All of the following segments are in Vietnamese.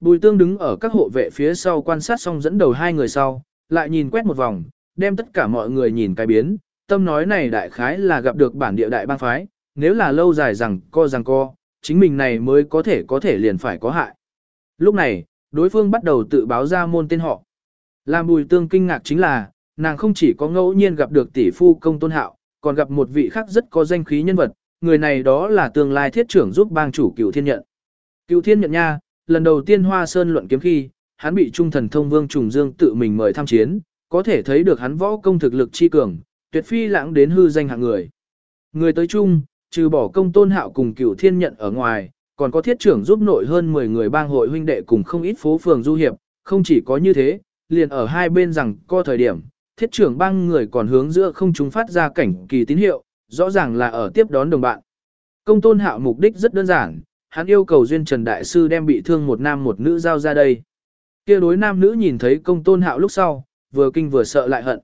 Bùi tương đứng ở các hộ vệ phía sau quan sát xong dẫn đầu hai người sau, lại nhìn quét một vòng, đem tất cả mọi người nhìn cái biến, tâm nói này đại khái là gặp được bản địa đại bang phái, nếu là lâu dài rằng co rằng co, chính mình này mới có thể có thể liền phải có hại. Lúc này, đối phương bắt đầu tự báo ra môn tên họ. Làm bùi tương kinh ngạc chính là, nàng không chỉ có ngẫu nhiên gặp được tỷ phu công tôn hạo, còn gặp một vị khác rất có danh khí nhân vật, người này đó là tương lai thiết trưởng giúp bang chủ cựu thiên nhận. Cựu thiên nhận nha, lần đầu tiên hoa sơn luận kiếm khi, hắn bị trung thần thông vương trùng dương tự mình mời tham chiến, có thể thấy được hắn võ công thực lực chi cường, tuyệt phi lãng đến hư danh hạng người. Người tới chung, trừ bỏ công tôn hạo cùng cửu thiên nhận ở ngoài, còn có thiết trưởng giúp nội hơn 10 người bang hội huynh đệ cùng không ít phố phường du hiệp, không chỉ có như thế, liền ở hai bên rằng co thời điểm, thiết trưởng bang người còn hướng giữa không chúng phát ra cảnh kỳ tín hiệu, rõ ràng là ở tiếp đón đồng bạn. Công tôn hạo mục đích rất đơn giản, hắn yêu cầu duyên trần đại sư đem bị thương một nam một nữ giao ra đây. kia đối nam nữ nhìn thấy công tôn hạo lúc sau, vừa kinh vừa sợ lại hận.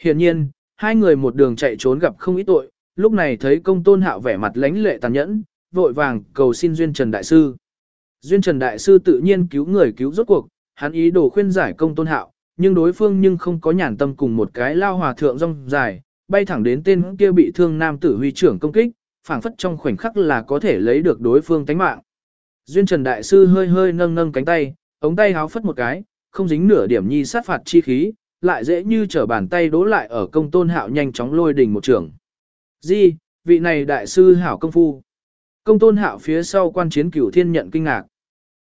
Hiển nhiên, hai người một đường chạy trốn gặp không ít tội, lúc này thấy công tôn hạo vẻ mặt lãnh lệ tàn nhẫn, vội vàng cầu xin duyên trần đại sư. Duyên trần đại sư tự nhiên cứu người cứu rốt cuộc, hắn ý đồ khuyên giải công tôn hạo, nhưng đối phương nhưng không có nhàn tâm cùng một cái lao hòa thượng rong dài, bay thẳng đến tên kia bị thương nam tử huy trưởng công kích, phảng phất trong khoảnh khắc là có thể lấy được đối phương tánh mạng. Duyên Trần Đại Sư hơi hơi nâng nâng cánh tay, ống tay háo phất một cái, không dính nửa điểm nhi sát phạt chi khí, lại dễ như trở bàn tay đố lại ở công tôn hạo nhanh chóng lôi đỉnh một trường. Di, vị này đại sư hảo công phu. Công tôn hạo phía sau quan chiến cửu thiên nhận kinh ngạc.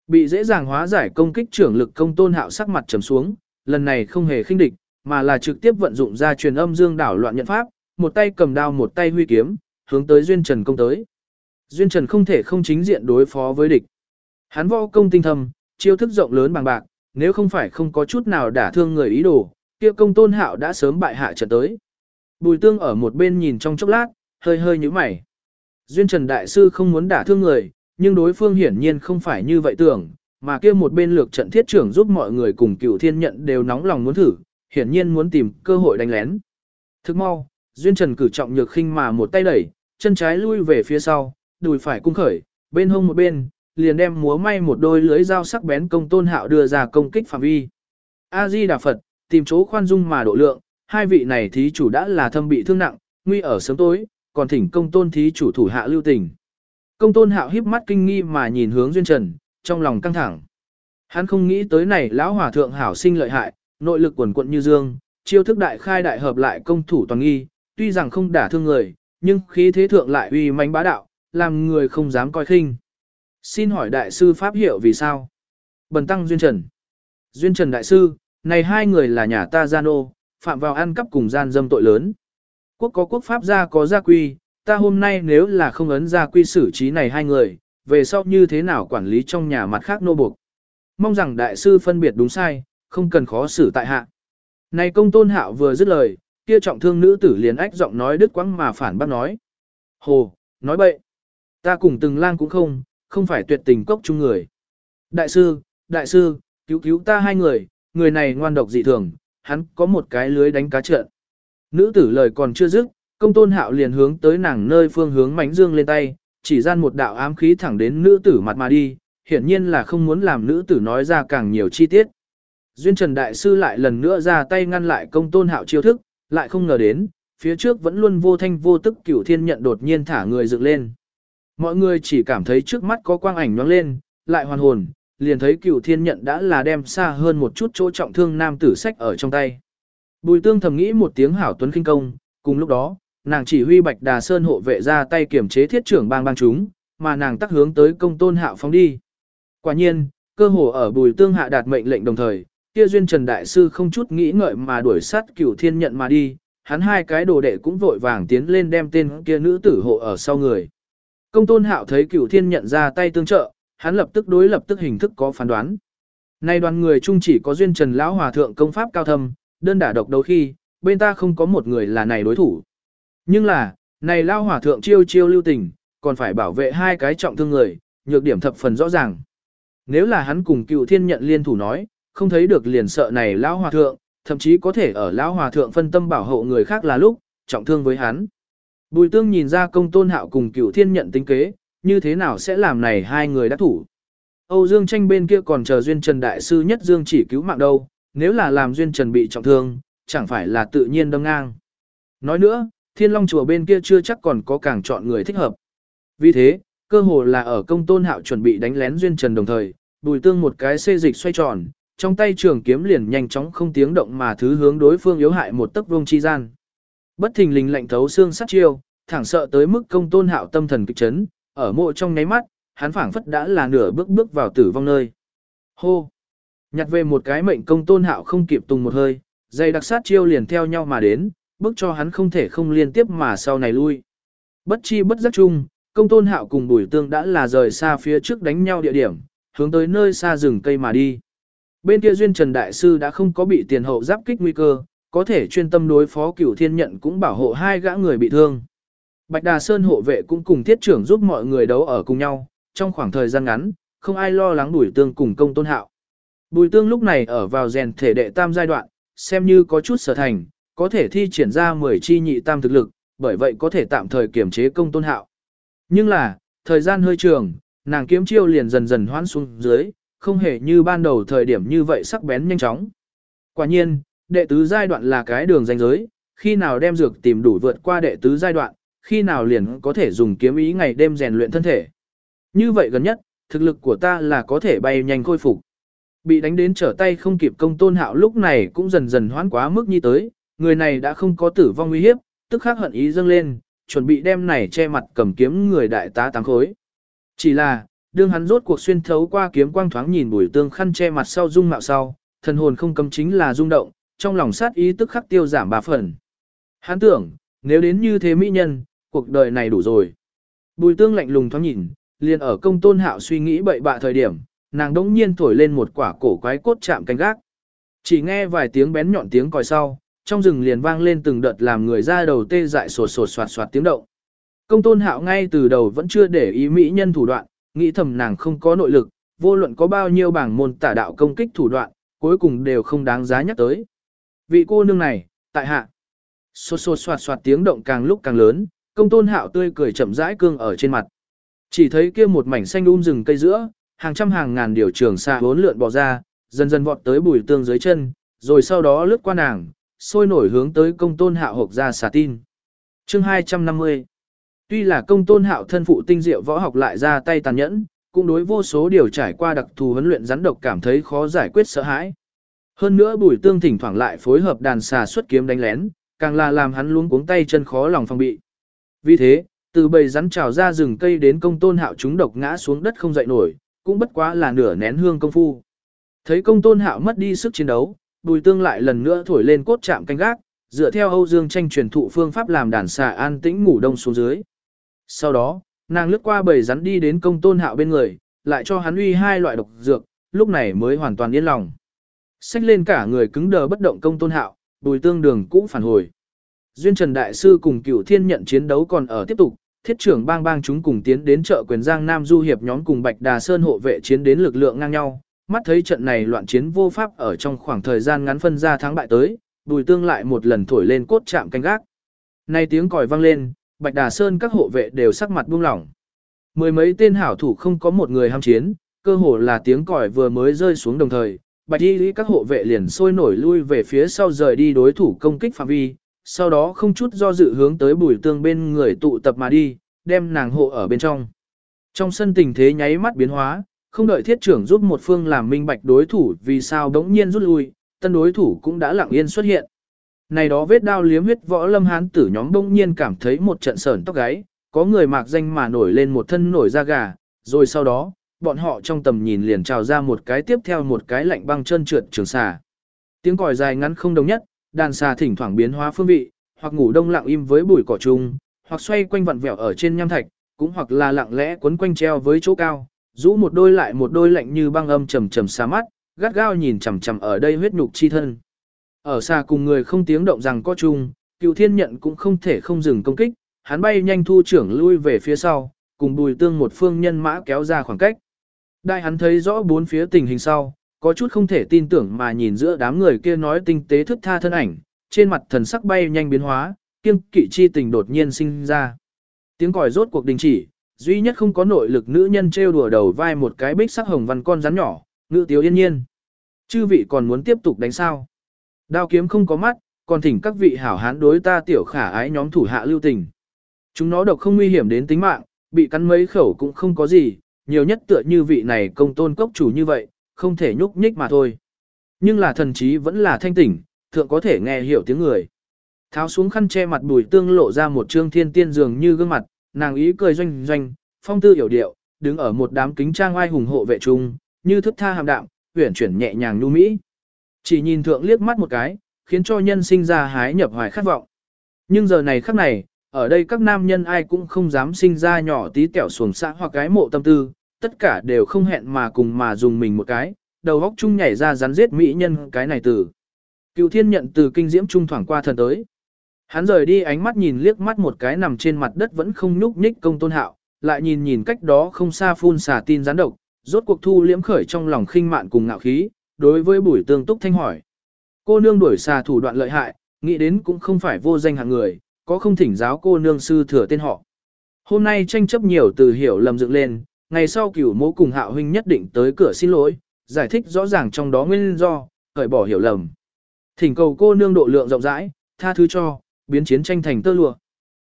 Bị dễ dàng hóa giải công kích trưởng lực công tôn hạo sắc mặt trầm xuống, lần này không hề khinh địch, mà là trực tiếp vận dụng ra truyền âm dương đảo loạn nhận pháp, một tay cầm đao một tay huy kiếm, hướng tới Duyên Trần công tới. Duyên Trần không thể không chính diện đối phó với địch. Hắn võ công tinh thâm, chiêu thức rộng lớn bằng bạc, nếu không phải không có chút nào đả thương người ý đồ, kia công tôn hạo đã sớm bại hạ trận tới. Bùi tương ở một bên nhìn trong chốc lát, hơi hơi như mày. Duyên Trần Đại Sư không muốn đả thương người, nhưng đối phương hiển nhiên không phải như vậy tưởng, mà kia một bên lược trận thiết trưởng giúp mọi người cùng cựu thiên nhận đều nóng lòng muốn thử, hiển nhiên muốn tìm cơ hội đánh lén. Thức mau, Duyên Trần cử trọng nhược khinh mà một tay đẩy, chân trái lui về phía sau, đùi phải cung khởi, bên hông một bên, liền đem múa may một đôi lưới dao sắc bén công tôn hạo đưa ra công kích phạm vi. A-di Đà Phật, tìm chỗ khoan dung mà độ lượng, hai vị này thí chủ đã là thâm bị thương nặng, nguy ở sớm tối, còn thỉnh công tôn thí chủ thủ hạ lưu tình. Công tôn hạo híp mắt kinh nghi mà nhìn hướng duyên trần, trong lòng căng thẳng. Hắn không nghĩ tới này lão hòa thượng hảo sinh lợi hại, nội lực quần quận như dương, chiêu thức đại khai đại hợp lại công thủ toàn nghi, tuy rằng không đả thương người, nhưng khí thế thượng lại uy mãnh bá đạo, làm người không dám coi khinh. Xin hỏi đại sư pháp hiệu vì sao? Bần tăng Duyên Trần. Duyên Trần đại sư, này hai người là nhà ta gian ô, phạm vào ăn cắp cùng gian dâm tội lớn. Quốc có quốc pháp gia có gia quy, ta hôm nay nếu là không ấn gia quy xử trí này hai người, về sau như thế nào quản lý trong nhà mặt khác nô buộc. Mong rằng đại sư phân biệt đúng sai, không cần khó xử tại hạ. Này công tôn hạo vừa dứt lời, kia trọng thương nữ tử liền ách giọng nói đứt quãng mà phản bác nói. Hồ, nói bậy. Ta cùng từng lang cũng không, không phải tuyệt tình cốc chung người. Đại sư, đại sư, cứu cứu ta hai người, người này ngoan độc dị thường, hắn có một cái lưới đánh cá trợn. Nữ tử lời còn chưa dứt, công tôn hạo liền hướng tới nàng nơi phương hướng mánh dương lên tay, chỉ gian một đạo ám khí thẳng đến nữ tử mặt mà đi, hiển nhiên là không muốn làm nữ tử nói ra càng nhiều chi tiết. Duyên Trần Đại Sư lại lần nữa ra tay ngăn lại công tôn hạo chiêu thức, lại không ngờ đến, phía trước vẫn luôn vô thanh vô tức cửu thiên nhận đột nhiên thả người dựng lên. Mọi người chỉ cảm thấy trước mắt có quang ảnh nhoáng lên, lại hoàn hồn, liền thấy cửu thiên nhận đã là đem xa hơn một chút chỗ trọng thương nam tử sách ở trong tay. Bùi tương thầm nghĩ một tiếng hảo tuấn kinh công, cùng lúc đó, nàng chỉ huy bạch đà sơn hộ vệ ra tay kiểm chế thiết trưởng bang bang chúng, mà nàng tắc hướng tới công tôn hạo phóng đi. Quả nhiên, cơ hồ ở bùi tương hạ đạt mệnh lệnh đồng thời, kia duyên trần đại sư không chút nghĩ ngợi mà đuổi sát cửu thiên nhận mà đi, hắn hai cái đồ đệ cũng vội vàng tiến lên đem tên kia nữ tử hộ ở sau người. Công tôn hạo thấy cửu thiên nhận ra tay tương trợ, hắn lập tức đối lập tức hình thức có phán đoán. Nay đoàn người chung chỉ có duyên trần lão hòa thượng công pháp cao thâm, đơn đả độc đấu khi, bên ta không có một người là này đối thủ. Nhưng là, này lão hòa thượng chiêu chiêu lưu tình, còn phải bảo vệ hai cái trọng thương người, nhược điểm thập phần rõ ràng. Nếu là hắn cùng cựu thiên nhận liên thủ nói, không thấy được liền sợ này lão hòa thượng, thậm chí có thể ở lão hòa thượng phân tâm bảo hộ người khác là lúc, trọng thương với hắn. Bùi tương nhìn ra công tôn hạo cùng cựu thiên nhận tính kế, như thế nào sẽ làm này hai người đắc thủ. Âu Dương tranh bên kia còn chờ Duyên Trần Đại Sư nhất Dương chỉ cứu mạng đâu, nếu là làm Duyên Trần bị trọng thương, chẳng phải là tự nhiên đâm ngang. Nói nữa, Thiên Long Chùa bên kia chưa chắc còn có càng chọn người thích hợp. Vì thế, cơ hồ là ở công tôn hạo chuẩn bị đánh lén Duyên Trần đồng thời, bùi tương một cái xê dịch xoay tròn, trong tay trường kiếm liền nhanh chóng không tiếng động mà thứ hướng đối phương yếu hại một tấc vuông chi gian. Bất thình lình lạnh thấu xương sát chiêu, thẳng sợ tới mức công tôn hạo tâm thần kịch chấn, ở mộ trong nháy mắt, hắn phảng phất đã là nửa bước bước vào tử vong nơi. Hô! Nhặt về một cái mệnh công tôn hạo không kịp tùng một hơi, dây đặc sát chiêu liền theo nhau mà đến, bước cho hắn không thể không liên tiếp mà sau này lui. Bất chi bất giác chung, công tôn hạo cùng bùi tương đã là rời xa phía trước đánh nhau địa điểm, hướng tới nơi xa rừng cây mà đi. Bên kia duyên trần đại sư đã không có bị tiền hậu giáp kích nguy cơ, có thể chuyên tâm đối phó cửu thiên nhận cũng bảo hộ hai gã người bị thương. Bạch Đà Sơn hộ vệ cũng cùng thiết trưởng giúp mọi người đấu ở cùng nhau, trong khoảng thời gian ngắn, không ai lo lắng bùi tương cùng công tôn hạo. Bùi tương lúc này ở vào rèn thể đệ tam giai đoạn, xem như có chút sở thành, có thể thi triển ra 10 chi nhị tam thực lực, bởi vậy có thể tạm thời kiểm chế công tôn hạo. Nhưng là, thời gian hơi trường, nàng kiếm chiêu liền dần dần hoãn xuống dưới, không hề như ban đầu thời điểm như vậy sắc bén nhanh chóng. Quả nhiên, đệ tứ giai đoạn là cái đường ranh giới, khi nào đem dược tìm đủ vượt qua đệ tứ giai đoạn, khi nào liền có thể dùng kiếm ý ngày đêm rèn luyện thân thể. Như vậy gần nhất, thực lực của ta là có thể bay nhanh khôi phục. Bị đánh đến trở tay không kịp công tôn hạo lúc này cũng dần dần hoán quá mức như tới, người này đã không có tử vong nguy hiếp, tức khắc hận ý dâng lên, chuẩn bị đem này che mặt cầm kiếm người đại tá tám khối. Chỉ là, đương hắn rốt cuộc xuyên thấu qua kiếm quang thoáng nhìn bùi tương khăn che mặt sau dung mạo sau, thần hồn không cấm chính là rung động, trong lòng sát ý tức khắc tiêu giảm ba phần. Hắn tưởng, nếu đến như thế mỹ nhân, cuộc đời này đủ rồi. Bùi tương lạnh lùng thoáng nhìn, liền ở công tôn hạo suy nghĩ bậy bạ thời điểm, nàng đống nhiên thổi lên một quả cổ quái cốt chạm canh gác. Chỉ nghe vài tiếng bén nhọn tiếng còi sau, trong rừng liền vang lên từng đợt làm người ra đầu tê dại sột sột soạt soạt tiếng động. Công tôn hạo ngay từ đầu vẫn chưa để ý mỹ nhân thủ đoạn, nghĩ thầm nàng không có nội lực, vô luận có bao nhiêu bảng môn tả đạo công kích thủ đoạn, cuối cùng đều không đáng giá nhắc tới. Vị cô nương này, tại hạ. Xô xô xoạt xoạt tiếng động càng lúc càng lớn, công tôn hạo tươi cười chậm rãi cương ở trên mặt. Chỉ thấy kia một mảnh xanh um rừng cây giữa, hàng trăm hàng ngàn điều trường xa bốn lượn bò ra, dần dần vọt tới bùi tương dưới chân, rồi sau đó lướt qua nàng, sôi nổi hướng tới công tôn hạo hộp ra xà tin. Chương 250 Tuy là công tôn hạo thân phụ tinh diệu võ học lại ra tay tàn nhẫn, cũng đối vô số điều trải qua đặc thù huấn luyện rắn độc cảm thấy khó giải quyết sợ hãi. Hơn nữa bùi tương thỉnh thoảng lại phối hợp đàn xà xuất kiếm đánh lén, càng là làm hắn luống cuống tay chân khó lòng phòng bị. Vì thế, từ bầy rắn trào ra rừng cây đến công tôn hạo chúng độc ngã xuống đất không dậy nổi, cũng bất quá là nửa nén hương công phu. Thấy công tôn hạo mất đi sức chiến đấu, bùi tương lại lần nữa thổi lên cốt chạm canh gác, dựa theo Âu Dương tranh truyền thụ phương pháp làm đàn xà an tĩnh ngủ đông xuống dưới. Sau đó, nàng lướt qua bầy rắn đi đến công tôn hạo bên người, lại cho hắn uy hai loại độc dược, lúc này mới hoàn toàn yên lòng. Xách lên cả người cứng đờ bất động công tôn hạo, bùi tương đường cũ phản hồi. Duyên Trần Đại Sư cùng cửu thiên nhận chiến đấu còn ở tiếp tục, thiết trưởng bang bang chúng cùng tiến đến chợ quyền Giang Nam Du Hiệp nhóm cùng Bạch Đà Sơn hộ vệ chiến đến lực lượng ngang nhau. Mắt thấy trận này loạn chiến vô pháp ở trong khoảng thời gian ngắn phân ra thắng bại tới, bùi tương lại một lần thổi lên cốt chạm canh gác. Nay tiếng còi vang lên, Bạch Đà Sơn các hộ vệ đều sắc mặt buông lỏng. Mười mấy tên hảo thủ không có một người ham chiến, cơ hồ là tiếng còi vừa mới rơi xuống đồng thời, Bạch Y các hộ vệ liền sôi nổi lui về phía sau rời đi đối thủ công kích phạm vi, sau đó không chút do dự hướng tới bùi tương bên người tụ tập mà đi, đem nàng hộ ở bên trong. Trong sân tình thế nháy mắt biến hóa, không đợi thiết trưởng giúp một phương làm minh bạch đối thủ vì sao đống nhiên rút lui, tân đối thủ cũng đã lặng yên xuất hiện. Này đó vết đao liếm huyết võ lâm hán tử nhóm đông nhiên cảm thấy một trận sởn tóc gáy, có người mạc danh mà nổi lên một thân nổi da gà, rồi sau đó, bọn họ trong tầm nhìn liền trào ra một cái tiếp theo một cái lạnh băng chân trượt trường xà. Tiếng còi dài ngắn không đồng nhất, đàn xà thỉnh thoảng biến hóa phương vị, hoặc ngủ đông lặng im với bụi cỏ trùng, hoặc xoay quanh vặn vẹo ở trên nham thạch, cũng hoặc là lặng lẽ quấn quanh treo với chỗ cao, rũ một đôi lại một đôi lạnh như băng âm trầm trầm xa mắt, gắt gao nhìn chằm chằm ở đây huyết nhục chi thân. Ở xa cùng người không tiếng động rằng có chung, cựu thiên nhận cũng không thể không dừng công kích, hắn bay nhanh thu trưởng lui về phía sau, cùng bùi tương một phương nhân mã kéo ra khoảng cách. Đại hắn thấy rõ bốn phía tình hình sau, có chút không thể tin tưởng mà nhìn giữa đám người kia nói tinh tế thức tha thân ảnh, trên mặt thần sắc bay nhanh biến hóa, kiêng kỵ chi tình đột nhiên sinh ra. Tiếng còi rốt cuộc đình chỉ, duy nhất không có nội lực nữ nhân trêu đùa đầu vai một cái bích sắc hồng văn con rắn nhỏ, ngự tiếu yên nhiên. Chư vị còn muốn tiếp tục đánh sao? Đao kiếm không có mắt, còn thỉnh các vị hảo hán đối ta tiểu khả ái nhóm thủ hạ lưu tình. Chúng nó độc không nguy hiểm đến tính mạng, bị cắn mấy khẩu cũng không có gì, nhiều nhất tựa như vị này công tôn cốc chủ như vậy, không thể nhúc nhích mà thôi. Nhưng là thần trí vẫn là thanh tỉnh, thượng có thể nghe hiểu tiếng người. Tháo xuống khăn che mặt bùi tương lộ ra một trương thiên tiên dường như gương mặt, nàng ý cười doanh doanh, phong tư hiểu điệu, đứng ở một đám kính trang oai hùng hộ vệ trung, như thức tha hàm đạm, uyển chuyển nhẹ nhàng nhu mỹ. Chỉ nhìn thượng liếc mắt một cái, khiến cho nhân sinh ra hái nhập hoài khát vọng. Nhưng giờ này khắc này, ở đây các nam nhân ai cũng không dám sinh ra nhỏ tí tẹo xuồng xã hoặc cái mộ tâm tư, tất cả đều không hẹn mà cùng mà dùng mình một cái, đầu góc chung nhảy ra rắn giết mỹ nhân cái này từ. Cựu thiên nhận từ kinh diễm trung thoảng qua thần tới. Hắn rời đi ánh mắt nhìn liếc mắt một cái nằm trên mặt đất vẫn không nhúc nhích công tôn hạo, lại nhìn nhìn cách đó không xa phun xả tin gián độc, rốt cuộc thu liễm khởi trong lòng khinh mạn cùng ngạo khí, đối với bùi tương túc thanh hỏi. Cô nương đuổi xà thủ đoạn lợi hại, nghĩ đến cũng không phải vô danh hạng người, có không thỉnh giáo cô nương sư thừa tên họ. Hôm nay tranh chấp nhiều từ hiểu lầm dựng lên, ngày sau cửu mẫu cùng hạo huynh nhất định tới cửa xin lỗi, giải thích rõ ràng trong đó nguyên do, cởi bỏ hiểu lầm. Thỉnh cầu cô nương độ lượng rộng rãi, tha thứ cho, biến chiến tranh thành tơ lụa.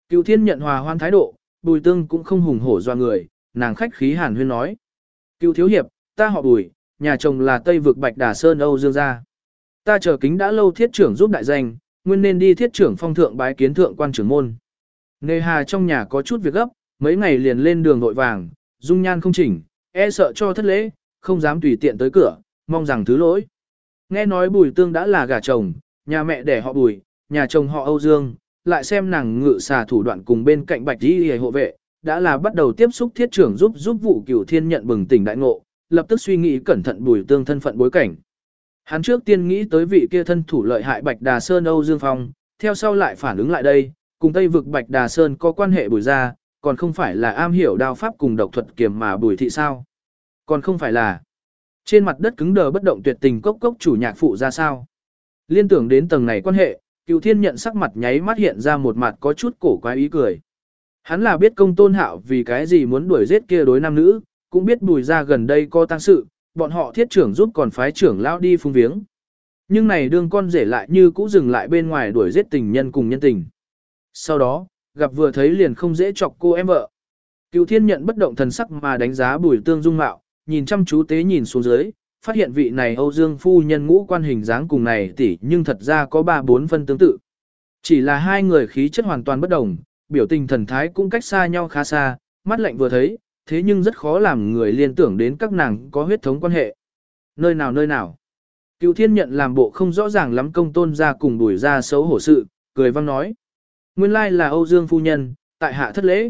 Cựu thiên nhận hòa hoan thái độ, bùi tương cũng không hùng hổ doa người, nàng khách khí hàn huyên nói. Cựu thiếu hiệp, ta họ bùi, nhà chồng là Tây vực Bạch Đà Sơn Âu Dương gia. Ta chờ kính đã lâu thiết trưởng giúp đại danh, nguyên nên đi thiết trưởng phong thượng bái kiến thượng quan trưởng môn. Nề hà trong nhà có chút việc gấp, mấy ngày liền lên đường nội vàng, dung nhan không chỉnh, e sợ cho thất lễ, không dám tùy tiện tới cửa, mong rằng thứ lỗi. Nghe nói bùi tương đã là gả chồng, nhà mẹ đẻ họ bùi, nhà chồng họ Âu Dương, lại xem nàng ngự xà thủ đoạn cùng bên cạnh bạch đi hề hộ vệ, đã là bắt đầu tiếp xúc thiết trưởng giúp giúp vụ cửu thiên nhận bừng tỉnh đại ngộ, lập tức suy nghĩ cẩn thận bùi tương thân phận bối cảnh. Hắn trước tiên nghĩ tới vị kia thân thủ lợi hại Bạch Đà Sơn Âu Dương Phong, theo sau lại phản ứng lại đây, cùng Tây vực Bạch Đà Sơn có quan hệ bùi ra, còn không phải là am hiểu đao pháp cùng độc thuật kiềm mà bùi thị sao. Còn không phải là trên mặt đất cứng đờ bất động tuyệt tình cốc cốc chủ nhạc phụ ra sao. Liên tưởng đến tầng này quan hệ, cựu thiên nhận sắc mặt nháy mắt hiện ra một mặt có chút cổ quái ý cười. Hắn là biết công tôn hạo vì cái gì muốn đuổi giết kia đối nam nữ, cũng biết bùi ra gần đây có tăng sự, bọn họ thiết trưởng giúp còn phái trưởng lão đi phung viếng. Nhưng này đương con rể lại như cũ dừng lại bên ngoài đuổi giết tình nhân cùng nhân tình. Sau đó, gặp vừa thấy liền không dễ chọc cô em vợ. Cựu thiên nhận bất động thần sắc mà đánh giá bùi tương dung mạo, nhìn chăm chú tế nhìn xuống dưới, phát hiện vị này Âu Dương phu nhân ngũ quan hình dáng cùng này tỷ nhưng thật ra có ba bốn phân tương tự. Chỉ là hai người khí chất hoàn toàn bất đồng, biểu tình thần thái cũng cách xa nhau khá xa, mắt lạnh vừa thấy, thế nhưng rất khó làm người liên tưởng đến các nàng có huyết thống quan hệ. Nơi nào nơi nào. Cựu thiên nhận làm bộ không rõ ràng lắm công tôn ra cùng đuổi ra xấu hổ sự, cười văng nói. Nguyên lai là Âu Dương phu nhân, tại hạ thất lễ.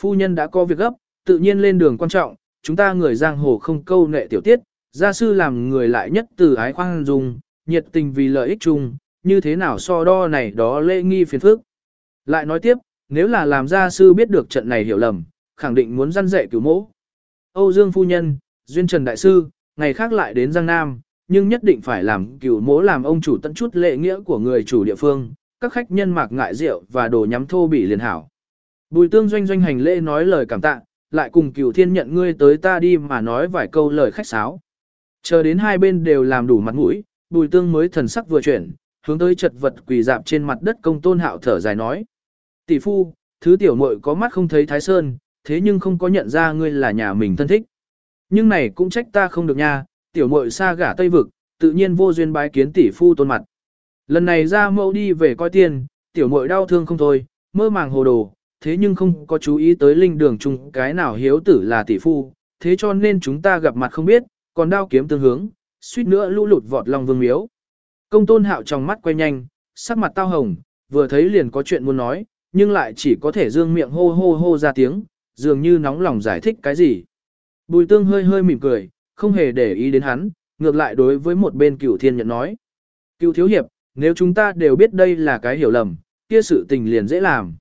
Phu nhân đã có việc gấp, tự nhiên lên đường quan trọng, chúng ta người giang hồ không câu nệ tiểu tiết, gia sư làm người lại nhất từ ái khoan dung, nhiệt tình vì lợi ích chung, như thế nào so đo này đó lễ nghi phiền phức. Lại nói tiếp, nếu là làm gia sư biết được trận này hiểu lầm, khẳng định muốn răn dạy cứu mẫu. Âu Dương Phu Nhân, Duyên Trần Đại Sư, ngày khác lại đến Giang Nam, nhưng nhất định phải làm cửu mỗ làm ông chủ tận chút lệ nghĩa của người chủ địa phương, các khách nhân mạc ngại rượu và đồ nhắm thô bỉ liền hảo. Bùi tương doanh doanh hành lễ nói lời cảm tạ, lại cùng cửu thiên nhận ngươi tới ta đi mà nói vài câu lời khách sáo. Chờ đến hai bên đều làm đủ mặt mũi, bùi tương mới thần sắc vừa chuyển, hướng tới chật vật quỳ dạp trên mặt đất công tôn hạo thở dài nói. Tỷ phu, thứ tiểu muội có mắt không thấy thái sơn, thế nhưng không có nhận ra ngươi là nhà mình thân thích. Nhưng này cũng trách ta không được nha, tiểu muội xa gả Tây Vực, tự nhiên vô duyên bái kiến tỷ phu tôn mặt. Lần này ra mẫu đi về coi tiền, tiểu muội đau thương không thôi, mơ màng hồ đồ, thế nhưng không có chú ý tới linh đường chung cái nào hiếu tử là tỷ phu, thế cho nên chúng ta gặp mặt không biết, còn đao kiếm tương hướng, suýt nữa lũ lụt vọt lòng vương miếu. Công tôn hạo trong mắt quay nhanh, sắc mặt tao hồng, vừa thấy liền có chuyện muốn nói, nhưng lại chỉ có thể dương miệng hô hô hô ra tiếng, dường như nóng lòng giải thích cái gì. Bùi tương hơi hơi mỉm cười, không hề để ý đến hắn, ngược lại đối với một bên cửu thiên nhận nói. Cửu thiếu hiệp, nếu chúng ta đều biết đây là cái hiểu lầm, kia sự tình liền dễ làm.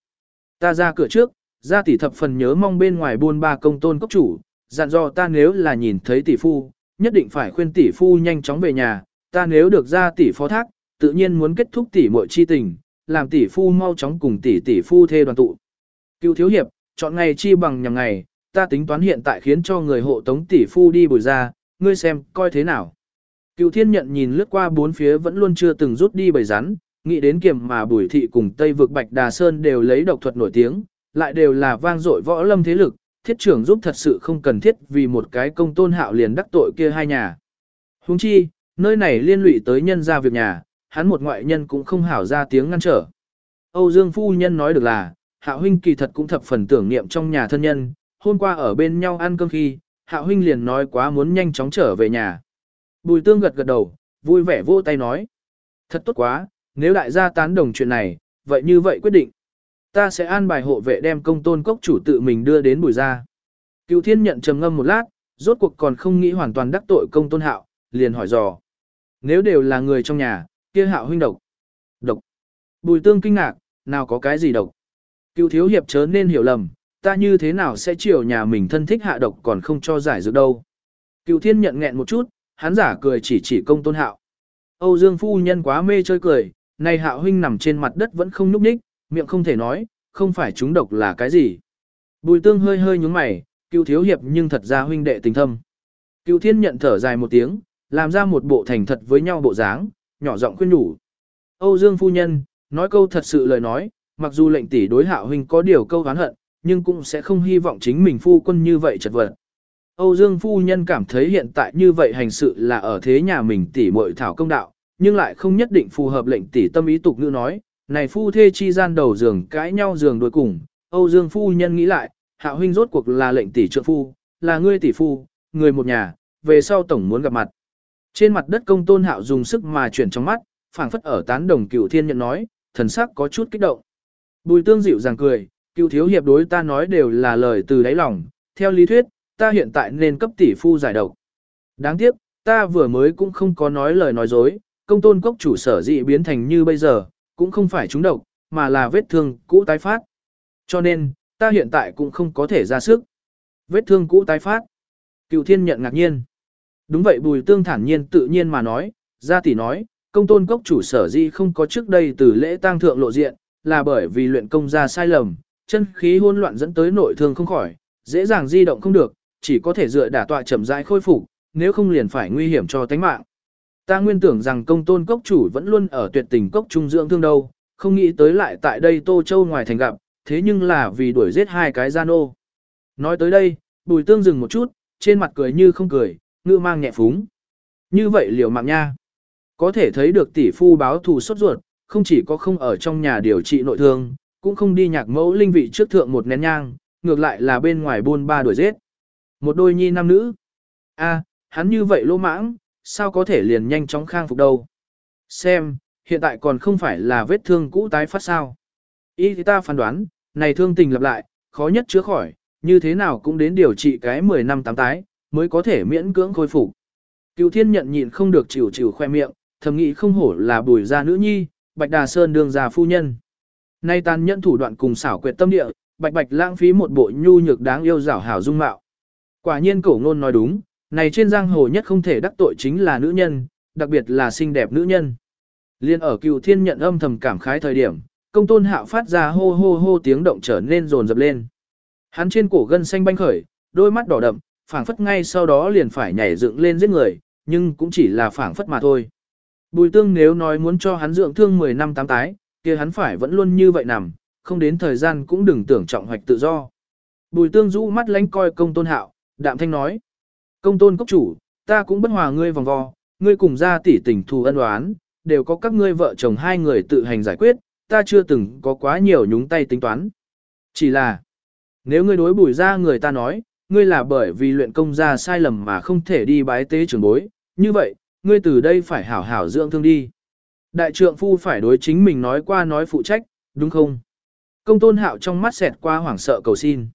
Ta ra cửa trước, ra tỷ thập phần nhớ mong bên ngoài buôn ba công tôn cốc chủ, dặn dò ta nếu là nhìn thấy tỷ phu, nhất định phải khuyên tỷ phu nhanh chóng về nhà, ta nếu được ra tỷ phó thác, tự nhiên muốn kết thúc tỷ muội chi tình, làm tỷ phu mau chóng cùng tỷ tỷ phu thê đoàn tụ. Cựu thiếu hiệp, chọn ngày chi bằng nhằm ngày, ta tính toán hiện tại khiến cho người hộ tống tỷ phu đi bồi ra, ngươi xem, coi thế nào. Cựu thiên nhận nhìn lướt qua bốn phía vẫn luôn chưa từng rút đi bầy rắn, nghĩ đến kiềm mà bùi thị cùng Tây vực Bạch Đà Sơn đều lấy độc thuật nổi tiếng, lại đều là vang dội võ lâm thế lực, thiết trưởng giúp thật sự không cần thiết vì một cái công tôn hạo liền đắc tội kia hai nhà. Huống chi, nơi này liên lụy tới nhân ra việc nhà, hắn một ngoại nhân cũng không hảo ra tiếng ngăn trở. Âu Dương Phu Nhân nói được là, Hạ Huynh kỳ thật cũng thập phần tưởng niệm trong nhà thân nhân, hôm qua ở bên nhau ăn cơm khi, Hạ Huynh liền nói quá muốn nhanh chóng trở về nhà. Bùi tương gật gật đầu, vui vẻ vỗ tay nói. Thật tốt quá, nếu đại gia tán đồng chuyện này, vậy như vậy quyết định. Ta sẽ an bài hộ vệ đem công tôn cốc chủ tự mình đưa đến bùi ra. Cựu thiên nhận trầm ngâm một lát, rốt cuộc còn không nghĩ hoàn toàn đắc tội công tôn hạo, liền hỏi dò. Nếu đều là người trong nhà, kia hạo huynh độc. Độc. Bùi tương kinh ngạc, nào có cái gì độc. Cựu thiếu hiệp chớ nên hiểu lầm, ta như thế nào sẽ chiều nhà mình thân thích hạ độc còn không cho giải dược đâu. Cựu thiên nhận nghẹn một chút, hắn giả cười chỉ chỉ công tôn hạo. Âu Dương phu nhân quá mê chơi cười, này hạo huynh nằm trên mặt đất vẫn không nhúc nhích, miệng không thể nói, không phải chúng độc là cái gì. Bùi tương hơi hơi nhúng mày, cựu thiếu hiệp nhưng thật ra huynh đệ tình thâm. Cựu thiên nhận thở dài một tiếng, làm ra một bộ thành thật với nhau bộ dáng, nhỏ giọng khuyên nhủ. Âu Dương phu nhân, nói câu thật sự lời nói, mặc dù lệnh tỷ đối hạo huynh có điều câu hán hận, nhưng cũng sẽ không hy vọng chính mình phu quân như vậy chật vật. Âu Dương phu nhân cảm thấy hiện tại như vậy hành sự là ở thế nhà mình tỷ muội thảo công đạo, nhưng lại không nhất định phù hợp lệnh tỷ tâm ý tục ngữ nói, này phu thê chi gian đầu giường cãi nhau giường đối cùng, Âu Dương phu nhân nghĩ lại, hạ huynh rốt cuộc là lệnh tỷ trượng phu, là ngươi tỷ phu, người một nhà, về sau tổng muốn gặp mặt. Trên mặt đất công tôn hạo dùng sức mà chuyển trong mắt, phảng phất ở tán đồng cựu thiên nhận nói, thần sắc có chút kích động. Bùi tương dịu dàng cười, cựu thiếu hiệp đối ta nói đều là lời từ đáy lòng, theo lý thuyết, ta hiện tại nên cấp tỷ phu giải độc. Đáng tiếc, ta vừa mới cũng không có nói lời nói dối, công tôn cốc chủ sở dị biến thành như bây giờ, cũng không phải trúng độc, mà là vết thương cũ tái phát. Cho nên, ta hiện tại cũng không có thể ra sức. Vết thương cũ tái phát. Cựu thiên nhận ngạc nhiên. Đúng vậy bùi tương thản nhiên tự nhiên mà nói, gia tỷ nói, công tôn cốc chủ sở dị không có trước đây từ lễ tang thượng lộ diện, là bởi vì luyện công ra sai lầm, chân khí hỗn loạn dẫn tới nội thương không khỏi, dễ dàng di động không được, chỉ có thể dựa đả tọa chậm rãi khôi phục, nếu không liền phải nguy hiểm cho tính mạng. Ta nguyên tưởng rằng công tôn cốc chủ vẫn luôn ở tuyệt tình cốc trung dưỡng thương đâu, không nghĩ tới lại tại đây Tô Châu ngoài thành gặp, thế nhưng là vì đuổi giết hai cái gian ô. Nói tới đây, bùi tương dừng một chút, trên mặt cười như không cười, ngư mang nhẹ phúng. Như vậy liều mạng nha. Có thể thấy được tỷ phu báo thù sốt ruột, không chỉ có không ở trong nhà điều trị nội thương, cũng không đi nhạc mẫu linh vị trước thượng một nén nhang, ngược lại là bên ngoài buôn ba đuổi giết. Một đôi nhi nam nữ. a hắn như vậy lỗ mãng, sao có thể liền nhanh chóng khang phục đâu. Xem, hiện tại còn không phải là vết thương cũ tái phát sao. Ý thì ta phán đoán, này thương tình lặp lại, khó nhất chữa khỏi, như thế nào cũng đến điều trị cái 10 năm tám tái, mới có thể miễn cưỡng khôi phục. Cựu thiên nhận nhịn không được chịu chịu khoe miệng, thầm nghĩ không hổ là bùi gia nữ nhi, bạch đà sơn đương già phu nhân. Nay tàn nhẫn thủ đoạn cùng xảo quyệt tâm địa, bạch bạch lãng phí một bộ nhu nhược đáng yêu rảo hảo dung mạo. Quả nhiên cổ ngôn nói đúng, này trên giang hồ nhất không thể đắc tội chính là nữ nhân, đặc biệt là xinh đẹp nữ nhân. Liên ở cựu thiên nhận âm thầm cảm khái thời điểm, công tôn hạo phát ra hô hô hô tiếng động trở nên rồn rập lên. Hắn trên cổ gân xanh banh khởi, đôi mắt đỏ đậm, phảng phất ngay sau đó liền phải nhảy dựng lên giết người, nhưng cũng chỉ là phảng phất mà thôi. Bùi tương nếu nói muốn cho hắn dưỡng thương 10 năm tám tái, kia hắn phải vẫn luôn như vậy nằm, không đến thời gian cũng đừng tưởng trọng hoạch tự do. Bùi tương rũ mắt lánh coi công tôn hạo, đạm thanh nói. Công tôn cốc chủ, ta cũng bất hòa ngươi vòng vo, ngươi cùng ra tỷ tình thù ân oán, đều có các ngươi vợ chồng hai người tự hành giải quyết, ta chưa từng có quá nhiều nhúng tay tính toán. Chỉ là, nếu ngươi đối bùi ra người ta nói, ngươi là bởi vì luyện công ra sai lầm mà không thể đi bái tế trưởng bối, như vậy, ngươi từ đây phải hảo hảo dưỡng thương đi. Đại trượng phu phải đối chính mình nói qua nói phụ trách, đúng không? Công tôn hạo trong mắt xẹt qua hoảng sợ cầu xin.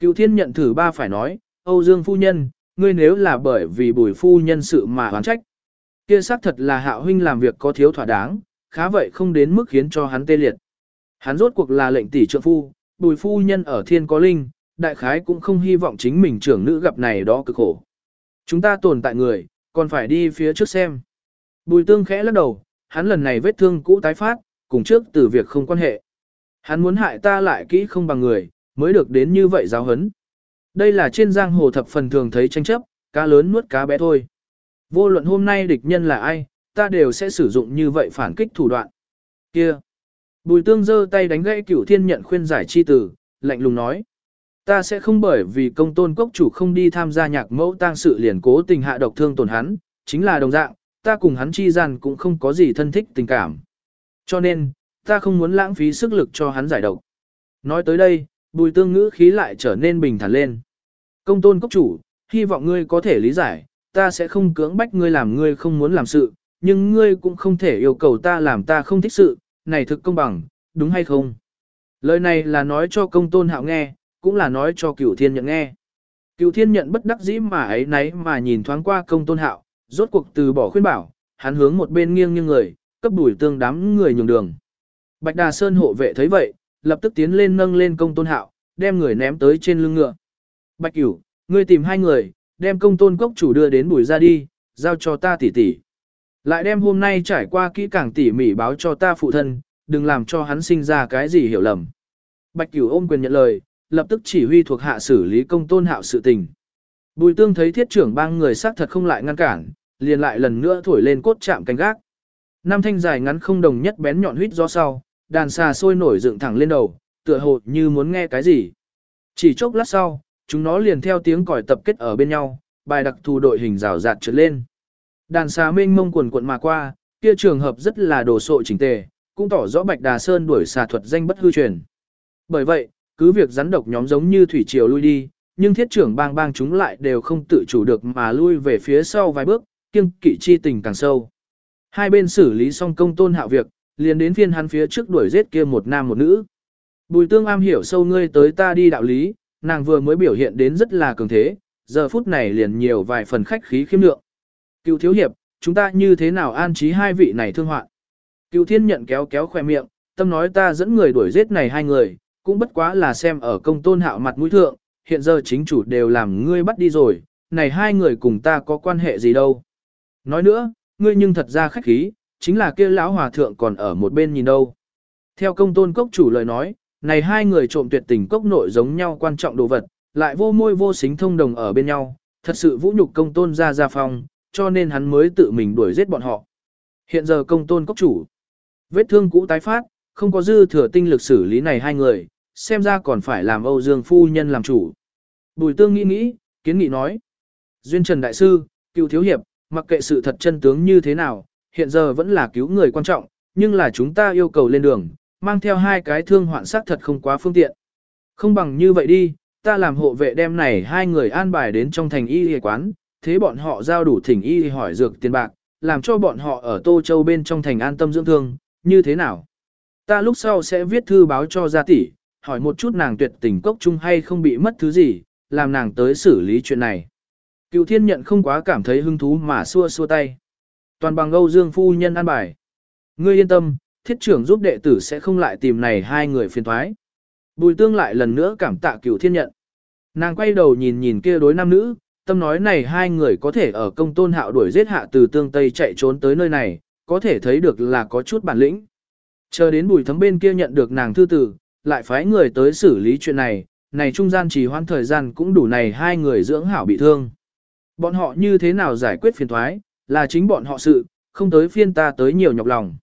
Cựu thiên nhận thử ba phải nói, Âu Dương phu nhân, ngươi nếu là bởi vì bùi phu nhân sự mà hoán trách. Kia xác thật là hạo huynh làm việc có thiếu thỏa đáng, khá vậy không đến mức khiến cho hắn tê liệt. Hắn rốt cuộc là lệnh tỷ trượng phu, bùi phu nhân ở thiên có linh, đại khái cũng không hy vọng chính mình trưởng nữ gặp này đó cực khổ. Chúng ta tồn tại người, còn phải đi phía trước xem. Bùi tương khẽ lắc đầu, hắn lần này vết thương cũ tái phát, cùng trước từ việc không quan hệ. Hắn muốn hại ta lại kỹ không bằng người, mới được đến như vậy giáo hấn. Đây là trên giang hồ thập phần thường thấy tranh chấp, cá lớn nuốt cá bé thôi. Vô luận hôm nay địch nhân là ai, ta đều sẽ sử dụng như vậy phản kích thủ đoạn. Kia! Bùi tương giơ tay đánh gãy cửu thiên nhận khuyên giải chi tử, lạnh lùng nói. Ta sẽ không bởi vì công tôn cốc chủ không đi tham gia nhạc mẫu tang sự liền cố tình hạ độc thương tổn hắn, chính là đồng dạng, ta cùng hắn chi gian cũng không có gì thân thích tình cảm. Cho nên, ta không muốn lãng phí sức lực cho hắn giải độc. Nói tới đây, bùi tương ngữ khí lại trở nên bình thản lên. Công tôn cốc chủ, hy vọng ngươi có thể lý giải, ta sẽ không cưỡng bách ngươi làm ngươi không muốn làm sự, nhưng ngươi cũng không thể yêu cầu ta làm ta không thích sự, này thực công bằng, đúng hay không? Lời này là nói cho công tôn hạo nghe, cũng là nói cho cửu thiên nhận nghe. Cửu thiên nhận bất đắc dĩ mà ấy nấy mà nhìn thoáng qua công tôn hạo, rốt cuộc từ bỏ khuyên bảo, hắn hướng một bên nghiêng như người, cấp đuổi tương đám người nhường đường. Bạch Đà Sơn hộ vệ thấy vậy, lập tức tiến lên nâng lên công tôn hạo, đem người ném tới trên lưng ngựa. Bạch Cửu, ngươi tìm hai người, đem công tôn cốc chủ đưa đến bùi ra đi, giao cho ta tỉ tỉ. Lại đem hôm nay trải qua kỹ càng tỉ mỉ báo cho ta phụ thân, đừng làm cho hắn sinh ra cái gì hiểu lầm. Bạch Cửu ôm quyền nhận lời, lập tức chỉ huy thuộc hạ xử lý công tôn hạo sự tình. Bùi tương thấy thiết trưởng bang người xác thật không lại ngăn cản, liền lại lần nữa thổi lên cốt chạm canh gác. Năm thanh dài ngắn không đồng nhất bén nhọn huyết do sau, đàn xà sôi nổi dựng thẳng lên đầu, tựa hồ như muốn nghe cái gì. Chỉ chốc lát sau, chúng nó liền theo tiếng còi tập kết ở bên nhau, bài đặc thù đội hình rào rạt trượt lên. Đàn xà mênh mông quần quận mà qua, kia trường hợp rất là đồ sộ chỉnh tề, cũng tỏ rõ Bạch Đà Sơn đuổi xà thuật danh bất hư truyền. Bởi vậy, cứ việc rắn độc nhóm giống như thủy triều lui đi, nhưng thiết trưởng bang bang chúng lại đều không tự chủ được mà lui về phía sau vài bước, kiêng kỵ chi tình càng sâu. Hai bên xử lý xong công tôn hạo việc, liền đến phiên hắn phía trước đuổi giết kia một nam một nữ. Bùi tương am hiểu sâu ngươi tới ta đi đạo lý, nàng vừa mới biểu hiện đến rất là cường thế, giờ phút này liền nhiều vài phần khách khí khiêm lượng. Cựu thiếu hiệp, chúng ta như thế nào an trí hai vị này thương hoạn? Cựu thiên nhận kéo kéo khoe miệng, tâm nói ta dẫn người đuổi giết này hai người, cũng bất quá là xem ở công tôn hạo mặt mũi thượng, hiện giờ chính chủ đều làm ngươi bắt đi rồi, này hai người cùng ta có quan hệ gì đâu. Nói nữa, ngươi nhưng thật ra khách khí, chính là kia lão hòa thượng còn ở một bên nhìn đâu. Theo công tôn cốc chủ lời nói, này hai người trộm tuyệt tình cốc nội giống nhau quan trọng đồ vật, lại vô môi vô xính thông đồng ở bên nhau, thật sự vũ nhục công tôn ra ra phòng cho nên hắn mới tự mình đuổi giết bọn họ. Hiện giờ công tôn cốc chủ, vết thương cũ tái phát, không có dư thừa tinh lực xử lý này hai người, xem ra còn phải làm Âu Dương phu nhân làm chủ. Bùi tương nghĩ nghĩ, kiến nghị nói. Duyên Trần Đại Sư, cựu thiếu hiệp, mặc kệ sự thật chân tướng như thế nào, hiện giờ vẫn là cứu người quan trọng, nhưng là chúng ta yêu cầu lên đường, mang theo hai cái thương hoạn sát thật không quá phương tiện. Không bằng như vậy đi, ta làm hộ vệ đem này hai người an bài đến trong thành y y quán, thế bọn họ giao đủ thỉnh y hỏi dược tiền bạc, làm cho bọn họ ở Tô Châu bên trong thành an tâm dưỡng thương, như thế nào? Ta lúc sau sẽ viết thư báo cho gia tỷ, hỏi một chút nàng tuyệt tình cốc chung hay không bị mất thứ gì, làm nàng tới xử lý chuyện này. Cựu thiên nhận không quá cảm thấy hứng thú mà xua xua tay. Toàn bằng Âu Dương phu nhân an bài. Ngươi yên tâm, thiết trưởng giúp đệ tử sẽ không lại tìm này hai người phiền thoái. Bùi tương lại lần nữa cảm tạ cựu thiên nhận. Nàng quay đầu nhìn nhìn kia đối nam nữ, tâm nói này hai người có thể ở công tôn hạo đuổi giết hạ từ tương Tây chạy trốn tới nơi này, có thể thấy được là có chút bản lĩnh. Chờ đến bùi thấm bên kia nhận được nàng thư tử, lại phái người tới xử lý chuyện này, này trung gian trì hoãn thời gian cũng đủ này hai người dưỡng hảo bị thương. Bọn họ như thế nào giải quyết phiền thoái, là chính bọn họ sự, không tới phiên ta tới nhiều nhọc lòng.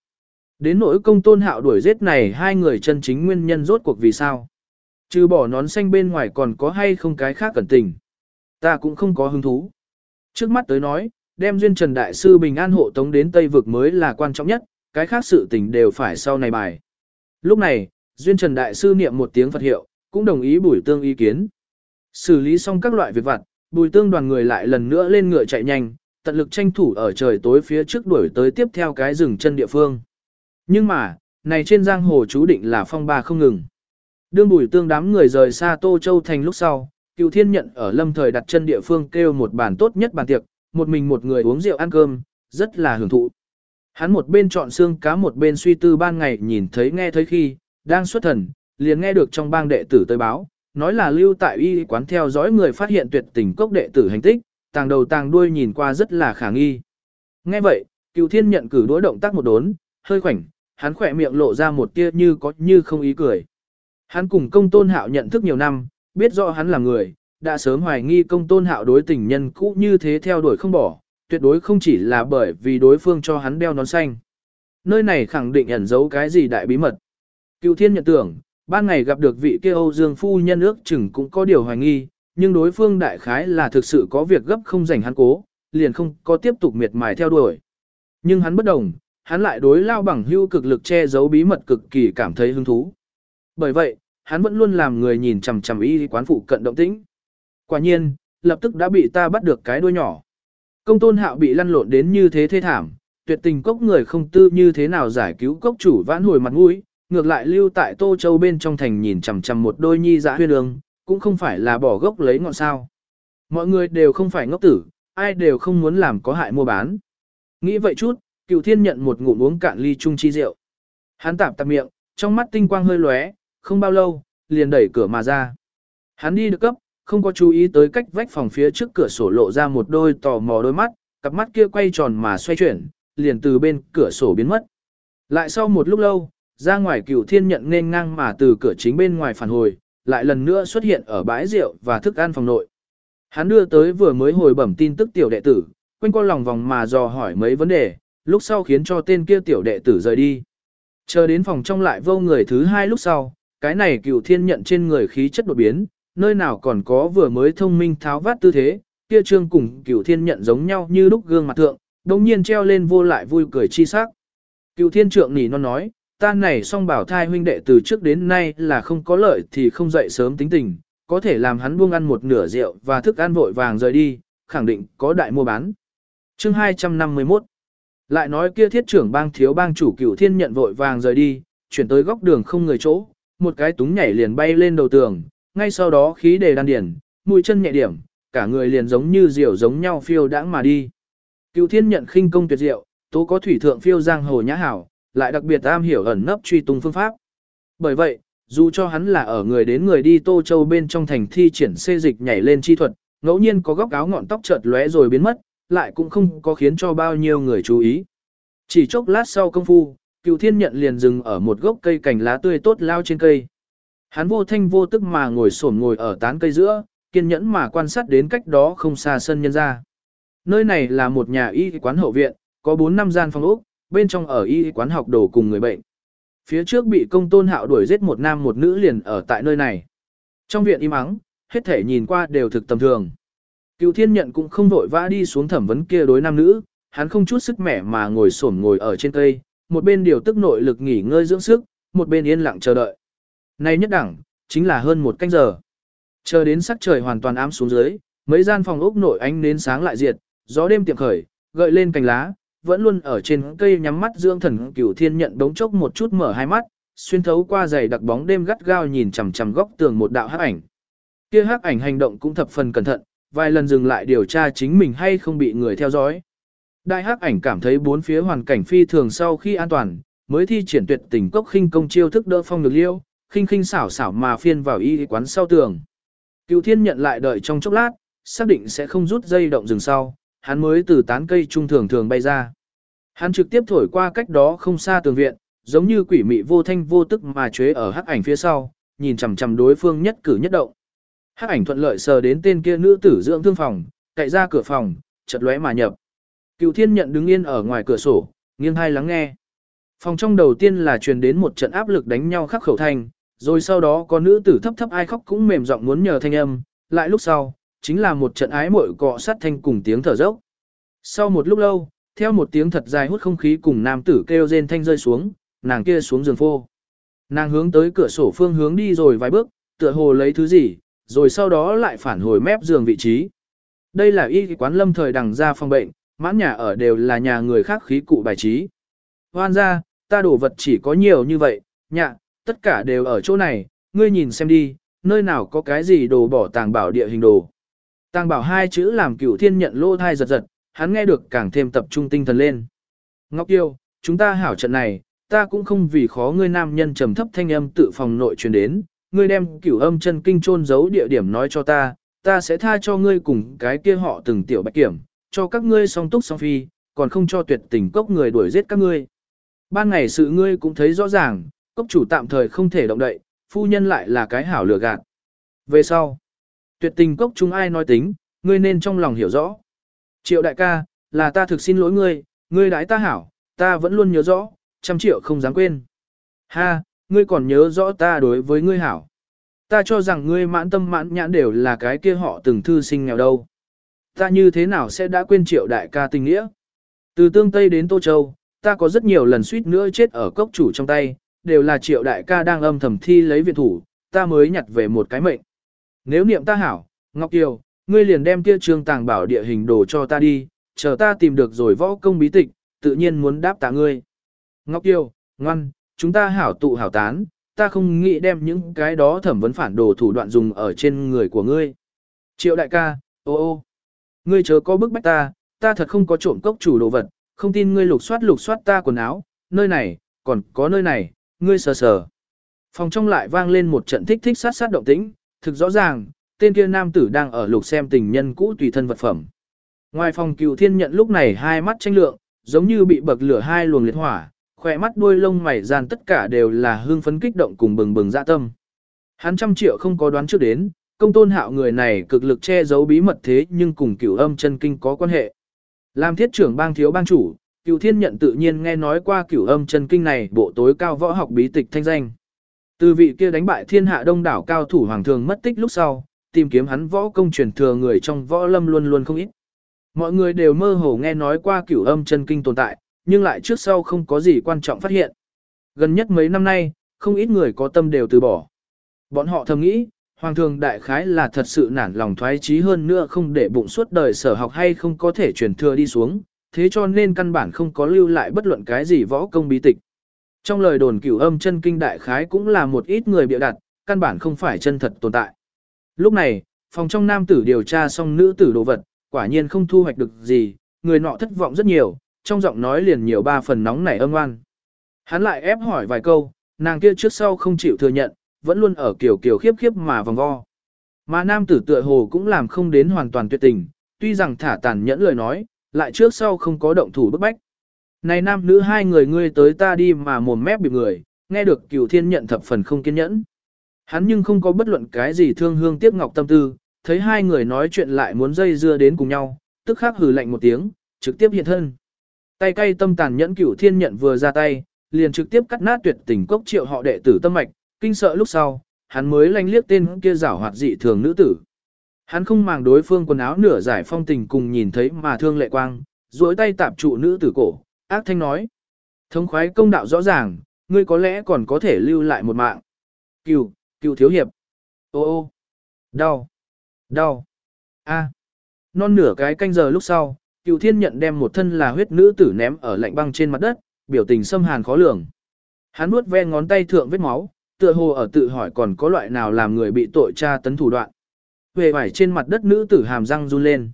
Đến nỗi công tôn hạo đuổi giết này hai người chân chính nguyên nhân rốt cuộc vì sao. Trừ bỏ nón xanh bên ngoài còn có hay không cái khác cẩn tình. Ta cũng không có hứng thú. Trước mắt tới nói, đem duyên trần đại sư bình an hộ tống đến Tây vực mới là quan trọng nhất, cái khác sự tình đều phải sau này bài. Lúc này, duyên trần đại sư niệm một tiếng Phật hiệu, cũng đồng ý bùi tương ý kiến. Xử lý xong các loại việc vặt, bùi tương đoàn người lại lần nữa lên ngựa chạy nhanh, tận lực tranh thủ ở trời tối phía trước đuổi tới tiếp theo cái rừng chân địa phương. Nhưng mà, này trên giang hồ chú định là phong ba không ngừng. Đương bùi tương đám người rời xa Tô Châu thành lúc sau, cựu thiên nhận ở lâm thời đặt chân địa phương kêu một bàn tốt nhất bàn tiệc, một mình một người uống rượu ăn cơm, rất là hưởng thụ. Hắn một bên chọn xương cá một bên suy tư ban ngày nhìn thấy nghe thấy khi, đang xuất thần, liền nghe được trong bang đệ tử tới báo, nói là lưu tại y quán theo dõi người phát hiện tuyệt tình cốc đệ tử hành tích, tàng đầu tàng đuôi nhìn qua rất là khả nghi. Nghe vậy, cựu thiên nhận cử đối động tác một đốn, hơi khoảnh, hắn khỏe miệng lộ ra một tia như có như không ý cười. Hắn cùng công tôn hạo nhận thức nhiều năm, biết rõ hắn là người, đã sớm hoài nghi công tôn hạo đối tình nhân cũ như thế theo đuổi không bỏ, tuyệt đối không chỉ là bởi vì đối phương cho hắn đeo nón xanh. Nơi này khẳng định ẩn giấu cái gì đại bí mật. Cựu thiên nhận tưởng, ban ngày gặp được vị kia Âu Dương phu nhân ước chừng cũng có điều hoài nghi, nhưng đối phương đại khái là thực sự có việc gấp không rảnh hắn cố, liền không có tiếp tục miệt mài theo đuổi. Nhưng hắn bất đồng, hắn lại đối lao bằng hưu cực lực che giấu bí mật cực kỳ cảm thấy hứng thú. Bởi vậy, hắn vẫn luôn làm người nhìn chằm chằm y quán phụ cận động tĩnh. Quả nhiên, lập tức đã bị ta bắt được cái đuôi nhỏ. Công tôn hạo bị lăn lộn đến như thế thê thảm, tuyệt tình cốc người không tư như thế nào giải cứu cốc chủ vãn hồi mặt mũi, ngược lại lưu tại Tô Châu bên trong thành nhìn chằm chằm một đôi nhi dã huyên đường, cũng không phải là bỏ gốc lấy ngọn sao. Mọi người đều không phải ngốc tử, ai đều không muốn làm có hại mua bán. Nghĩ vậy chút, cựu thiên nhận một ngụm uống cạn ly chung chi rượu. Hắn tạp tạp miệng, trong mắt tinh quang hơi lóe, không bao lâu, liền đẩy cửa mà ra. Hắn đi được cấp, không có chú ý tới cách vách phòng phía trước cửa sổ lộ ra một đôi tò mò đôi mắt, cặp mắt kia quay tròn mà xoay chuyển, liền từ bên cửa sổ biến mất. Lại sau một lúc lâu, ra ngoài cửu thiên nhận nên ngang mà từ cửa chính bên ngoài phản hồi, lại lần nữa xuất hiện ở bãi rượu và thức ăn phòng nội. Hắn đưa tới vừa mới hồi bẩm tin tức tiểu đệ tử, quanh qua lòng vòng mà dò hỏi mấy vấn đề, lúc sau khiến cho tên kia tiểu đệ tử rời đi. Chờ đến phòng trong lại vô người thứ hai lúc sau, cái này cửu thiên nhận trên người khí chất đột biến, nơi nào còn có vừa mới thông minh tháo vát tư thế, kia trương cùng cửu thiên nhận giống nhau như lúc gương mặt thượng, đồng nhiên treo lên vô lại vui cười chi sắc. Cửu thiên trượng nỉ non nói, ta này song bảo thai huynh đệ từ trước đến nay là không có lợi thì không dậy sớm tính tình, có thể làm hắn buông ăn một nửa rượu và thức ăn vội vàng rời đi, khẳng định có đại mua bán. Chương 251 Lại nói kia thiết trưởng bang thiếu bang chủ cửu thiên nhận vội vàng rời đi, chuyển tới góc đường không người chỗ, một cái túng nhảy liền bay lên đầu tường, ngay sau đó khí đề đan điển, mũi chân nhẹ điểm, cả người liền giống như diều giống nhau phiêu đãng mà đi. Cựu thiên nhận khinh công tuyệt diệu, tố có thủy thượng phiêu giang hồ nhã hảo, lại đặc biệt am hiểu ẩn nấp truy tung phương pháp. Bởi vậy, dù cho hắn là ở người đến người đi Tô Châu bên trong thành thi triển xê dịch nhảy lên chi thuật, ngẫu nhiên có góc áo ngọn tóc chợt lóe rồi biến mất, lại cũng không có khiến cho bao nhiêu người chú ý. Chỉ chốc lát sau công phu, cựu thiên nhận liền dừng ở một gốc cây cành lá tươi tốt lao trên cây. Hắn vô thanh vô tức mà ngồi xổm ngồi ở tán cây giữa, kiên nhẫn mà quan sát đến cách đó không xa sân nhân ra. Nơi này là một nhà y quán hậu viện, có 4 năm gian phòng ốc, bên trong ở y quán học đồ cùng người bệnh. Phía trước bị công tôn hạo đuổi giết một nam một nữ liền ở tại nơi này. Trong viện im ắng, hết thể nhìn qua đều thực tầm thường. Cựu thiên nhận cũng không vội vã đi xuống thẩm vấn kia đối nam nữ, hắn không chút sức mẻ mà ngồi xổm ngồi ở trên cây, một bên điều tức nội lực nghỉ ngơi dưỡng sức, một bên yên lặng chờ đợi. Nay nhất đẳng, chính là hơn một canh giờ. Chờ đến sắc trời hoàn toàn ám xuống dưới, mấy gian phòng ốc nội ánh nến sáng lại diệt, gió đêm tiệm khởi, gợi lên cành lá, vẫn luôn ở trên cây nhắm mắt dưỡng thần cửu thiên nhận đống chốc một chút mở hai mắt, xuyên thấu qua giày đặc bóng đêm gắt gao nhìn chằm chằm góc tường một đạo hắc ảnh. Kia hắc ảnh hành động cũng thập phần cẩn thận, vài lần dừng lại điều tra chính mình hay không bị người theo dõi. Đại hắc ảnh cảm thấy bốn phía hoàn cảnh phi thường sau khi an toàn, mới thi triển tuyệt tình cốc khinh công chiêu thức đỡ phong được liêu, khinh khinh xảo xảo mà phiên vào y quán sau tường. Cựu thiên nhận lại đợi trong chốc lát, xác định sẽ không rút dây động rừng sau, hắn mới từ tán cây trung thường thường bay ra. Hắn trực tiếp thổi qua cách đó không xa tường viện, giống như quỷ mị vô thanh vô tức mà chế ở hắc ảnh phía sau, nhìn chằm chằm đối phương nhất cử nhất động. Hắc ảnh thuận lợi sờ đến tên kia nữ tử dưỡng thương phòng, cậy ra cửa phòng, chợt lóe mà nhập. Cựu thiên nhận đứng yên ở ngoài cửa sổ, nghiêng hai lắng nghe. Phòng trong đầu tiên là truyền đến một trận áp lực đánh nhau khắc khẩu thanh, rồi sau đó có nữ tử thấp thấp ai khóc cũng mềm giọng muốn nhờ thanh âm, lại lúc sau, chính là một trận ái muội cọ sát thanh cùng tiếng thở dốc. Sau một lúc lâu, theo một tiếng thật dài hút không khí cùng nam tử kêu rên thanh rơi xuống, nàng kia xuống giường phô. Nàng hướng tới cửa sổ phương hướng đi rồi vài bước, tựa hồ lấy thứ gì, rồi sau đó lại phản hồi mép giường vị trí. Đây là y quán lâm thời đằng ra phòng bệnh, mãn nhà ở đều là nhà người khác khí cụ bài trí. Hoan ra, ta đổ vật chỉ có nhiều như vậy, nhạ, tất cả đều ở chỗ này, ngươi nhìn xem đi, nơi nào có cái gì đồ bỏ tàng bảo địa hình đồ. Tàng bảo hai chữ làm cửu thiên nhận lô thai giật giật, hắn nghe được càng thêm tập trung tinh thần lên. Ngọc Yêu, chúng ta hảo trận này, ta cũng không vì khó ngươi nam nhân trầm thấp thanh âm tự phòng nội truyền đến, ngươi đem cửu âm chân kinh chôn giấu địa điểm nói cho ta, ta sẽ tha cho ngươi cùng cái kia họ từng tiểu bạch kiểm, cho các ngươi song túc song phi, còn không cho tuyệt tình cốc người đuổi giết các ngươi. Ban ngày sự ngươi cũng thấy rõ ràng, cốc chủ tạm thời không thể động đậy, phu nhân lại là cái hảo lừa gạt. Về sau, tuyệt tình cốc chúng ai nói tính, ngươi nên trong lòng hiểu rõ. Triệu đại ca, là ta thực xin lỗi ngươi, ngươi đãi ta hảo, ta vẫn luôn nhớ rõ, trăm triệu không dám quên. Ha, ngươi còn nhớ rõ ta đối với ngươi hảo. Ta cho rằng ngươi mãn tâm mãn nhãn đều là cái kia họ từng thư sinh nghèo đâu. Ta như thế nào sẽ đã quên triệu đại ca tình nghĩa? Từ tương Tây đến Tô Châu, ta có rất nhiều lần suýt nữa chết ở cốc chủ trong tay, đều là triệu đại ca đang âm thầm thi lấy viện thủ, ta mới nhặt về một cái mệnh. Nếu niệm ta hảo, Ngọc Kiều, ngươi liền đem kia trương tàng bảo địa hình đồ cho ta đi, chờ ta tìm được rồi võ công bí tịch, tự nhiên muốn đáp tạ ngươi. Ngọc Kiều, ngoan, chúng ta hảo tụ hảo tán, ta không nghĩ đem những cái đó thẩm vấn phản đồ thủ đoạn dùng ở trên người của ngươi. Triệu đại ca, ô ô, ngươi chớ có bức bách ta, ta thật không có trộm cốc chủ đồ vật, không tin ngươi lục soát lục soát ta quần áo, nơi này, còn có nơi này, ngươi sờ sờ. Phòng trong lại vang lên một trận thích thích sát sát động tĩnh, thực rõ ràng, tên kia nam tử đang ở lục xem tình nhân cũ tùy thân vật phẩm. Ngoài phòng cựu thiên nhận lúc này hai mắt tranh lượng, giống như bị bậc lửa hai luồng liệt hỏa, khỏe mắt đuôi lông mày gian tất cả đều là hương phấn kích động cùng bừng bừng dạ tâm. Hắn trăm triệu không có đoán trước đến, công tôn hạo người này cực lực che giấu bí mật thế nhưng cùng cửu âm chân kinh có quan hệ. Làm thiết trưởng bang thiếu bang chủ, cửu thiên nhận tự nhiên nghe nói qua cửu âm chân kinh này bộ tối cao võ học bí tịch thanh danh. Từ vị kia đánh bại thiên hạ đông đảo cao thủ hoàng thường mất tích lúc sau, tìm kiếm hắn võ công truyền thừa người trong võ lâm luôn luôn không ít. Mọi người đều mơ hồ nghe nói qua cửu âm chân kinh tồn tại, nhưng lại trước sau không có gì quan trọng phát hiện. Gần nhất mấy năm nay, không ít người có tâm đều từ bỏ. Bọn họ thầm nghĩ, Hoàng thường đại khái là thật sự nản lòng thoái trí hơn nữa không để bụng suốt đời sở học hay không có thể truyền thừa đi xuống, thế cho nên căn bản không có lưu lại bất luận cái gì võ công bí tịch. Trong lời đồn cửu âm chân kinh đại khái cũng là một ít người bịa đặt, căn bản không phải chân thật tồn tại. Lúc này, phòng trong nam tử điều tra xong nữ tử đồ vật, quả nhiên không thu hoạch được gì, người nọ thất vọng rất nhiều, trong giọng nói liền nhiều ba phần nóng nảy âm oan. Hắn lại ép hỏi vài câu, nàng kia trước sau không chịu thừa nhận, vẫn luôn ở kiểu kiểu khiếp khiếp mà vòng vo. Mà nam tử tựa hồ cũng làm không đến hoàn toàn tuyệt tình, tuy rằng thả tàn nhẫn lời nói, lại trước sau không có động thủ bức bách. Này nam nữ hai người ngươi tới ta đi mà mồm mép bị người, nghe được cửu thiên nhận thập phần không kiên nhẫn. Hắn nhưng không có bất luận cái gì thương hương tiếc ngọc tâm tư, thấy hai người nói chuyện lại muốn dây dưa đến cùng nhau, tức khắc hừ lạnh một tiếng, trực tiếp hiện thân. Tay cay tâm tàn nhẫn cửu thiên nhận vừa ra tay, liền trực tiếp cắt nát tuyệt tình cốc triệu họ đệ tử tâm mạch, kinh sợ lúc sau, hắn mới lanh liếc tên kia giảo hoạt dị thường nữ tử. Hắn không màng đối phương quần áo nửa giải phong tình cùng nhìn thấy mà thương lệ quang, duỗi tay tạp trụ nữ tử cổ, ác thanh nói. Thống khoái công đạo rõ ràng, ngươi có lẽ còn có thể lưu lại một mạng. Cửu, cựu thiếu hiệp. Ô ô, đau, đau, a. Non nửa cái canh giờ lúc sau, cựu thiên nhận đem một thân là huyết nữ tử ném ở lạnh băng trên mặt đất, biểu tình xâm hàn khó lường. Hắn nuốt ve ngón tay thượng vết máu, tựa hồ ở tự hỏi còn có loại nào làm người bị tội tra tấn thủ đoạn. Về vải trên mặt đất nữ tử hàm răng run lên.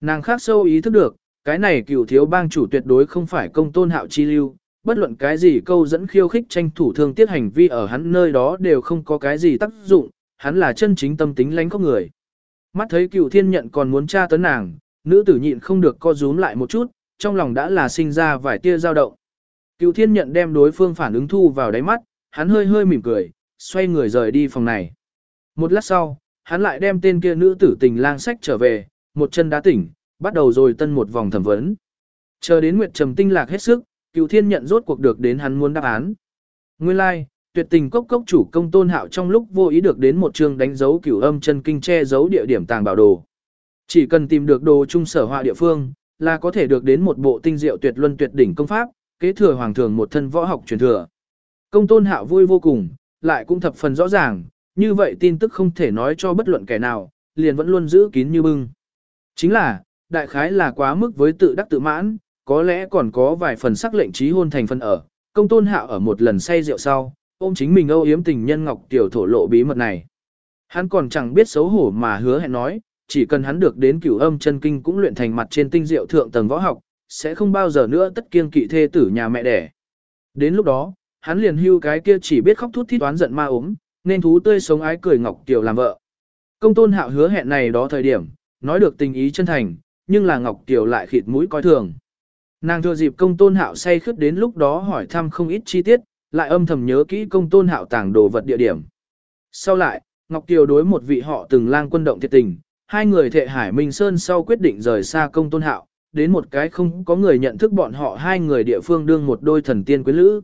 Nàng khác sâu ý thức được, cái này cựu thiếu bang chủ tuyệt đối không phải công tôn hạo chi lưu, bất luận cái gì câu dẫn khiêu khích tranh thủ thương tiết hành vi ở hắn nơi đó đều không có cái gì tác dụng, hắn là chân chính tâm tính lánh khóc người. Mắt thấy cựu thiên nhận còn muốn tra tấn nàng, nữ tử nhịn không được co rúm lại một chút, trong lòng đã là sinh ra vài tia dao động. Cựu thiên nhận đem đối phương phản ứng thu vào đáy mắt, hắn hơi hơi mỉm cười, xoay người rời đi phòng này. Một lát sau, hắn lại đem tên kia nữ tử tình lang sách trở về, một chân đá tỉnh, bắt đầu rồi tân một vòng thẩm vấn. Chờ đến Nguyệt Trầm tinh lạc hết sức, cựu thiên nhận rốt cuộc được đến hắn muốn đáp án. Nguyên lai, like, tuyệt tình cốc cốc chủ công tôn hạo trong lúc vô ý được đến một chương đánh dấu cửu âm chân kinh che giấu địa điểm tàng bảo đồ. Chỉ cần tìm được đồ trung sở họa địa phương, là có thể được đến một bộ tinh diệu tuyệt luân tuyệt đỉnh công pháp, kế thừa hoàng thường một thân võ học truyền thừa. Công tôn hạo vui vô cùng, lại cũng thập phần rõ ràng, như vậy tin tức không thể nói cho bất luận kẻ nào, liền vẫn luôn giữ kín như bưng. Chính là, đại khái là quá mức với tự đắc tự mãn, có lẽ còn có vài phần sắc lệnh trí hôn thành phần ở. Công tôn hạo ở một lần say rượu sau, ôm chính mình âu yếm tình nhân Ngọc Tiểu thổ lộ bí mật này. Hắn còn chẳng biết xấu hổ mà hứa hẹn nói, chỉ cần hắn được đến cửu âm chân kinh cũng luyện thành mặt trên tinh diệu thượng tầng võ học, sẽ không bao giờ nữa tất kiêng kỵ thê tử nhà mẹ đẻ. Đến lúc đó, hắn liền hưu cái kia chỉ biết khóc thút thít toán giận ma ốm, nên thú tươi sống ái cười Ngọc Kiều làm vợ. Công tôn hạo hứa hẹn này đó thời điểm, nói được tình ý chân thành, nhưng là Ngọc Kiều lại khịt mũi coi thường. Nàng thừa dịp công tôn hạo say khướt đến lúc đó hỏi thăm không ít chi tiết, lại âm thầm nhớ kỹ công tôn hạo tàng đồ vật địa điểm, Sau lại, Ngọc Kiều đối một vị họ từng lang quân động thiệt tình, hai người thệ Hải Minh Sơn sau quyết định rời xa công tôn hạo, đến một cái không có người nhận thức bọn họ hai người địa phương đương một đôi thần tiên quyến lữ.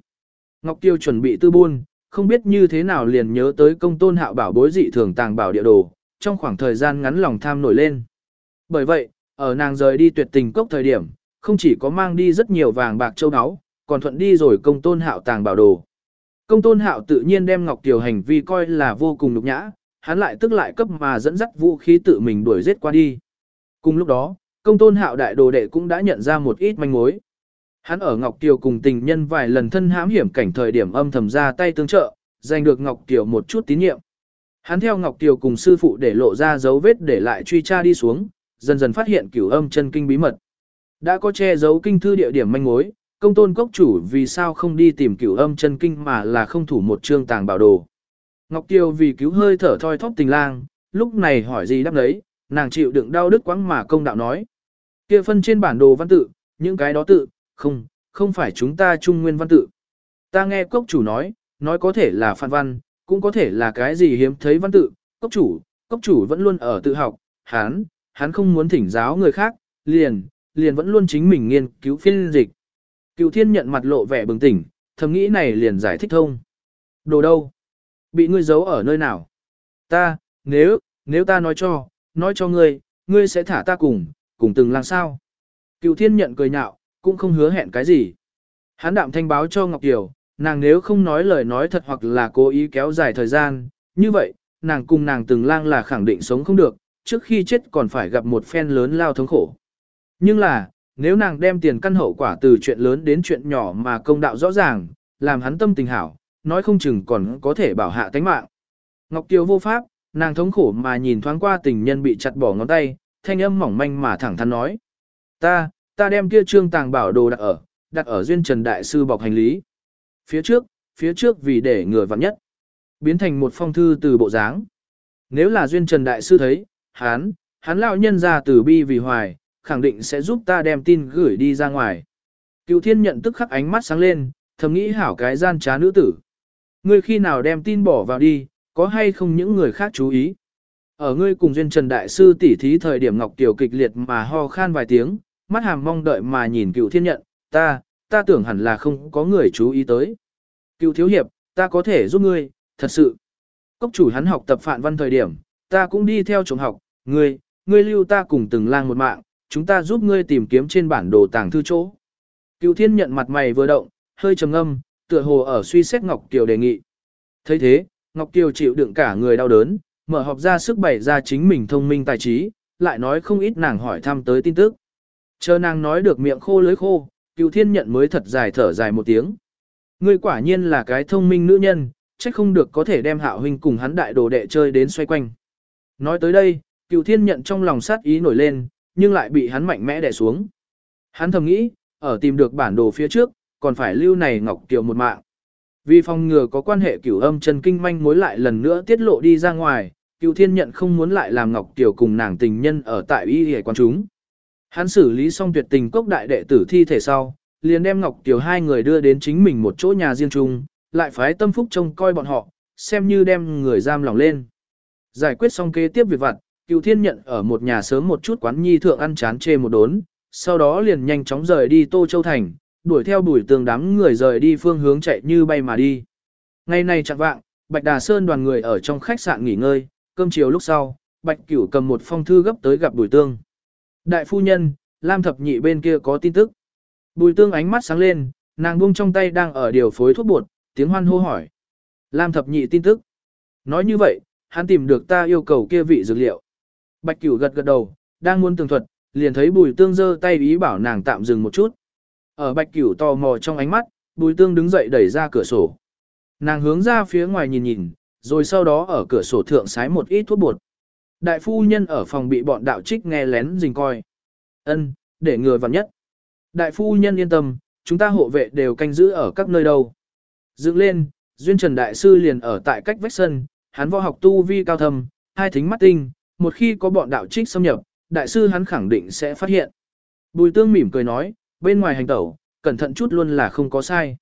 Ngọc Kiều chuẩn bị tư buôn, không biết như thế nào liền nhớ tới công tôn hạo bảo bối dị thường tàng bảo địa đồ, trong khoảng thời gian ngắn lòng tham nổi lên. Bởi vậy, ở nàng rời đi tuyệt tình cốc thời điểm, không chỉ có mang đi rất nhiều vàng bạc châu áo, còn thuận đi rồi công tôn hạo tàng bảo đồ. Công tôn hạo tự nhiên đem Ngọc tiểu hành vi coi là vô cùng nhục nhã, hắn lại tức lại cấp mà dẫn dắt vũ khí tự mình đuổi giết qua đi. Cùng lúc đó, công tôn hạo đại đồ đệ cũng đã nhận ra một ít manh mối. Hắn ở Ngọc Kiều cùng tình nhân vài lần thân hãm hiểm cảnh thời điểm âm thầm ra tay tương trợ, giành được Ngọc Kiều một chút tín nhiệm. Hắn theo Ngọc Kiều cùng sư phụ để lộ ra dấu vết để lại truy tra đi xuống, dần dần phát hiện cửu âm chân kinh bí mật. Đã có che giấu kinh thư địa điểm manh mối, công tôn cốc chủ vì sao không đi tìm cửu âm chân kinh mà là không thủ một trương tàng bảo đồ. Ngọc Kiều vì cứu hơi thở thoi thóp tình lang, lúc này hỏi gì đáp đấy, nàng chịu đựng đau đứt quãng mà công đạo nói. Kia phân trên bản đồ văn tự, những cái đó tự, không, không phải chúng ta trung nguyên văn tự. Ta nghe cốc chủ nói, nói có thể là phan văn, cũng có thể là cái gì hiếm thấy văn tự, cốc chủ, cốc chủ vẫn luôn ở tự học, hắn, hắn không muốn thỉnh giáo người khác, liền, liền vẫn luôn chính mình nghiên cứu phiên dịch. Cựu thiên nhận mặt lộ vẻ bừng tỉnh, thầm nghĩ này liền giải thích thông. Đồ đâu? Bị ngươi giấu ở nơi nào? Ta, nếu, nếu ta nói cho, nói cho ngươi, ngươi sẽ thả ta cùng, cùng từng lang sao. Cựu thiên nhận cười nhạo, cũng không hứa hẹn cái gì. Hắn đạm thanh báo cho Ngọc Kiều, nàng nếu không nói lời nói thật hoặc là cố ý kéo dài thời gian, như vậy, nàng cùng nàng từng lang là khẳng định sống không được, trước khi chết còn phải gặp một phen lớn lao thống khổ. Nhưng là, nếu nàng đem tiền căn hậu quả từ chuyện lớn đến chuyện nhỏ mà công đạo rõ ràng, làm hắn tâm tình hảo, nói không chừng còn có thể bảo hạ tánh mạng. Ngọc Kiều vô pháp, nàng thống khổ mà nhìn thoáng qua tình nhân bị chặt bỏ ngón tay, thanh âm mỏng manh mà thẳng thắn nói. Ta, ta đem kia trương tàng bảo đồ đặt ở, đặt ở duyên trần đại sư bọc hành lý. Phía trước, phía trước vì để người vặn nhất. Biến thành một phong thư từ bộ dáng. Nếu là duyên trần đại sư thấy, hắn, hắn lão nhân ra từ bi vì hoài, khẳng định sẽ giúp ta đem tin gửi đi ra ngoài. Cựu thiên nhận tức khắc ánh mắt sáng lên, thầm nghĩ hảo cái gian trá nữ tử. Ngươi khi nào đem tin bỏ vào đi, có hay không những người khác chú ý. Ở ngươi cùng duyên trần đại sư tỉ thí thời điểm Ngọc tiểu kịch liệt mà ho khan vài tiếng, mắt hàm mong đợi mà nhìn cựu thiên nhận, ta, ta tưởng hẳn là không có người chú ý tới. Cựu thiếu hiệp, ta có thể giúp ngươi, thật sự. Cốc chủ hắn học tập phạn văn thời điểm, ta cũng đi theo trường học, ngươi, ngươi lưu ta cùng từng lang một mạng, chúng ta giúp ngươi tìm kiếm trên bản đồ tàng thư chỗ. Cựu thiên nhận mặt mày vừa động, hơi trầm ngâm, tựa hồ ở suy xét Ngọc Kiều đề nghị. thấy thế, Ngọc Kiều chịu đựng cả người đau đớn, mở họp ra sức bày ra chính mình thông minh tài trí, lại nói không ít nàng hỏi thăm tới tin tức. Chờ nàng nói được miệng khô lưới khô, cựu thiên nhận mới thật dài thở dài một tiếng. Ngươi quả nhiên là cái thông minh nữ nhân, chắc không được có thể đem hạo huynh cùng hắn đại đồ đệ chơi đến xoay quanh. Nói tới đây, cựu thiên nhận trong lòng sát ý nổi lên, nhưng lại bị hắn mạnh mẽ đè xuống. Hắn thầm nghĩ, ở tìm được bản đồ phía trước, còn phải lưu này Ngọc Kiều một mạng. Vì phòng ngừa có quan hệ cửu âm chân kinh manh mối lại lần nữa tiết lộ đi ra ngoài, Cửu thiên nhận không muốn lại làm Ngọc Kiều cùng nàng tình nhân ở tại y hề quan chúng. Hắn xử lý xong tuyệt tình cốc đại đệ tử thi thể sau, liền đem Ngọc Kiều hai người đưa đến chính mình một chỗ nhà riêng chung, lại phái tâm phúc trông coi bọn họ, xem như đem người giam lòng lên. Giải quyết xong kế tiếp việc vặt, cựu thiên nhận ở một nhà sớm một chút quán nhi thượng ăn chán chê một đốn, sau đó liền nhanh chóng rời đi Tô Châu Thành, đuổi theo bùi tường đám người rời đi phương hướng chạy như bay mà đi. Ngày này chẳng vạng, Bạch Đà Sơn đoàn người ở trong khách sạn nghỉ ngơi, cơm chiều lúc sau, Bạch Cửu cầm một phong thư gấp tới gặp Bùi Tương. Đại phu nhân, Lam Thập Nhị bên kia có tin tức. Bùi Tương ánh mắt sáng lên, nàng buông trong tay đang ở điều phối thuốc bột, tiếng hoan hô hỏi. Lam Thập Nhị tin tức. Nói như vậy, hắn tìm được ta yêu cầu kia vị dược liệu. Bạch Cửu gật gật đầu, đang muốn tường thuật, liền thấy Bùi Tương giơ tay ý bảo nàng tạm dừng một chút. Ở Bạch Cửu tò mò trong ánh mắt, Bùi Tương đứng dậy đẩy ra cửa sổ. Nàng hướng ra phía ngoài nhìn nhìn, rồi sau đó ở cửa sổ thượng sái một ít thuốc bột. Đại phu nhân ở phòng bị bọn đạo trích nghe lén rình coi. Ân, để người vào nhất. Đại phu nhân yên tâm, chúng ta hộ vệ đều canh giữ ở các nơi đâu. Dựng lên, Duyên Trần Đại Sư liền ở tại cách vách sân, hắn võ học tu vi cao thâm, hai thính mắt tinh, một khi có bọn đạo trích xâm nhập, Đại Sư hắn khẳng định sẽ phát hiện. Bùi tương mỉm cười nói, bên ngoài hành tẩu, cẩn thận chút luôn là không có sai.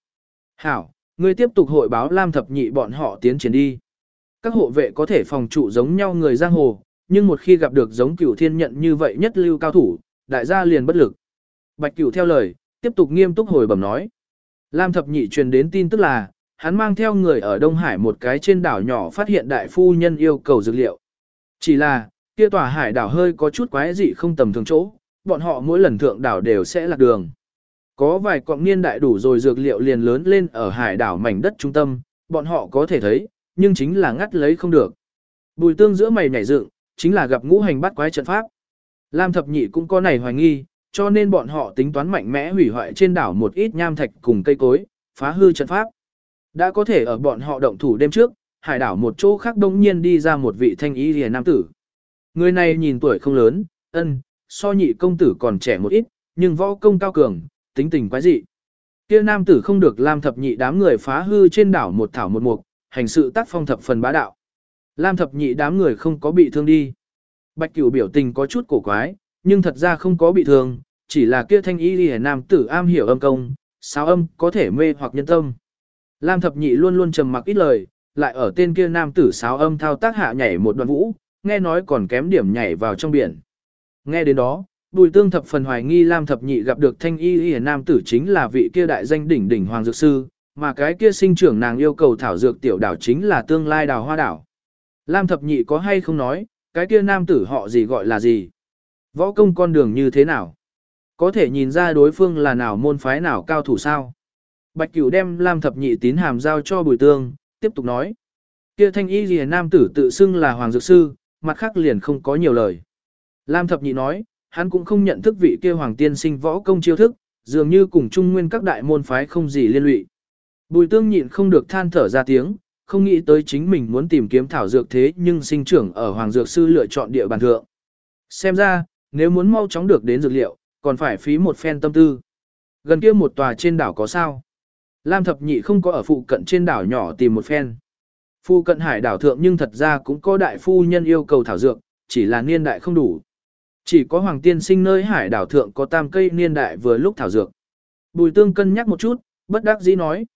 Hảo, ngươi tiếp tục hội báo Lam Thập Nhị bọn họ tiến triển đi. các hộ vệ có thể phòng trụ giống nhau người giang hồ, nhưng một khi gặp được giống cửu thiên nhận như vậy nhất lưu cao thủ, đại gia liền bất lực. Bạch cửu theo lời, tiếp tục nghiêm túc hồi bẩm nói. Lam thập nhị truyền đến tin tức là, hắn mang theo người ở Đông Hải một cái trên đảo nhỏ phát hiện đại phu nhân yêu cầu dược liệu. Chỉ là, kia tòa hải đảo hơi có chút quái dị không tầm thường chỗ, bọn họ mỗi lần thượng đảo đều sẽ lạc đường. Có vài quặng niên đại đủ rồi dược liệu liền lớn lên ở hải đảo mảnh đất trung tâm, bọn họ có thể thấy, nhưng chính là ngắt lấy không được. Bùi tương giữa mày nhảy dựng, chính là gặp ngũ hành bắt quái trận pháp. Lam thập nhị cũng có này hoài nghi, cho nên bọn họ tính toán mạnh mẽ hủy hoại trên đảo một ít nham thạch cùng cây cối, phá hư trận pháp. Đã có thể ở bọn họ động thủ đêm trước, hải đảo một chỗ khác đông nhiên đi ra một vị thanh ý rìa nam tử. Người này nhìn tuổi không lớn, ân, so nhị công tử còn trẻ một ít, nhưng võ công cao cường, tính tình quái dị. Kia nam tử không được Lam thập nhị đám người phá hư trên đảo một thảo một mục, hành sự tác phong thập phần bá đạo. Lam thập nhị đám người không có bị thương đi. Bạch cửu biểu tình có chút cổ quái, nhưng thật ra không có bị thương, chỉ là kia thanh y lìa nam tử am hiểu âm công, sao âm có thể mê hoặc nhân tâm. Lam thập nhị luôn luôn trầm mặc ít lời, lại ở tên kia nam tử sáo âm thao tác hạ nhảy một đoạn vũ, nghe nói còn kém điểm nhảy vào trong biển. Nghe đến đó, bùi tương thập phần hoài nghi Lam thập nhị gặp được thanh y y nam tử chính là vị kia đại danh đỉnh đỉnh hoàng dược sư, mà cái kia sinh trưởng nàng yêu cầu thảo dược tiểu đảo chính là tương lai đào hoa đảo. Lam thập nhị có hay không nói, cái kia nam tử họ gì gọi là gì? Võ công con đường như thế nào? Có thể nhìn ra đối phương là nào môn phái nào cao thủ sao? Bạch cửu đem Lam thập nhị tín hàm giao cho bùi tương, tiếp tục nói. Kia thanh y gì nam tử tự xưng là hoàng dược sư, mặt khác liền không có nhiều lời. Lam thập nhị nói, hắn cũng không nhận thức vị kia hoàng tiên sinh võ công chiêu thức, dường như cùng trung nguyên các đại môn phái không gì liên lụy. Bùi tương nhịn không được than thở ra tiếng, không nghĩ tới chính mình muốn tìm kiếm thảo dược thế nhưng sinh trưởng ở hoàng dược sư lựa chọn địa bàn thượng. Xem ra, nếu muốn mau chóng được đến dược liệu, còn phải phí một phen tâm tư. Gần kia một tòa trên đảo có sao? Lam thập nhị không có ở phụ cận trên đảo nhỏ tìm một phen. Phụ cận hải đảo thượng nhưng thật ra cũng có đại phu nhân yêu cầu thảo dược, chỉ là niên đại không đủ. Chỉ có hoàng tiên sinh nơi hải đảo thượng có tam cây niên đại vừa lúc thảo dược. Bùi tương cân nhắc một chút, bất đắc dĩ nói.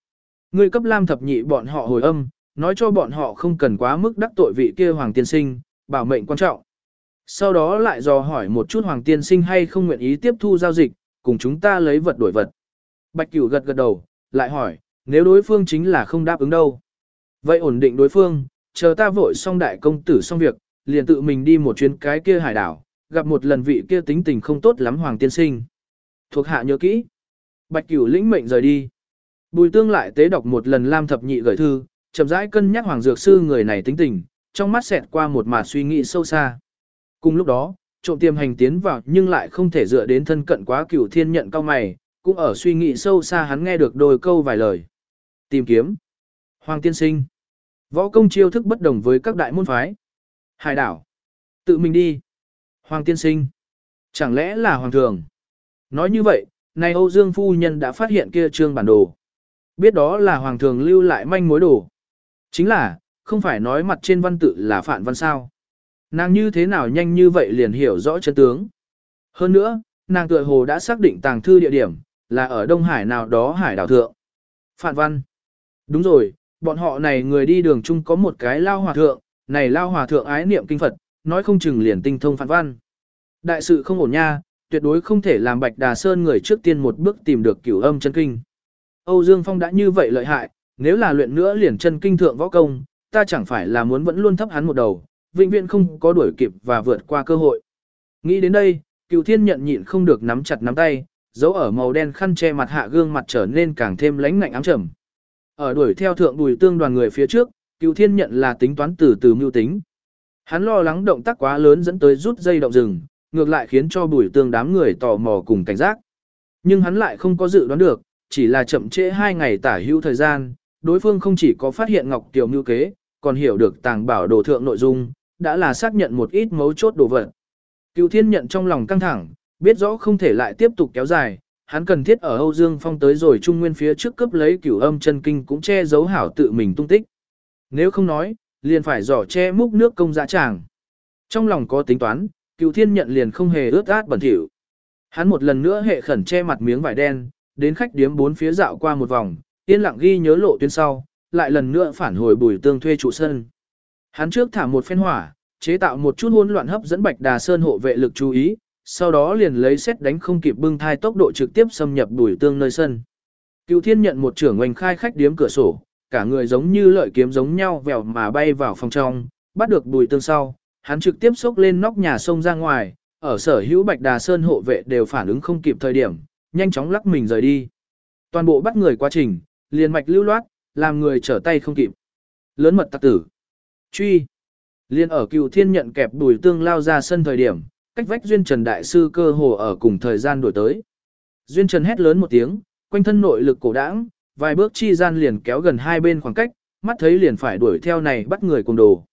Người cấp lam thập nhị bọn họ hồi âm, nói cho bọn họ không cần quá mức đắc tội vị kia hoàng tiên sinh, bảo mệnh quan trọng. Sau đó lại dò hỏi một chút hoàng tiên sinh hay không nguyện ý tiếp thu giao dịch, cùng chúng ta lấy vật đổi vật. Bạch cửu gật gật đầu, lại hỏi, nếu đối phương chính là không đáp ứng đâu. Vậy ổn định đối phương, chờ ta vội xong đại công tử xong việc, liền tự mình đi một chuyến cái kia hải đảo, gặp một lần vị kia tính tình không tốt lắm hoàng tiên sinh. Thuộc hạ nhớ kỹ. Bạch cửu lĩnh mệnh rời đi. Bùi tương lại tế đọc một lần lam thập nhị gửi thư, chậm rãi cân nhắc hoàng dược sư người này tính tình, trong mắt xẹt qua một mạt suy nghĩ sâu xa. Cùng lúc đó, trộm tiềm hành tiến vào nhưng lại không thể dựa đến thân cận quá cửu thiên nhận cao mày, cũng ở suy nghĩ sâu xa hắn nghe được đôi câu vài lời. Tìm kiếm. Hoàng tiên sinh. Võ công chiêu thức bất đồng với các đại môn phái. Hải đảo. Tự mình đi. Hoàng tiên sinh. Chẳng lẽ là hoàng thường? Nói như vậy, này Âu Dương Phu Nhân đã phát hiện kia trương bản đồ. Biết đó là hoàng thường lưu lại manh mối đồ. Chính là, không phải nói mặt trên văn tự là phản văn sao. Nàng như thế nào nhanh như vậy liền hiểu rõ chân tướng. Hơn nữa, nàng tựa hồ đã xác định tàng thư địa điểm, là ở Đông Hải nào đó hải đảo thượng. Phản văn. Đúng rồi, bọn họ này người đi đường chung có một cái lao hòa thượng, này lao hòa thượng ái niệm kinh Phật, nói không chừng liền tinh thông phản văn. Đại sự không ổn nha, tuyệt đối không thể làm Bạch Đà Sơn người trước tiên một bước tìm được cửu âm chân kinh. Âu Dương Phong đã như vậy lợi hại, nếu là luyện nữa liền chân kinh thượng võ công, ta chẳng phải là muốn vẫn luôn thấp hắn một đầu, vĩnh viễn không có đuổi kịp và vượt qua cơ hội. Nghĩ đến đây, cựu thiên nhận nhịn không được nắm chặt nắm tay, dấu ở màu đen khăn che mặt hạ gương mặt trở nên càng thêm lãnh ngạnh ám trầm. Ở đuổi theo thượng bùi tương đoàn người phía trước, cựu thiên nhận là tính toán từ từ mưu tính. Hắn lo lắng động tác quá lớn dẫn tới rút dây động rừng, ngược lại khiến cho bùi tương đám người tò mò cùng cảnh giác. Nhưng hắn lại không có dự đoán được, chỉ là chậm trễ hai ngày tả hữu thời gian, đối phương không chỉ có phát hiện Ngọc Tiểu mưu kế, còn hiểu được tàng bảo đồ thượng nội dung, đã là xác nhận một ít mấu chốt đồ vật. Cựu thiên nhận trong lòng căng thẳng, biết rõ không thể lại tiếp tục kéo dài, hắn cần thiết ở Âu Dương Phong tới rồi Trung Nguyên phía trước cướp lấy cửu âm chân kinh cũng che giấu hảo tự mình tung tích. Nếu không nói, liền phải giỏ che múc nước công dã tràng. Trong lòng có tính toán, Cửu thiên nhận liền không hề ướt át bẩn thỉu. Hắn một lần nữa hệ khẩn che mặt miếng vải đen, đến khách điếm bốn phía dạo qua một vòng, yên lặng ghi nhớ lộ tuyến sau, lại lần nữa phản hồi bùi tương thuê trụ sân. Hắn trước thả một phen hỏa, chế tạo một chút hỗn loạn hấp dẫn Bạch Đà Sơn hộ vệ lực chú ý, sau đó liền lấy xét đánh không kịp bưng thai tốc độ trực tiếp xâm nhập đuổi tương nơi sân. Cựu Thiên nhận một trưởng oanh khai khách điếm cửa sổ, cả người giống như lợi kiếm giống nhau vèo mà bay vào phòng trong, bắt được bùi tương sau, hắn trực tiếp xốc lên nóc nhà sông ra ngoài, ở sở hữu Bạch Đà Sơn hộ vệ đều phản ứng không kịp thời điểm, nhanh chóng lắc mình rời đi. Toàn bộ bắt người quá trình, liền mạch lưu loát, làm người trở tay không kịp. Lớn mật tặc tử. Truy. Liên ở cựu thiên nhận kẹp bùi tương lao ra sân thời điểm, cách vách Duyên Trần Đại Sư cơ hồ ở cùng thời gian đổi tới. Duyên Trần hét lớn một tiếng, quanh thân nội lực cổ đãng, vài bước chi gian liền kéo gần hai bên khoảng cách, mắt thấy liền phải đuổi theo này bắt người cùng đồ.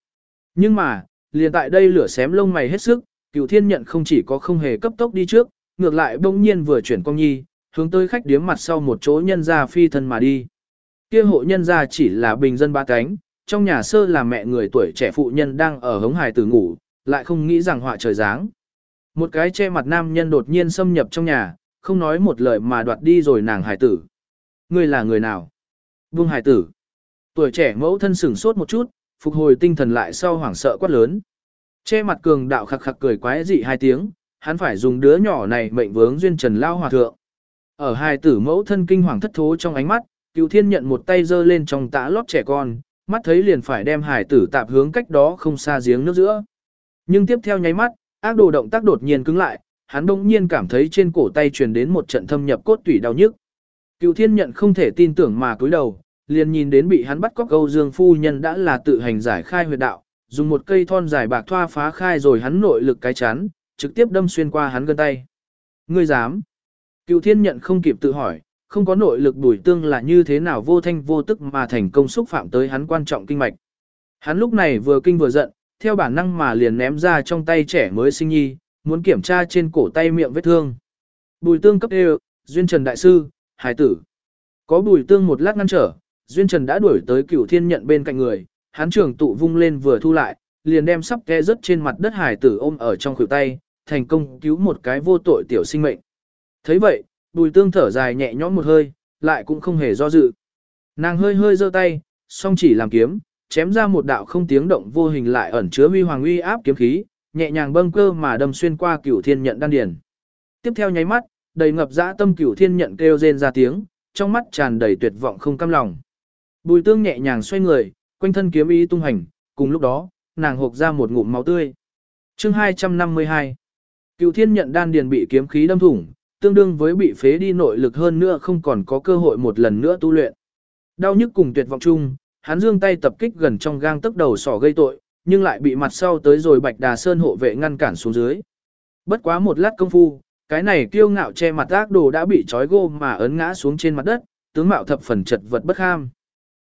Nhưng mà, liền tại đây lửa xém lông mày hết sức, cựu thiên nhận không chỉ có không hề cấp tốc đi trước, ngược lại bỗng nhiên vừa chuyển cong nhi, hướng tới khách điếm mặt sau một chỗ nhân gia phi thân mà đi. Kia hộ nhân gia chỉ là bình dân ba cánh, trong nhà sơ là mẹ người tuổi trẻ phụ nhân đang ở hống hài tử ngủ, lại không nghĩ rằng họa trời giáng một cái che mặt nam nhân đột nhiên xâm nhập trong nhà, không nói một lời mà đoạt đi rồi nàng Hải tử. Ngươi là người nào? Vương Hải tử. Tuổi trẻ mẫu thân sửng sốt một chút, phục hồi tinh thần lại sau hoảng sợ quát lớn. Che mặt cường đạo khặc khặc cười quái dị hai tiếng, hắn phải dùng đứa nhỏ này mệnh vướng duyên trần lao hòa thượng. Ở hai tử mẫu thân kinh hoàng thất thố trong ánh mắt, cựu thiên nhận một tay giơ lên trong tã lót trẻ con, mắt thấy liền phải đem hải tử tạp hướng cách đó không xa giếng nước giữa. Nhưng tiếp theo nháy mắt, ác đồ động tác đột nhiên cứng lại, hắn bỗng nhiên cảm thấy trên cổ tay truyền đến một trận thâm nhập cốt tủy đau nhức. Cựu thiên nhận không thể tin tưởng mà cúi đầu, liền nhìn đến bị hắn bắt cóc câu dương phu nhân đã là tự hành giải khai huyệt đạo, dùng một cây thon dài bạc thoa phá khai rồi hắn nội lực cái chán, trực tiếp đâm xuyên qua hắn gân tay. Ngươi dám? Cựu thiên nhận không kịp tự hỏi, không có nội lực đuổi tương là như thế nào vô thanh vô tức mà thành công xúc phạm tới hắn quan trọng kinh mạch. Hắn lúc này vừa kinh vừa giận, theo bản năng mà liền ném ra trong tay trẻ mới sinh nhi, muốn kiểm tra trên cổ tay miệng vết thương. Bùi tương cấp đều, duyên trần đại sư, hải tử. Có bùi tương một lát ngăn trở, duyên trần đã đuổi tới cửu thiên nhận bên cạnh người, hắn trường tụ vung lên vừa thu lại, liền đem sắp ke rớt trên mặt đất hải tử ôm ở trong khuỷu tay, thành công cứu một cái vô tội tiểu sinh mệnh. thấy vậy, bùi tương thở dài nhẹ nhõm một hơi, lại cũng không hề do dự. Nàng hơi hơi giơ tay, song chỉ làm kiếm, chém ra một đạo không tiếng động vô hình lại ẩn chứa huy hoàng uy áp kiếm khí, nhẹ nhàng bâng cơ mà đâm xuyên qua cửu thiên nhận đan điền. Tiếp theo nháy mắt, đầy ngập dã tâm cửu thiên nhận kêu rên ra tiếng, trong mắt tràn đầy tuyệt vọng không cam lòng. Bùi tương nhẹ nhàng xoay người, quanh thân kiếm ý tung hành, cùng lúc đó, nàng hộc ra một ngụm máu tươi. Chương 252 Cựu thiên nhận đan điền bị kiếm khí đâm thủng, tương đương với bị phế đi nội lực hơn nữa không còn có cơ hội một lần nữa tu luyện. Đau nhức cùng tuyệt vọng chung, hắn dương tay tập kích gần trong gang tức đầu sỏ gây tội, nhưng lại bị mặt sau tới rồi Bạch Đà Sơn hộ vệ ngăn cản xuống dưới. Bất quá một lát công phu, cái này kiêu ngạo che mặt ác đồ đã bị trói gô mà ấn ngã xuống trên mặt đất, tướng mạo thập phần chật vật bất ham.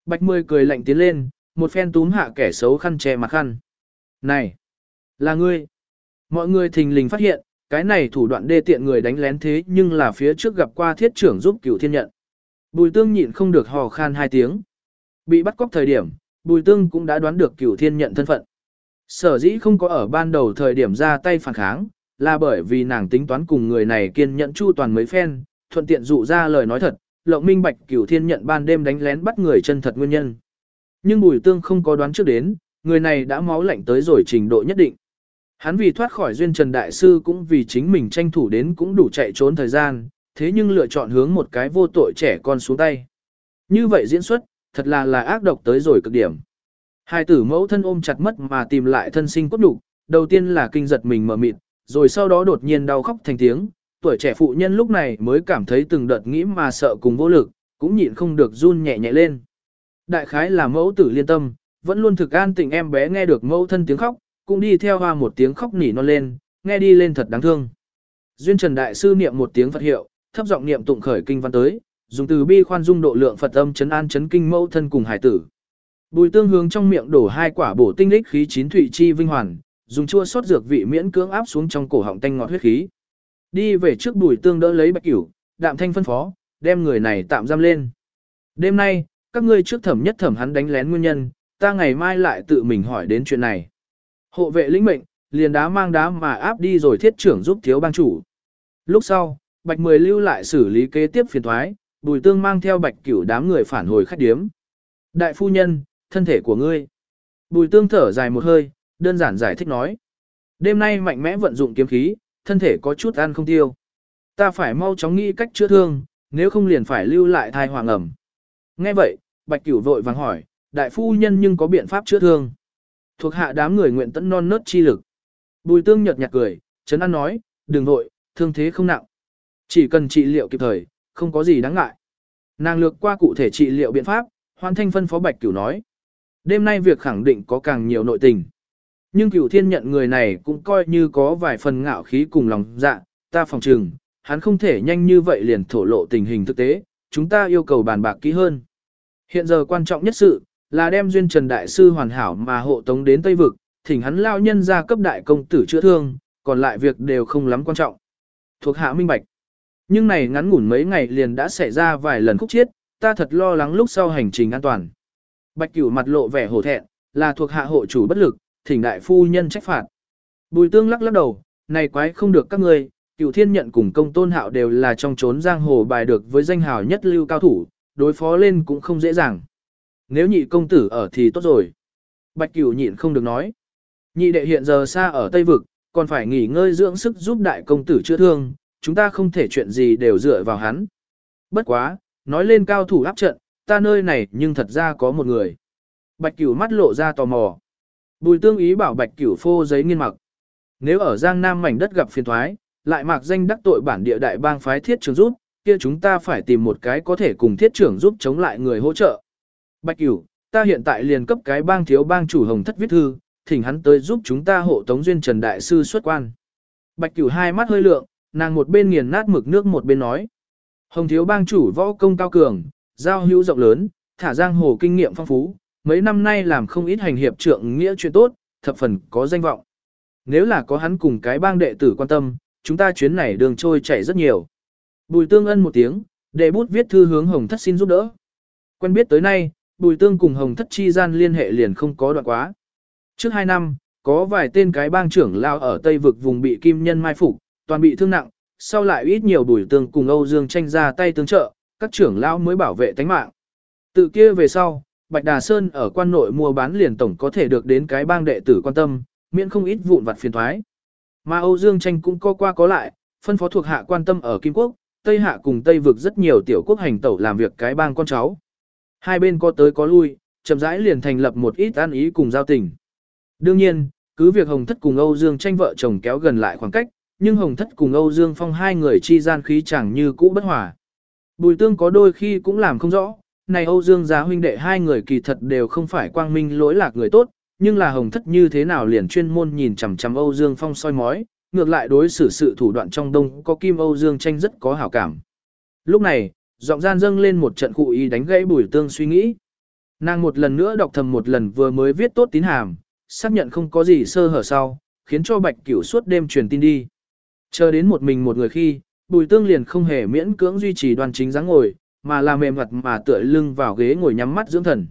Bạch Mười cười lạnh tiến lên, một phen túm hạ kẻ xấu khăn che mặt khăn. Này, là ngươi. Mọi người thình lình phát hiện, cái này thủ đoạn đê tiện người đánh lén thế nhưng là phía trước gặp qua thiết trưởng giúp cửu thiên nhận. Bùi tương nhịn không được hò khan hai tiếng. Bị bắt cóc thời điểm, bùi tương cũng đã đoán được cửu thiên nhận thân phận. Sở dĩ không có ở ban đầu thời điểm ra tay phản kháng, là bởi vì nàng tính toán cùng người này kiên nhẫn chu toàn mấy phen, thuận tiện dụ ra lời nói thật, lộng minh bạch cửu thiên nhận ban đêm đánh lén bắt người chân thật nguyên nhân. Nhưng bùi tương không có đoán trước đến, người này đã máu lạnh tới rồi trình độ nhất định. Hắn vì thoát khỏi duyên trần đại sư cũng vì chính mình tranh thủ đến cũng đủ chạy trốn thời gian, thế nhưng lựa chọn hướng một cái vô tội trẻ con xuống tay. Như vậy diễn xuất, thật là là ác độc tới rồi cực điểm. Hai tử mẫu thân ôm chặt mất mà tìm lại thân sinh cốt đủ, đầu tiên là kinh giật mình mở mịt, rồi sau đó đột nhiên đau khóc thành tiếng, tuổi trẻ phụ nhân lúc này mới cảm thấy từng đợt nghĩ mà sợ cùng vô lực, cũng nhịn không được run nhẹ nhẹ lên. Đại khái là mẫu tử liên tâm, vẫn luôn thực an tình em bé nghe được mẫu thân tiếng khóc, cũng đi theo hoa một tiếng khóc nỉ non lên, nghe đi lên thật đáng thương. Duyên Trần Đại Sư niệm một tiếng Phật hiệu, thấp giọng niệm tụng khởi kinh văn tới, dùng từ bi khoan dung độ lượng Phật âm chấn an chấn kinh mẫu thân cùng hải tử. Bùi tương hướng trong miệng đổ hai quả bổ tinh lích khí chín thủy chi vinh hoàn, dùng chua sót dược vị miễn cưỡng áp xuống trong cổ họng tanh ngọt huyết khí. Đi về trước bùi tương đỡ lấy bạch cửu, đạm thanh phân phó, đem người này tạm giam lên. Đêm nay, các ngươi trước thẩm nhất thẩm hắn đánh lén nguyên nhân, ta ngày mai lại tự mình hỏi đến chuyện này. Hộ vệ lĩnh mệnh, liền đá mang đá mà áp đi rồi thiết trưởng giúp thiếu bang chủ. Lúc sau, Bạch Mười lưu lại xử lý kế tiếp phiền thoái, Bùi Tương mang theo Bạch Cửu đám người phản hồi khách điếm. Đại phu nhân, thân thể của ngươi. Bùi tương thở dài một hơi, đơn giản giải thích nói. Đêm nay mạnh mẽ vận dụng kiếm khí, thân thể có chút ăn không tiêu. Ta phải mau chóng nghĩ cách chữa thương, nếu không liền phải lưu lại thai hoàng ẩm. Nghe vậy, Bạch Cửu vội vàng hỏi, đại phu nhân nhưng có biện pháp chữa thương. Thuộc hạ đám người nguyện tận non nớt chi lực. Bùi tương nhợt nhạt cười, chấn an nói, đừng vội, thương thế không nặng. Chỉ cần trị liệu kịp thời, không có gì đáng ngại. Nàng lược qua cụ thể trị liệu biện pháp, hoàn thanh phân phó Bạch Cửu nói. Đêm nay việc khẳng định có càng nhiều nội tình. Nhưng cửu thiên nhận người này cũng coi như có vài phần ngạo khí cùng lòng dạ, ta phòng trừng, hắn không thể nhanh như vậy liền thổ lộ tình hình thực tế, chúng ta yêu cầu bàn bạc kỹ hơn. Hiện giờ quan trọng nhất sự, là đem duyên trần đại sư hoàn hảo mà hộ tống đến Tây Vực, thỉnh hắn lao nhân ra cấp đại công tử chữa thương, còn lại việc đều không lắm quan trọng. Thuộc hạ minh bạch. Nhưng này ngắn ngủn mấy ngày liền đã xảy ra vài lần khúc chiết, ta thật lo lắng lúc sau hành trình an toàn. Bạch cửu mặt lộ vẻ hổ thẹn, là thuộc hạ hộ chủ bất lực, thỉnh đại phu nhân trách phạt. Bùi tương lắc lắc đầu, này quái không được các ngươi, cửu thiên nhận cùng công tôn hạo đều là trong trốn giang hồ bài được với danh hào nhất lưu cao thủ, đối phó lên cũng không dễ dàng. Nếu nhị công tử ở thì tốt rồi. Bạch cửu nhịn không được nói. Nhị đệ hiện giờ xa ở Tây Vực, còn phải nghỉ ngơi dưỡng sức giúp đại công tử chữa thương, chúng ta không thể chuyện gì đều dựa vào hắn. Bất quá, nói lên cao thủ áp trận, ta nơi này nhưng thật ra có một người. Bạch cửu mắt lộ ra tò mò. Bùi tương ý bảo bạch cửu phô giấy nghiên mặc. Nếu ở Giang Nam mảnh đất gặp phiền thoái, lại mặc danh đắc tội bản địa đại bang phái thiết trường giúp, kia chúng ta phải tìm một cái có thể cùng thiết trưởng giúp chống lại người hỗ trợ. Bạch cửu, ta hiện tại liền cấp cái bang thiếu bang chủ hồng thất viết thư, thỉnh hắn tới giúp chúng ta hộ tống duyên trần đại sư xuất quan. Bạch cửu hai mắt hơi lượng, nàng một bên nghiền nát mực nước một bên nói. Hồng thiếu bang chủ võ công cao cường, giao hữu rộng lớn, thả giang hồ kinh nghiệm phong phú, mấy năm nay làm không ít hành hiệp trượng nghĩa chuyện tốt, thập phần có danh vọng. Nếu là có hắn cùng cái bang đệ tử quan tâm, chúng ta chuyến này đường trôi chảy rất nhiều. Bùi tương ân một tiếng, đệ bút viết thư hướng hồng thất xin giúp đỡ. Quen biết tới nay, bùi tương cùng hồng thất chi gian liên hệ liền không có đoạn quá. Trước hai năm, có vài tên cái bang trưởng lao ở Tây vực vùng bị kim nhân mai phục, toàn bị thương nặng, sau lại ít nhiều bùi tương cùng Âu Dương tranh ra tay tương trợ, các trưởng lão mới bảo vệ tánh mạng. từ kia về sau, Bạch Đà Sơn ở quan nội mua bán liền tổng có thể được đến cái bang đệ tử quan tâm, miễn không ít vụn vặt phiền thoái. Mà Âu Dương tranh cũng có qua có lại, phân phó thuộc hạ quan tâm ở Kim Quốc, Tây Hạ cùng Tây vực rất nhiều tiểu quốc hành tẩu làm việc cái bang con cháu. Hai bên có tới có lui, chậm rãi liền thành lập một ít an ý cùng giao tình. Đương nhiên, cứ việc Hồng Thất cùng Âu Dương tranh vợ chồng kéo gần lại khoảng cách, nhưng Hồng Thất cùng Âu Dương Phong hai người chi gian khí chẳng như cũ bất hòa. Bùi tương có đôi khi cũng làm không rõ, này Âu Dương gia huynh đệ hai người kỳ thật đều không phải quang minh lỗi lạc người tốt, nhưng là Hồng Thất như thế nào liền chuyên môn nhìn chằm chằm Âu Dương Phong soi mói, ngược lại đối xử sự thủ đoạn trong đông có Kim Âu Dương tranh rất có hảo cảm. Lúc này, giọng gian dâng lên một trận cụ ý đánh gãy bùi tương suy nghĩ. Nàng một lần nữa đọc thầm một lần vừa mới viết tốt tín hàm, xác nhận không có gì sơ hở sau, khiến cho bạch cửu suốt đêm truyền tin đi. Chờ đến một mình một người khi, bùi tương liền không hề miễn cưỡng duy trì đoàn chính dáng ngồi, mà là mềm mặt mà tựa lưng vào ghế ngồi nhắm mắt dưỡng thần.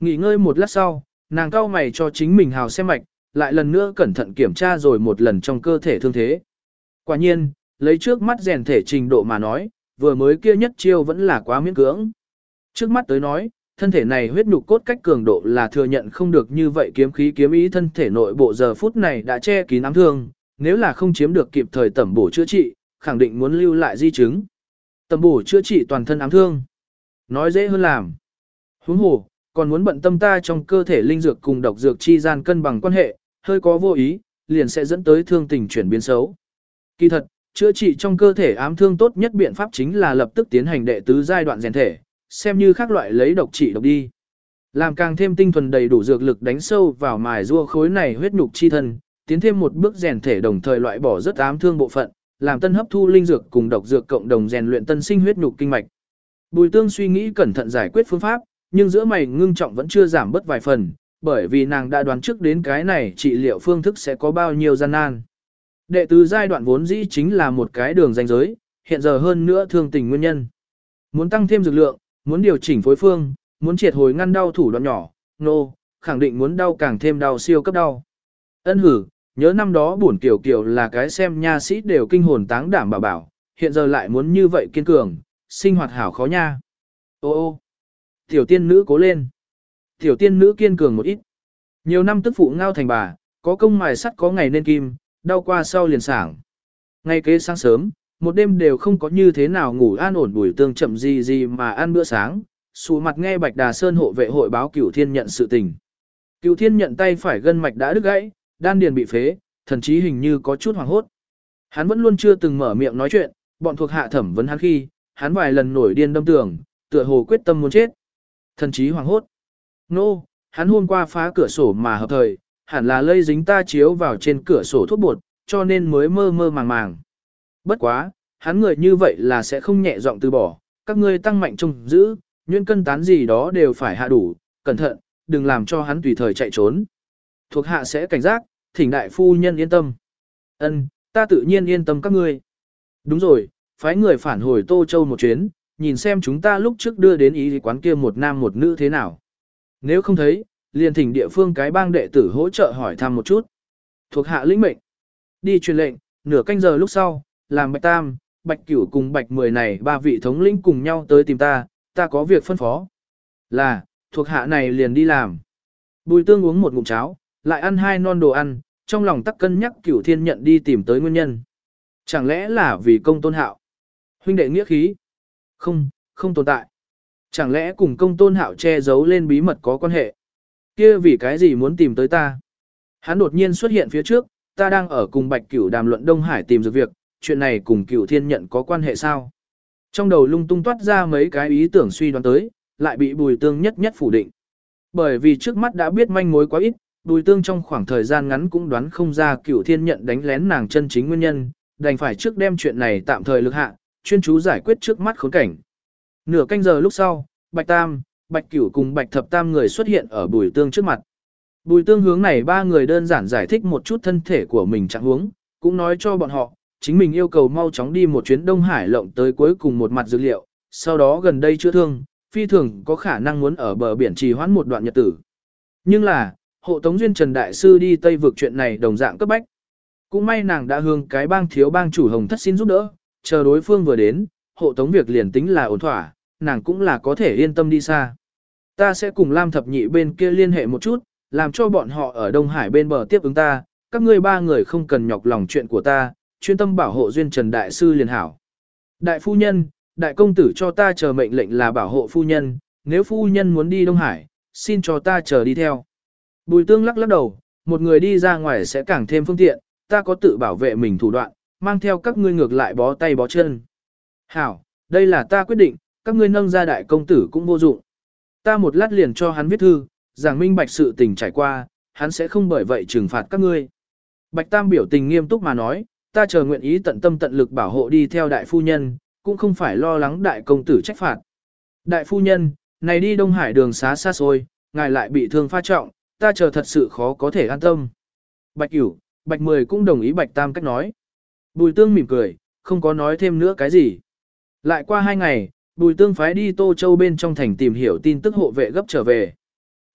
Nghỉ ngơi một lát sau, nàng cao mày cho chính mình hào xem mạch, lại lần nữa cẩn thận kiểm tra rồi một lần trong cơ thể thương thế. Quả nhiên, lấy trước mắt rèn thể trình độ mà nói, vừa mới kia nhất chiêu vẫn là quá miễn cưỡng. Trước mắt tới nói, thân thể này huyết nhục cốt cách cường độ là thừa nhận không được như vậy kiếm khí kiếm ý thân thể nội bộ giờ phút này đã che kín ám thương, nếu là không chiếm được kịp thời tẩm bổ chữa trị, khẳng định muốn lưu lại di chứng. Tẩm bổ chữa trị toàn thân ám thương. Nói dễ hơn làm. Huống hồ, còn muốn bận tâm ta trong cơ thể linh dược cùng độc dược chi gian cân bằng quan hệ, hơi có vô ý, liền sẽ dẫn tới thương tình chuyển biến xấu. Kỳ thật, chữa trị trong cơ thể ám thương tốt nhất biện pháp chính là lập tức tiến hành đệ tứ giai đoạn rèn thể, xem như khác loại lấy độc trị độc đi. Làm càng thêm tinh thuần đầy đủ dược lực đánh sâu vào mài rua khối này huyết nhục chi thân, tiến thêm một bước rèn thể đồng thời loại bỏ rất ám thương bộ phận, làm tân hấp thu linh dược cùng độc dược cộng đồng rèn luyện tân sinh huyết nhục kinh mạch. Bùi Tương suy nghĩ cẩn thận giải quyết phương pháp, nhưng giữa mày ngưng trọng vẫn chưa giảm bớt vài phần, bởi vì nàng đã đoán trước đến cái này trị liệu phương thức sẽ có bao nhiêu gian nan. Đệ tứ giai đoạn vốn dĩ chính là một cái đường ranh giới, hiện giờ hơn nữa thương tình nguyên nhân. Muốn tăng thêm dược lượng, muốn điều chỉnh phối phương, muốn triệt hồi ngăn đau thủ đoạn nhỏ, nô, no, khẳng định muốn đau càng thêm đau siêu cấp đau. Ân hử, nhớ năm đó buồn kiểu kiểu là cái xem nha sĩ đều kinh hồn táng đảm bảo bảo, hiện giờ lại muốn như vậy kiên cường, sinh hoạt hảo khó nha. Ô ô, tiểu tiên nữ cố lên. Tiểu tiên nữ kiên cường một ít. Nhiều năm tức phụ ngao thành bà, có công mài sắt có ngày nên kim, đau qua sau liền sảng. Ngay kế sáng sớm, một đêm đều không có như thế nào ngủ an ổn buổi tương chậm gì gì mà ăn bữa sáng, xù mặt nghe Bạch Đà Sơn hộ vệ hội báo Cửu Thiên nhận sự tình. Cửu Thiên nhận tay phải gân mạch đã đứt gãy, đan điền bị phế, thần chí hình như có chút hoảng hốt. Hắn vẫn luôn chưa từng mở miệng nói chuyện, bọn thuộc hạ thẩm vấn hắn khi, hắn vài lần nổi điên đâm tường, tựa hồ quyết tâm muốn chết. Thần chí hoảng hốt. Nô, no, hắn hôm qua phá cửa sổ mà hợp thời, hẳn là lây dính ta chiếu vào trên cửa sổ thuốc bột, cho nên mới mơ mơ màng màng. Bất quá, hắn người như vậy là sẽ không nhẹ giọng từ bỏ, các ngươi tăng mạnh trông giữ, nguyên cân tán gì đó đều phải hạ đủ, cẩn thận, đừng làm cho hắn tùy thời chạy trốn. Thuộc hạ sẽ cảnh giác, thỉnh đại phu nhân yên tâm. Ân, ta tự nhiên yên tâm các ngươi. Đúng rồi, phái người phản hồi Tô Châu một chuyến, nhìn xem chúng ta lúc trước đưa đến ý quán kia một nam một nữ thế nào. Nếu không thấy, liền thỉnh địa phương cái bang đệ tử hỗ trợ hỏi thăm một chút. Thuộc hạ lĩnh mệnh. Đi truyền lệnh, nửa canh giờ lúc sau, làm bạch tam, bạch cửu cùng bạch mười này ba vị thống lĩnh cùng nhau tới tìm ta, ta có việc phân phó. Là, thuộc hạ này liền đi làm. Bùi tương uống một ngụm cháo, lại ăn hai non đồ ăn, trong lòng tắc cân nhắc cửu thiên nhận đi tìm tới nguyên nhân. Chẳng lẽ là vì công tôn hạo? Huynh đệ nghĩa khí? Không, không tồn tại. Chẳng lẽ cùng công tôn hạo che giấu lên bí mật có quan hệ? kia vì cái gì muốn tìm tới ta? Hắn đột nhiên xuất hiện phía trước, ta đang ở cùng bạch cửu đàm luận Đông Hải tìm dược việc, chuyện này cùng cửu thiên nhận có quan hệ sao? Trong đầu lung tung toát ra mấy cái ý tưởng suy đoán tới, lại bị bùi tương nhất nhất phủ định. Bởi vì trước mắt đã biết manh mối quá ít, bùi tương trong khoảng thời gian ngắn cũng đoán không ra cửu thiên nhận đánh lén nàng chân chính nguyên nhân, đành phải trước đem chuyện này tạm thời lực hạ, chuyên chú giải quyết trước mắt khốn cảnh. Nửa canh giờ lúc sau, Bạch Tam, Bạch Cửu cùng Bạch Thập Tam người xuất hiện ở bùi tương trước mặt. Bùi tương hướng này ba người đơn giản giải thích một chút thân thể của mình trạng huống, cũng nói cho bọn họ, chính mình yêu cầu mau chóng đi một chuyến Đông Hải lộng tới cuối cùng một mặt dữ liệu, sau đó gần đây chữa thương, phi thường có khả năng muốn ở bờ biển trì hoãn một đoạn nhật tử. Nhưng là, hộ tống duyên Trần Đại Sư đi Tây vực chuyện này đồng dạng cấp bách. Cũng may nàng đã hướng cái bang thiếu bang chủ hồng thất xin giúp đỡ, chờ đối phương vừa đến, hộ tống việc liền tính là ổn thỏa, nàng cũng là có thể yên tâm đi xa. Ta sẽ cùng Lam thập nhị bên kia liên hệ một chút, làm cho bọn họ ở Đông Hải bên bờ tiếp ứng ta, các ngươi ba người không cần nhọc lòng chuyện của ta, chuyên tâm bảo hộ duyên Trần Đại Sư liền hảo. Đại phu nhân, đại công tử cho ta chờ mệnh lệnh là bảo hộ phu nhân, nếu phu nhân muốn đi Đông Hải, xin cho ta chờ đi theo. Bùi tương lắc lắc đầu, một người đi ra ngoài sẽ càng thêm phương tiện, ta có tự bảo vệ mình thủ đoạn, mang theo các ngươi ngược lại bó tay bó chân. Hảo, đây là ta quyết định, các ngươi nâng ra đại công tử cũng vô dụng. Ta một lát liền cho hắn viết thư, giảng minh bạch sự tình trải qua, hắn sẽ không bởi vậy trừng phạt các ngươi. Bạch Tam biểu tình nghiêm túc mà nói, ta chờ nguyện ý tận tâm tận lực bảo hộ đi theo đại phu nhân, cũng không phải lo lắng đại công tử trách phạt. Đại phu nhân, này đi Đông Hải đường xá xa xôi, ngài lại bị thương pha trọng, ta chờ thật sự khó có thể an tâm. Bạch Cửu, Bạch Mười cũng đồng ý Bạch Tam cách nói. Bùi Tương mỉm cười, không có nói thêm nữa cái gì. Lại qua hai ngày, Bùi Tương phái đi Tô Châu bên trong thành tìm hiểu tin tức hộ vệ gấp trở về.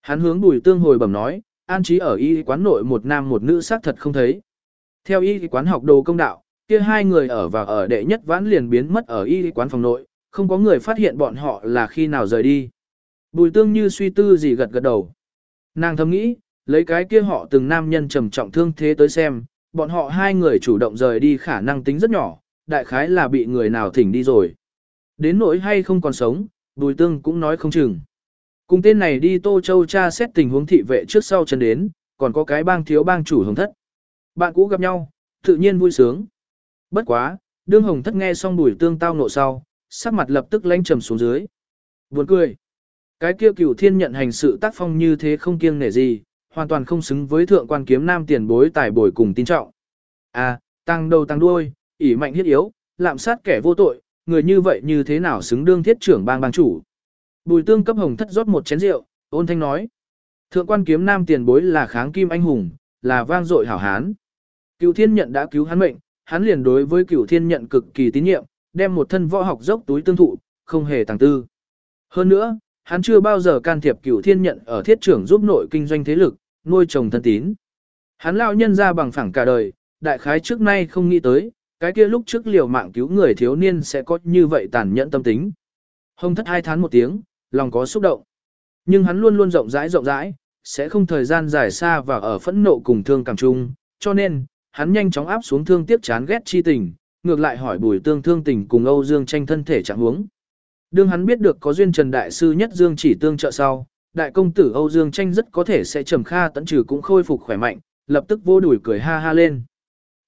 Hắn hướng Bùi Tương hồi bẩm nói, an trí ở y quán nội một nam một nữ xác thật không thấy. Theo y quán học đồ công đạo, kia hai người ở và ở đệ nhất vãn liền biến mất ở y quán phòng nội, không có người phát hiện bọn họ là khi nào rời đi. Bùi Tương như suy tư gì gật gật đầu. Nàng thầm nghĩ, lấy cái kia họ từng nam nhân trầm trọng thương thế tới xem, bọn họ hai người chủ động rời đi khả năng tính rất nhỏ, đại khái là bị người nào thỉnh đi rồi. Đến nỗi hay không còn sống, Bùi Tương cũng nói không chừng. Cùng tên này đi Tô Châu tra xét tình huống thị vệ trước sau chân đến, còn có cái bang thiếu bang chủ hồng thất. Bạn cũ gặp nhau, tự nhiên vui sướng. Bất quá, đương hồng thất nghe xong Bùi Tương tao nộ sau, sắc mặt lập tức lanh trầm xuống dưới. Buồn cười. Cái kia cửu thiên nhận hành sự tác phong như thế không kiêng nể gì, hoàn toàn không xứng với thượng quan kiếm nam tiền bối tài bồi cùng tin trọng. À, tăng đầu tăng đuôi, ỉ mạnh hiết yếu, lạm sát kẻ vô tội, người như vậy như thế nào xứng đương thiết trưởng bang bang chủ. Bùi tương cấp hồng thất rót một chén rượu, ôn thanh nói. Thượng quan kiếm nam tiền bối là kháng kim anh hùng, là vang dội hảo hán. Cửu thiên nhận đã cứu hắn mệnh, hắn liền đối với cửu thiên nhận cực kỳ tín nhiệm, đem một thân võ học dốc túi tương thụ, không hề tàng tư. Hơn nữa, hắn chưa bao giờ can thiệp cửu thiên nhận ở thiết trưởng giúp nội kinh doanh thế lực, nuôi chồng thân tín. Hắn lão nhân ra bằng phẳng cả đời, đại khái trước nay không nghĩ tới, cái kia lúc trước liều mạng cứu người thiếu niên sẽ có như vậy tàn nhẫn tâm tính. Hồng thất hai tháng một tiếng, lòng có xúc động. Nhưng hắn luôn luôn rộng rãi rộng rãi, sẽ không thời gian dài xa và ở phẫn nộ cùng thương cảm chung, cho nên, hắn nhanh chóng áp xuống thương tiếc chán ghét chi tình, ngược lại hỏi Bùi Tương thương tình cùng Âu Dương tranh thân thể trạng huống. Đương hắn biết được có duyên Trần đại sư nhất Dương chỉ tương trợ sau, đại công tử Âu Dương tranh rất có thể sẽ trầm kha tận trừ cũng khôi phục khỏe mạnh, lập tức vô đuổi cười ha ha lên.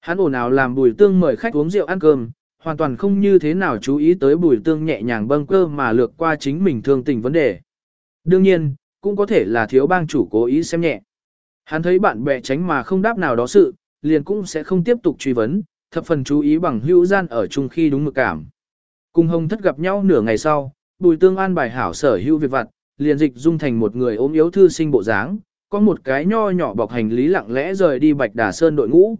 Hắn ồn ào làm Bùi Tương mời khách uống rượu ăn cơm, hoàn toàn không như thế nào chú ý tới Bùi Tương nhẹ nhàng bâng cơ mà lược qua chính mình thương tình vấn đề. Đương nhiên, cũng có thể là thiếu bang chủ cố ý xem nhẹ. Hắn thấy bạn bè tránh mà không đáp nào đó sự, liền cũng sẽ không tiếp tục truy vấn, thập phần chú ý bằng hữu gian ở chung khi đúng mực cảm. Cùng hồng thất gặp nhau nửa ngày sau, bùi tương an bài hảo sở hữu việc vặt, liền dịch dung thành một người ốm yếu thư sinh bộ dáng, có một cái nho nhỏ bọc hành lý lặng lẽ rời đi bạch đà sơn đội ngũ.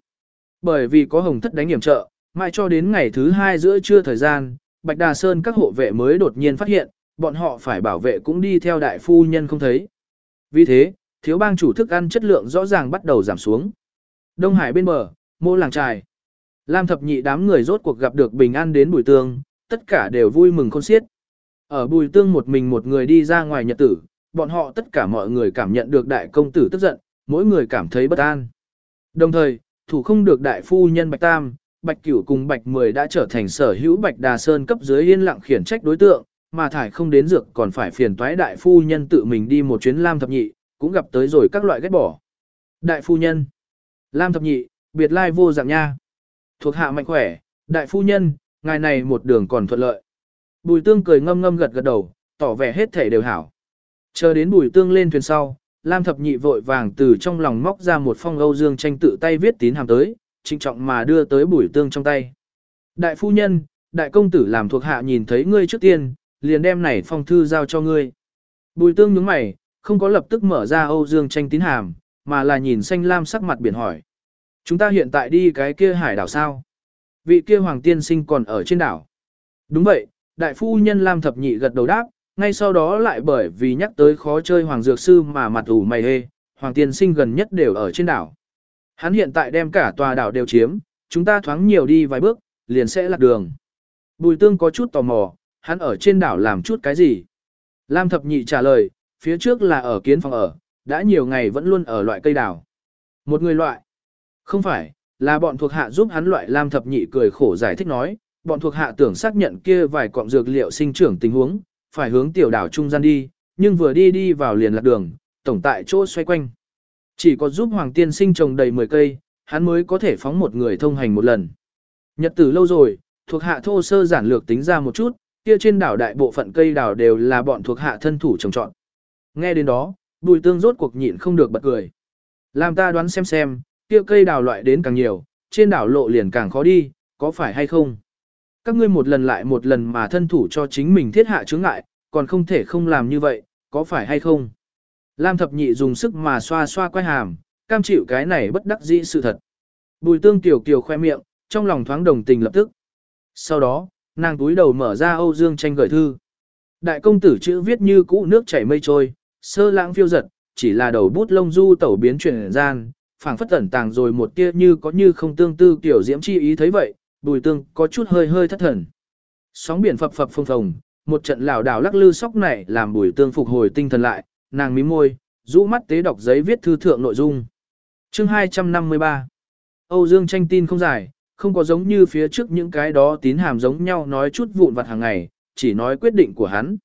Bởi vì có hồng thất đánh hiểm trợ, mãi cho đến ngày thứ hai giữa trưa thời gian, bạch đà sơn các hộ vệ mới đột nhiên phát hiện, bọn họ phải bảo vệ cũng đi theo đại phu nhân không thấy. Vì thế, thiếu bang chủ thức ăn chất lượng rõ ràng bắt đầu giảm xuống. Đông Hải bên bờ, mô làng trài. Lam thập nhị đám người rốt cuộc gặp được bình an đến bùi tương, tất cả đều vui mừng khôn xiết. Ở bùi tương một mình một người đi ra ngoài nhật tử, bọn họ tất cả mọi người cảm nhận được đại công tử tức giận, mỗi người cảm thấy bất an. Đồng thời, thủ không được đại phu nhân Bạch Tam, Bạch Cửu cùng Bạch Mười đã trở thành sở hữu Bạch Đà Sơn cấp dưới yên lặng khiển trách đối tượng, mà thải không đến dược còn phải phiền toái đại phu nhân tự mình đi một chuyến Lam thập nhị, cũng gặp tới rồi các loại ghét bỏ. Đại phu nhân, Lam thập nhị, biệt lai vô dạng nha. Thuộc hạ mạnh khỏe, đại phu nhân, ngài này một đường còn thuận lợi. Bùi tương cười ngâm ngâm gật gật đầu, tỏ vẻ hết thể đều hảo. Chờ đến bùi tương lên thuyền sau, Lam thập nhị vội vàng từ trong lòng móc ra một phong Âu Dương tranh tự tay viết tín hàm tới, trinh trọng mà đưa tới bùi tương trong tay. Đại phu nhân, đại công tử làm thuộc hạ nhìn thấy ngươi trước tiên, liền đem này phong thư giao cho ngươi. Bùi tương nhướng mày, không có lập tức mở ra Âu Dương tranh tín hàm, mà là nhìn xanh lam sắc mặt biển hỏi. Chúng ta hiện tại đi cái kia hải đảo sao? Vị kia hoàng tiên sinh còn ở trên đảo. Đúng vậy, đại phu nhân Lam thập nhị gật đầu đáp, ngay sau đó lại bởi vì nhắc tới khó chơi hoàng dược sư mà mặt ủ mày hê, hoàng tiên sinh gần nhất đều ở trên đảo. Hắn hiện tại đem cả tòa đảo đều chiếm, chúng ta thoáng nhiều đi vài bước, liền sẽ lạc đường. Bùi tương có chút tò mò, hắn ở trên đảo làm chút cái gì? Lam thập nhị trả lời, phía trước là ở kiến phòng ở, đã nhiều ngày vẫn luôn ở loại cây đảo. Một người loại. Không phải, là bọn thuộc hạ giúp hắn loại Lam thập nhị cười khổ giải thích nói, bọn thuộc hạ tưởng xác nhận kia vài cọng dược liệu sinh trưởng tình huống, phải hướng tiểu đảo trung gian đi, nhưng vừa đi đi vào liền lạc đường, tổng tại chỗ xoay quanh. Chỉ có giúp Hoàng tiên sinh trồng đầy 10 cây, hắn mới có thể phóng một người thông hành một lần. Nhật tử lâu rồi, thuộc hạ thô sơ giản lược tính ra một chút, kia trên đảo đại bộ phận cây đảo đều là bọn thuộc hạ thân thủ trồng trọt. Nghe đến đó, bùi tương rốt cuộc nhịn không được bật cười. Làm ta đoán xem xem, kia cây đào loại đến càng nhiều, trên đảo lộ liền càng khó đi, có phải hay không? Các ngươi một lần lại một lần mà thân thủ cho chính mình thiết hạ chướng ngại, còn không thể không làm như vậy, có phải hay không? Lam thập nhị dùng sức mà xoa xoa quay hàm, cam chịu cái này bất đắc dĩ sự thật. Bùi tương tiểu kiều khoe miệng, trong lòng thoáng đồng tình lập tức. Sau đó, nàng túi đầu mở ra Âu Dương tranh gửi thư. Đại công tử chữ viết như cũ nước chảy mây trôi, sơ lãng phiêu giật, chỉ là đầu bút lông du tẩu biến chuyển gian, phảng phất ẩn tàng rồi một tia như có như không tương tư kiểu diễm chi ý thấy vậy, bùi tương có chút hơi hơi thất thần. Sóng biển phập phập phồng phồng, một trận lảo đảo lắc lư sóc này làm bùi tương phục hồi tinh thần lại, nàng mím môi, rũ mắt tế đọc giấy viết thư thượng nội dung. Chương 253 Âu Dương tranh tin không dài, không có giống như phía trước những cái đó tín hàm giống nhau nói chút vụn vặt hàng ngày, chỉ nói quyết định của hắn.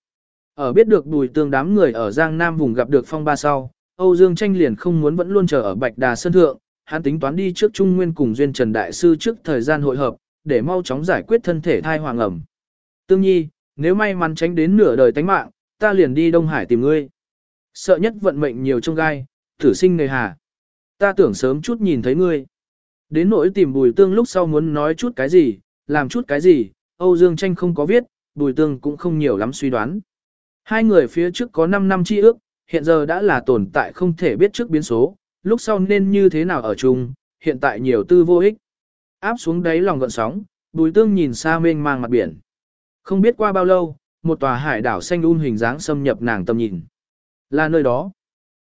Ở biết được bùi tương đám người ở Giang Nam vùng gặp được phong ba sau, Âu Dương tranh liền không muốn vẫn luôn chờ ở Bạch Đà Sơn Thượng, hắn tính toán đi trước Trung Nguyên cùng Duyên Trần Đại Sư trước thời gian hội hợp, để mau chóng giải quyết thân thể thai hoàng ẩm. Tương nhi, nếu may mắn tránh đến nửa đời tánh mạng, ta liền đi Đông Hải tìm ngươi. Sợ nhất vận mệnh nhiều trong gai, thử sinh người hà. Ta tưởng sớm chút nhìn thấy ngươi. Đến nỗi tìm bùi tương lúc sau muốn nói chút cái gì, làm chút cái gì, Âu Dương tranh không có viết, bùi tương cũng không nhiều lắm suy đoán. Hai người phía trước có 5 năm chi ước, hiện giờ đã là tồn tại không thể biết trước biến số, lúc sau nên như thế nào ở chung, hiện tại nhiều tư vô ích. Áp xuống đáy lòng gợn sóng, bùi tương nhìn xa mênh mang mặt biển. Không biết qua bao lâu, một tòa hải đảo xanh un hình dáng xâm nhập nàng tầm nhìn. Là nơi đó.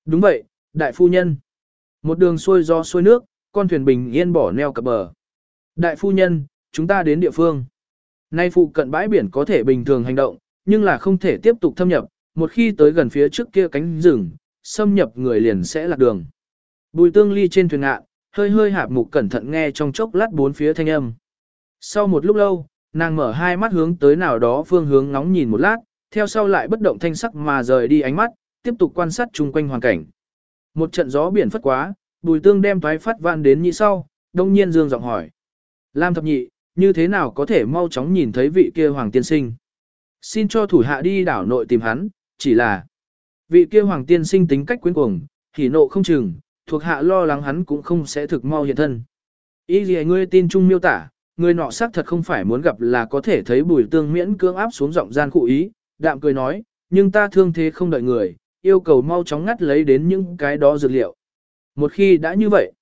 Đúng vậy, đại phu nhân. Một đường xuôi do xuôi nước, con thuyền bình yên bỏ neo cập bờ. Đại phu nhân, chúng ta đến địa phương. Nay phụ cận bãi biển có thể bình thường hành động, nhưng là không thể tiếp tục thâm nhập, một khi tới gần phía trước kia cánh rừng, xâm nhập người liền sẽ lạc đường. Bùi tương ly trên thuyền ngạn, hơi hơi hạp mục cẩn thận nghe trong chốc lát bốn phía thanh âm. Sau một lúc lâu, nàng mở hai mắt hướng tới nào đó phương hướng ngóng nhìn một lát, theo sau lại bất động thanh sắc mà rời đi ánh mắt, tiếp tục quan sát chung quanh hoàn cảnh. Một trận gió biển phất quá, bùi tương đem toái phát vạn đến nhị sau, đông nhiên dương giọng hỏi. Lam thập nhị, như thế nào có thể mau chóng nhìn thấy vị kia hoàng tiên sinh? Xin cho thủ hạ đi đảo nội tìm hắn, chỉ là vị kia hoàng tiên sinh tính cách quyến cuồng, hỉ nộ không chừng, thuộc hạ lo lắng hắn cũng không sẽ thực mau hiện thân. Ý gì ngươi tin trung miêu tả, người nọ xác thật không phải muốn gặp là có thể thấy bùi tương miễn cưỡng áp xuống giọng gian cụ ý, đạm cười nói, nhưng ta thương thế không đợi người, yêu cầu mau chóng ngắt lấy đến những cái đó dược liệu. Một khi đã như vậy,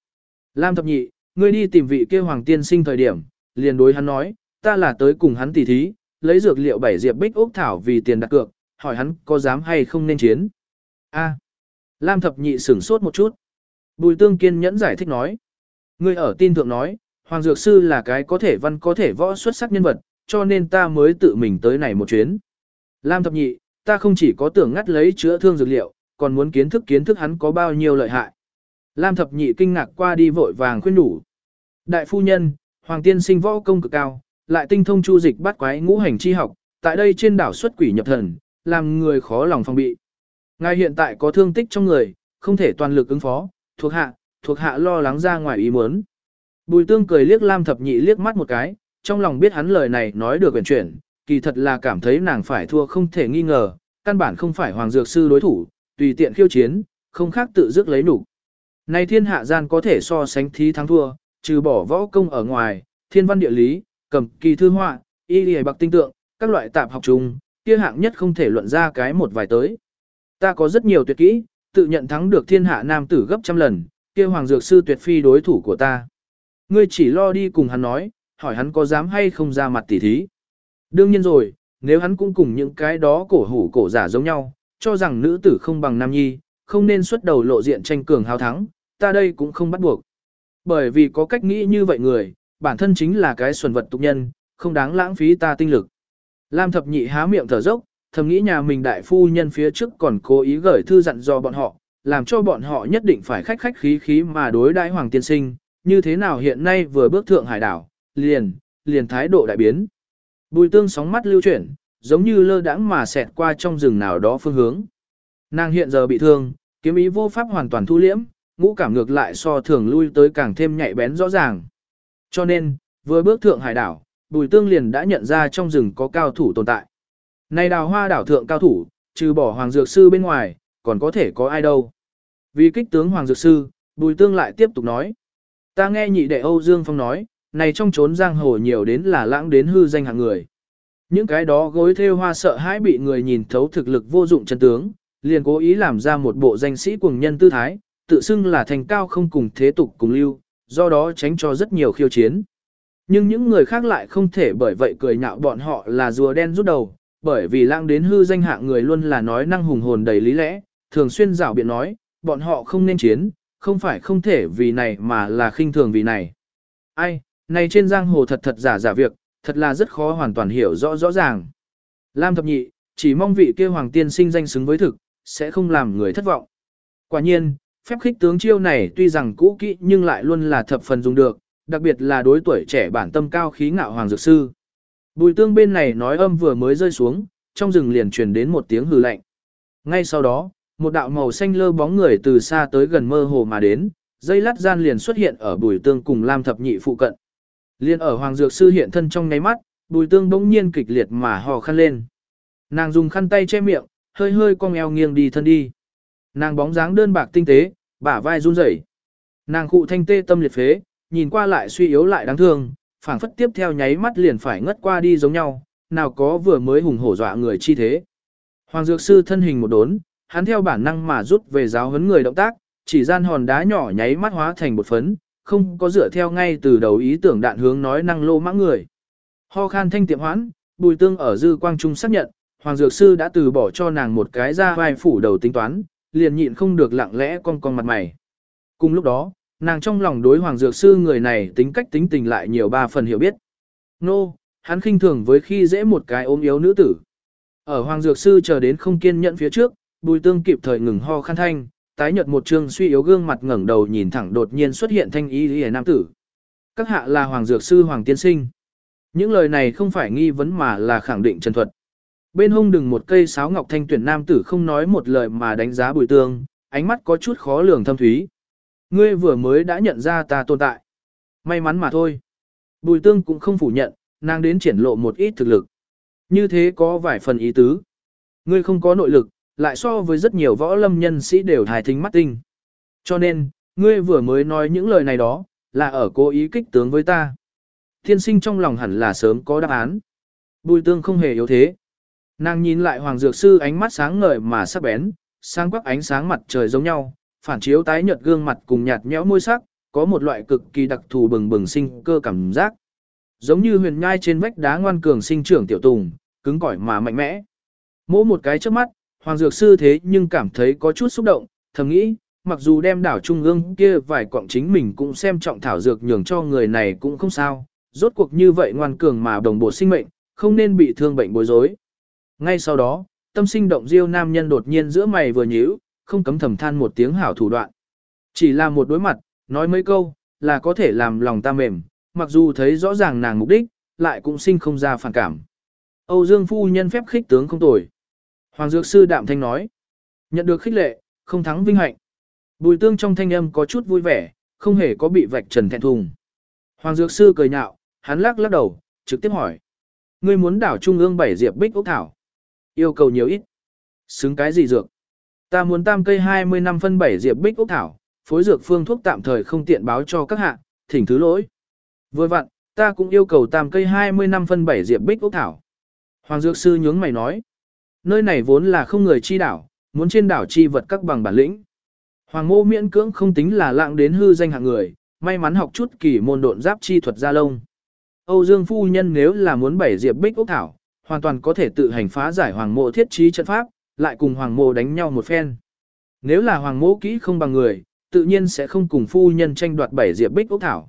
Lam thập nhị, ngươi đi tìm vị kia hoàng tiên sinh thời điểm, liền đối hắn nói, ta là tới cùng hắn tỉ thí, lấy dược liệu bảy diệp bích ốc thảo vì tiền đặt cược, hỏi hắn có dám hay không nên chiến. A. Lam thập nhị sửng sốt một chút. Bùi tương kiên nhẫn giải thích nói. Ngươi ở tin thượng nói, Hoàng Dược Sư là cái có thể văn có thể võ xuất sắc nhân vật, cho nên ta mới tự mình tới này một chuyến. Lam thập nhị, ta không chỉ có tưởng ngắt lấy chữa thương dược liệu, còn muốn kiến thức kiến thức hắn có bao nhiêu lợi hại. Lam thập nhị kinh ngạc qua đi vội vàng khuyên đủ. Đại phu nhân, Hoàng tiên sinh võ công cực cao, lại tinh thông chu dịch bắt quái ngũ hành chi học, tại đây trên đảo xuất quỷ nhập thần, làm người khó lòng phòng bị. Ngài hiện tại có thương tích trong người, không thể toàn lực ứng phó, thuộc hạ, thuộc hạ lo lắng ra ngoài ý muốn. Bùi tương cười liếc Lam thập nhị liếc mắt một cái, trong lòng biết hắn lời này nói được quyển chuyển, kỳ thật là cảm thấy nàng phải thua không thể nghi ngờ, căn bản không phải hoàng dược sư đối thủ, tùy tiện khiêu chiến, không khác tự dứt lấy đủ. Này thiên hạ gian có thể so sánh thí thắng thua, trừ bỏ võ công ở ngoài, thiên văn địa lý, cầm kỳ thư họa, y lì bạc tinh tượng, các loại tạp học chung, kia hạng nhất không thể luận ra cái một vài tới. Ta có rất nhiều tuyệt kỹ, tự nhận thắng được thiên hạ nam tử gấp trăm lần, kia hoàng dược sư tuyệt phi đối thủ của ta. Ngươi chỉ lo đi cùng hắn nói, hỏi hắn có dám hay không ra mặt tỉ thí. Đương nhiên rồi, nếu hắn cũng cùng những cái đó cổ hủ cổ giả giống nhau, cho rằng nữ tử không bằng nam nhi, không nên xuất đầu lộ diện tranh cường hào thắng, ta đây cũng không bắt buộc. Bởi vì có cách nghĩ như vậy người, bản thân chính là cái xuẩn vật tục nhân, không đáng lãng phí ta tinh lực. Lam thập nhị há miệng thở dốc, thầm nghĩ nhà mình đại phu nhân phía trước còn cố ý gửi thư dặn do bọn họ, làm cho bọn họ nhất định phải khách khách khí khí mà đối đãi hoàng tiên sinh, như thế nào hiện nay vừa bước thượng hải đảo, liền, liền thái độ đại biến. Bùi tương sóng mắt lưu chuyển, giống như lơ đãng mà xẹt qua trong rừng nào đó phương hướng. Nàng hiện giờ bị thương, kiếm ý vô pháp hoàn toàn thu liễm, ngũ cảm ngược lại so thường lui tới càng thêm nhạy bén rõ ràng. Cho nên, vừa bước thượng hải đảo, bùi tương liền đã nhận ra trong rừng có cao thủ tồn tại. Này đào hoa đảo thượng cao thủ, trừ bỏ hoàng dược sư bên ngoài, còn có thể có ai đâu. Vì kích tướng hoàng dược sư, bùi tương lại tiếp tục nói. Ta nghe nhị đệ Âu Dương Phong nói, này trong trốn giang hồ nhiều đến là lãng đến hư danh hạng người. Những cái đó gối theo hoa sợ hãi bị người nhìn thấu thực lực vô dụng chân tướng, liền cố ý làm ra một bộ danh sĩ cuồng nhân tư thái, tự xưng là thành cao không cùng thế tục cùng lưu, do đó tránh cho rất nhiều khiêu chiến. Nhưng những người khác lại không thể bởi vậy cười nhạo bọn họ là rùa đen rút đầu, bởi vì lãng đến hư danh hạng người luôn là nói năng hùng hồn đầy lý lẽ, thường xuyên rảo biện nói, bọn họ không nên chiến, không phải không thể vì này mà là khinh thường vì này. Ai, này trên giang hồ thật thật giả giả việc, thật là rất khó hoàn toàn hiểu rõ rõ ràng. Lam thập nhị, chỉ mong vị kia hoàng tiên sinh danh xứng với thực, sẽ không làm người thất vọng. Quả nhiên, phép khích tướng chiêu này tuy rằng cũ kỹ nhưng lại luôn là thập phần dùng được, đặc biệt là đối tuổi trẻ bản tâm cao khí ngạo hoàng dược sư. Bùi tương bên này nói âm vừa mới rơi xuống, trong rừng liền truyền đến một tiếng hừ lạnh. Ngay sau đó, một đạo màu xanh lơ bóng người từ xa tới gần mơ hồ mà đến, dây lát gian liền xuất hiện ở bùi tương cùng Lam thập nhị phụ cận. Liên ở Hoàng Dược Sư hiện thân trong ngay mắt, bùi tương bỗng nhiên kịch liệt mà hò khăn lên. Nàng dùng khăn tay che miệng, hơi hơi cong eo nghiêng đi thân đi. Nàng bóng dáng đơn bạc tinh tế, bả vai run rẩy. Nàng cụ thanh tê tâm liệt phế, nhìn qua lại suy yếu lại đáng thương, phảng phất tiếp theo nháy mắt liền phải ngất qua đi giống nhau, nào có vừa mới hùng hổ dọa người chi thế. Hoàng Dược Sư thân hình một đốn, hắn theo bản năng mà rút về giáo huấn người động tác, chỉ gian hòn đá nhỏ nháy mắt hóa thành một phấn, không có dựa theo ngay từ đầu ý tưởng đạn hướng nói năng lô mãng người. Ho khan thanh tiệm hoãn, bùi tương ở dư quang trung xác nhận, Hoàng Dược Sư đã từ bỏ cho nàng một cái ra vai phủ đầu tính toán, liền nhịn không được lặng lẽ con con mặt mày. Cùng lúc đó, nàng trong lòng đối Hoàng Dược Sư người này tính cách tính tình lại nhiều ba phần hiểu biết. Nô, no, hắn khinh thường với khi dễ một cái ôm yếu nữ tử. Ở Hoàng Dược Sư chờ đến không kiên nhẫn phía trước, bùi tương kịp thời ngừng ho khăn thanh, tái nhợt một trương suy yếu gương mặt ngẩng đầu nhìn thẳng đột nhiên xuất hiện thanh ý lìa nam tử. Các hạ là Hoàng Dược Sư Hoàng Tiên Sinh. Những lời này không phải nghi vấn mà là khẳng định chân thuật. Bên hông đừng một cây sáo ngọc thanh tuyển nam tử không nói một lời mà đánh giá bùi tương, ánh mắt có chút khó lường thâm thúy. Ngươi vừa mới đã nhận ra ta tồn tại. May mắn mà thôi. Bùi tương cũng không phủ nhận, nàng đến triển lộ một ít thực lực. Như thế có vài phần ý tứ. Ngươi không có nội lực, lại so với rất nhiều võ lâm nhân sĩ đều hài thính mắt tinh. Cho nên, ngươi vừa mới nói những lời này đó, là ở cố ý kích tướng với ta. Thiên sinh trong lòng hẳn là sớm có đáp án. Bùi tương không hề yếu thế. Nàng nhìn lại Hoàng Dược Sư ánh mắt sáng ngời mà sắc bén, sáng quắc ánh sáng mặt trời giống nhau, phản chiếu tái nhợt gương mặt cùng nhạt nhẽo môi sắc, có một loại cực kỳ đặc thù bừng bừng sinh cơ cảm giác. Giống như huyền nhai trên vách đá ngoan cường sinh trưởng tiểu tùng, cứng cỏi mà mạnh mẽ. Mỗi một cái trước mắt, Hoàng Dược Sư thế nhưng cảm thấy có chút xúc động, thầm nghĩ, mặc dù đem đảo trung ương kia vài quọng chính mình cũng xem trọng thảo dược nhường cho người này cũng không sao, rốt cuộc như vậy ngoan cường mà đồng bộ sinh mệnh, không nên bị thương bệnh bối rối. Ngay sau đó, tâm sinh động diêu nam nhân đột nhiên giữa mày vừa nhíu, không cấm thầm than một tiếng hảo thủ đoạn. Chỉ là một đối mặt, nói mấy câu, là có thể làm lòng ta mềm, mặc dù thấy rõ ràng nàng mục đích, lại cũng sinh không ra phản cảm. Âu Dương phu nhân phép khích tướng không tồi. Hoàng Dược Sư đạm thanh nói. Nhận được khích lệ, không thắng vinh hạnh. Bùi tương trong thanh âm có chút vui vẻ, không hề có bị vạch trần thẹn thùng. Hoàng Dược Sư cười nhạo, hắn lắc lắc đầu, trực tiếp hỏi. Ngươi muốn đảo trung ương bảy diệp bích ốc thảo. Yêu cầu nhiều ít. Xứng cái gì dược? Ta muốn tam cây 20 năm phân bảy diệp bích ốc thảo, phối dược phương thuốc tạm thời không tiện báo cho các hạ, thỉnh thứ lỗi. Vừa vặn, ta cũng yêu cầu tam cây 20 năm phân bảy diệp bích ốc thảo. Hoàng Dược Sư nhướng mày nói. Nơi này vốn là không người chi đảo, muốn trên đảo chi vật các bằng bản lĩnh. Hoàng mô miễn cưỡng không tính là lạng đến hư danh hạng người, may mắn học chút kỳ môn độn giáp chi thuật gia lông. Âu Dương phu nhân nếu là muốn bảy diệp bích ốc thảo, hoàn toàn có thể tự hành phá giải hoàng mộ thiết trí trận pháp, lại cùng hoàng mộ đánh nhau một phen. Nếu là hoàng mộ kỹ không bằng người, tự nhiên sẽ không cùng phu nhân tranh đoạt bảy diệp bích ốc thảo.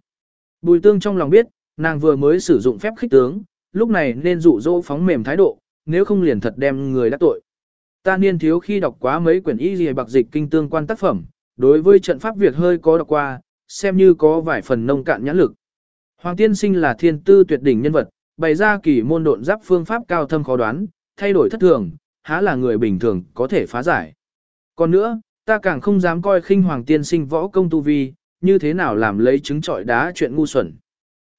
Bùi tương trong lòng biết, nàng vừa mới sử dụng phép khích tướng, lúc này nên dụ dỗ phóng mềm thái độ, nếu không liền thật đem người đã tội. Ta niên thiếu khi đọc quá mấy quyển y gì bạc dịch kinh tương quan tác phẩm, đối với trận pháp việt hơi có đọc qua, xem như có vài phần nông cạn nhãn lực. Hoàng tiên sinh là thiên tư tuyệt đỉnh nhân vật, bày ra kỳ môn độn giáp phương pháp cao thâm khó đoán, thay đổi thất thường, há là người bình thường có thể phá giải. Còn nữa, ta càng không dám coi khinh hoàng tiên sinh võ công tu vi, như thế nào làm lấy trứng trọi đá chuyện ngu xuẩn.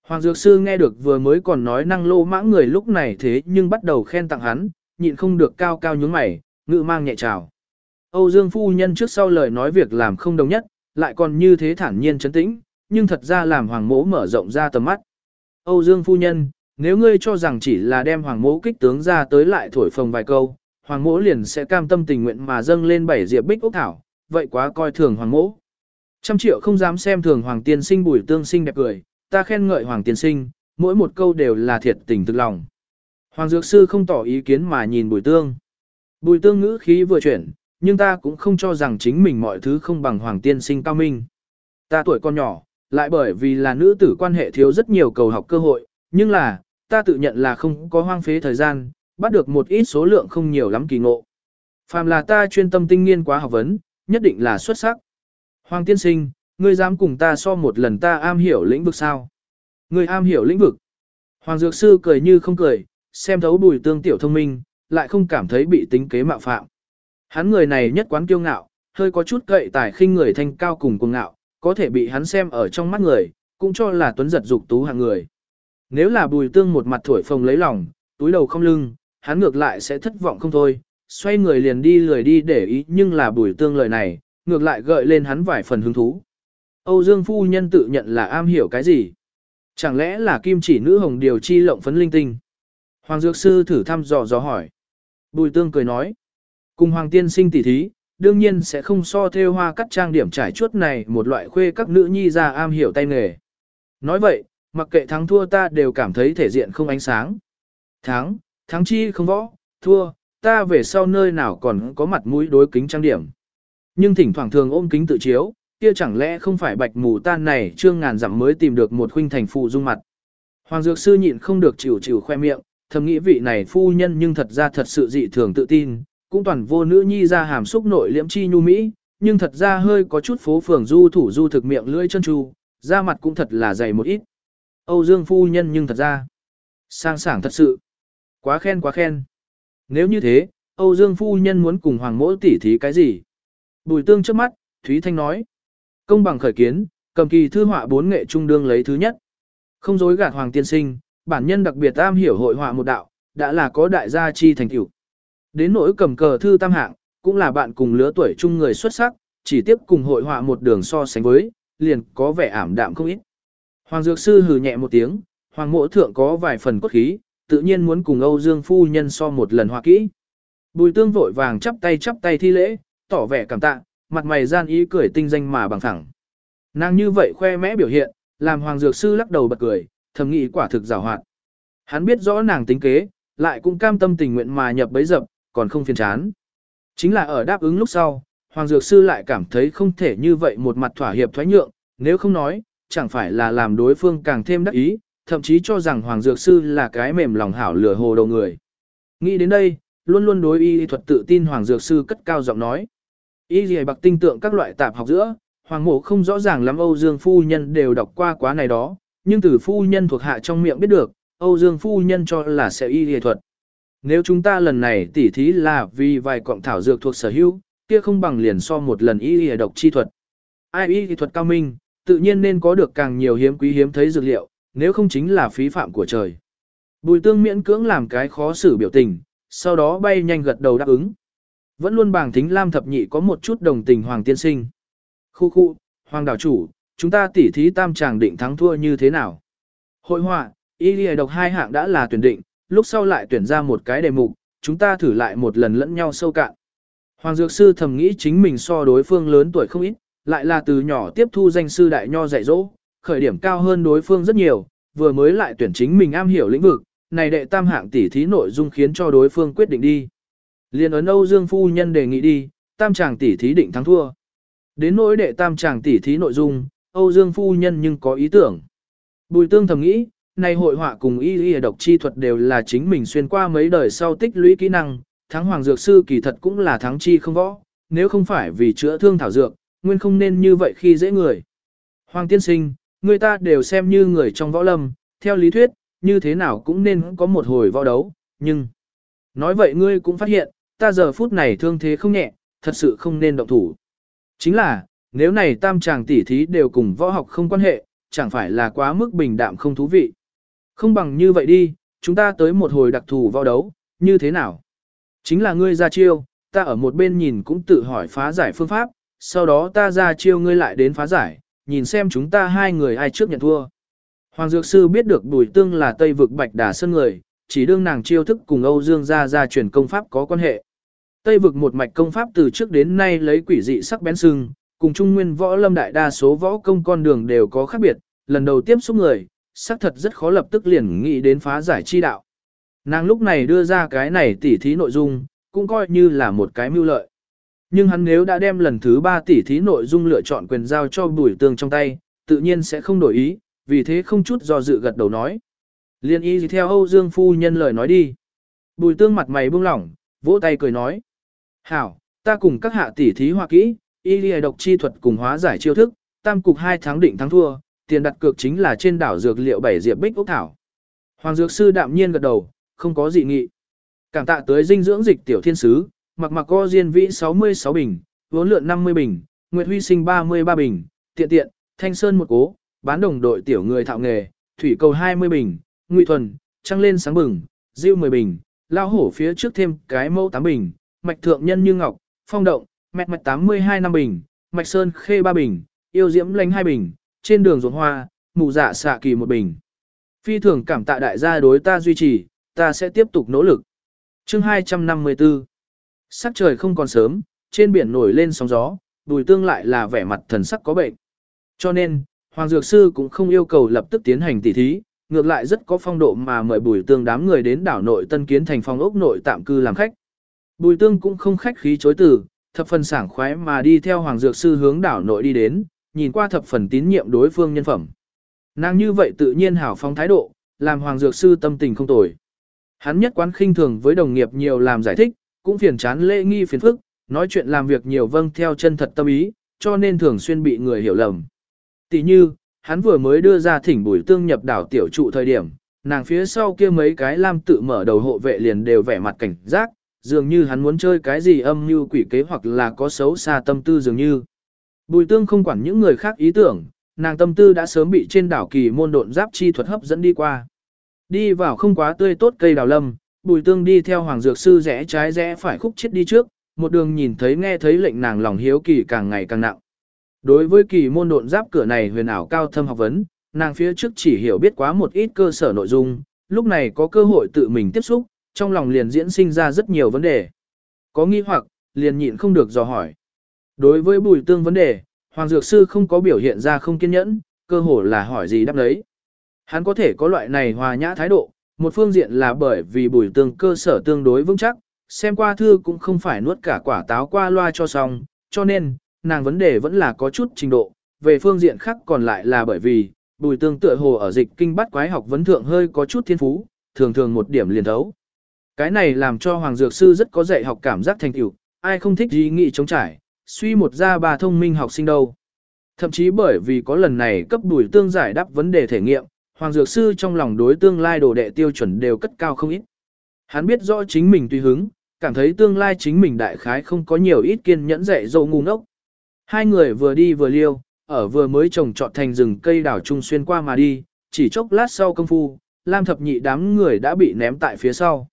Hoàng Dược Sư nghe được vừa mới còn nói năng lô mãng người lúc này thế nhưng bắt đầu khen tặng hắn, nhịn không được cao cao nhướng mày, ngự mang nhẹ trào. Âu Dương Phu Nhân trước sau lời nói việc làm không đồng nhất, lại còn như thế thản nhiên chấn tĩnh, nhưng thật ra làm Hoàng Mỗ mở rộng ra tầm mắt. Âu Dương Phu Nhân, nếu ngươi cho rằng chỉ là đem Hoàng Mỗ kích tướng ra tới lại thổi phồng vài câu, Hoàng Mỗ liền sẽ cam tâm tình nguyện mà dâng lên bảy diệp bích ốc thảo, vậy quá coi thường Hoàng Mỗ. Trăm triệu không dám xem thường Hoàng Tiên sinh bùi tương sinh đẹp cười, ta khen ngợi Hoàng Tiên sinh, mỗi một câu đều là thiệt tình thực lòng. Hoàng Dược Sư không tỏ ý kiến mà nhìn bùi tương. Bùi tương ngữ khí vừa chuyển, nhưng ta cũng không cho rằng chính mình mọi thứ không bằng Hoàng Tiên sinh cao minh. Ta tuổi còn nhỏ, lại bởi vì là nữ tử quan hệ thiếu rất nhiều cầu học cơ hội, nhưng là, ta tự nhận là không có hoang phế thời gian, bắt được một ít số lượng không nhiều lắm kỳ ngộ. Phàm là ta chuyên tâm tinh nghiên quá học vấn, nhất định là xuất sắc. Hoàng tiên sinh, ngươi dám cùng ta so một lần ta am hiểu lĩnh vực sao? Ngươi am hiểu lĩnh vực. Hoàng dược sư cười như không cười, xem thấu bùi tương tiểu thông minh, lại không cảm thấy bị tính kế mạo phạm. Hắn người này nhất quán kiêu ngạo, hơi có chút cậy tài khinh người thanh cao cùng cuồng ngạo, có thể bị hắn xem ở trong mắt người, cũng cho là tuấn giật dục tú hạng người. Nếu là bùi tương một mặt thổi phồng lấy lòng, túi đầu không lưng, hắn ngược lại sẽ thất vọng không thôi, xoay người liền đi lười đi để ý nhưng là bùi tương lời này, ngược lại gợi lên hắn vài phần hứng thú. Âu Dương phu nhân tự nhận là am hiểu cái gì? Chẳng lẽ là kim chỉ nữ hồng điều chi lộng phấn linh tinh? Hoàng Dược Sư thử thăm dò dò hỏi. Bùi tương cười nói. Cùng Hoàng Tiên sinh tỉ thí, đương nhiên sẽ không so theo hoa cắt trang điểm trải chuốt này một loại khuê các nữ nhi ra am hiểu tay nghề. Nói vậy, mặc kệ thắng thua ta đều cảm thấy thể diện không ánh sáng. Thắng, thắng chi không võ, thua, ta về sau nơi nào còn có mặt mũi đối kính trang điểm. Nhưng thỉnh thoảng thường ôm kính tự chiếu, kia chẳng lẽ không phải bạch mù tan này trương ngàn dặm mới tìm được một huynh thành phụ dung mặt. Hoàng Dược Sư nhịn không được chịu chịu khoe miệng, thầm nghĩ vị này phu nhân nhưng thật ra thật sự dị thường tự tin, cũng toàn vô nữ nhi ra hàm xúc nội liễm chi nhu mỹ, nhưng thật ra hơi có chút phố phường du thủ du thực miệng lưỡi chân tru, da mặt cũng thật là dày một ít. Âu Dương phu nhân nhưng thật ra sang sảng thật sự. Quá khen quá khen. Nếu như thế, Âu Dương phu nhân muốn cùng Hoàng Mỗ tỉ thí cái gì? Bùi tương trước mắt, Thúy Thanh nói. Công bằng khởi kiến, cầm kỳ thư họa bốn nghệ trung đương lấy thứ nhất. Không dối gạt Hoàng tiên sinh, bản nhân đặc biệt am hiểu hội họa một đạo, đã là có đại gia chi thành tiểu. Đến nỗi cầm cờ thư tam hạng, cũng là bạn cùng lứa tuổi chung người xuất sắc, chỉ tiếp cùng hội họa một đường so sánh với, liền có vẻ ảm đạm không ít. Hoàng Dược Sư hừ nhẹ một tiếng, Hoàng Mộ Thượng có vài phần cốt khí, tự nhiên muốn cùng Âu Dương Phu Nhân so một lần hòa kỹ. Bùi tương vội vàng chắp tay chắp tay thi lễ, tỏ vẻ cảm tạ, mặt mày gian ý cười tinh danh mà bằng thẳng. Nàng như vậy khoe mẽ biểu hiện, làm Hoàng Dược Sư lắc đầu bật cười, thầm nghĩ quả thực rào hoạt. Hắn biết rõ nàng tính kế, lại cũng cam tâm tình nguyện mà nhập bấy dập, còn không phiền chán. Chính là ở đáp ứng lúc sau, Hoàng Dược Sư lại cảm thấy không thể như vậy một mặt thỏa hiệp thoái nhượng, nếu không nói, chẳng phải là làm đối phương càng thêm đắc ý, thậm chí cho rằng Hoàng Dược Sư là cái mềm lòng hảo lửa hồ đầu người. Nghĩ đến đây, luôn luôn đối y thuật tự tin Hoàng Dược Sư cất cao giọng nói. Y dì bạc tinh tượng các loại tạp học giữa, Hoàng Mộ không rõ ràng lắm Âu Dương Phu Nhân đều đọc qua quá này đó, nhưng từ Phu Nhân thuộc hạ trong miệng biết được, Âu Dương Phu Nhân cho là sẽ y y thuật. Nếu chúng ta lần này tỉ thí là vì vài cọng thảo dược thuộc sở hữu, kia không bằng liền so một lần y y độc chi thuật. Ai y thuật cao minh, tự nhiên nên có được càng nhiều hiếm quý hiếm thấy dược liệu, nếu không chính là phí phạm của trời. Bùi tương miễn cưỡng làm cái khó xử biểu tình, sau đó bay nhanh gật đầu đáp ứng. Vẫn luôn bàng thính lam thập nhị có một chút đồng tình hoàng tiên sinh. Khu khu, hoàng đảo chủ, chúng ta tỉ thí tam chàng định thắng thua như thế nào? Hội họa, y lìa độc hai hạng đã là tuyển định, lúc sau lại tuyển ra một cái đề mục, chúng ta thử lại một lần lẫn nhau sâu cạn. Hoàng Dược Sư thầm nghĩ chính mình so đối phương lớn tuổi không ít, lại là từ nhỏ tiếp thu danh sư đại nho dạy dỗ, khởi điểm cao hơn đối phương rất nhiều, vừa mới lại tuyển chính mình am hiểu lĩnh vực, này đệ tam hạng tỉ thí nội dung khiến cho đối phương quyết định đi. Liên ấn Âu Dương Phu Nhân đề nghị đi, tam chàng tỉ thí định thắng thua. Đến nỗi đệ tam chàng tỉ thí nội dung, Âu Dương Phu Nhân nhưng có ý tưởng. Bùi tương thầm nghĩ, này hội họa cùng y y độc chi thuật đều là chính mình xuyên qua mấy đời sau tích lũy kỹ năng, thắng hoàng dược sư kỳ thật cũng là thắng chi không võ, nếu không phải vì chữa thương thảo dược, nguyên không nên như vậy khi dễ người. Hoàng tiên sinh, người ta đều xem như người trong võ lâm, theo lý thuyết, như thế nào cũng nên có một hồi võ đấu, nhưng... Nói vậy ngươi cũng phát hiện, ta giờ phút này thương thế không nhẹ, thật sự không nên động thủ. Chính là, nếu này tam chàng tỷ thí đều cùng võ học không quan hệ, chẳng phải là quá mức bình đạm không thú vị. Không bằng như vậy đi, chúng ta tới một hồi đặc thù võ đấu, như thế nào? Chính là ngươi ra chiêu, ta ở một bên nhìn cũng tự hỏi phá giải phương pháp, sau đó ta ra chiêu ngươi lại đến phá giải, nhìn xem chúng ta hai người ai trước nhận thua. Hoàng Dược Sư biết được Bùi Tương là Tây vực Bạch Đà Sơn người, chỉ đương nàng chiêu thức cùng Âu Dương gia gia truyền công pháp có quan hệ. Tây vực một mạch công pháp từ trước đến nay lấy quỷ dị sắc bén sưng, cùng Trung Nguyên võ lâm đại đa số võ công con đường đều có khác biệt, lần đầu tiếp xúc người, xác thật rất khó lập tức liền nghĩ đến phá giải chi đạo. Nàng lúc này đưa ra cái này tỉ thí nội dung, cũng coi như là một cái mưu lợi. Nhưng hắn nếu đã đem lần thứ ba tỷ thí nội dung lựa chọn quyền giao cho bùi tương trong tay, tự nhiên sẽ không đổi ý, vì thế không chút do dự gật đầu nói. Liên y theo Âu Dương Phu Nhân lời nói đi. Bùi tương mặt mày buông lỏng, vỗ tay cười nói. Hảo, ta cùng các hạ tỷ thí hòa kỹ, y lìa độc chi thuật cùng hóa giải chiêu thức, tam cục hai tháng định thắng thua, tiền đặt cược chính là trên đảo dược liệu bảy diệp bích ốc thảo. Hoàng dược sư đạm nhiên gật đầu, không có dị nghị. Cảm tạ tới dinh dưỡng dịch tiểu thiên sứ, mặc mặc co diên vĩ 66 bình, vốn lượn 50 bình, Nguyệt Huy sinh 33 bình, tiện tiện, thanh sơn một cố, bán đồng đội tiểu người thạo nghề, thủy cầu 20 bình, ngụy thuần, trăng lên sáng bừng, diêu 10 bình, lao hổ phía trước thêm cái mẫu 8 bình, mạch thượng nhân như ngọc, phong động, mẹt mạch 82 năm bình, mạch sơn khê 3 bình, yêu diễm lánh 2 bình, trên đường ruột hoa, mù dạ xạ kỳ 1 bình. Phi thường cảm tạ đại gia đối ta duy trì, ta sẽ tiếp tục nỗ lực. Chương 254 Sắc trời không còn sớm, trên biển nổi lên sóng gió, bùi tương lại là vẻ mặt thần sắc có bệnh. Cho nên, Hoàng Dược Sư cũng không yêu cầu lập tức tiến hành tỉ thí, ngược lại rất có phong độ mà mời bùi tương đám người đến đảo nội tân kiến thành phong ốc nội tạm cư làm khách. Bùi tương cũng không khách khí chối từ, thập phần sảng khoái mà đi theo Hoàng Dược Sư hướng đảo nội đi đến, nhìn qua thập phần tín nhiệm đối phương nhân phẩm. Nàng như vậy tự nhiên hảo phong thái độ, làm Hoàng Dược Sư tâm tình không tồi. Hắn nhất quán khinh thường với đồng nghiệp nhiều làm giải thích, cũng phiền chán lễ nghi phiền phức, nói chuyện làm việc nhiều vâng theo chân thật tâm ý, cho nên thường xuyên bị người hiểu lầm. Tỷ như, hắn vừa mới đưa ra thỉnh bùi tương nhập đảo tiểu trụ thời điểm, nàng phía sau kia mấy cái lam tự mở đầu hộ vệ liền đều vẻ mặt cảnh giác, dường như hắn muốn chơi cái gì âm như quỷ kế hoặc là có xấu xa tâm tư dường như. Bùi tương không quản những người khác ý tưởng, nàng tâm tư đã sớm bị trên đảo kỳ môn độn giáp chi thuật hấp dẫn đi qua. Đi vào không quá tươi tốt cây đào lâm, bùi tương đi theo hoàng dược sư rẽ trái rẽ phải khúc chết đi trước, một đường nhìn thấy nghe thấy lệnh nàng lòng hiếu kỳ càng ngày càng nặng. Đối với kỳ môn độn giáp cửa này huyền ảo cao thâm học vấn, nàng phía trước chỉ hiểu biết quá một ít cơ sở nội dung, lúc này có cơ hội tự mình tiếp xúc, trong lòng liền diễn sinh ra rất nhiều vấn đề. Có nghi hoặc, liền nhịn không được dò hỏi. Đối với bùi tương vấn đề, Hoàng Dược Sư không có biểu hiện ra không kiên nhẫn, cơ hồ là hỏi gì đáp lấy. Hắn có thể có loại này hòa nhã thái độ, một phương diện là bởi vì bùi tương cơ sở tương đối vững chắc, xem qua thư cũng không phải nuốt cả quả táo qua loa cho xong, cho nên, nàng vấn đề vẫn là có chút trình độ, về phương diện khác còn lại là bởi vì, bùi tương tựa hồ ở dịch kinh bắt quái học vấn thượng hơi có chút thiên phú, thường thường một điểm liền thấu. Cái này làm cho Hoàng Dược Sư rất có dạy học cảm giác thành tựu, ai không thích ý nghĩ chống trải, suy một ra bà thông minh học sinh đâu. Thậm chí bởi vì có lần này cấp bùi tương giải đáp vấn đề thể nghiệm, Hoàng Dược Sư trong lòng đối tương lai đồ đệ tiêu chuẩn đều cất cao không ít. Hắn biết rõ chính mình tùy hứng, cảm thấy tương lai chính mình đại khái không có nhiều ít kiên nhẫn dạy dỗ ngu ngốc. Hai người vừa đi vừa liêu, ở vừa mới trồng trọt thành rừng cây đảo trung xuyên qua mà đi, chỉ chốc lát sau công phu, Lam thập nhị đám người đã bị ném tại phía sau.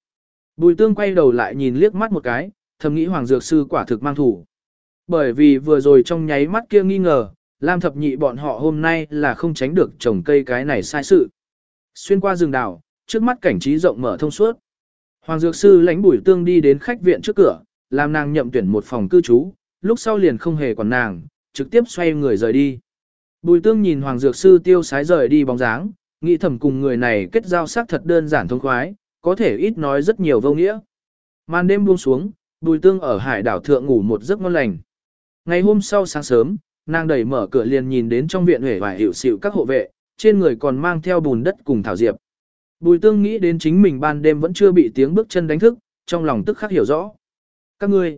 Bùi tương quay đầu lại nhìn liếc mắt một cái, thầm nghĩ Hoàng Dược Sư quả thực mang thủ. Bởi vì vừa rồi trong nháy mắt kia nghi ngờ, Lam thập nhị bọn họ hôm nay là không tránh được trồng cây cái này sai sự. Xuyên qua rừng đảo, trước mắt cảnh trí rộng mở thông suốt. Hoàng Dược Sư lãnh bùi tương đi đến khách viện trước cửa, làm nàng nhậm tuyển một phòng cư trú, lúc sau liền không hề quản nàng, trực tiếp xoay người rời đi. Bùi tương nhìn Hoàng Dược Sư tiêu sái rời đi bóng dáng, nghĩ thầm cùng người này kết giao sắc thật đơn giản thông khoái, có thể ít nói rất nhiều vô nghĩa. Màn đêm buông xuống, bùi tương ở hải đảo thượng ngủ một giấc ngon lành. Ngày hôm sau sáng sớm, nàng đẩy mở cửa liền nhìn đến trong viện huệ vài hiệu xịu các hộ vệ, trên người còn mang theo bùn đất cùng thảo diệp. Bùi tương nghĩ đến chính mình ban đêm vẫn chưa bị tiếng bước chân đánh thức, trong lòng tức khắc hiểu rõ. Các ngươi,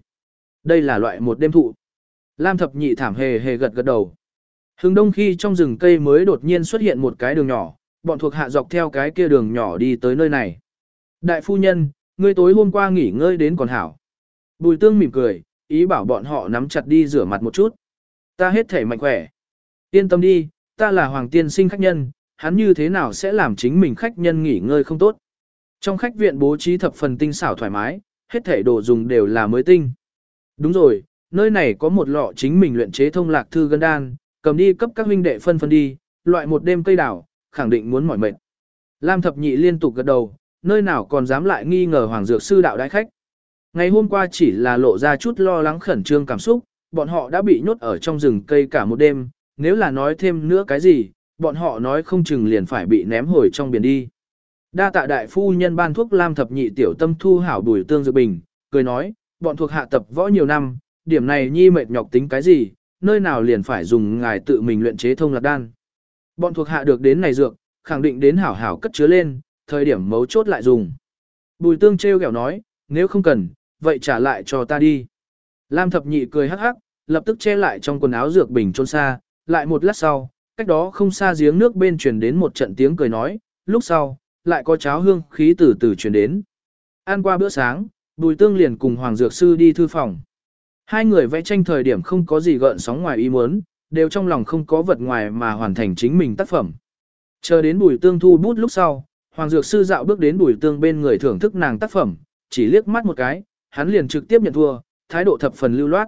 đây là loại một đêm thụ. Lam thập nhị thảm hề hề gật gật đầu. Hướng đông khi trong rừng cây mới đột nhiên xuất hiện một cái đường nhỏ, bọn thuộc hạ dọc theo cái kia đường nhỏ đi tới nơi này. Đại phu nhân, ngươi tối hôm qua nghỉ ngơi đến còn hảo. Bùi tương mỉm cười, ý bảo bọn họ nắm chặt đi rửa mặt một chút. Ta hết thể mạnh khỏe. Yên tâm đi, ta là hoàng tiên sinh khách nhân, hắn như thế nào sẽ làm chính mình khách nhân nghỉ ngơi không tốt. Trong khách viện bố trí thập phần tinh xảo thoải mái, hết thể đồ dùng đều là mới tinh. Đúng rồi, nơi này có một lọ chính mình luyện chế thông lạc thư gân đan, cầm đi cấp các huynh đệ phân phân đi, loại một đêm cây đảo, khẳng định muốn mỏi mệt. Lam thập nhị liên tục gật đầu, nơi nào còn dám lại nghi ngờ hoàng dược sư đạo đại khách. Ngày hôm qua chỉ là lộ ra chút lo lắng khẩn trương cảm xúc, bọn họ đã bị nhốt ở trong rừng cây cả một đêm, nếu là nói thêm nữa cái gì, bọn họ nói không chừng liền phải bị ném hồi trong biển đi. Đa tạ đại phu nhân ban thuốc lam thập nhị tiểu tâm thu hảo đuổi tương dự bình, cười nói, bọn thuộc hạ tập võ nhiều năm, điểm này nhi mệt nhọc tính cái gì, nơi nào liền phải dùng ngài tự mình luyện chế thông lạc đan. Bọn thuộc hạ được đến này dược, khẳng định đến hảo hảo cất chứa lên, thời điểm mấu chốt lại dùng. Bùi tương treo kẹo nói, nếu không cần, vậy trả lại cho ta đi. Lam thập nhị cười hắc hắc, lập tức che lại trong quần áo dược bình trôn xa, lại một lát sau, cách đó không xa giếng nước bên truyền đến một trận tiếng cười nói, lúc sau, lại có cháo hương khí từ từ truyền đến. Ăn qua bữa sáng, Bùi Tương liền cùng Hoàng Dược Sư đi thư phòng. Hai người vẽ tranh thời điểm không có gì gợn sóng ngoài ý muốn, đều trong lòng không có vật ngoài mà hoàn thành chính mình tác phẩm. Chờ đến Bùi Tương thu bút lúc sau, Hoàng Dược Sư dạo bước đến Bùi Tương bên người thưởng thức nàng tác phẩm, chỉ liếc mắt một cái, hắn liền trực tiếp nhận thua, thái độ thập phần lưu loát.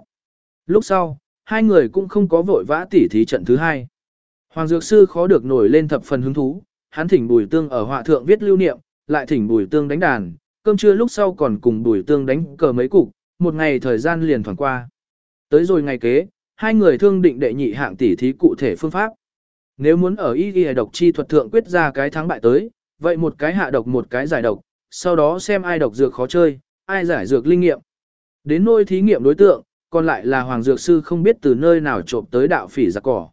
Lúc sau, hai người cũng không có vội vã tỉ thí trận thứ hai. Hoàng Dược Sư khó được nổi lên thập phần hứng thú, hắn thỉnh Bùi Tương ở họa thượng viết lưu niệm, lại thỉnh Bùi Tương đánh đàn, cơm trưa lúc sau còn cùng Bùi Tương đánh cờ mấy cục, một ngày thời gian liền thoảng qua. Tới rồi ngày kế, hai người thương định đệ nhị hạng tỉ thí cụ thể phương pháp. Nếu muốn ở y y độc chi thuật thượng quyết ra cái thắng bại tới, vậy một cái hạ độc một cái giải độc, sau đó xem ai độc dược khó chơi, ai giải dược linh nghiệm. Đến nôi thí nghiệm đối tượng, còn lại là Hoàng Dược Sư không biết từ nơi nào trộm tới đạo phỉ giặc cỏ.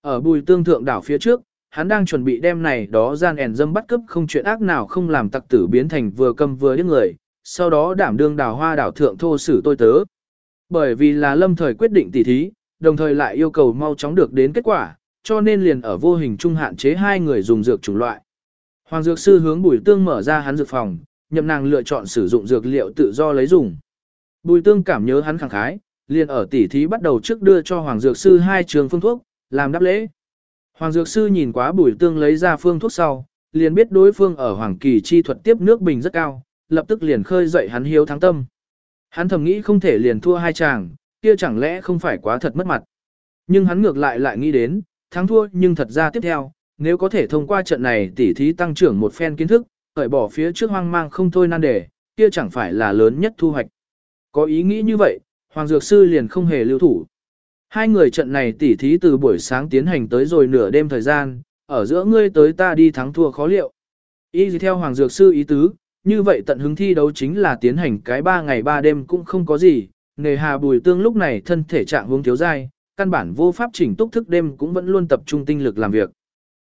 Ở bùi tương thượng đảo phía trước, hắn đang chuẩn bị đem này đó gian ẻn dâm bắt cướp không chuyện ác nào không làm tặc tử biến thành vừa cầm vừa điếc người, sau đó đảm đương đảo hoa đảo thượng thô sử tôi tớ. Bởi vì là lâm thời quyết định tỉ thí, đồng thời lại yêu cầu mau chóng được đến kết quả, cho nên liền ở vô hình trung hạn chế hai người dùng dược chủng loại. Hoàng dược sư hướng Bùi Tương mở ra hắn dược phòng, nhậm nàng lựa chọn sử dụng dược liệu tự do lấy dùng. Bùi Tương cảm nhớ hắn khẳng khái, liền ở tỉ thí bắt đầu trước đưa cho Hoàng dược sư hai trường phương thuốc, làm đáp lễ. Hoàng dược sư nhìn quá Bùi Tương lấy ra phương thuốc sau, liền biết đối phương ở Hoàng Kỳ chi thuật tiếp nước bình rất cao, lập tức liền khơi dậy hắn hiếu thắng tâm. Hắn thầm nghĩ không thể liền thua hai chàng, kia chẳng lẽ không phải quá thật mất mặt. Nhưng hắn ngược lại lại nghĩ đến, thắng thua nhưng thật ra tiếp theo, nếu có thể thông qua trận này tỉ thí tăng trưởng một phen kiến thức, cởi bỏ phía trước hoang mang không thôi nan đề, kia chẳng phải là lớn nhất thu hoạch. Có ý nghĩ như vậy, Hoàng Dược Sư liền không hề lưu thủ. Hai người trận này tỉ thí từ buổi sáng tiến hành tới rồi nửa đêm thời gian, ở giữa ngươi tới ta đi thắng thua khó liệu. Ý gì theo Hoàng Dược Sư ý tứ, như vậy tận hứng thi đấu chính là tiến hành cái ba ngày ba đêm cũng không có gì, nề hà bùi tương lúc này thân thể trạng hướng thiếu dai, căn bản vô pháp chỉnh túc thức đêm cũng vẫn luôn tập trung tinh lực làm việc.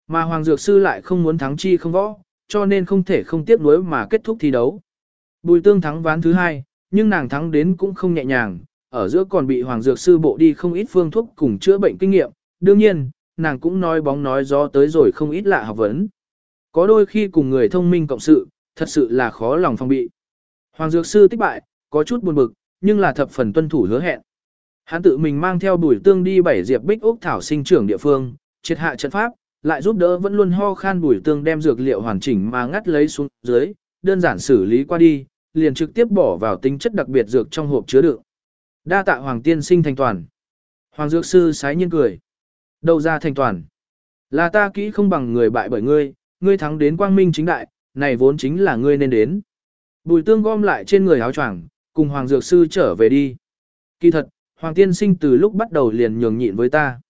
Mà Hoàng Dược Sư lại không muốn thắng chi không võ, cho nên không thể không tiếp nối mà kết thúc thi đấu. Bùi tương thắng ván thứ hai, nhưng nàng thắng đến cũng không nhẹ nhàng, ở giữa còn bị Hoàng Dược Sư bộ đi không ít phương thuốc cùng chữa bệnh kinh nghiệm, đương nhiên, nàng cũng nói bóng nói gió tới rồi không ít lạ học vấn. Có đôi khi cùng người thông minh cộng sự, thật sự là khó lòng phong bị. Hoàng Dược Sư tích bại, có chút buồn bực, nhưng là thập phần tuân thủ hứa hẹn. Hắn tự mình mang theo bùi tương đi bảy diệp bích ốc thảo sinh trưởng địa phương, triệt hạ trận pháp, lại giúp đỡ vẫn luôn ho khan bùi tương đem dược liệu hoàn chỉnh mà ngắt lấy xuống dưới, đơn giản xử lý qua đi, liền trực tiếp bỏ vào tính chất đặc biệt dược trong hộp chứa đựng. Đa tạ Hoàng tiên sinh thành toàn. Hoàng dược sư sái nhiên cười. Đâu ra thành toàn. Là ta kỹ không bằng người bại bởi ngươi, ngươi thắng đến quang minh chính đại, này vốn chính là ngươi nên đến. Bùi tương gom lại trên người áo choàng, cùng Hoàng dược sư trở về đi. Kỳ thật, Hoàng tiên sinh từ lúc bắt đầu liền nhường nhịn với ta.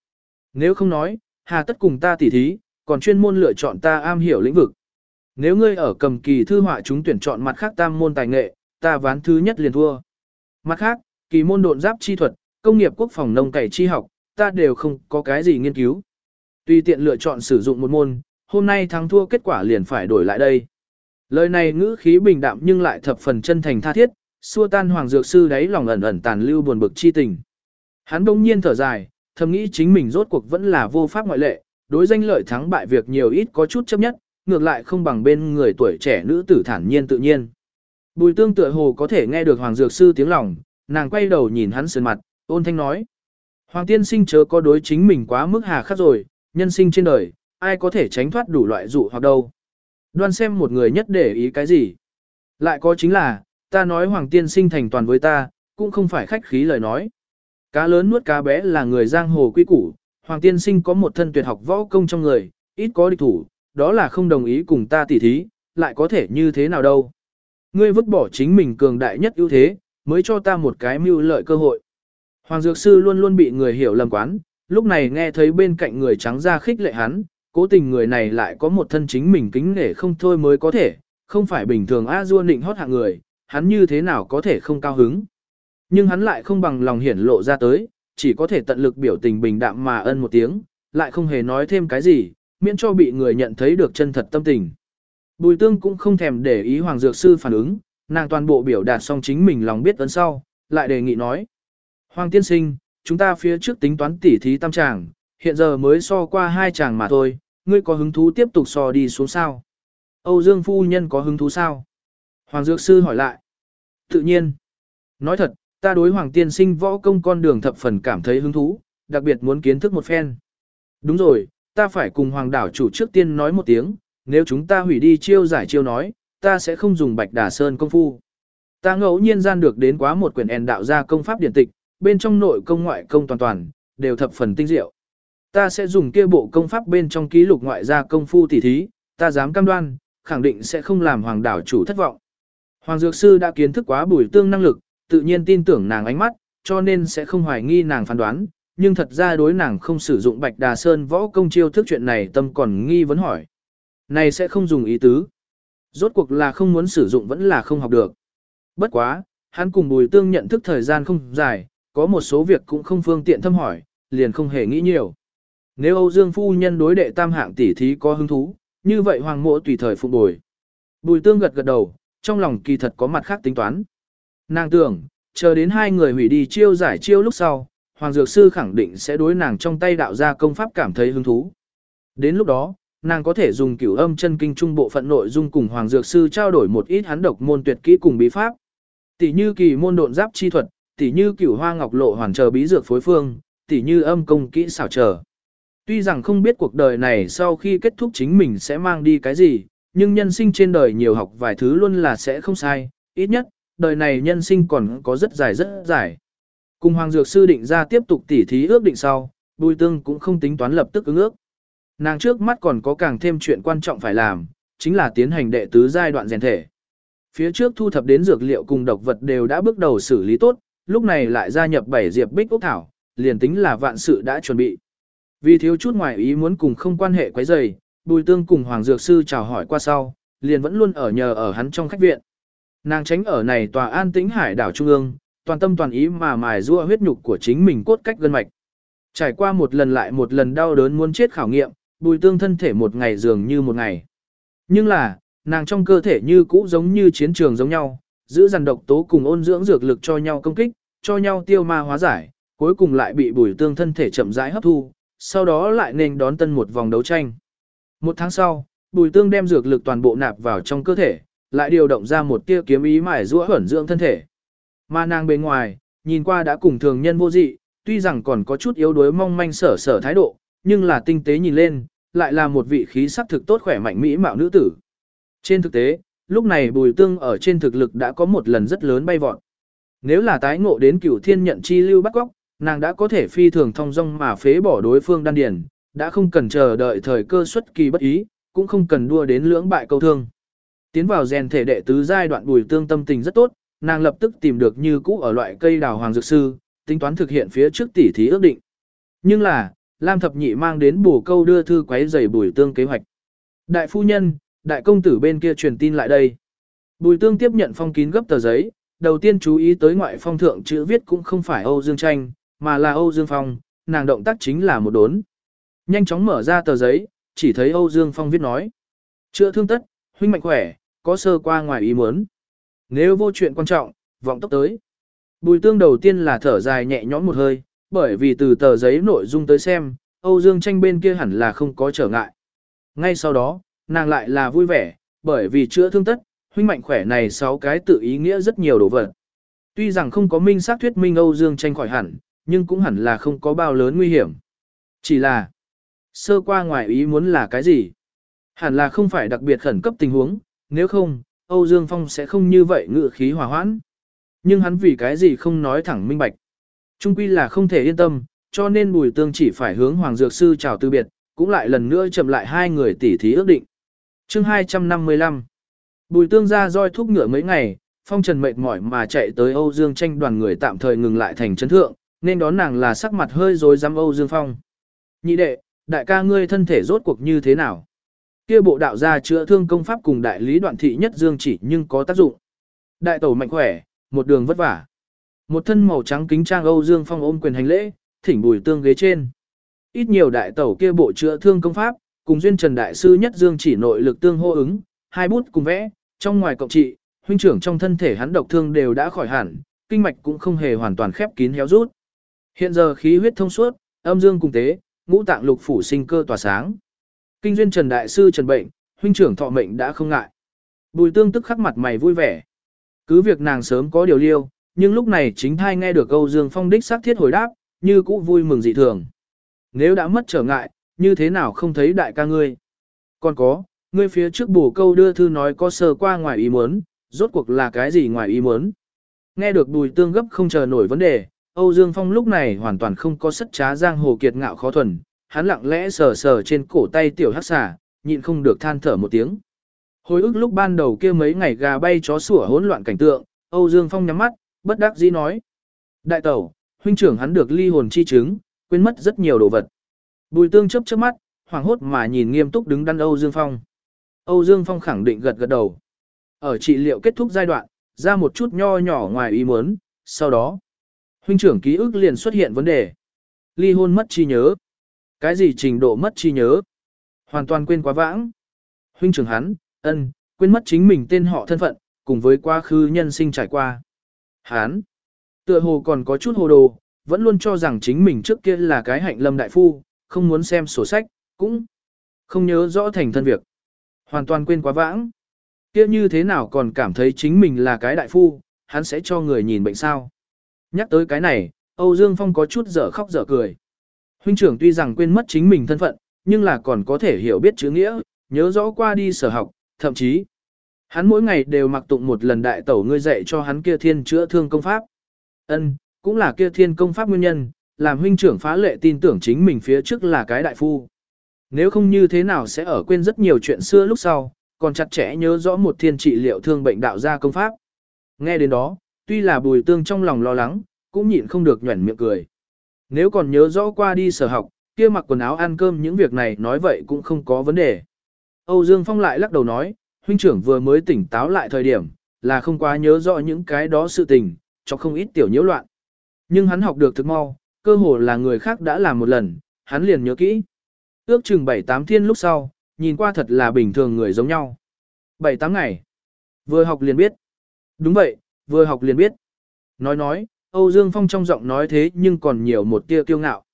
Nếu không nói, hà tất cùng ta tỉ thí, còn chuyên môn lựa chọn ta am hiểu lĩnh vực. Nếu ngươi ở cầm kỳ thư họa chúng tuyển chọn mặt khác tam môn tài nghệ, ta ván thứ nhất liền thua. Mặt khác, kỳ môn độn giáp chi thuật, công nghiệp quốc phòng nông cày chi học, ta đều không có cái gì nghiên cứu. Tùy tiện lựa chọn sử dụng một môn, hôm nay thắng thua kết quả liền phải đổi lại đây. Lời này ngữ khí bình đạm nhưng lại thập phần chân thành tha thiết, xua tan hoàng dược sư đáy lòng ẩn ẩn tàn lưu buồn bực chi tình. Hắn đông nhiên thở dài, thầm nghĩ chính mình rốt cuộc vẫn là vô pháp ngoại lệ, đối danh lợi thắng bại việc nhiều ít có chút chấp nhất, ngược lại không bằng bên người tuổi trẻ nữ tử thản nhiên tự nhiên. Bùi tương tựa hồ có thể nghe được Hoàng Dược Sư tiếng lòng, nàng quay đầu nhìn hắn sườn mặt, ôn thanh nói. Hoàng tiên sinh chớ có đối chính mình quá mức hà khắc rồi, nhân sinh trên đời, ai có thể tránh thoát đủ loại dụ hoặc đâu. Đoan xem một người nhất để ý cái gì. Lại có chính là, ta nói Hoàng tiên sinh thành toàn với ta, cũng không phải khách khí lời nói. Cá lớn nuốt cá bé là người giang hồ quy củ, Hoàng tiên sinh có một thân tuyệt học võ công trong người, ít có địch thủ, đó là không đồng ý cùng ta tỉ thí, lại có thể như thế nào đâu. Ngươi vứt bỏ chính mình cường đại nhất ưu thế, mới cho ta một cái mưu lợi cơ hội. Hoàng Dược Sư luôn luôn bị người hiểu lầm quán, lúc này nghe thấy bên cạnh người trắng ra khích lệ hắn, cố tình người này lại có một thân chính mình kính nể không thôi mới có thể, không phải bình thường a du nịnh hót hạng người, hắn như thế nào có thể không cao hứng. Nhưng hắn lại không bằng lòng hiển lộ ra tới, chỉ có thể tận lực biểu tình bình đạm mà ân một tiếng, lại không hề nói thêm cái gì, miễn cho bị người nhận thấy được chân thật tâm tình. Bùi tương cũng không thèm để ý Hoàng Dược Sư phản ứng, nàng toàn bộ biểu đạt xong chính mình lòng biết ấn sau, lại đề nghị nói. Hoàng tiên sinh, chúng ta phía trước tính toán tỉ thí tam tràng, hiện giờ mới so qua hai tràng mà thôi, ngươi có hứng thú tiếp tục so đi xuống sao? Âu Dương Phu Nhân có hứng thú sao? Hoàng Dược Sư hỏi lại. Tự nhiên. Nói thật, ta đối Hoàng tiên sinh võ công con đường thập phần cảm thấy hứng thú, đặc biệt muốn kiến thức một phen. Đúng rồi, ta phải cùng Hoàng đảo chủ trước tiên nói một tiếng, nếu chúng ta hủy đi chiêu giải chiêu nói, ta sẽ không dùng bạch đà sơn công phu. Ta ngẫu nhiên gian được đến quá một quyển ẻn đạo gia công pháp điển tịch, bên trong nội công ngoại công toàn toàn, đều thập phần tinh diệu. Ta sẽ dùng kia bộ công pháp bên trong ký lục ngoại gia công phu tỉ thí, ta dám cam đoan, khẳng định sẽ không làm hoàng đảo chủ thất vọng. Hoàng Dược Sư đã kiến thức quá bùi tương năng lực, tự nhiên tin tưởng nàng ánh mắt, cho nên sẽ không hoài nghi nàng phán đoán, nhưng thật ra đối nàng không sử dụng bạch đà sơn võ công chiêu thức chuyện này tâm còn nghi vấn hỏi. Này sẽ không dùng ý tứ. Rốt cuộc là không muốn sử dụng vẫn là không học được. Bất quá, hắn cùng bùi tương nhận thức thời gian không dài, có một số việc cũng không phương tiện thâm hỏi, liền không hề nghĩ nhiều. Nếu Âu Dương phu nhân đối đệ tam hạng tỷ thí có hứng thú, như vậy hoàng mộ tùy thời phục bồi. Bùi tương gật gật đầu, trong lòng kỳ thật có mặt khác tính toán. Nàng tưởng, chờ đến hai người hủy đi chiêu giải chiêu lúc sau, Hoàng Dược Sư khẳng định sẽ đối nàng trong tay đạo ra công pháp cảm thấy hứng thú. Đến lúc đó, nàng có thể dùng cửu âm chân kinh trung bộ phận nội dung cùng Hoàng Dược Sư trao đổi một ít hắn độc môn tuyệt kỹ cùng bí pháp. Tỷ như kỳ môn độn giáp chi thuật, tỷ như cửu hoa ngọc lộ hoàn chờ bí dược phối phương, tỷ như âm công kỹ xảo trở. Tuy rằng không biết cuộc đời này sau khi kết thúc chính mình sẽ mang đi cái gì, nhưng nhân sinh trên đời nhiều học vài thứ luôn là sẽ không sai, ít nhất, đời này nhân sinh còn có rất dài rất dài. Cùng Hoàng Dược Sư định ra tiếp tục tỉ thí ước định sau, Bùi Tương cũng không tính toán lập tức ứng ước. Nàng trước mắt còn có càng thêm chuyện quan trọng phải làm, chính là tiến hành đệ tứ giai đoạn rèn thể. Phía trước thu thập đến dược liệu cùng độc vật đều đã bước đầu xử lý tốt, lúc này lại gia nhập bảy diệp bích ốc thảo, liền tính là vạn sự đã chuẩn bị. Vì thiếu chút ngoài ý muốn cùng không quan hệ quấy rầy, Bùi Tương cùng Hoàng Dược Sư chào hỏi qua sau, liền vẫn luôn ở nhờ ở hắn trong khách viện. Nàng tránh ở này tòa an tĩnh hải đảo trung ương, toàn tâm toàn ý mà mài rua huyết nhục của chính mình cốt cách gân mạch. Trải qua một lần lại một lần đau đớn muốn chết khảo nghiệm, Bùi Tương thân thể một ngày dường như một ngày. Nhưng là, nàng trong cơ thể như cũ giống như chiến trường giống nhau, giữ dằn độc tố cùng ôn dưỡng dược lực cho nhau công kích, cho nhau tiêu ma hóa giải, cuối cùng lại bị Bùi Tương thân thể chậm rãi hấp thu, sau đó lại nên đón tân một vòng đấu tranh. Một tháng sau, Bùi Tương đem dược lực toàn bộ nạp vào trong cơ thể, lại điều động ra một tia kiếm ý mải rũa hẩn dưỡng thân thể. Mà nàng bên ngoài, nhìn qua đã cùng thường nhân vô dị, tuy rằng còn có chút yếu đuối mong manh sở sở thái độ, nhưng là tinh tế nhìn lên, lại là một vị khí sắc thực tốt khỏe mạnh mỹ mạo nữ tử. Trên thực tế, lúc này Bùi Tương ở trên thực lực đã có một lần rất lớn bay vọt. Nếu là tái ngộ đến cửu thiên nhận chi lưu bắt góc, nàng đã có thể phi thường thông dong mà phế bỏ đối phương đan điền, đã không cần chờ đợi thời cơ xuất kỳ bất ý, cũng không cần đua đến lưỡng bại câu thương. Tiến vào rèn thể đệ tứ giai đoạn bùi tương tâm tình rất tốt, nàng lập tức tìm được như cũ ở loại cây đào hoàng dược sư, tính toán thực hiện phía trước tỉ thí ước định. Nhưng là, Lam thập nhị mang đến bổ câu đưa thư quấy giày bùi tương kế hoạch. Đại phu nhân, đại công tử bên kia truyền tin lại đây. Bùi tương tiếp nhận phong kín gấp tờ giấy, đầu tiên chú ý tới ngoại phong thượng chữ viết cũng không phải Âu Dương Tranh, mà là Âu Dương Phong, nàng động tác chính là một đốn. Nhanh chóng mở ra tờ giấy, chỉ thấy Âu Dương Phong viết nói. Chữa thương tất, huynh mạnh khỏe, có sơ qua ngoài ý muốn. Nếu vô chuyện quan trọng, vọng tốc tới. Bùi tương đầu tiên là thở dài nhẹ nhõm một hơi, bởi vì từ tờ giấy nội dung tới xem, Âu Dương tranh bên kia hẳn là không có trở ngại. Ngay sau đó, nàng lại là vui vẻ, bởi vì chữa thương tất, huynh mạnh khỏe này sáu cái tự ý nghĩa rất nhiều đồ vật. Tuy rằng không có minh xác thuyết minh Âu Dương tranh khỏi hẳn, nhưng cũng hẳn là không có bao lớn nguy hiểm. Chỉ là, sơ qua ngoài ý muốn là cái gì? Hẳn là không phải đặc biệt khẩn cấp tình huống, nếu không, Âu Dương Phong sẽ không như vậy ngự khí hòa hoãn. Nhưng hắn vì cái gì không nói thẳng minh bạch. Trung quy là không thể yên tâm, cho nên Bùi Tương chỉ phải hướng Hoàng Dược Sư chào từ biệt, cũng lại lần nữa chậm lại hai người tỉ thí ước định. chương 255 Bùi Tương ra roi thúc ngựa mấy ngày, Phong Trần mệt mỏi mà chạy tới Âu Dương tranh đoàn người tạm thời ngừng lại thành trấn thượng, nên đón nàng là sắc mặt hơi rồi dám Âu Dương Phong. Nhị đệ, đại ca ngươi thân thể rốt cuộc như thế nào? kia bộ đạo gia chữa thương công pháp cùng đại lý đoạn thị nhất dương chỉ nhưng có tác dụng. Đại tẩu mạnh khỏe, một đường vất vả. Một thân màu trắng kính trang Âu Dương Phong ôm quyền hành lễ, thỉnh bùi tương ghế trên. Ít nhiều đại tẩu kia bộ chữa thương công pháp, cùng duyên trần đại sư nhất dương chỉ nội lực tương hô ứng, hai bút cùng vẽ, trong ngoài cộng trị, huynh trưởng trong thân thể hắn độc thương đều đã khỏi hẳn, kinh mạch cũng không hề hoàn toàn khép kín héo rút. Hiện giờ khí huyết thông suốt, âm dương cùng tế, ngũ tạng lục phủ sinh cơ tỏa sáng. Kinh duyên Trần Đại Sư Trần Bệnh, huynh trưởng thọ mệnh đã không ngại. Bùi tương tức khắc mặt mày vui vẻ. Cứ việc nàng sớm có điều liêu, nhưng lúc này chính thai nghe được Âu Dương Phong đích xác thiết hồi đáp, như cũ vui mừng dị thường. Nếu đã mất trở ngại, như thế nào không thấy đại ca ngươi? Còn có, ngươi phía trước bổ câu đưa thư nói có sơ qua ngoài ý muốn, rốt cuộc là cái gì ngoài ý muốn? Nghe được bùi tương gấp không chờ nổi vấn đề, Âu Dương Phong lúc này hoàn toàn không có sất trá giang hồ kiệt ngạo khó thuần, hắn lặng lẽ sờ sờ trên cổ tay tiểu hắc xà, nhịn không được than thở một tiếng. Hồi ức lúc ban đầu kia mấy ngày gà bay chó sủa hỗn loạn cảnh tượng, Âu Dương Phong nhắm mắt, bất đắc dĩ nói. Đại tẩu, huynh trưởng hắn được ly hồn chi chứng, quên mất rất nhiều đồ vật. Bùi tương chấp chớp mắt, hoảng hốt mà nhìn nghiêm túc đứng đắn Âu Dương Phong. Âu Dương Phong khẳng định gật gật đầu. Ở trị liệu kết thúc giai đoạn, ra một chút nho nhỏ ngoài ý muốn, sau đó, huynh trưởng ký ức liền xuất hiện vấn đề. Ly hôn mất chi nhớ. Cái gì trình độ mất chi nhớ? Hoàn toàn quên quá vãng. Huynh trưởng hắn, ân, quên mất chính mình tên họ thân phận, cùng với quá khứ nhân sinh trải qua. Hán, Tựa hồ còn có chút hồ đồ, vẫn luôn cho rằng chính mình trước kia là cái hạnh lâm đại phu, không muốn xem sổ sách, cũng không nhớ rõ thành thân việc. Hoàn toàn quên quá vãng. Kia như thế nào còn cảm thấy chính mình là cái đại phu, hắn sẽ cho người nhìn bệnh sao. Nhắc tới cái này, Âu Dương Phong có chút dở khóc dở cười. Huynh trưởng tuy rằng quên mất chính mình thân phận, nhưng là còn có thể hiểu biết chữ nghĩa, nhớ rõ qua đi sở học, thậm chí hắn mỗi ngày đều mặc tụng một lần đại tẩu ngươi dạy cho hắn kia thiên chữa thương công pháp. Ân, cũng là kia thiên công pháp nguyên nhân, làm huynh trưởng phá lệ tin tưởng chính mình phía trước là cái đại phu. Nếu không như thế nào sẽ ở quên rất nhiều chuyện xưa lúc sau, còn chặt chẽ nhớ rõ một thiên trị liệu thương bệnh đạo gia công pháp. Nghe đến đó, tuy là bùi tương trong lòng lo lắng, cũng nhịn không được nhuẩn miệng cười. Nếu còn nhớ rõ qua đi sở học, kia mặc quần áo ăn cơm những việc này nói vậy cũng không có vấn đề. Âu Dương Phong lại lắc đầu nói, huynh trưởng vừa mới tỉnh táo lại thời điểm, là không quá nhớ rõ những cái đó sự tình, cho không ít tiểu nhiễu loạn. Nhưng hắn học được thực mau, cơ hồ là người khác đã làm một lần, hắn liền nhớ kỹ. Ước chừng 7-8 thiên lúc sau, nhìn qua thật là bình thường người giống nhau. 7-8 ngày. Vừa học liền biết. Đúng vậy, vừa học liền biết. Nói nói, Âu Dương Phong trong giọng nói thế nhưng còn nhiều một tia kiêu ngạo.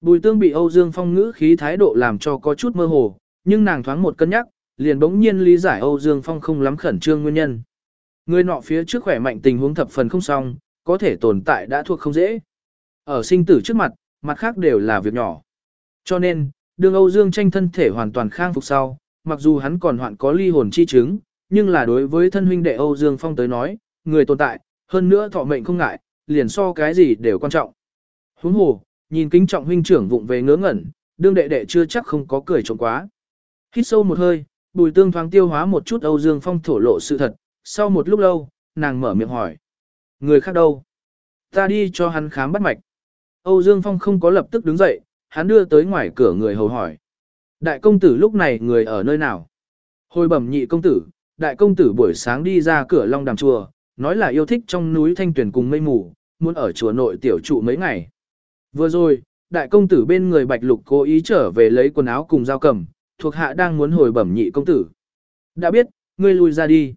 Bùi tương bị Âu Dương Phong ngữ khí thái độ làm cho có chút mơ hồ, nhưng nàng thoáng một cân nhắc, liền bỗng nhiên lý giải Âu Dương Phong không lắm khẩn trương nguyên nhân. Người nọ phía trước khỏe mạnh tình huống thập phần không xong, có thể tồn tại đã thuộc không dễ. Ở sinh tử trước mặt, mặt khác đều là việc nhỏ. Cho nên, đương Âu Dương tranh thân thể hoàn toàn khang phục sau, mặc dù hắn còn hoạn có ly hồn chi chứng, nhưng là đối với thân huynh đệ Âu Dương Phong tới nói, người tồn tại, hơn nữa thọ mệnh không ngại, liền so cái gì đều quan trọng. Huống hồ, nhìn kính trọng huynh trưởng vụng về ngớ ngẩn, đương đệ đệ chưa chắc không có cười trộm quá. Hít sâu một hơi, bùi tương thoáng tiêu hóa một chút Âu Dương Phong thổ lộ sự thật, sau một lúc lâu, nàng mở miệng hỏi. Người khác đâu? Ta đi cho hắn khám bắt mạch. Âu Dương Phong không có lập tức đứng dậy, hắn đưa tới ngoài cửa người hầu hỏi. Đại công tử lúc này người ở nơi nào? Hồi bẩm nhị công tử, đại công tử buổi sáng đi ra cửa Long Đàm Chùa, nói là yêu thích trong núi thanh tuyển cùng mây mù, muốn ở chùa nội tiểu trụ mấy ngày. Vừa rồi, đại công tử bên người bạch lục cố ý trở về lấy quần áo cùng dao cầm, thuộc hạ đang muốn hồi bẩm nhị công tử. Đã biết, ngươi lui ra đi.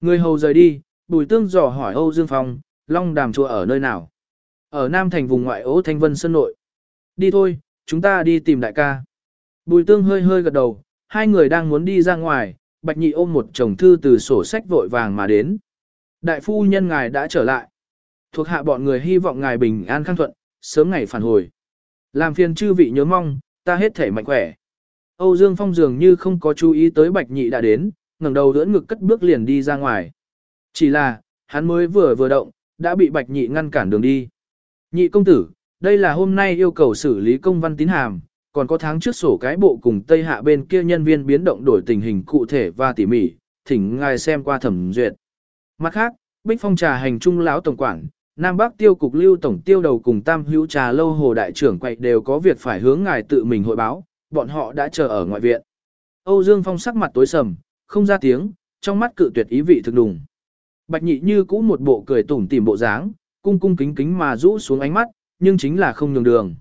Người hầu rời đi, bùi tương dò hỏi Âu Dương Phong, Long Đàm Chùa ở nơi nào? Ở Nam Thành vùng ngoại ố Thanh Vân Sơn Nội. Đi thôi, chúng ta đi tìm đại ca. Bùi tương hơi hơi gật đầu, hai người đang muốn đi ra ngoài, bạch nhị ôm một chồng thư từ sổ sách vội vàng mà đến. Đại phu nhân ngài đã trở lại. Thuộc hạ bọn người hy vọng ngài bình an khang thuận, sớm ngày phản hồi. Làm phiền chư vị nhớ mong, ta hết thể mạnh khỏe. Âu Dương Phong dường như không có chú ý tới bạch nhị đã đến, ngẩng đầu đỡ ngực cất bước liền đi ra ngoài. Chỉ là, hắn mới vừa vừa động, đã bị bạch nhị ngăn cản đường đi. Nhị công tử, đây là hôm nay yêu cầu xử lý công văn tín hàm, còn có tháng trước sổ cái bộ cùng Tây Hạ bên kia nhân viên biến động đổi tình hình cụ thể và tỉ mỉ, thỉnh ngài xem qua thẩm duyệt. Mặt khác, Bích Phong trà hành trung lão tổng quản, Nam Bắc tiêu cục lưu tổng tiêu đầu cùng Tam Hữu trà lâu hồ đại trưởng quậy đều có việc phải hướng ngài tự mình hội báo, bọn họ đã chờ ở ngoại viện. Âu Dương Phong sắc mặt tối sầm, không ra tiếng, trong mắt cự tuyệt ý vị thực đùng. Bạch nhị như cũ một bộ cười tủm tỉm bộ dáng, cung cung kính kính mà rũ xuống ánh mắt, nhưng chính là không nhường đường.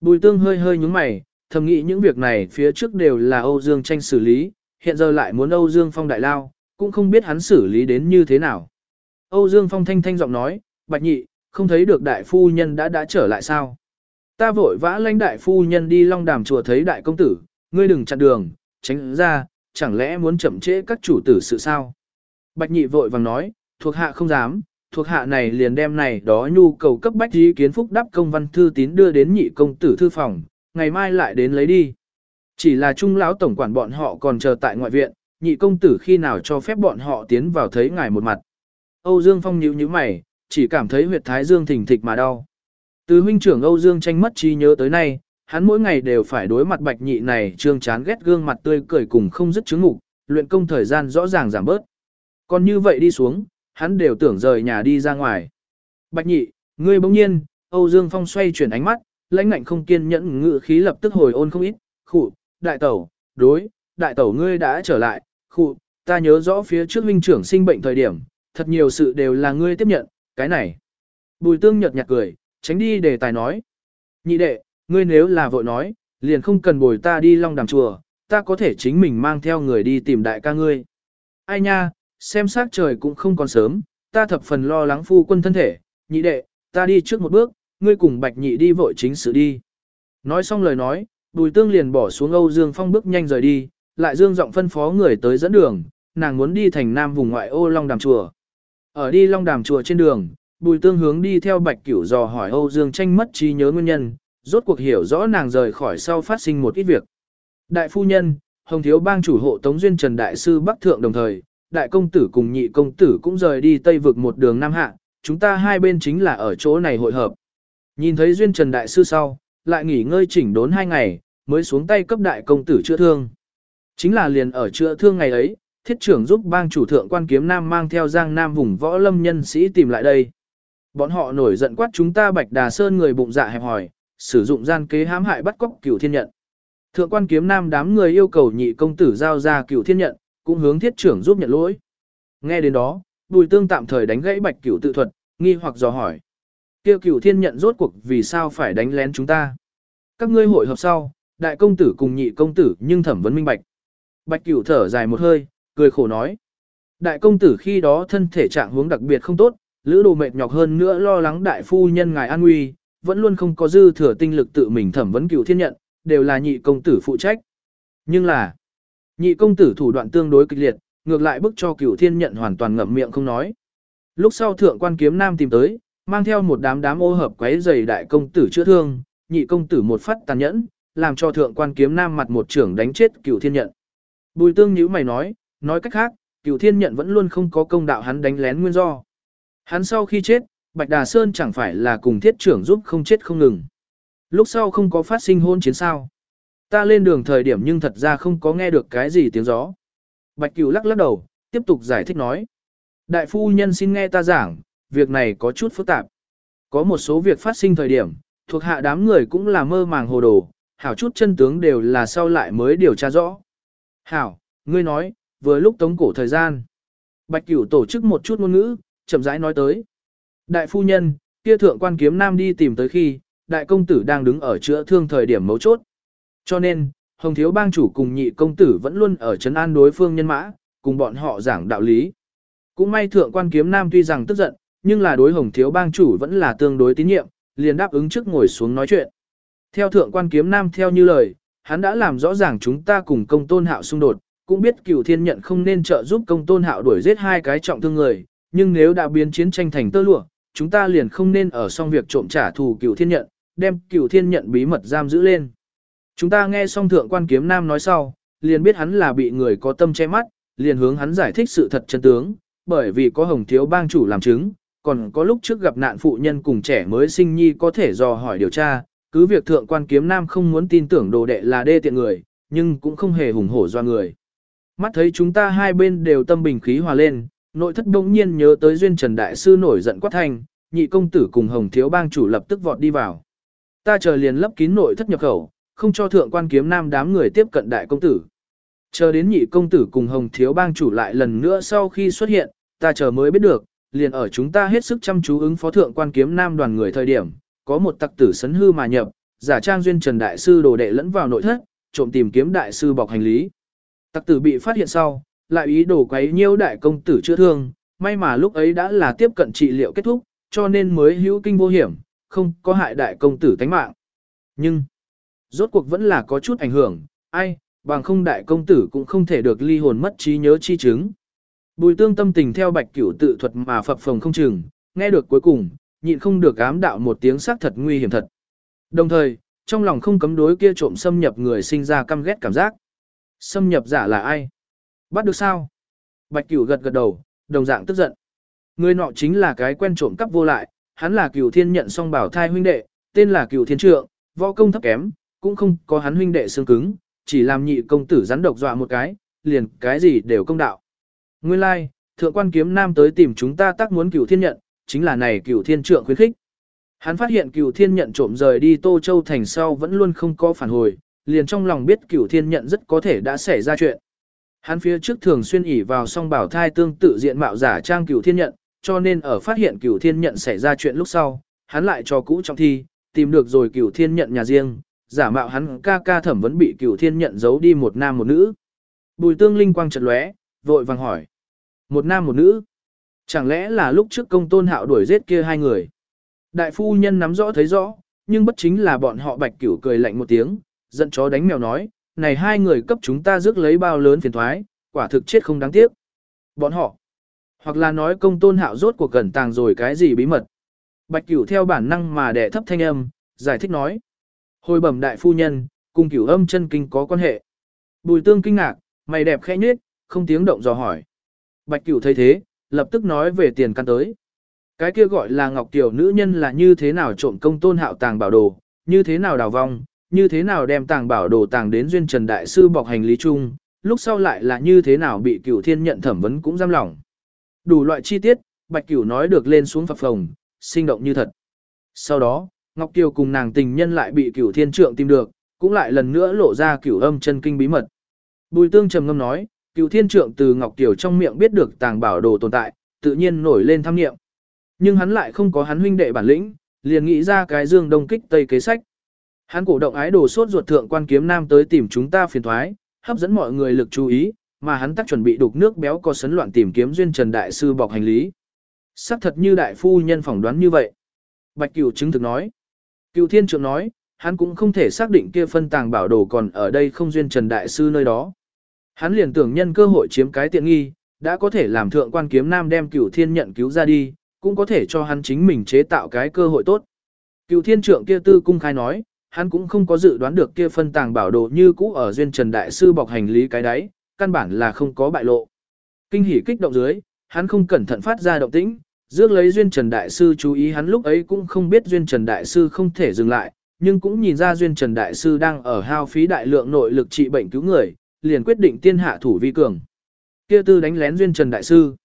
Bùi tương hơi hơi nhúng mày, thầm nghĩ những việc này phía trước đều là Âu Dương tranh xử lý, hiện giờ lại muốn Âu Dương Phong đại lao, cũng không biết hắn xử lý đến như thế nào. Âu Dương Phong thanh thanh giọng nói, bạch nhị, không thấy được đại phu nhân đã đã trở lại sao. Ta vội vã lãnh đại phu nhân đi long đàm chùa thấy đại công tử, ngươi đừng chặn đường, tránh ra, chẳng lẽ muốn chậm trễ các chủ tử sự sao. Bạch nhị vội vàng nói, thuộc hạ không dám, thuộc hạ này liền đem này đó nhu cầu cấp bách ý kiến phúc đáp công văn thư tín đưa đến nhị công tử thư phòng, ngày mai lại đến lấy đi. Chỉ là trung lão tổng quản bọn họ còn chờ tại ngoại viện, nhị công tử khi nào cho phép bọn họ tiến vào thấy ngài một mặt. Âu Dương Phong nhíu nhíu mày, chỉ cảm thấy huyệt thái dương thình thịch mà đau. Từ huynh trưởng Âu Dương tranh mất trí nhớ tới nay, hắn mỗi ngày đều phải đối mặt bạch nhị này trương chán ghét gương mặt tươi cười cùng không dứt chứng ngục, luyện công thời gian rõ ràng giảm bớt. Còn như vậy đi xuống, hắn đều tưởng rời nhà đi ra ngoài. Bạch nhị, ngươi bỗng nhiên, Âu Dương Phong xoay chuyển ánh mắt, lãnh ngạnh không kiên nhẫn ngự khí lập tức hồi ôn không ít, khụ, đại tẩu, đối, đại tẩu ngươi đã trở lại, khụ, ta nhớ rõ phía trước huynh trưởng sinh bệnh thời điểm, thật nhiều sự đều là ngươi tiếp nhận, cái này. Bùi tương nhật nhạt cười, tránh đi để tài nói. Nhị đệ, ngươi nếu là vội nói, liền không cần bồi ta đi long đàm chùa, ta có thể chính mình mang theo người đi tìm đại ca ngươi. Ai nha, xem sát trời cũng không còn sớm, ta thập phần lo lắng phu quân thân thể, nhị đệ, ta đi trước một bước, ngươi cùng Bạch Nhị đi vội chính sự đi. Nói xong lời nói, Bùi Tương liền bỏ xuống Âu Dương Phong bước nhanh rời đi, lại dương giọng phân phó người tới dẫn đường, nàng muốn đi thành nam vùng ngoại ô Long Đàm Chùa. Ở đi Long Đàm Chùa trên đường, Bùi Tương hướng đi theo Bạch Cửu dò hỏi Âu Dương tranh mất trí nhớ nguyên nhân, rốt cuộc hiểu rõ nàng rời khỏi sau phát sinh một ít việc. Đại phu nhân, Hồng Thiếu Bang chủ hộ Tống Duyên Trần Đại Sư Bắc Thượng đồng thời, Đại Công Tử cùng Nhị Công Tử cũng rời đi Tây vực một đường Nam Hạ, chúng ta hai bên chính là ở chỗ này hội hợp. Nhìn thấy Duyên Trần Đại Sư sau, lại nghỉ ngơi chỉnh đốn hai ngày, mới xuống tay cấp Đại Công Tử chữa thương. Chính là liền ở chữa thương ngày ấy, thiết trưởng giúp bang chủ thượng quan kiếm Nam mang theo giang Nam vùng võ lâm nhân sĩ tìm lại đây. Bọn họ nổi giận quát chúng ta Bạch Đà Sơn người bụng dạ hẹp hỏi, sử dụng gian kế hãm hại bắt cóc cửu thiên nhận. Thượng quan kiếm nam đám người yêu cầu nhị công tử giao ra cửu thiên nhận, cũng hướng thiết trưởng giúp nhận lỗi. Nghe đến đó, bùi tương tạm thời đánh gãy bạch cửu tự thuật, nghi hoặc dò hỏi. kia cửu thiên nhận rốt cuộc vì sao phải đánh lén chúng ta. Các ngươi hội hợp sau, đại công tử cùng nhị công tử nhưng thẩm vấn minh bạch. Bạch cửu thở dài một hơi, cười khổ nói. Đại công tử khi đó thân thể trạng huống đặc biệt không tốt, lữ đồ mệt nhọc hơn nữa lo lắng đại phu nhân ngài an nguy, vẫn luôn không có dư thừa tinh lực tự mình thẩm vấn cửu thiên nhận, đều là nhị công tử phụ trách. Nhưng là, nhị công tử thủ đoạn tương đối kịch liệt, ngược lại bức cho cửu thiên nhận hoàn toàn ngậm miệng không nói. Lúc sau thượng quan kiếm nam tìm tới, mang theo một đám đám ô hợp quấy giày đại công tử chữa thương, nhị công tử một phát tàn nhẫn, làm cho thượng quan kiếm nam mặt một trưởng đánh chết cửu thiên nhận. Bùi tương nhữ mày nói, nói cách khác, cửu thiên nhận vẫn luôn không có công đạo hắn đánh lén nguyên do. Hắn sau khi chết, Bạch Đà Sơn chẳng phải là cùng thiết trưởng giúp không chết không ngừng. Lúc sau không có phát sinh hôn chiến sao. Ta lên đường thời điểm nhưng thật ra không có nghe được cái gì tiếng gió. Bạch Cửu lắc lắc đầu, tiếp tục giải thích nói. Đại phu nhân xin nghe ta giảng, việc này có chút phức tạp. Có một số việc phát sinh thời điểm, thuộc hạ đám người cũng là mơ màng hồ đồ, hảo chút chân tướng đều là sau lại mới điều tra rõ. Hảo, ngươi nói, vừa lúc tống cổ thời gian. Bạch Cửu tổ chức một chút ngôn ngữ, chậm rãi nói tới. Đại phu nhân, kia thượng quan kiếm nam đi tìm tới khi, đại công tử đang đứng ở chữa thương thời điểm mấu chốt. Cho nên, Hồng Thiếu bang chủ cùng nhị công tử vẫn luôn ở trấn an đối phương nhân mã, cùng bọn họ giảng đạo lý. Cũng may thượng quan kiếm nam tuy rằng tức giận, nhưng là đối Hồng Thiếu bang chủ vẫn là tương đối tín nhiệm, liền đáp ứng trước ngồi xuống nói chuyện. Theo thượng quan kiếm nam theo như lời, hắn đã làm rõ ràng chúng ta cùng công tôn hạo xung đột, cũng biết cửu thiên nhận không nên trợ giúp công tôn hạo đuổi giết hai cái trọng thương người, nhưng nếu đã biến chiến tranh thành tơ lụa, chúng ta liền không nên ở xong việc trộm trả thù cửu thiên nhận, đem cửu thiên nhận bí mật giam giữ lên. Chúng ta nghe xong thượng quan kiếm nam nói sau, liền biết hắn là bị người có tâm che mắt, liền hướng hắn giải thích sự thật chân tướng, bởi vì có hồng thiếu bang chủ làm chứng, còn có lúc trước gặp nạn phụ nhân cùng trẻ mới sinh nhi có thể dò hỏi điều tra, cứ việc thượng quan kiếm nam không muốn tin tưởng đồ đệ là đê tiện người, nhưng cũng không hề hùng hổ do người. Mắt thấy chúng ta hai bên đều tâm bình khí hòa lên, nội thất đông nhiên nhớ tới duyên trần đại sư nổi giận quát thanh, nhị công tử cùng hồng thiếu bang chủ lập tức vọt đi vào. Ta chờ liền lấp kín nội thất nhập khẩu, không cho thượng quan kiếm nam đám người tiếp cận đại công tử. Chờ đến nhị công tử cùng hồng thiếu bang chủ lại lần nữa sau khi xuất hiện, ta chờ mới biết được, liền ở chúng ta hết sức chăm chú ứng phó thượng quan kiếm nam đoàn người thời điểm, có một tặc tử sấn hư mà nhập, giả trang duyên trần đại sư đồ đệ lẫn vào nội thất, trộm tìm kiếm đại sư bọc hành lý. Tặc tử bị phát hiện sau, lại ý đồ quấy nhiêu đại công tử chữa thương, may mà lúc ấy đã là tiếp cận trị liệu kết thúc, cho nên mới hữu kinh vô hiểm, không có hại đại công tử tánh mạng. Nhưng, rốt cuộc vẫn là có chút ảnh hưởng, ai, bằng không đại công tử cũng không thể được ly hồn mất trí nhớ chi chứng. Bùi tương tâm tình theo bạch cửu tự thuật mà phập phồng không chừng, nghe được cuối cùng, nhịn không được ám đạo một tiếng xác thật nguy hiểm thật. Đồng thời, trong lòng không cấm đối kia trộm xâm nhập người sinh ra căm ghét cảm giác. Xâm nhập giả là ai? Bắt được sao? Bạch cửu gật gật đầu, đồng dạng tức giận. Người nọ chính là cái quen trộm cắp vô lại, hắn là cửu thiên nhận song bảo thai huynh đệ, tên là cửu thiên trượng, võ công thấp kém, cũng không có hắn huynh đệ xương cứng, chỉ làm nhị công tử rắn độc dọa một cái, liền cái gì đều công đạo. Nguyên lai, like, thượng quan kiếm nam tới tìm chúng ta tác muốn cửu thiên nhận, chính là này cửu thiên trượng khuyến khích. Hắn phát hiện cửu thiên nhận trộm rời đi Tô Châu thành sau vẫn luôn không có phản hồi, liền trong lòng biết cửu thiên nhận rất có thể đã xảy ra chuyện. Hắn phía trước thường xuyên ỉ vào song bảo thai tương tự diện mạo giả trang cửu thiên nhận, cho nên ở phát hiện cửu thiên nhận xảy ra chuyện lúc sau, hắn lại cho cũ trong thi, tìm được rồi cửu thiên nhận nhà riêng, giả mạo hắn ca ca thẩm vẫn bị cửu thiên nhận giấu đi một nam một nữ. Bùi tương linh quang chợt lóe, vội vàng hỏi. Một nam một nữ? Chẳng lẽ là lúc trước công tôn hạo đuổi giết kia hai người? Đại phu nhân nắm rõ thấy rõ, nhưng bất chính là bọn họ bạch cửu cười lạnh một tiếng, giận chó đánh mèo nói, này hai người cấp chúng ta rước lấy bao lớn phiền thoái, quả thực chết không đáng tiếc. Bọn họ, hoặc là nói công tôn hạo rốt cuộc cẩn tàng rồi cái gì bí mật. Bạch cửu theo bản năng mà đẻ thấp thanh âm, giải thích nói. Hồi bẩm đại phu nhân, cùng cửu âm chân kinh có quan hệ. Bùi tương kinh ngạc, mày đẹp khẽ nhếch, không tiếng động dò hỏi. Bạch cửu thấy thế, lập tức nói về tiền căn tới. Cái kia gọi là Ngọc Tiểu nữ nhân là như thế nào trộm công tôn hạo tàng bảo đồ, như thế nào đào vong, như thế nào đem tàng bảo đồ tàng đến duyên trần đại sư bọc hành lý chung, lúc sau lại là như thế nào bị cửu thiên nhận thẩm vấn cũng giam lỏng. Đủ loại chi tiết, Bạch Cửu nói được lên xuống phập phồng, sinh động như thật. Sau đó, Ngọc Kiều cùng nàng tình nhân lại bị cửu thiên trượng tìm được, cũng lại lần nữa lộ ra cửu âm chân kinh bí mật. Bùi tương trầm ngâm nói, cửu thiên trượng từ Ngọc Kiều trong miệng biết được tàng bảo đồ tồn tại, tự nhiên nổi lên tham nghiệm. Nhưng hắn lại không có hắn huynh đệ bản lĩnh, liền nghĩ ra cái dương đông kích tây kế sách. Hắn cổ động ái đồ sốt ruột thượng quan kiếm nam tới tìm chúng ta phiền thoái, hấp dẫn mọi người lực chú ý, mà hắn tác chuẩn bị đục nước béo có sấn loạn tìm kiếm duyên trần đại sư bọc hành lý. Sắc thật như đại phu nhân phỏng đoán như vậy. Bạch Cửu chứng thực nói. Cửu Thiên Trượng nói, hắn cũng không thể xác định kia phân tàng bảo đồ còn ở đây không duyên trần đại sư nơi đó. Hắn liền tưởng nhân cơ hội chiếm cái tiện nghi, đã có thể làm thượng quan kiếm nam đem Cửu Thiên nhận cứu ra đi, cũng có thể cho hắn chính mình chế tạo cái cơ hội tốt. Cửu Thiên Trượng kia tư cung khai nói, hắn cũng không có dự đoán được kia phân tàng bảo đồ như cũ ở duyên trần đại sư bọc hành lý cái đáy, căn bản là không có bại lộ. Kinh hỉ kích động dưới, hắn không cẩn thận phát ra động tĩnh, dước lấy duyên trần đại sư chú ý hắn lúc ấy cũng không biết duyên trần đại sư không thể dừng lại, nhưng cũng nhìn ra duyên trần đại sư đang ở hao phí đại lượng nội lực trị bệnh cứu người, liền quyết định tiên hạ thủ vi cường. Kia tư đánh lén duyên trần đại sư.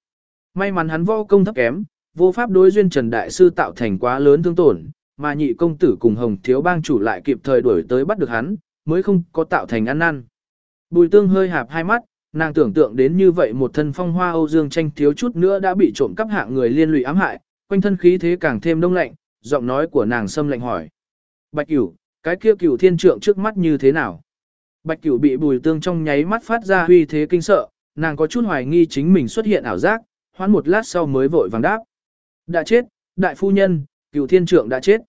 May mắn hắn võ công thấp kém, vô pháp đối duyên trần đại sư tạo thành quá lớn thương tổn, mà nhị công tử cùng hồng thiếu bang chủ lại kịp thời đuổi tới bắt được hắn, mới không có tạo thành ăn năn. Bùi tương hơi hạp hai mắt, nàng tưởng tượng đến như vậy một thân phong hoa Âu Dương tranh thiếu chút nữa đã bị trộm cắp hạng người liên lụy ám hại, quanh thân khí thế càng thêm đông lạnh, giọng nói của nàng xâm lạnh hỏi. Bạch cửu, cái kia cửu thiên trượng trước mắt như thế nào? Bạch cửu bị bùi tương trong nháy mắt phát ra huy thế kinh sợ, nàng có chút hoài nghi chính mình xuất hiện ảo giác, hoãn một lát sau mới vội vàng đáp. Đã chết, đại phu nhân, Cựu thiên trượng đã chết.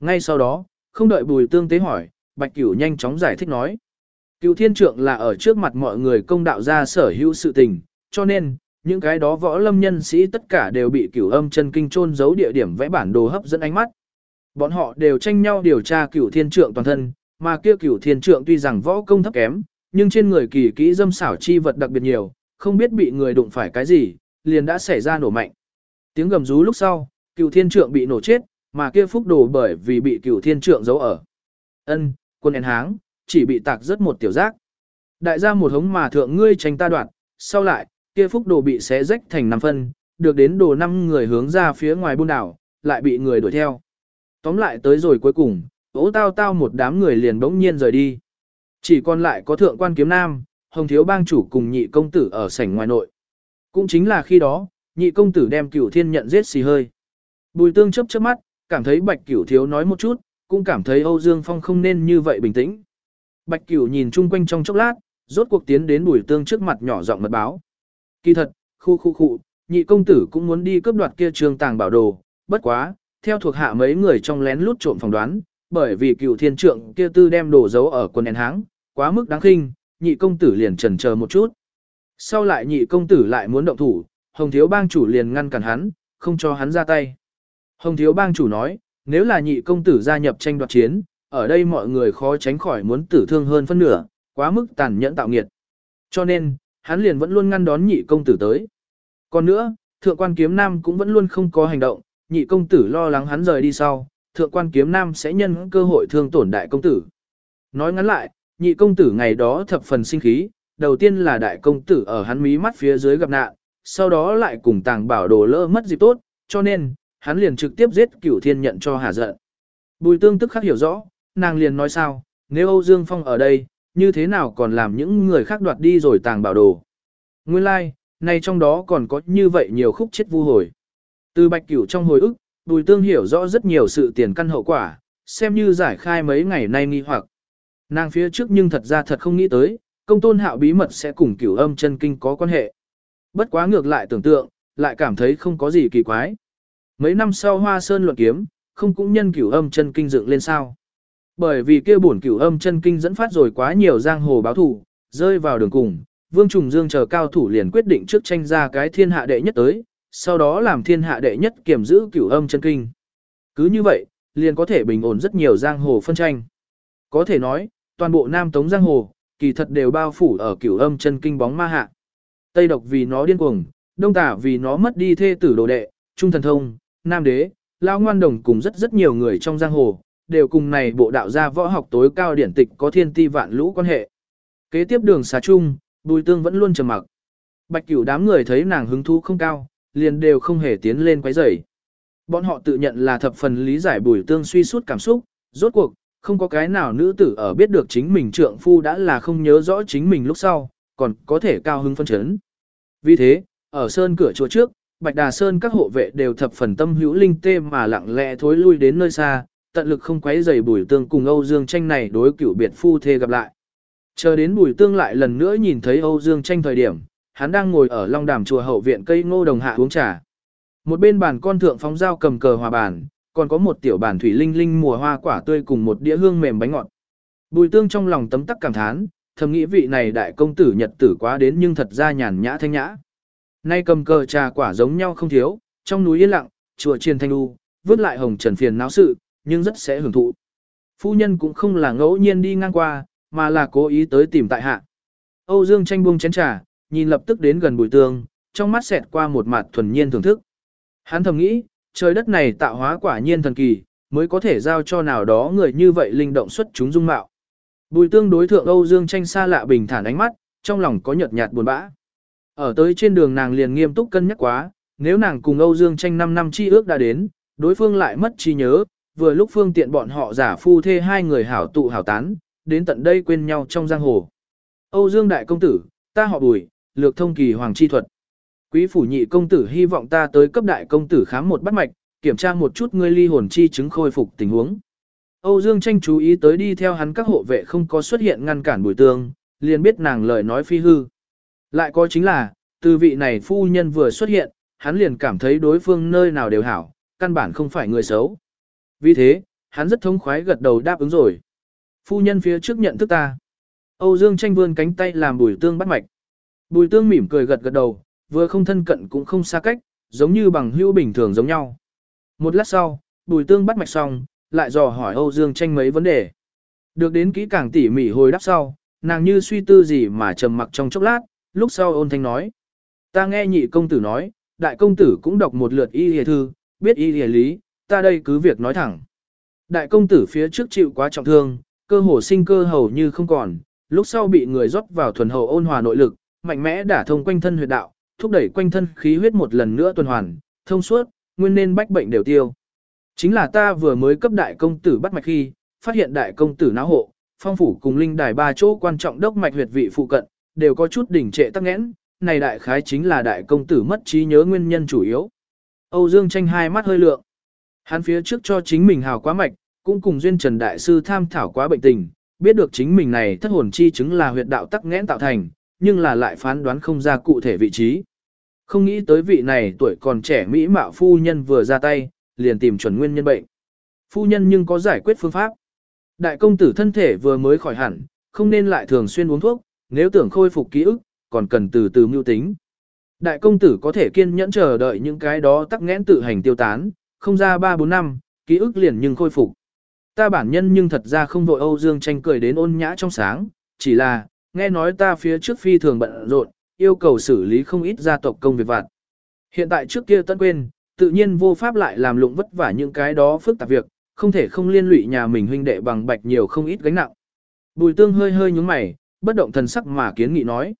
Ngay sau đó, không đợi bùi tương tế hỏi, bạch cửu nhanh chóng giải thích nói. Cựu thiên trượng là ở trước mặt mọi người công đạo ra sở hữu sự tình, cho nên, những cái đó võ lâm nhân sĩ tất cả đều bị cửu âm chân kinh trôn giấu địa điểm vẽ bản đồ hấp dẫn ánh mắt. Bọn họ đều tranh nhau điều tra cửu thiên trượng toàn thân, mà kia cửu thiên trượng tuy rằng võ công thấp kém, nhưng trên người kỳ kỹ dâm xảo chi vật đặc biệt nhiều, không biết bị người đụng phải cái gì, liền đã xảy ra nổ mạnh. Tiếng gầm rú lúc sau, cửu thiên trượng bị nổ chết, mà kia phúc đồ bởi vì bị cửu thiên trượng giấu ở. Ân, quân én háng, chỉ bị tạc rất một tiểu giác. Đại gia một hống mà thượng ngươi tranh ta đoạn, sau lại, kia phúc đồ bị xé rách thành năm phân, được đến đồ năm người hướng ra phía ngoài buôn đảo, lại bị người đuổi theo. Tóm lại tới rồi cuối cùng, ố tao tao một đám người liền bỗng nhiên rời đi. Chỉ còn lại có thượng quan kiếm nam, hồng thiếu bang chủ cùng nhị công tử ở sảnh ngoài nội. Cũng chính là khi đó, nhị công tử đem cửu thiên nhận giết xì hơi. Bùi tương chấp chớp mắt, cảm thấy bạch cửu thiếu nói một chút, cũng cảm thấy Âu Dương Phong không nên như vậy bình tĩnh. Bạch Cửu nhìn chung quanh trong chốc lát, rốt cuộc tiến đến Bùi Tương trước mặt nhỏ giọng mật báo. Kỳ thật, khu khu khu, nhị công tử cũng muốn đi cướp đoạt kia trường tàng bảo đồ, bất quá, theo thuộc hạ mấy người trong lén lút trộm phỏng đoán, bởi vì cựu thiên trượng kia tư đem đồ giấu ở quần đèn háng, quá mức đáng khinh, nhị công tử liền chần chờ một chút. Sau lại nhị công tử lại muốn động thủ, hồng thiếu bang chủ liền ngăn cản hắn, không cho hắn ra tay. Hồng thiếu bang chủ nói, nếu là nhị công tử gia nhập tranh đoạt chiến, ở đây mọi người khó tránh khỏi muốn tử thương hơn phân nửa, quá mức tàn nhẫn tạo nghiệt. Cho nên, hắn liền vẫn luôn ngăn đón nhị công tử tới. Còn nữa, thượng quan kiếm nam cũng vẫn luôn không có hành động, nhị công tử lo lắng hắn rời đi sau, thượng quan kiếm nam sẽ nhân cơ hội thương tổn đại công tử. Nói ngắn lại, nhị công tử ngày đó thập phần sinh khí, đầu tiên là đại công tử ở hắn mí mắt phía dưới gặp nạn, sau đó lại cùng tàng bảo đồ lỡ mất dịp tốt, cho nên, hắn liền trực tiếp giết cửu thiên nhận cho hà giận. Bùi tương tức khắc hiểu rõ, nàng liền nói sao, nếu Âu Dương Phong ở đây, như thế nào còn làm những người khác đoạt đi rồi tàng bảo đồ. Nguyên lai, like, này trong đó còn có như vậy nhiều khúc chết vu hồi. Từ bạch cửu trong hồi ức, Bùi Tương hiểu rõ rất nhiều sự tiền căn hậu quả, xem như giải khai mấy ngày nay nghi hoặc. Nàng phía trước nhưng thật ra thật không nghĩ tới, công tôn hạo bí mật sẽ cùng cửu âm chân kinh có quan hệ. Bất quá ngược lại tưởng tượng, lại cảm thấy không có gì kỳ quái. Mấy năm sau Hoa Sơn luận kiếm, không cũng nhân cửu âm chân kinh dựng lên sao. Bởi vì kia bổn cửu âm chân kinh dẫn phát rồi quá nhiều giang hồ báo thủ, rơi vào đường cùng, Vương Trùng Dương chờ cao thủ liền quyết định trước tranh ra cái thiên hạ đệ nhất tới, sau đó làm thiên hạ đệ nhất kiểm giữ cửu âm chân kinh. Cứ như vậy, liền có thể bình ổn rất nhiều giang hồ phân tranh. Có thể nói, toàn bộ Nam Tống giang hồ, kỳ thật đều bao phủ ở cửu âm chân kinh bóng ma hạ. Tây độc vì nó điên cuồng, đông tả vì nó mất đi thê tử đồ đệ, trung thần thông, nam đế, lao ngoan đồng cùng rất rất nhiều người trong giang hồ, đều cùng này bộ đạo gia võ học tối cao điển tịch có thiên ti vạn lũ quan hệ. Kế tiếp đường xá chung, bùi tương vẫn luôn trầm mặc. Bạch cửu đám người thấy nàng hứng thú không cao, liền đều không hề tiến lên quấy rầy. Bọn họ tự nhận là thập phần lý giải bùi tương suy suốt cảm xúc, rốt cuộc, không có cái nào nữ tử ở biết được chính mình trượng phu đã là không nhớ rõ chính mình lúc sau, còn có thể cao hứng phân chấn. Vì thế, ở sơn cửa chùa trước, Bạch Đà Sơn các hộ vệ đều thập phần tâm hữu linh tê mà lặng lẽ thối lui đến nơi xa, tận lực không quấy rầy Bùi Tương cùng Âu Dương Tranh này đối cửu biệt phu thê gặp lại. Chờ đến Bùi Tương lại lần nữa nhìn thấy Âu Dương Tranh thời điểm, hắn đang ngồi ở Long Đàm chùa hậu viện cây ngô đồng hạ uống trà. Một bên bàn con thượng phóng dao cầm cờ hòa bàn, còn có một tiểu bàn thủy linh linh mùa hoa quả tươi cùng một đĩa hương mềm bánh ngọt. Bùi Tương trong lòng tấm tắc cảm thán, thầm nghĩ vị này đại công tử nhật tử quá đến nhưng thật ra nhàn nhã thanh nhã. Nay cầm cờ trà quả giống nhau không thiếu, trong núi yên lặng, chùa chiên thanh u, vớt lại hồng trần phiền não sự, nhưng rất sẽ hưởng thụ. Phu nhân cũng không là ngẫu nhiên đi ngang qua, mà là cố ý tới tìm tại hạ. Âu Dương tranh buông chén trà, nhìn lập tức đến gần bùi tương, trong mắt xẹt qua một mặt thuần nhiên thưởng thức. Hắn thầm nghĩ, trời đất này tạo hóa quả nhiên thần kỳ, mới có thể giao cho nào đó người như vậy linh động xuất chúng dung mạo. Bùi tương đối thượng Âu Dương tranh xa lạ bình thản ánh mắt, trong lòng có nhợt nhạt buồn bã. Ở tới trên đường nàng liền nghiêm túc cân nhắc quá, nếu nàng cùng Âu Dương tranh 5 năm chi ước đã đến, đối phương lại mất chi nhớ, vừa lúc phương tiện bọn họ giả phu thê hai người hảo tụ hảo tán, đến tận đây quên nhau trong giang hồ. Âu Dương đại công tử, ta họ bùi, lược thông kỳ hoàng chi thuật. Quý phủ nhị công tử hy vọng ta tới cấp đại công tử khám một bắt mạch, kiểm tra một chút ngươi ly hồn chi chứng khôi phục tình huống. Âu Dương tranh chú ý tới đi theo hắn các hộ vệ không có xuất hiện ngăn cản bùi tương, liền biết nàng lời nói phi hư. Lại có chính là, từ vị này phu nhân vừa xuất hiện, hắn liền cảm thấy đối phương nơi nào đều hảo, căn bản không phải người xấu. Vì thế, hắn rất thống khoái gật đầu đáp ứng rồi. Phu nhân phía trước nhận thức ta. Âu Dương tranh vươn cánh tay làm bùi tương bắt mạch. Bùi tương mỉm cười gật gật đầu, vừa không thân cận cũng không xa cách, giống như bằng hữu bình thường giống nhau. Một lát sau, bùi tương bắt mạch xong, lại dò hỏi Âu Dương tranh mấy vấn đề. Được đến kỹ càng tỉ mỉ hồi đáp sau, nàng như suy tư gì mà trầm mặc trong chốc lát, lúc sau ôn thanh nói. Ta nghe nhị công tử nói, đại công tử cũng đọc một lượt y hề thư, biết y hề lý, ta đây cứ việc nói thẳng. Đại công tử phía trước chịu quá trọng thương, cơ hồ sinh cơ hầu như không còn, lúc sau bị người rót vào thuần hậu ôn hòa nội lực, mạnh mẽ đả thông quanh thân huyệt đạo, thúc đẩy quanh thân khí huyết một lần nữa tuần hoàn, thông suốt, nguyên nên bách bệnh đều tiêu. Chính là ta vừa mới cấp đại công tử bắt mạch khi, phát hiện đại công tử náo hộ, phong phủ cùng linh đài ba chỗ quan trọng đốc mạch huyệt vị phụ cận, đều có chút đỉnh trệ tắc nghẽn, này đại khái chính là đại công tử mất trí nhớ nguyên nhân chủ yếu. Âu Dương tranh hai mắt hơi lượng. Hắn phía trước cho chính mình hào quá mạch, cũng cùng duyên trần đại sư tham thảo quá bệnh tình, biết được chính mình này thất hồn chi chứng là huyệt đạo tắc nghẽn tạo thành, nhưng là lại phán đoán không ra cụ thể vị trí. Không nghĩ tới vị này tuổi còn trẻ mỹ mạo phu nhân vừa ra tay, liền tìm chuẩn nguyên nhân bệnh. Phu nhân nhưng có giải quyết phương pháp. Đại công tử thân thể vừa mới khỏi hẳn, không nên lại thường xuyên uống thuốc, nếu tưởng khôi phục ký ức, còn cần từ từ mưu tính. Đại công tử có thể kiên nhẫn chờ đợi những cái đó tắc nghẽn tự hành tiêu tán, không ra 3-4 năm, ký ức liền nhưng khôi phục. Ta bản nhân nhưng thật ra không vội Âu Dương tranh cười đến ôn nhã trong sáng, chỉ là, nghe nói ta phía trước phi thường bận rộn, yêu cầu xử lý không ít gia tộc công việc vặt. Hiện tại trước kia tân quên, tự nhiên vô pháp lại làm lụng vất vả những cái đó phức tạp việc, không thể không liên lụy nhà mình huynh đệ bằng bạch nhiều không ít gánh nặng. Bùi tương hơi hơi nhúng mày, bất động thần sắc mà kiến nghị nói.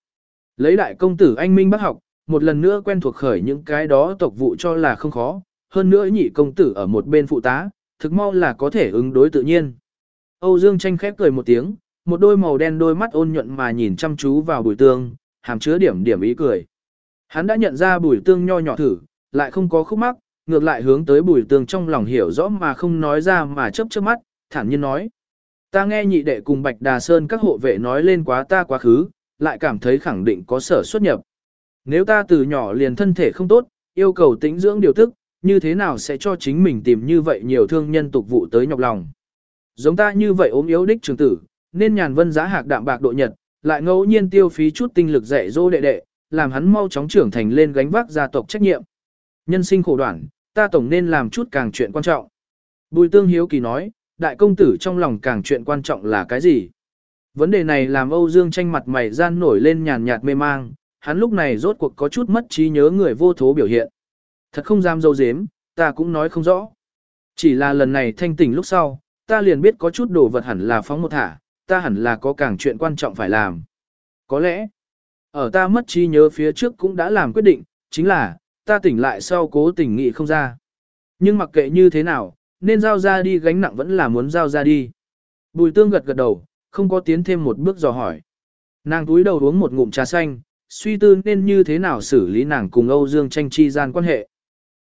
Lấy đại công tử anh minh bác học, một lần nữa quen thuộc khởi những cái đó tộc vụ cho là không khó, hơn nữa nhị công tử ở một bên phụ tá, thực mau là có thể ứng đối tự nhiên. Âu Dương tranh khép cười một tiếng, một đôi màu đen đôi mắt ôn nhuận mà nhìn chăm chú vào bùi tương, hàm chứa điểm điểm ý cười. Hắn đã nhận ra bùi tương nho nhỏ thử, lại không có khúc mắc, ngược lại hướng tới bùi tương trong lòng hiểu rõ mà không nói ra mà chớp chớp mắt, thản nhiên nói. Ta nghe nhị đệ cùng Bạch Đà Sơn các hộ vệ nói lên quá ta quá khứ, lại cảm thấy khẳng định có sở xuất nhập. Nếu ta từ nhỏ liền thân thể không tốt, yêu cầu tĩnh dưỡng điều tức, như thế nào sẽ cho chính mình tìm như vậy nhiều thương nhân tục vụ tới nhọc lòng. Giống ta như vậy ốm yếu đích trường tử, nên nhàn vân giá hạc đạm bạc độ nhật, lại ngẫu nhiên tiêu phí chút tinh lực dạy dỗ đệ đệ, làm hắn mau chóng trưởng thành lên gánh vác gia tộc trách nhiệm. Nhân sinh khổ đoạn, ta tổng nên làm chút càng chuyện quan trọng. Bùi tương hiếu kỳ nói, đại công tử trong lòng càng chuyện quan trọng là cái gì? Vấn đề này làm Âu Dương tranh mặt mày gian nổi lên nhàn nhạt mê mang, hắn lúc này rốt cuộc có chút mất trí nhớ người vô thố biểu hiện. Thật không dám dâu dếm, ta cũng nói không rõ. Chỉ là lần này thanh tỉnh lúc sau, ta liền biết có chút đồ vật hẳn là phóng một thả, ta hẳn là có càng chuyện quan trọng phải làm. Có lẽ, ở ta mất trí nhớ phía trước cũng đã làm quyết định, chính là, ta tỉnh lại sau cố tình nghị không ra. Nhưng mặc kệ như thế nào, nên giao ra đi gánh nặng vẫn là muốn giao ra đi. Bùi tương gật gật đầu, không có tiến thêm một bước dò hỏi. Nàng túi đầu uống một ngụm trà xanh, suy tư nên như thế nào xử lý nàng cùng Âu Dương tranh chi gian quan hệ.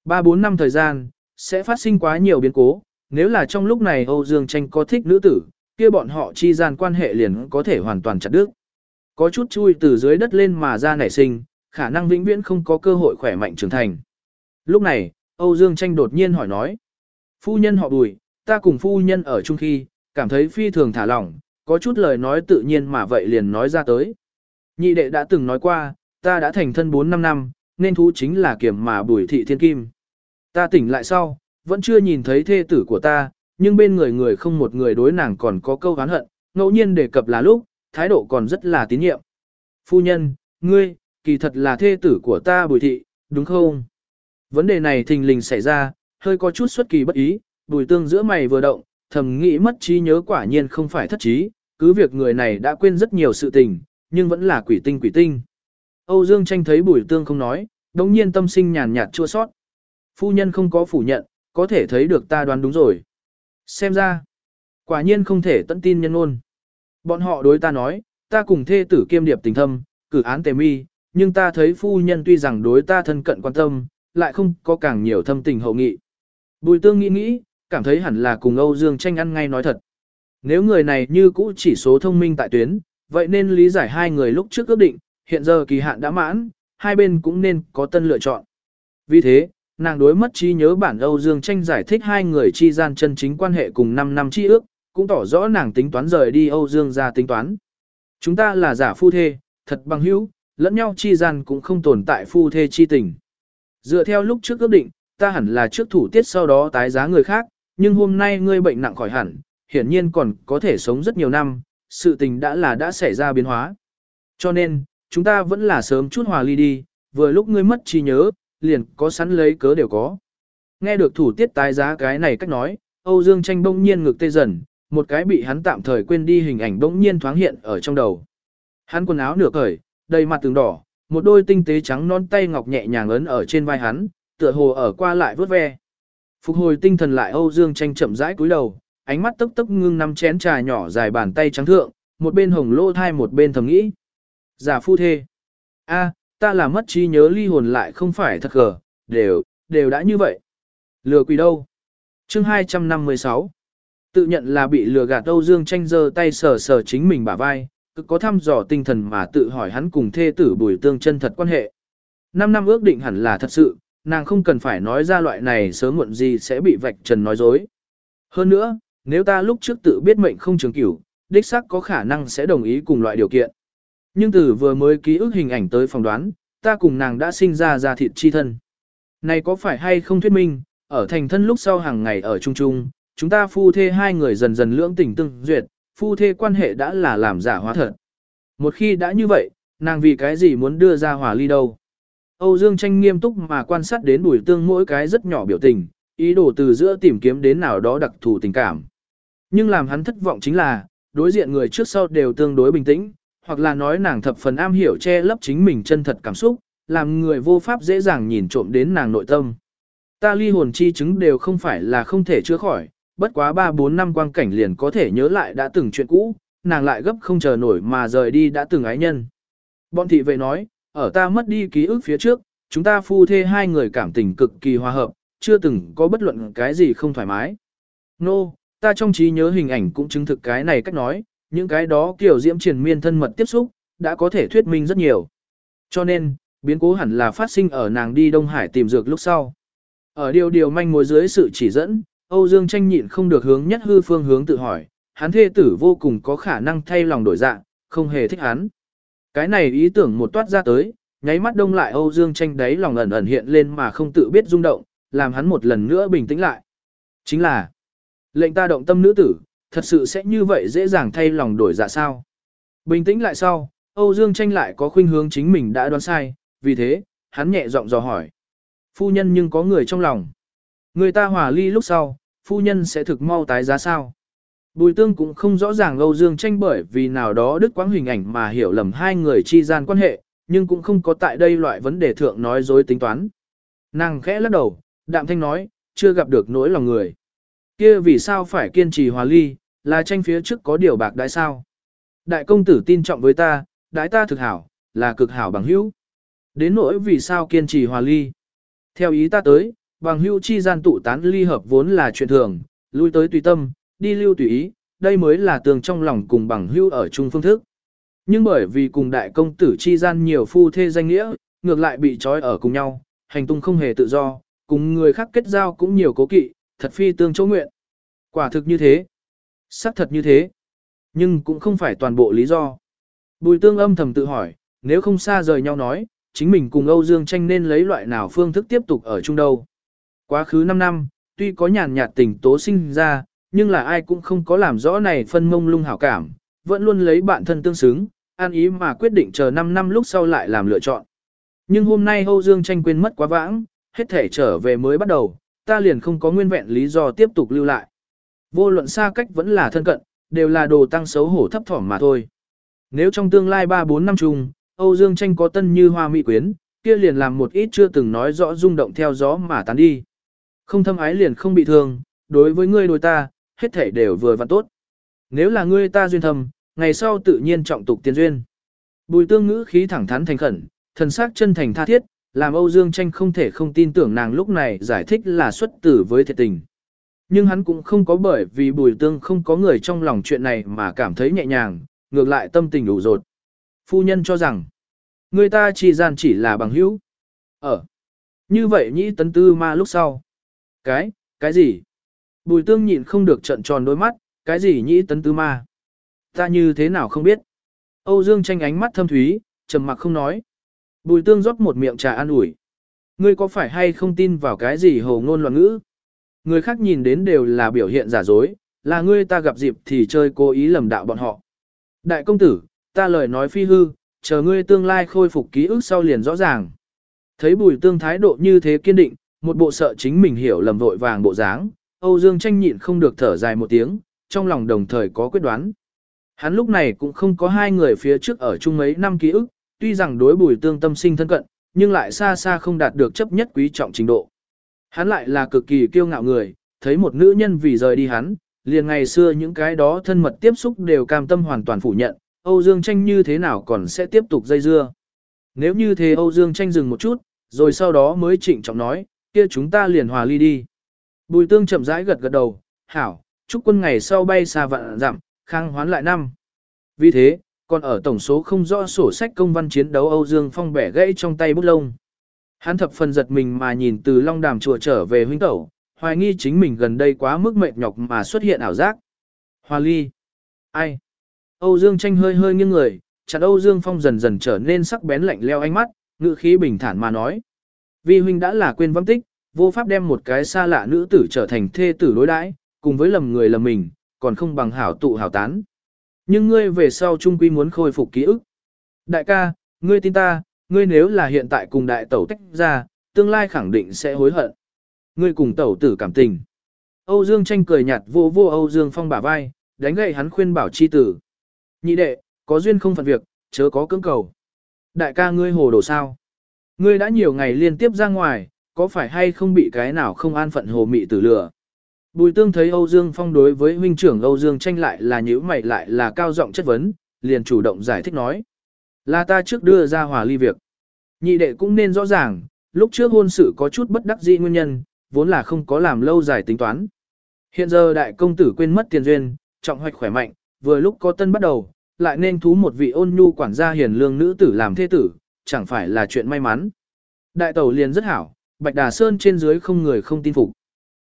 Ba bốn năm thời gian, sẽ phát sinh quá nhiều biến cố, nếu là trong lúc này Âu Dương tranh có thích nữ tử, kia bọn họ chi gian quan hệ liền có thể hoàn toàn chặt đứt. Có chút chui từ dưới đất lên mà ra nảy sinh, khả năng vĩnh viễn không có cơ hội khỏe mạnh trưởng thành. Lúc này, Âu Dương tranh đột nhiên hỏi nói. Phu nhân họ bùi, ta cùng phu nhân ở chung khi, cảm thấy phi thường thả lỏng, có chút lời nói tự nhiên mà vậy liền nói ra tới. Nhị đệ đã từng nói qua, ta đã thành thân 4 năm năm, nên thú chính là kiểm mà bùi thị thiên kim. Ta tỉnh lại sau, vẫn chưa nhìn thấy thê tử của ta, nhưng bên người người không một người đối nàng còn có câu hán hận, ngẫu nhiên đề cập là lúc, thái độ còn rất là tín nhiệm. Phu nhân, ngươi, kỳ thật là thê tử của ta bùi thị, đúng không? Vấn đề này thình lình xảy ra, hơi có chút xuất kỳ bất ý, bùi tương giữa mày vừa động, thầm nghĩ mất trí nhớ quả nhiên không phải thất trí, cứ việc người này đã quên rất nhiều sự tình, nhưng vẫn là quỷ tinh quỷ tinh. Âu Dương tranh thấy bùi tương không nói, đống nhiên tâm sinh nhàn nhạt chua sót. Phu nhân không có phủ nhận, có thể thấy được ta đoán đúng rồi. Xem ra, quả nhiên không thể tận tin nhân ôn. Bọn họ đối ta nói, ta cùng thê tử kiêm điệp tình thâm, cử án tề mi, nhưng ta thấy phu nhân tuy rằng đối ta thân cận quan tâm, lại không có càng nhiều thâm tình hậu nghị. Bùi tương nghĩ nghĩ, cảm thấy hẳn là cùng Âu Dương tranh ăn ngay nói thật. Nếu người này như cũ chỉ số thông minh tại tuyến, vậy nên lý giải hai người lúc trước ước định, hiện giờ kỳ hạn đã mãn, hai bên cũng nên có tân lựa chọn. Vì thế, nàng đối mất trí nhớ bản Âu Dương tranh giải thích hai người chi gian chân chính quan hệ cùng 5 năm chi ước, cũng tỏ rõ nàng tính toán rời đi Âu Dương ra tính toán. Chúng ta là giả phu thê, thật bằng hữu, lẫn nhau chi gian cũng không tồn tại phu thê chi tình. Dựa theo lúc trước ước định, ta hẳn là trước thủ tiết sau đó tái giá người khác, nhưng hôm nay ngươi bệnh nặng khỏi hẳn, hiển nhiên còn có thể sống rất nhiều năm, sự tình đã là đã xảy ra biến hóa. Cho nên, chúng ta vẫn là sớm chút hòa ly đi, vừa lúc ngươi mất trí nhớ, liền có sẵn lấy cớ đều có. Nghe được thủ tiết tái giá cái này cách nói, Âu Dương tranh bỗng nhiên ngực tê dần, một cái bị hắn tạm thời quên đi hình ảnh bỗng nhiên thoáng hiện ở trong đầu. Hắn quần áo nửa cởi, đầy mặt tường đỏ, một đôi tinh tế trắng non tay ngọc nhẹ nhàng ấn ở trên vai hắn, tựa hồ ở qua lại vớt ve. Phục hồi tinh thần lại Âu Dương tranh chậm rãi cúi đầu, ánh mắt tức tức ngưng năm chén trà nhỏ dài bàn tay trắng thượng, một bên hồng lô thai một bên thầm nghĩ. Giả phu thê. a ta là mất trí nhớ ly hồn lại không phải thật gở, đều, đều đã như vậy. Lừa quỷ đâu? chương 256 Tự nhận là bị lừa gạt Âu Dương tranh giơ tay sờ sờ chính mình bả vai, cực có thăm dò tinh thần mà tự hỏi hắn cùng thê tử bùi tương chân thật quan hệ. Năm năm ước định hẳn là thật sự, nàng không cần phải nói ra loại này sớm muộn gì sẽ bị vạch trần nói dối. Hơn nữa, nếu ta lúc trước tự biết mệnh không trường cửu, đích xác có khả năng sẽ đồng ý cùng loại điều kiện. Nhưng từ vừa mới ký ức hình ảnh tới phỏng đoán, ta cùng nàng đã sinh ra ra thịt chi thân. Này có phải hay không thuyết minh, ở thành thân lúc sau hàng ngày ở chung chung, chúng ta phu thê hai người dần dần lưỡng tình tương duyệt, phu thê quan hệ đã là làm giả hóa thật. Một khi đã như vậy, nàng vì cái gì muốn đưa ra hòa ly đâu. Âu Dương tranh nghiêm túc mà quan sát đến bùi tương mỗi cái rất nhỏ biểu tình, ý đồ từ giữa tìm kiếm đến nào đó đặc thù tình cảm. Nhưng làm hắn thất vọng chính là, đối diện người trước sau đều tương đối bình tĩnh, hoặc là nói nàng thập phần am hiểu che lấp chính mình chân thật cảm xúc, làm người vô pháp dễ dàng nhìn trộm đến nàng nội tâm. Ta ly hồn chi chứng đều không phải là không thể chữa khỏi, bất quá 3-4 năm quang cảnh liền có thể nhớ lại đã từng chuyện cũ, nàng lại gấp không chờ nổi mà rời đi đã từng ái nhân. Bọn thị vệ nói, ở ta mất đi ký ức phía trước, chúng ta phu thê hai người cảm tình cực kỳ hòa hợp, chưa từng có bất luận cái gì không thoải mái. Nô, no, ta trong trí nhớ hình ảnh cũng chứng thực cái này cách nói, những cái đó kiểu diễm triển miên thân mật tiếp xúc, đã có thể thuyết minh rất nhiều. Cho nên, biến cố hẳn là phát sinh ở nàng đi Đông Hải tìm dược lúc sau. Ở điều điều manh mối dưới sự chỉ dẫn, Âu Dương tranh nhịn không được hướng nhất hư phương hướng tự hỏi, hắn thê tử vô cùng có khả năng thay lòng đổi dạng, không hề thích hắn. Cái này ý tưởng một toát ra tới, nháy mắt đông lại Âu Dương tranh đáy lòng ẩn ẩn hiện lên mà không tự biết rung động, làm hắn một lần nữa bình tĩnh lại. Chính là, lệnh ta động tâm nữ tử, thật sự sẽ như vậy dễ dàng thay lòng đổi dạ sao. Bình tĩnh lại sau, Âu Dương tranh lại có khuynh hướng chính mình đã đoán sai, vì thế, hắn nhẹ giọng dò hỏi. Phu nhân nhưng có người trong lòng. Người ta hòa ly lúc sau, phu nhân sẽ thực mau tái giá sao. Bùi tương cũng không rõ ràng Âu Dương tranh bởi vì nào đó đức quãng hình ảnh mà hiểu lầm hai người chi gian quan hệ, nhưng cũng không có tại đây loại vấn đề thượng nói dối tính toán. Nàng khẽ lắc đầu, đạm thanh nói, chưa gặp được nỗi lòng người. Kia vì sao phải kiên trì hòa ly, là tranh phía trước có điều bạc đại sao. Đại công tử tin trọng với ta, đại ta thực hảo, là cực hảo bằng hữu. Đến nỗi vì sao kiên trì hòa ly. Theo ý ta tới, bằng hữu chi gian tụ tán ly hợp vốn là chuyện thường, lui tới tùy tâm, đi lưu tùy ý, đây mới là tường trong lòng cùng bằng hữu ở chung phương thức. Nhưng bởi vì cùng đại công tử chi gian nhiều phu thê danh nghĩa, ngược lại bị trói ở cùng nhau, hành tung không hề tự do, cùng người khác kết giao cũng nhiều cố kỵ, thật phi tương chỗ nguyện. Quả thực như thế. xác thật như thế. Nhưng cũng không phải toàn bộ lý do. Bùi tương âm thầm tự hỏi, nếu không xa rời nhau nói, chính mình cùng Âu Dương tranh nên lấy loại nào phương thức tiếp tục ở chung đâu. Quá khứ 5 năm, tuy có nhàn nhạt tình tố sinh ra, nhưng là ai cũng không có làm rõ này phân mông lung hảo cảm, vẫn luôn lấy bạn thân tương xứng, an ý mà quyết định chờ 5 năm lúc sau lại làm lựa chọn. Nhưng hôm nay Âu Dương tranh quên mất quá vãng, hết thể trở về mới bắt đầu, ta liền không có nguyên vẹn lý do tiếp tục lưu lại. Vô luận xa cách vẫn là thân cận, đều là đồ tăng xấu hổ thấp thỏm mà thôi. Nếu trong tương lai 3-4 năm chung, Âu Dương tranh có tân như hoa mỹ quyến, kia liền làm một ít chưa từng nói rõ rung động theo gió mà tán đi. Không thâm ái liền không bị thương, đối với ngươi đối ta, hết thể đều vừa vặn tốt. Nếu là ngươi ta duyên thầm, ngày sau tự nhiên trọng tục tiên duyên. Bùi tương ngữ khí thẳng thắn thành khẩn, thần sắc chân thành tha thiết, làm Âu Dương tranh không thể không tin tưởng nàng lúc này giải thích là xuất tử với thiệt tình. Nhưng hắn cũng không có bởi vì bùi tương không có người trong lòng chuyện này mà cảm thấy nhẹ nhàng, ngược lại tâm tình đủ rột. Phu nhân cho rằng, người ta chỉ gian chỉ là bằng hữu. Ở. Như vậy nhĩ tấn tư ma lúc sau. Cái, cái gì? Bùi tương nhịn không được trận tròn đôi mắt, cái gì nhĩ tấn tư ma? Ta như thế nào không biết? Âu Dương tranh ánh mắt thâm thúy, trầm mặc không nói. Bùi tương rót một miệng trà an ủi. Ngươi có phải hay không tin vào cái gì hồ ngôn loạn ngữ? Người khác nhìn đến đều là biểu hiện giả dối, là ngươi ta gặp dịp thì chơi cố ý lầm đạo bọn họ. Đại công tử, ta lời nói phi hư, chờ ngươi tương lai khôi phục ký ức sau liền rõ ràng. Thấy bùi tương thái độ như thế kiên định, một bộ sợ chính mình hiểu lầm vội vàng bộ dáng, Âu Dương tranh nhịn không được thở dài một tiếng, trong lòng đồng thời có quyết đoán. Hắn lúc này cũng không có hai người phía trước ở chung mấy năm ký ức, tuy rằng đối bùi tương tâm sinh thân cận, nhưng lại xa xa không đạt được chấp nhất quý trọng trình độ. Hắn lại là cực kỳ kiêu ngạo người, thấy một nữ nhân vì rời đi hắn, liền ngày xưa những cái đó thân mật tiếp xúc đều cam tâm hoàn toàn phủ nhận, Âu Dương tranh như thế nào còn sẽ tiếp tục dây dưa. Nếu như thế Âu Dương tranh dừng một chút, rồi sau đó mới trịnh trọng nói, kia chúng ta liền hòa ly đi. Bùi tương chậm rãi gật gật đầu, hảo, chúc quân ngày sau bay xa vạn dặm, khang hoán lại năm. Vì thế, còn ở tổng số không rõ sổ sách công văn chiến đấu Âu Dương Phong bẻ gãy trong tay bút lông. Hắn thập phần giật mình mà nhìn từ Long Đàm chùa trở về huynh tẩu, hoài nghi chính mình gần đây quá mức mệt nhọc mà xuất hiện ảo giác. Hoa ly. Ai? Âu Dương tranh hơi hơi nghiêng người, chặt Âu Dương Phong dần dần trở nên sắc bén lạnh leo ánh mắt, ngữ khí bình thản mà nói. Vì huynh đã là quên vắng tích, vô pháp đem một cái xa lạ nữ tử trở thành thê tử đối đãi, cùng với lầm người lầm mình, còn không bằng hảo tụ hảo tán. Nhưng ngươi về sau trung quy muốn khôi phục ký ức. Đại ca, ngươi tin ta, ngươi nếu là hiện tại cùng đại tẩu tách ra, tương lai khẳng định sẽ hối hận. Ngươi cùng tẩu tử cảm tình. Âu Dương tranh cười nhạt vô vô Âu Dương Phong bả vai, đánh gậy hắn khuyên bảo chi tử. Nhị đệ, có duyên không phận việc, chớ có cưỡng cầu. Đại ca ngươi hồ đồ sao? Ngươi đã nhiều ngày liên tiếp ra ngoài, có phải hay không bị cái nào không an phận hồ mị tử lừa? Bùi tương thấy Âu Dương Phong đối với huynh trưởng Âu Dương tranh lại là nhữ mày lại là cao giọng chất vấn, liền chủ động giải thích nói. Là ta trước đưa ra hòa ly việc. Nhị đệ cũng nên rõ ràng, lúc trước hôn sự có chút bất đắc dĩ nguyên nhân, vốn là không có làm lâu dài tính toán. Hiện giờ đại công tử quên mất tiền duyên, trọng hoạch khỏe mạnh, vừa lúc có tân bắt đầu, lại nên thú một vị ôn nhu quản gia hiền lương nữ tử làm thế tử, chẳng phải là chuyện may mắn. Đại tẩu liền rất hảo, Bạch Đà Sơn trên dưới không người không tin phục.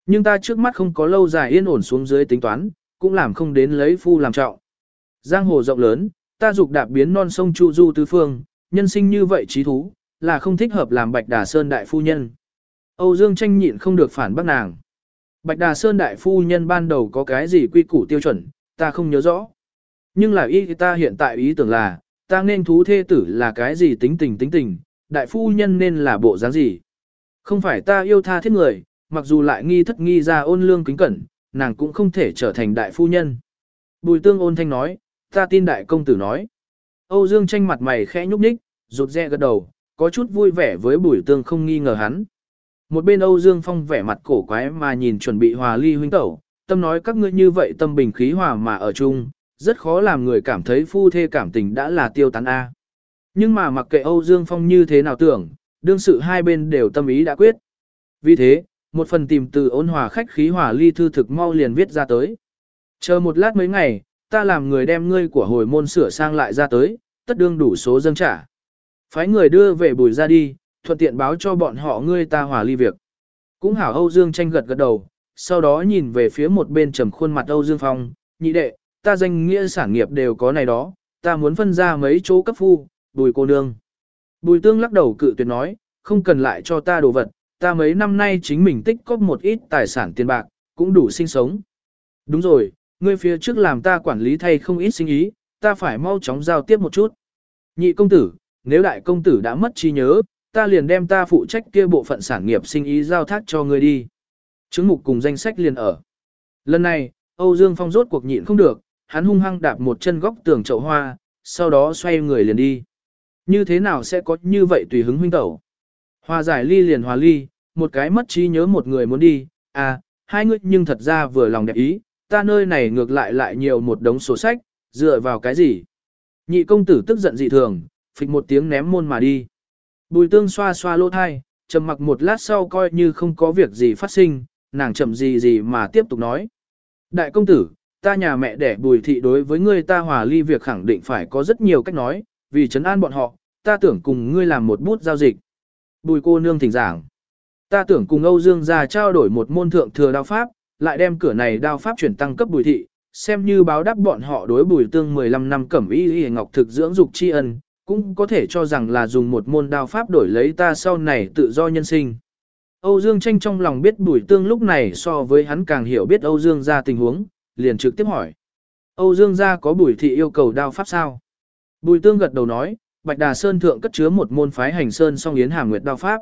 Nhưng ta trước mắt không có lâu dài yên ổn xuống dưới tính toán, cũng làm không đến lấy phu làm trọng. Giang hồ rộng lớn, ta dục đạp biến non sông Chu Du tứ phương, nhân sinh như vậy trí thú, là không thích hợp làm Bạch Đà Sơn đại phu nhân. Âu Dương tranh nhịn không được phản bác nàng. Bạch Đà Sơn đại phu nhân ban đầu có cái gì quy củ tiêu chuẩn, ta không nhớ rõ. Nhưng là ý ta hiện tại ý tưởng là, ta nên thú thê tử là cái gì tính tình tính tình, đại phu nhân nên là bộ dáng gì. Không phải ta yêu tha thiết người, mặc dù lại nghi thất nghi ra ôn lương kính cẩn, nàng cũng không thể trở thành đại phu nhân. Bùi tương ôn thanh nói, ta tin đại công tử nói. Âu Dương tranh mặt mày khẽ nhúc nhích, rụt rè gật đầu, có chút vui vẻ với bùi tương không nghi ngờ hắn. Một bên Âu Dương Phong vẻ mặt cổ quái mà nhìn chuẩn bị hòa ly huynh tẩu, tâm nói các ngươi như vậy tâm bình khí hòa mà ở chung, rất khó làm người cảm thấy phu thê cảm tình đã là tiêu tán A. Nhưng mà mặc kệ Âu Dương Phong như thế nào tưởng, đương sự hai bên đều tâm ý đã quyết. Vì thế, một phần tìm từ ôn hòa khách khí hòa ly thư thực mau liền viết ra tới. Chờ một lát mấy ngày, ta làm người đem ngươi của hồi môn sửa sang lại ra tới, tất đương đủ số dâng trả. Phái người đưa về bùi ra đi, thuận tiện báo cho bọn họ ngươi ta hòa ly việc. Cũng hảo Âu Dương tranh gật gật đầu, sau đó nhìn về phía một bên trầm khuôn mặt Âu Dương Phong, nhị đệ, ta danh nghĩa sản nghiệp đều có này đó, ta muốn phân ra mấy chỗ cấp phu, bùi cô nương. Bùi tương lắc đầu cự tuyệt nói, không cần lại cho ta đồ vật, ta mấy năm nay chính mình tích cóp một ít tài sản tiền bạc, cũng đủ sinh sống. Đúng rồi, ngươi phía trước làm ta quản lý thay không ít sinh ý, ta phải mau chóng giao tiếp một chút. Nhị công tử, nếu đại công tử đã mất trí nhớ, ta liền đem ta phụ trách kia bộ phận sản nghiệp sinh ý giao thác cho ngươi đi. Chứng mục cùng danh sách liền ở. Lần này, Âu Dương Phong rốt cuộc nhịn không được, hắn hung hăng đạp một chân góc tường chậu hoa, sau đó xoay người liền đi. Như thế nào sẽ có như vậy tùy hứng huynh tẩu? Hòa giải ly liền hòa ly, một cái mất trí nhớ một người muốn đi, à, hai người nhưng thật ra vừa lòng đẹp ý, ta nơi này ngược lại lại nhiều một đống sổ sách, dựa vào cái gì? Nhị công tử tức giận dị thường, phịch một tiếng ném môn mà đi. Bùi tương xoa xoa lỗ thai, trầm mặc một lát sau coi như không có việc gì phát sinh, nàng chậm gì gì mà tiếp tục nói. Đại công tử, ta nhà mẹ đẻ bùi thị đối với ngươi ta hòa ly việc khẳng định phải có rất nhiều cách nói, vì chấn an bọn họ, ta tưởng cùng ngươi làm một bút giao dịch. Bùi cô nương thỉnh giảng. Ta tưởng cùng Âu Dương gia trao đổi một môn thượng thừa đao pháp, lại đem cửa này đao pháp chuyển tăng cấp bùi thị, xem như báo đáp bọn họ đối bùi tương 15 năm cẩm y y ngọc thực dưỡng dục tri ân, cũng có thể cho rằng là dùng một môn đao pháp đổi lấy ta sau này tự do nhân sinh. Âu Dương tranh trong lòng biết bùi tương lúc này so với hắn càng hiểu biết Âu Dương gia tình huống, liền trực tiếp hỏi. Âu Dương gia có bùi thị yêu cầu đao pháp sao? Bùi tương gật đầu nói, Bạch Đà Sơn thượng cất chứa một môn phái hành sơn song yến hàm nguyệt đao pháp.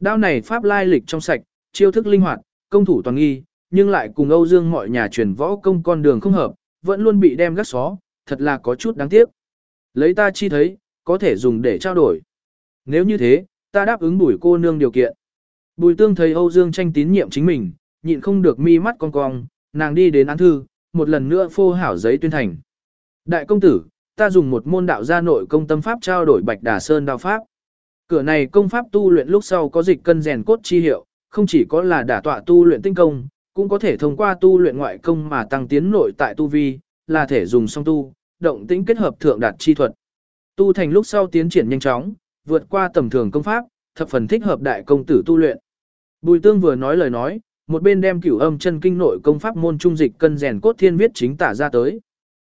Đao này pháp lai lịch trong sạch, chiêu thức linh hoạt, công thủ toàn nghi, nhưng lại cùng Âu Dương mọi nhà truyền võ công con đường không hợp, vẫn luôn bị đem gắt xó, thật là có chút đáng tiếc. Lấy ta chi thấy, có thể dùng để trao đổi. Nếu như thế, ta đáp ứng bùi cô nương điều kiện. Bùi tương thấy Âu Dương tranh tín nhiệm chính mình, nhịn không được mi mắt cong cong, nàng đi đến án thư, một lần nữa phô hảo giấy tuyên thành. Đại công tử, ta dùng một môn đạo gia nội công tâm pháp trao đổi bạch đà sơn đạo pháp. Cửa này công pháp tu luyện lúc sau có dịch cân rèn cốt chi hiệu, không chỉ có là đả tọa tu luyện tinh công, cũng có thể thông qua tu luyện ngoại công mà tăng tiến nội tại tu vi, là thể dùng song tu, động tĩnh kết hợp thượng đạt chi thuật. Tu thành lúc sau tiến triển nhanh chóng, vượt qua tầm thường công pháp, thập phần thích hợp đại công tử tu luyện. Bùi tương vừa nói lời nói, một bên đem cửu âm chân kinh nội công pháp môn trung dịch cân rèn cốt thiên viết chính tả ra tới.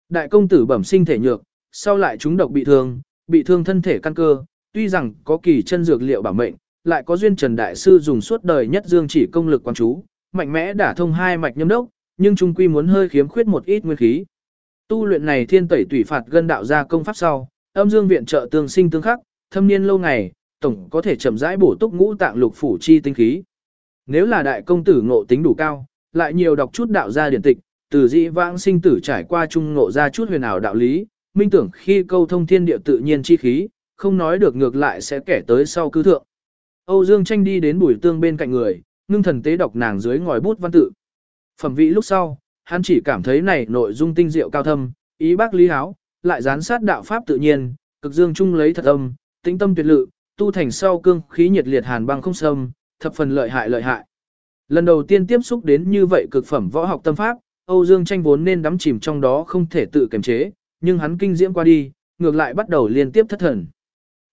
Đại công tử bẩm sinh thể nhược, sau lại chúng độc bị thương, bị thương thân thể căn cơ, tuy rằng có kỳ chân dược liệu bảo mệnh, lại có duyên Trần Đại Sư dùng suốt đời nhất dương chỉ công lực quan chú, mạnh mẽ đả thông hai mạch nhâm đốc, nhưng trung quy muốn hơi khiếm khuyết một ít nguyên khí. Tu luyện này thiên tẩy tủy phạt gân đạo ra công pháp sau, âm dương viện trợ tương sinh tương khắc, thâm niên lâu ngày, tổng có thể chậm rãi bổ túc ngũ tạng lục phủ chi tinh khí. Nếu là đại công tử ngộ tính đủ cao, lại nhiều đọc chút đạo gia điển tịch, từ dĩ vãng sinh tử trải qua trung ngộ ra chút huyền ảo đạo lý, minh tưởng khi câu thông thiên địa tự nhiên chi khí, không nói được ngược lại sẽ kẻ tới sau cư thượng. Âu Dương tranh đi đến bùi tương bên cạnh người, ngưng thần tế đọc nàng dưới ngòi bút văn tự. Phẩm vị lúc sau, hắn chỉ cảm thấy này nội dung tinh diệu cao thâm, ý bác lý háo, lại gián sát đạo pháp tự nhiên, cực dương chung lấy thật âm, tĩnh tâm tuyệt lự, tu thành sau cương khí nhiệt liệt hàn băng không sâm, thập phần lợi hại lợi hại. Lần đầu tiên tiếp xúc đến như vậy cực phẩm võ học tâm pháp, Âu Dương tranh vốn nên đắm chìm trong đó không thể tự kiềm chế, nhưng hắn kinh diễm qua đi, ngược lại bắt đầu liên tiếp thất thần.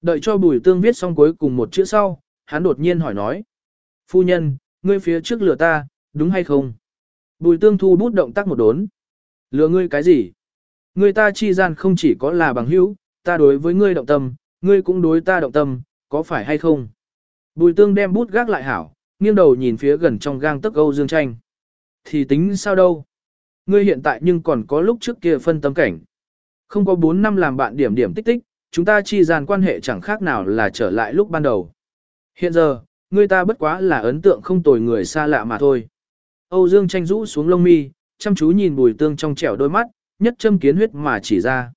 Đợi cho Bùi Tương viết xong cuối cùng một chữ sau, hắn đột nhiên hỏi nói: Phu nhân, ngươi phía trước lừa ta, đúng hay không? Bùi tương thu bút động tác một đốn. Lừa ngươi cái gì? Ngươi ta chi gian không chỉ có là bằng hữu, ta đối với ngươi động tâm, ngươi cũng đối ta động tâm, có phải hay không? Bùi tương đem bút gác lại hảo, nghiêng đầu nhìn phía gần trong gang tấc Âu Dương Tranh. Thì tính sao đâu? Ngươi hiện tại nhưng còn có lúc trước kia phân tâm cảnh. Không có 4 năm làm bạn điểm điểm tích tích, chúng ta chi gian quan hệ chẳng khác nào là trở lại lúc ban đầu. Hiện giờ, ngươi ta bất quá là ấn tượng không tồi người xa lạ mà thôi. Âu Dương tranh rũ xuống lông mi, chăm chú nhìn bùi tương trong trẻo đôi mắt, nhất châm kiến huyết mà chỉ ra.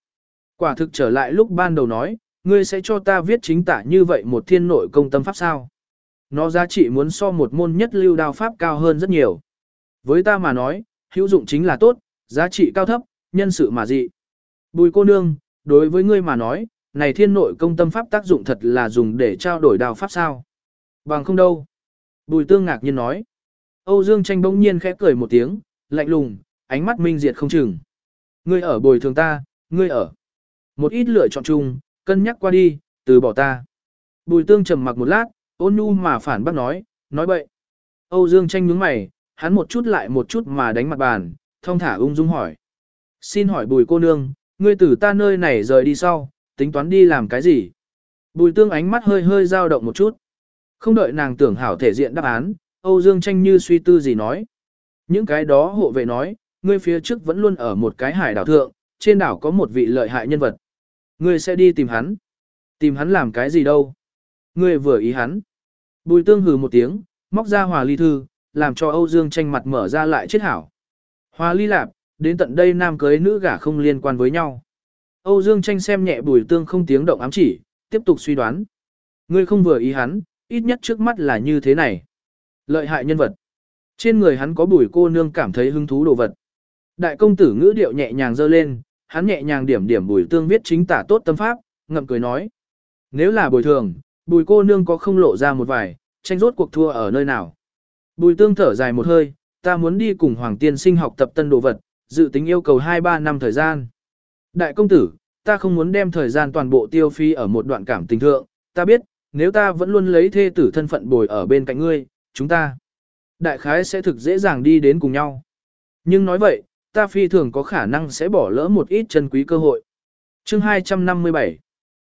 Quả thực trở lại lúc ban đầu nói, ngươi sẽ cho ta viết chính tả như vậy một thiên nội công tâm pháp sao. Nó giá trị muốn so một môn nhất lưu đao pháp cao hơn rất nhiều. Với ta mà nói, hữu dụng chính là tốt, giá trị cao thấp, nhân sự mà dị. Bùi cô nương, đối với ngươi mà nói, này thiên nội công tâm pháp tác dụng thật là dùng để trao đổi đào pháp sao. Bằng không đâu. Bùi tương ngạc nhiên nói. Âu Dương tranh bỗng nhiên khẽ cười một tiếng, lạnh lùng, ánh mắt minh diệt không chừng. Ngươi ở bồi thường ta, ngươi ở. Một ít lựa chọn chung, cân nhắc qua đi, từ bỏ ta. Bùi tương trầm mặc một lát, ôn nhu mà phản bác nói, nói bậy. Âu Dương tranh nhướng mày, hắn một chút lại một chút mà đánh mặt bàn, thông thả ung dung hỏi. Xin hỏi bùi cô nương, ngươi từ ta nơi này rời đi sau, tính toán đi làm cái gì? Bùi tương ánh mắt hơi hơi dao động một chút. Không đợi nàng tưởng hảo thể diện đáp án, Âu Dương tranh như suy tư gì nói. Những cái đó hộ vệ nói, ngươi phía trước vẫn luôn ở một cái hải đảo thượng, trên đảo có một vị lợi hại nhân vật. Ngươi sẽ đi tìm hắn. Tìm hắn làm cái gì đâu? Ngươi vừa ý hắn. Bùi tương hừ một tiếng, móc ra hòa ly thư, làm cho Âu Dương tranh mặt mở ra lại chết hảo. Hòa ly lạp, đến tận đây nam cưới nữ gả không liên quan với nhau. Âu Dương tranh xem nhẹ bùi tương không tiếng động ám chỉ, tiếp tục suy đoán. Ngươi không vừa ý hắn, ít nhất trước mắt là như thế này. Lợi hại nhân vật. Trên người hắn có bùi cô nương cảm thấy hứng thú đồ vật. Đại công tử ngữ điệu nhẹ nhàng dơ lên, hắn nhẹ nhàng điểm điểm bùi tương viết chính tả tốt tâm pháp, ngậm cười nói. Nếu là bồi thường, bùi cô nương có không lộ ra một vài, tranh rốt cuộc thua ở nơi nào. Bùi tương thở dài một hơi, ta muốn đi cùng Hoàng Tiên sinh học tập tân đồ vật, dự tính yêu cầu 2-3 năm thời gian. Đại công tử, ta không muốn đem thời gian toàn bộ tiêu phi ở một đoạn cảm tình thượng, ta biết, nếu ta vẫn luôn lấy thê tử thân phận bồi ở bên cạnh ngươi, chúng ta, đại khái sẽ thực dễ dàng đi đến cùng nhau. Nhưng nói vậy, ta phi thường có khả năng sẽ bỏ lỡ một ít chân quý cơ hội. Chương 257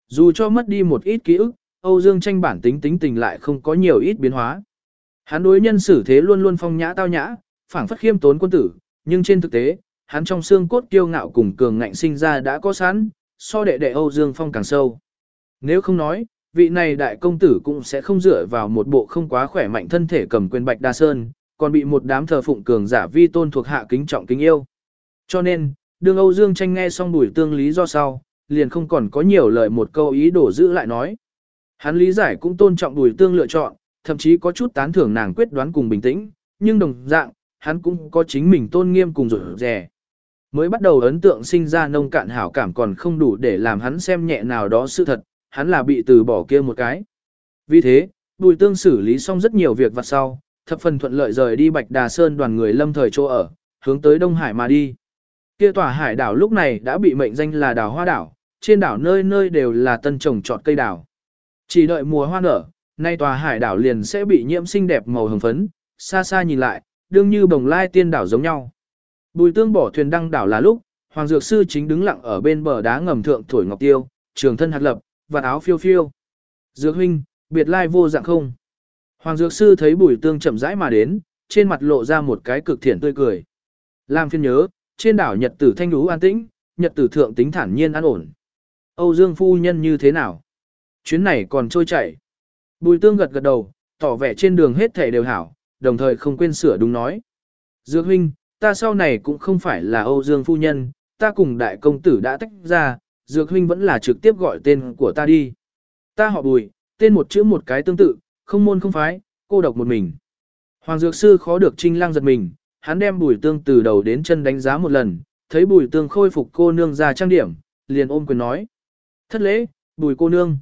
Dù cho mất đi một ít ký ức, Âu Dương tranh bản tính tính tình lại không có nhiều ít biến hóa. Hắn đối nhân xử thế luôn luôn phong nhã tao nhã, phảng phất khiêm tốn quân tử, nhưng trên thực tế, hắn trong xương cốt kiêu ngạo cùng cường ngạnh sinh ra đã có sẵn, so đệ đệ Âu Dương Phong càng sâu. Nếu không nói, vị này đại công tử cũng sẽ không dựa vào một bộ không quá khỏe mạnh thân thể cầm quyền Bạch Đa Sơn, còn bị một đám thờ phụng cường giả vi tôn thuộc hạ kính trọng kính yêu. Cho nên, đương Âu Dương tranh nghe xong bùi tương lý do sau, liền không còn có nhiều lời một câu ý đổ giữ lại nói. Hắn lý giải cũng tôn trọng bùi tương lựa chọn, thậm chí có chút tán thưởng nàng quyết đoán cùng bình tĩnh, nhưng đồng dạng, hắn cũng có chính mình tôn nghiêm cùng rủi rẻ. Mới bắt đầu ấn tượng sinh ra nông cạn hảo cảm còn không đủ để làm hắn xem nhẹ nào đó sự thật, hắn là bị từ bỏ kia một cái. Vì thế, Bùi Tương xử lý xong rất nhiều việc vặt sau, thập phần thuận lợi rời đi Bạch Đà Sơn đoàn người lâm thời chỗ ở, hướng tới Đông Hải mà đi. Kia tòa hải đảo lúc này đã bị mệnh danh là đảo hoa đảo, trên đảo nơi nơi đều là tân trồng trọt cây đảo. Chỉ đợi mùa hoa nở, nay tòa hải đảo liền sẽ bị nhiễm xinh đẹp màu hồng phấn, xa xa nhìn lại, đương như bồng lai tiên đảo giống nhau. Bùi tương bỏ thuyền đăng đảo là lúc, Hoàng Dược Sư chính đứng lặng ở bên bờ đá ngầm thượng thổi ngọc tiêu, trường thân hạt lập, và áo phiêu phiêu. Dược huynh, biệt lai vô dạng không. Hoàng Dược Sư thấy bùi tương chậm rãi mà đến, trên mặt lộ ra một cái cực thiện tươi cười. Lam phiên nhớ, trên đảo Nhật tử thanh đú an tĩnh, Nhật tử thượng tính thản nhiên an ổn. Âu Dương phu nhân như thế nào? Chuyến này còn trôi chảy. Bùi tương gật gật đầu, tỏ vẻ trên đường hết thể đều hảo, đồng thời không quên sửa đúng nói. Dược huynh, ta sau này cũng không phải là Âu Dương phu nhân, ta cùng đại công tử đã tách ra, Dược huynh vẫn là trực tiếp gọi tên của ta đi. Ta họ bùi, tên một chữ một cái tương tự, không môn không phái, cô độc một mình. Hoàng Dược Sư khó được trinh Lang giật mình, hắn đem bùi tương từ đầu đến chân đánh giá một lần, thấy bùi tương khôi phục cô nương ra trang điểm, liền ôm quyền nói. Thất lễ, bùi cô nương.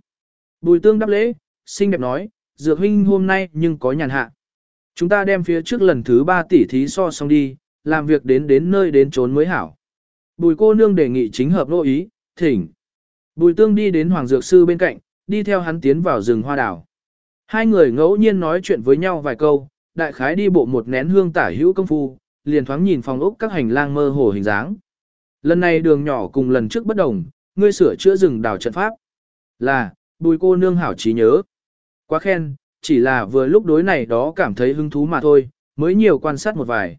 Bùi tương đáp lễ, xinh đẹp nói, Dược huynh hôm nay nhưng có nhàn hạ. Chúng ta đem phía trước lần thứ ba tỷ thí so xong đi, làm việc đến đến nơi đến trốn mới hảo. Bùi cô nương đề nghị chính hợp lô ý, thỉnh. Bùi tương đi đến Hoàng Dược Sư bên cạnh, đi theo hắn tiến vào rừng hoa đảo. Hai người ngẫu nhiên nói chuyện với nhau vài câu, đại khái đi bộ một nén hương tả hữu công phu, liền thoáng nhìn phòng ốc các hành lang mơ hồ hình dáng. Lần này đường nhỏ cùng lần trước bất đồng, ngươi sửa chữa rừng đào trận pháp. Là, bùi cô nương hảo trí nhớ. Quá khen, chỉ là vừa lúc đối này đó cảm thấy hứng thú mà thôi, mới nhiều quan sát một vài.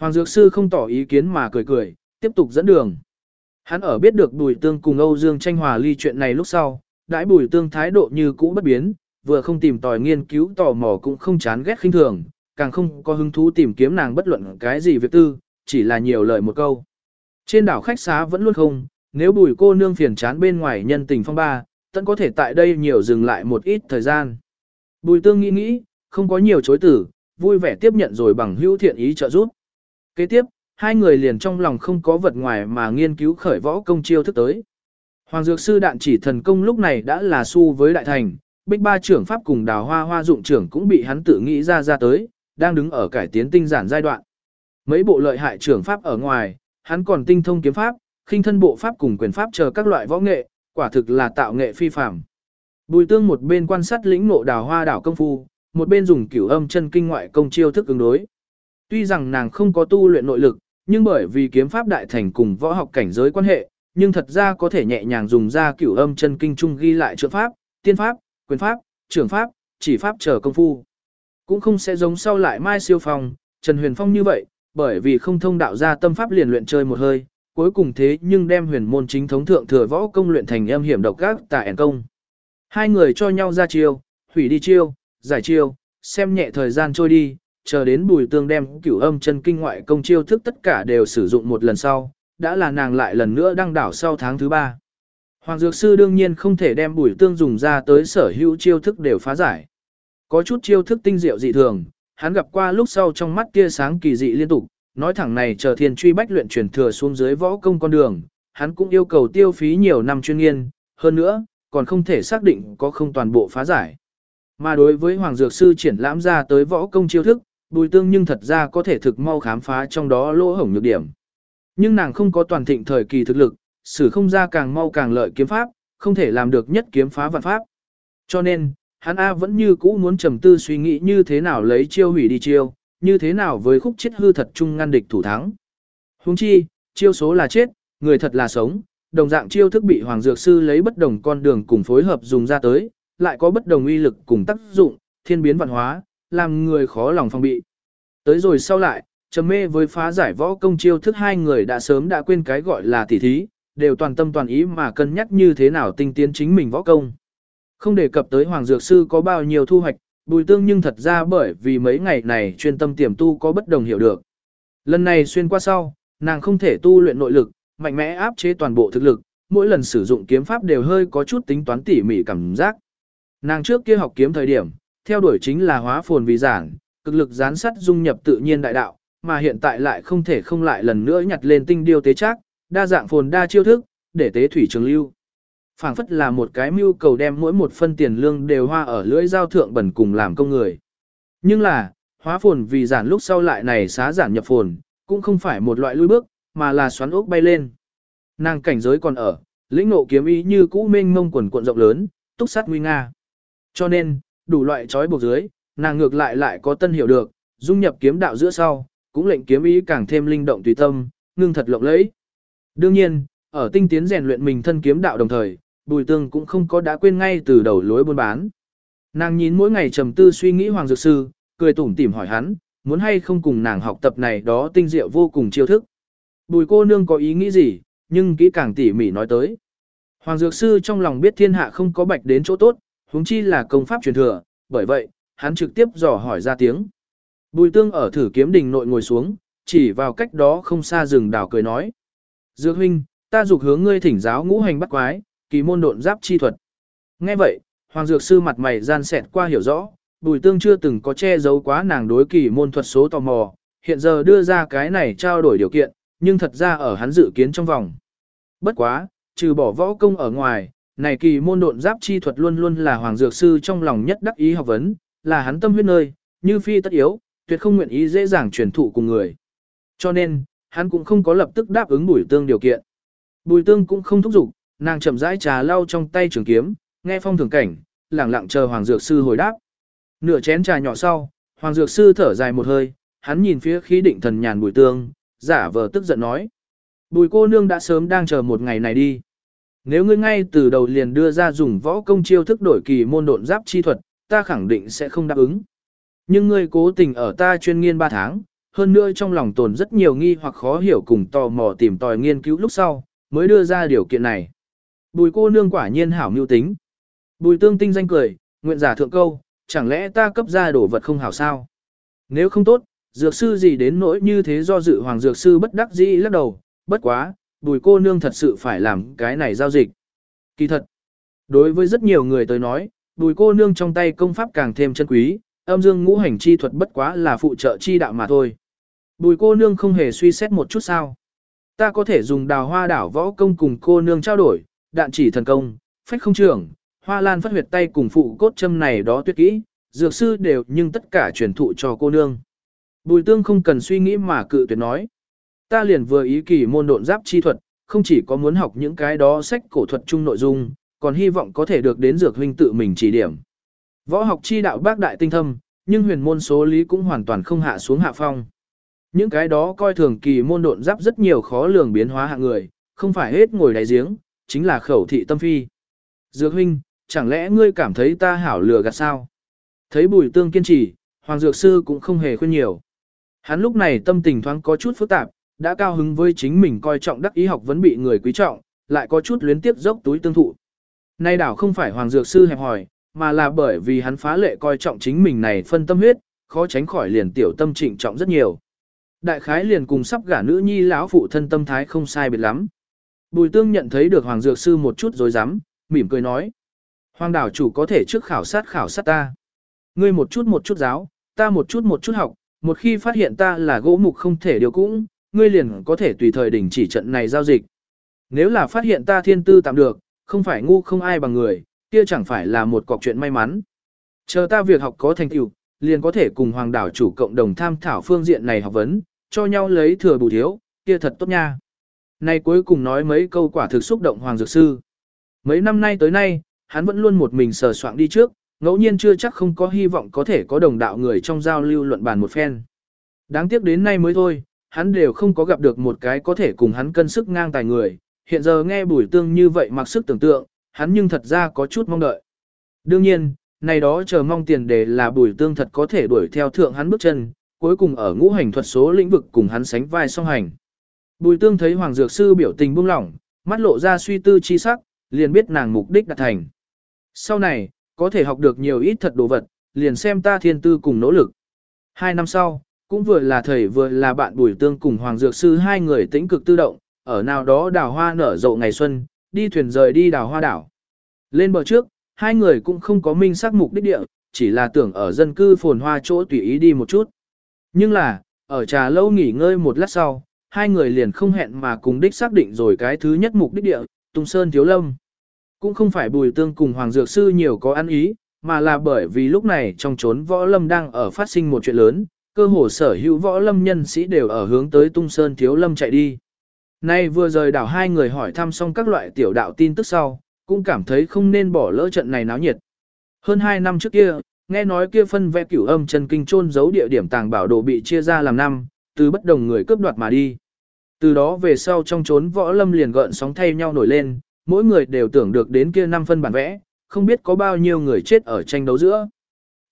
Hoàng Dược Sư không tỏ ý kiến mà cười cười, tiếp tục dẫn đường. Hắn ở biết được Bùi Tương cùng Âu Dương tranh hòa ly chuyện này lúc sau, đãi Bùi Tương thái độ như cũ bất biến, vừa không tìm tòi nghiên cứu tò mò cũng không chán ghét khinh thường, càng không có hứng thú tìm kiếm nàng bất luận cái gì việc tư, chỉ là nhiều lời một câu. Trên đảo khách xá vẫn luôn không, nếu Bùi cô nương phiền chán bên ngoài nhân tình phong ba, tận có thể tại đây nhiều dừng lại một ít thời gian. Bùi Tương nghĩ nghĩ, không có nhiều chối tử, vui vẻ tiếp nhận rồi bằng hữu thiện ý trợ giúp. Kế tiếp, hai người liền trong lòng không có vật ngoài mà nghiên cứu khởi võ công chiêu thức tới. Hoàng Dược Sư đạn chỉ thần công lúc này đã là su với đại thành, bích ba trưởng pháp cùng đào hoa hoa dụng trưởng cũng bị hắn tự nghĩ ra ra tới, đang đứng ở cải tiến tinh giản giai đoạn. Mấy bộ lợi hại trưởng pháp ở ngoài, hắn còn tinh thông kiếm pháp, khinh thân bộ pháp cùng quyền pháp chờ các loại võ nghệ, quả thực là tạo nghệ phi phàm. Bùi tương một bên quan sát lĩnh ngộ đào hoa đảo công phu, một bên dùng cửu âm chân kinh ngoại công chiêu thức ứng đối. Tuy rằng nàng không có tu luyện nội lực, nhưng bởi vì kiếm pháp đại thành cùng võ học cảnh giới quan hệ, nhưng thật ra có thể nhẹ nhàng dùng ra cửu âm chân kinh trung ghi lại trượng pháp, tiên pháp, quyền pháp, trưởng pháp, chỉ pháp chờ công phu. Cũng không sẽ giống sau lại Mai Siêu Phong, Trần Huyền Phong như vậy, bởi vì không thông đạo ra tâm pháp liền luyện chơi một hơi, cuối cùng thế nhưng đem huyền môn chính thống thượng thừa võ công luyện thành âm hiểm độc các tà ẻn công. Hai người cho nhau ra chiêu, hủy đi chiêu, giải chiêu, xem nhẹ thời gian trôi đi, chờ đến bùi tương đem cửu âm chân kinh ngoại công chiêu thức tất cả đều sử dụng một lần sau, đã là nàng lại lần nữa đăng đảo sau tháng thứ ba. Hoàng Dược Sư đương nhiên không thể đem bùi tương dùng ra tới sở hữu chiêu thức đều phá giải. Có chút chiêu thức tinh diệu dị thường, hắn gặp qua lúc sau trong mắt tia sáng kỳ dị liên tục, nói thẳng này chờ thiên truy bách luyện truyền thừa xuống dưới võ công con đường, hắn cũng yêu cầu tiêu phí nhiều năm chuyên nghiên, hơn nữa, còn không thể xác định có không toàn bộ phá giải. Mà đối với Hoàng Dược Sư triển lãm ra tới võ công chiêu thức, bùi tương nhưng thật ra có thể thực mau khám phá trong đó lỗ hổng nhược điểm. Nhưng nàng không có toàn thịnh thời kỳ thực lực, sử không ra càng mau càng lợi kiếm pháp, không thể làm được nhất kiếm phá vạn pháp. Cho nên, hắn A vẫn như cũ muốn trầm tư suy nghĩ như thế nào lấy chiêu hủy đi chiêu, như thế nào với khúc chết hư thật chung ngăn địch thủ thắng. Huống chi, chiêu số là chết, người thật là sống, đồng dạng chiêu thức bị Hoàng Dược Sư lấy bất đồng con đường cùng phối hợp dùng ra tới, lại có bất đồng uy lực cùng tác dụng, thiên biến văn hóa, làm người khó lòng phòng bị. Tới rồi sau lại, trầm mê với phá giải võ công chiêu thức hai người đã sớm đã quên cái gọi là tỉ thí, đều toàn tâm toàn ý mà cân nhắc như thế nào tinh tiến chính mình võ công. Không đề cập tới Hoàng Dược Sư có bao nhiêu thu hoạch, bùi tương nhưng thật ra bởi vì mấy ngày này chuyên tâm tiềm tu có bất đồng hiểu được. Lần này xuyên qua sau, nàng không thể tu luyện nội lực, mạnh mẽ áp chế toàn bộ thực lực, mỗi lần sử dụng kiếm pháp đều hơi có chút tính toán tỉ mỉ cảm giác. Nàng trước kia học kiếm thời điểm, theo đuổi chính là hóa phồn vì giản, cực lực gián sắt dung nhập tự nhiên đại đạo, mà hiện tại lại không thể không lại lần nữa nhặt lên tinh điêu tế chắc, đa dạng phồn đa chiêu thức, để tế thủy trường lưu. phảng phất là một cái mưu cầu đem mỗi một phân tiền lương đều hoa ở lưỡi giao thượng bẩn cùng làm công người. Nhưng là, hóa phồn vì giản lúc sau lại này xá giản nhập phồn, cũng không phải một loại lui bước, mà là xoắn ốc bay lên. Nàng cảnh giới còn ở, lĩnh ngộ kiếm ý như cũ mênh mông quần cuộn rộng lớn, túc sát nguy nga. Cho nên, đủ loại trói buộc dưới, nàng ngược lại lại có tân hiểu được, dung nhập kiếm đạo giữa sau, cũng lệnh kiếm ý càng thêm linh động tùy tâm, ngưng thật lộng lẫy. Đương nhiên, ở tinh tiến rèn luyện mình thân kiếm đạo đồng thời, Bùi Tương cũng không có đã quên ngay từ đầu lối buôn bán. Nàng nhìn mỗi ngày trầm tư suy nghĩ Hoàng Dược Sư, cười tủm tỉm hỏi hắn, muốn hay không cùng nàng học tập này đó tinh diệu vô cùng chiêu thức. Bùi cô nương có ý nghĩ gì, nhưng kỹ càng tỉ mỉ nói tới. Hoàng Dược Sư trong lòng biết thiên hạ không có bạch đến chỗ tốt, huống chi là công pháp truyền thừa, bởi vậy, hắn trực tiếp dò hỏi ra tiếng. Bùi tương ở thử kiếm đình nội ngồi xuống, chỉ vào cách đó không xa rừng đảo cười nói. Dược huynh, ta dục hướng ngươi thỉnh giáo ngũ hành bắt quái, kỳ môn độn giáp chi thuật. Nghe vậy, Hoàng Dược Sư mặt mày gian xẹt qua hiểu rõ, bùi tương chưa từng có che giấu quá nàng đối kỳ môn thuật số tò mò, hiện giờ đưa ra cái này trao đổi điều kiện, nhưng thật ra ở hắn dự kiến trong vòng. Bất quá, trừ bỏ võ công ở ngoài, này kỳ môn độn giáp chi thuật luôn luôn là Hoàng Dược Sư trong lòng nhất đắc ý học vấn, là hắn tâm huyết nơi, như phi tất yếu, tuyệt không nguyện ý dễ dàng truyền thụ cùng người. Cho nên, hắn cũng không có lập tức đáp ứng Bùi Tương điều kiện. Bùi Tương cũng không thúc giục, nàng chậm rãi trà lau trong tay trường kiếm, nghe phong thường cảnh, lặng lặng chờ Hoàng Dược Sư hồi đáp. Nửa chén trà nhỏ sau, Hoàng Dược Sư thở dài một hơi, hắn nhìn phía khí định thần nhàn bùi tương, giả vờ tức giận nói. Bùi cô nương đã sớm đang chờ một ngày này đi. Nếu ngươi ngay từ đầu liền đưa ra dùng võ công chiêu thức đổi kỳ môn độn giáp chi thuật, ta khẳng định sẽ không đáp ứng. Nhưng ngươi cố tình ở ta chuyên nghiên 3 tháng, hơn nữa trong lòng tồn rất nhiều nghi hoặc khó hiểu cùng tò mò tìm tòi nghiên cứu lúc sau, mới đưa ra điều kiện này. Bùi cô nương quả nhiên hảo mưu tính. Bùi tương tinh danh cười, nguyện giả thượng câu, chẳng lẽ ta cấp ra đổ vật không hảo sao? Nếu không tốt, dược sư gì đến nỗi như thế do dự hoàng dược sư bất đắc dĩ lắc đầu, bất quá, bùi cô nương thật sự phải làm cái này giao dịch. Kỳ thật, đối với rất nhiều người tới nói, bùi cô nương trong tay công pháp càng thêm chân quý, âm dương ngũ hành chi thuật bất quá là phụ trợ chi đạo mà thôi. Bùi cô nương không hề suy xét một chút sao. Ta có thể dùng đào hoa đảo võ công cùng cô nương trao đổi, đạn chỉ thần công, phách không trưởng, hoa lan phát huyệt tay cùng phụ cốt châm này đó tuyệt kỹ, dược sư đều nhưng tất cả truyền thụ cho cô nương. Bùi tương không cần suy nghĩ mà cự tuyệt nói. Ta liền vừa ý kỳ môn độn giáp chi thuật, không chỉ có muốn học những cái đó sách cổ thuật chung nội dung, còn hy vọng có thể được đến dược huynh tự mình chỉ điểm. Võ học chi đạo bác đại tinh thâm, nhưng huyền môn số lý cũng hoàn toàn không hạ xuống hạ phong. Những cái đó coi thường kỳ môn độn giáp rất nhiều khó lường biến hóa hạng người, không phải hết ngồi đáy giếng, chính là khẩu thị tâm phi. Dược huynh, chẳng lẽ ngươi cảm thấy ta hảo lừa gạt sao? Thấy bùi tương kiên trì, Hoàng Dược Sư cũng không hề khuyên nhiều. Hắn lúc này tâm tình thoáng có chút phức tạp, đã cao hứng với chính mình coi trọng đắc ý học vẫn bị người quý trọng, lại có chút luyến tiếp dốc túi tương thụ. Nay đảo không phải Hoàng Dược Sư hẹp hỏi, mà là bởi vì hắn phá lệ coi trọng chính mình này phân tâm huyết, khó tránh khỏi liền tiểu tâm trịnh trọng rất nhiều. Đại khái liền cùng sắp gả nữ nhi lão phụ thân tâm thái không sai biệt lắm. Bùi tương nhận thấy được Hoàng Dược Sư một chút dối rắm mỉm cười nói. Hoàng đảo chủ có thể trước khảo sát khảo sát ta. Ngươi một chút một chút giáo, ta một chút một chút học, một khi phát hiện ta là gỗ mục không thể điều cũng, ngươi liền có thể tùy thời đình chỉ trận này giao dịch. Nếu là phát hiện ta thiên tư tạm được, không phải ngu không ai bằng người, kia chẳng phải là một cọc chuyện may mắn. Chờ ta việc học có thành tựu, liền có thể cùng hoàng đảo chủ cộng đồng tham thảo phương diện này học vấn, cho nhau lấy thừa bù thiếu, kia thật tốt nha. Này cuối cùng nói mấy câu quả thực xúc động hoàng dược sư. Mấy năm nay tới nay, hắn vẫn luôn một mình sờ soạn đi trước, ngẫu nhiên chưa chắc không có hy vọng có thể có đồng đạo người trong giao lưu luận bàn một phen. Đáng tiếc đến nay mới thôi, hắn đều không có gặp được một cái có thể cùng hắn cân sức ngang tài người, hiện giờ nghe bùi tương như vậy mặc sức tưởng tượng, hắn nhưng thật ra có chút mong đợi. Đương nhiên, này đó chờ mong tiền đề là bùi tương thật có thể đuổi theo thượng hắn bước chân, cuối cùng ở ngũ hành thuật số lĩnh vực cùng hắn sánh vai song hành. Bùi tương thấy Hoàng Dược Sư biểu tình buông lỏng, mắt lộ ra suy tư chi sắc, liền biết nàng mục đích đạt thành. Sau này, có thể học được nhiều ít thật đồ vật, liền xem ta thiên tư cùng nỗ lực. Hai năm sau, cũng vừa là thầy vừa là bạn bùi tương cùng Hoàng Dược Sư hai người tĩnh cực tư động, ở nào đó đào hoa nở rộ ngày xuân, đi thuyền rời đi đào hoa đảo. Lên bờ trước, hai người cũng không có minh xác mục đích địa, chỉ là tưởng ở dân cư phồn hoa chỗ tùy ý đi một chút. Nhưng là, ở trà lâu nghỉ ngơi một lát sau, hai người liền không hẹn mà cùng đích xác định rồi cái thứ nhất mục đích địa, Tung Sơn Thiếu Lâm. Cũng không phải bùi tương cùng Hoàng Dược Sư nhiều có ăn ý, mà là bởi vì lúc này trong chốn võ lâm đang ở phát sinh một chuyện lớn, cơ hồ sở hữu võ lâm nhân sĩ đều ở hướng tới Tung Sơn Thiếu Lâm chạy đi. Nay vừa rời đảo hai người hỏi thăm xong các loại tiểu đạo tin tức sau, cũng cảm thấy không nên bỏ lỡ trận này náo nhiệt. Hơn hai năm trước kia, nghe nói kia phân vẽ cửu âm chân kinh chôn giấu địa điểm tàng bảo đồ bị chia ra làm năm, từ bất đồng người cướp đoạt mà đi. Từ đó về sau trong chốn võ lâm liền gợn sóng thay nhau nổi lên, mỗi người đều tưởng được đến kia năm phân bản vẽ, không biết có bao nhiêu người chết ở tranh đấu giữa.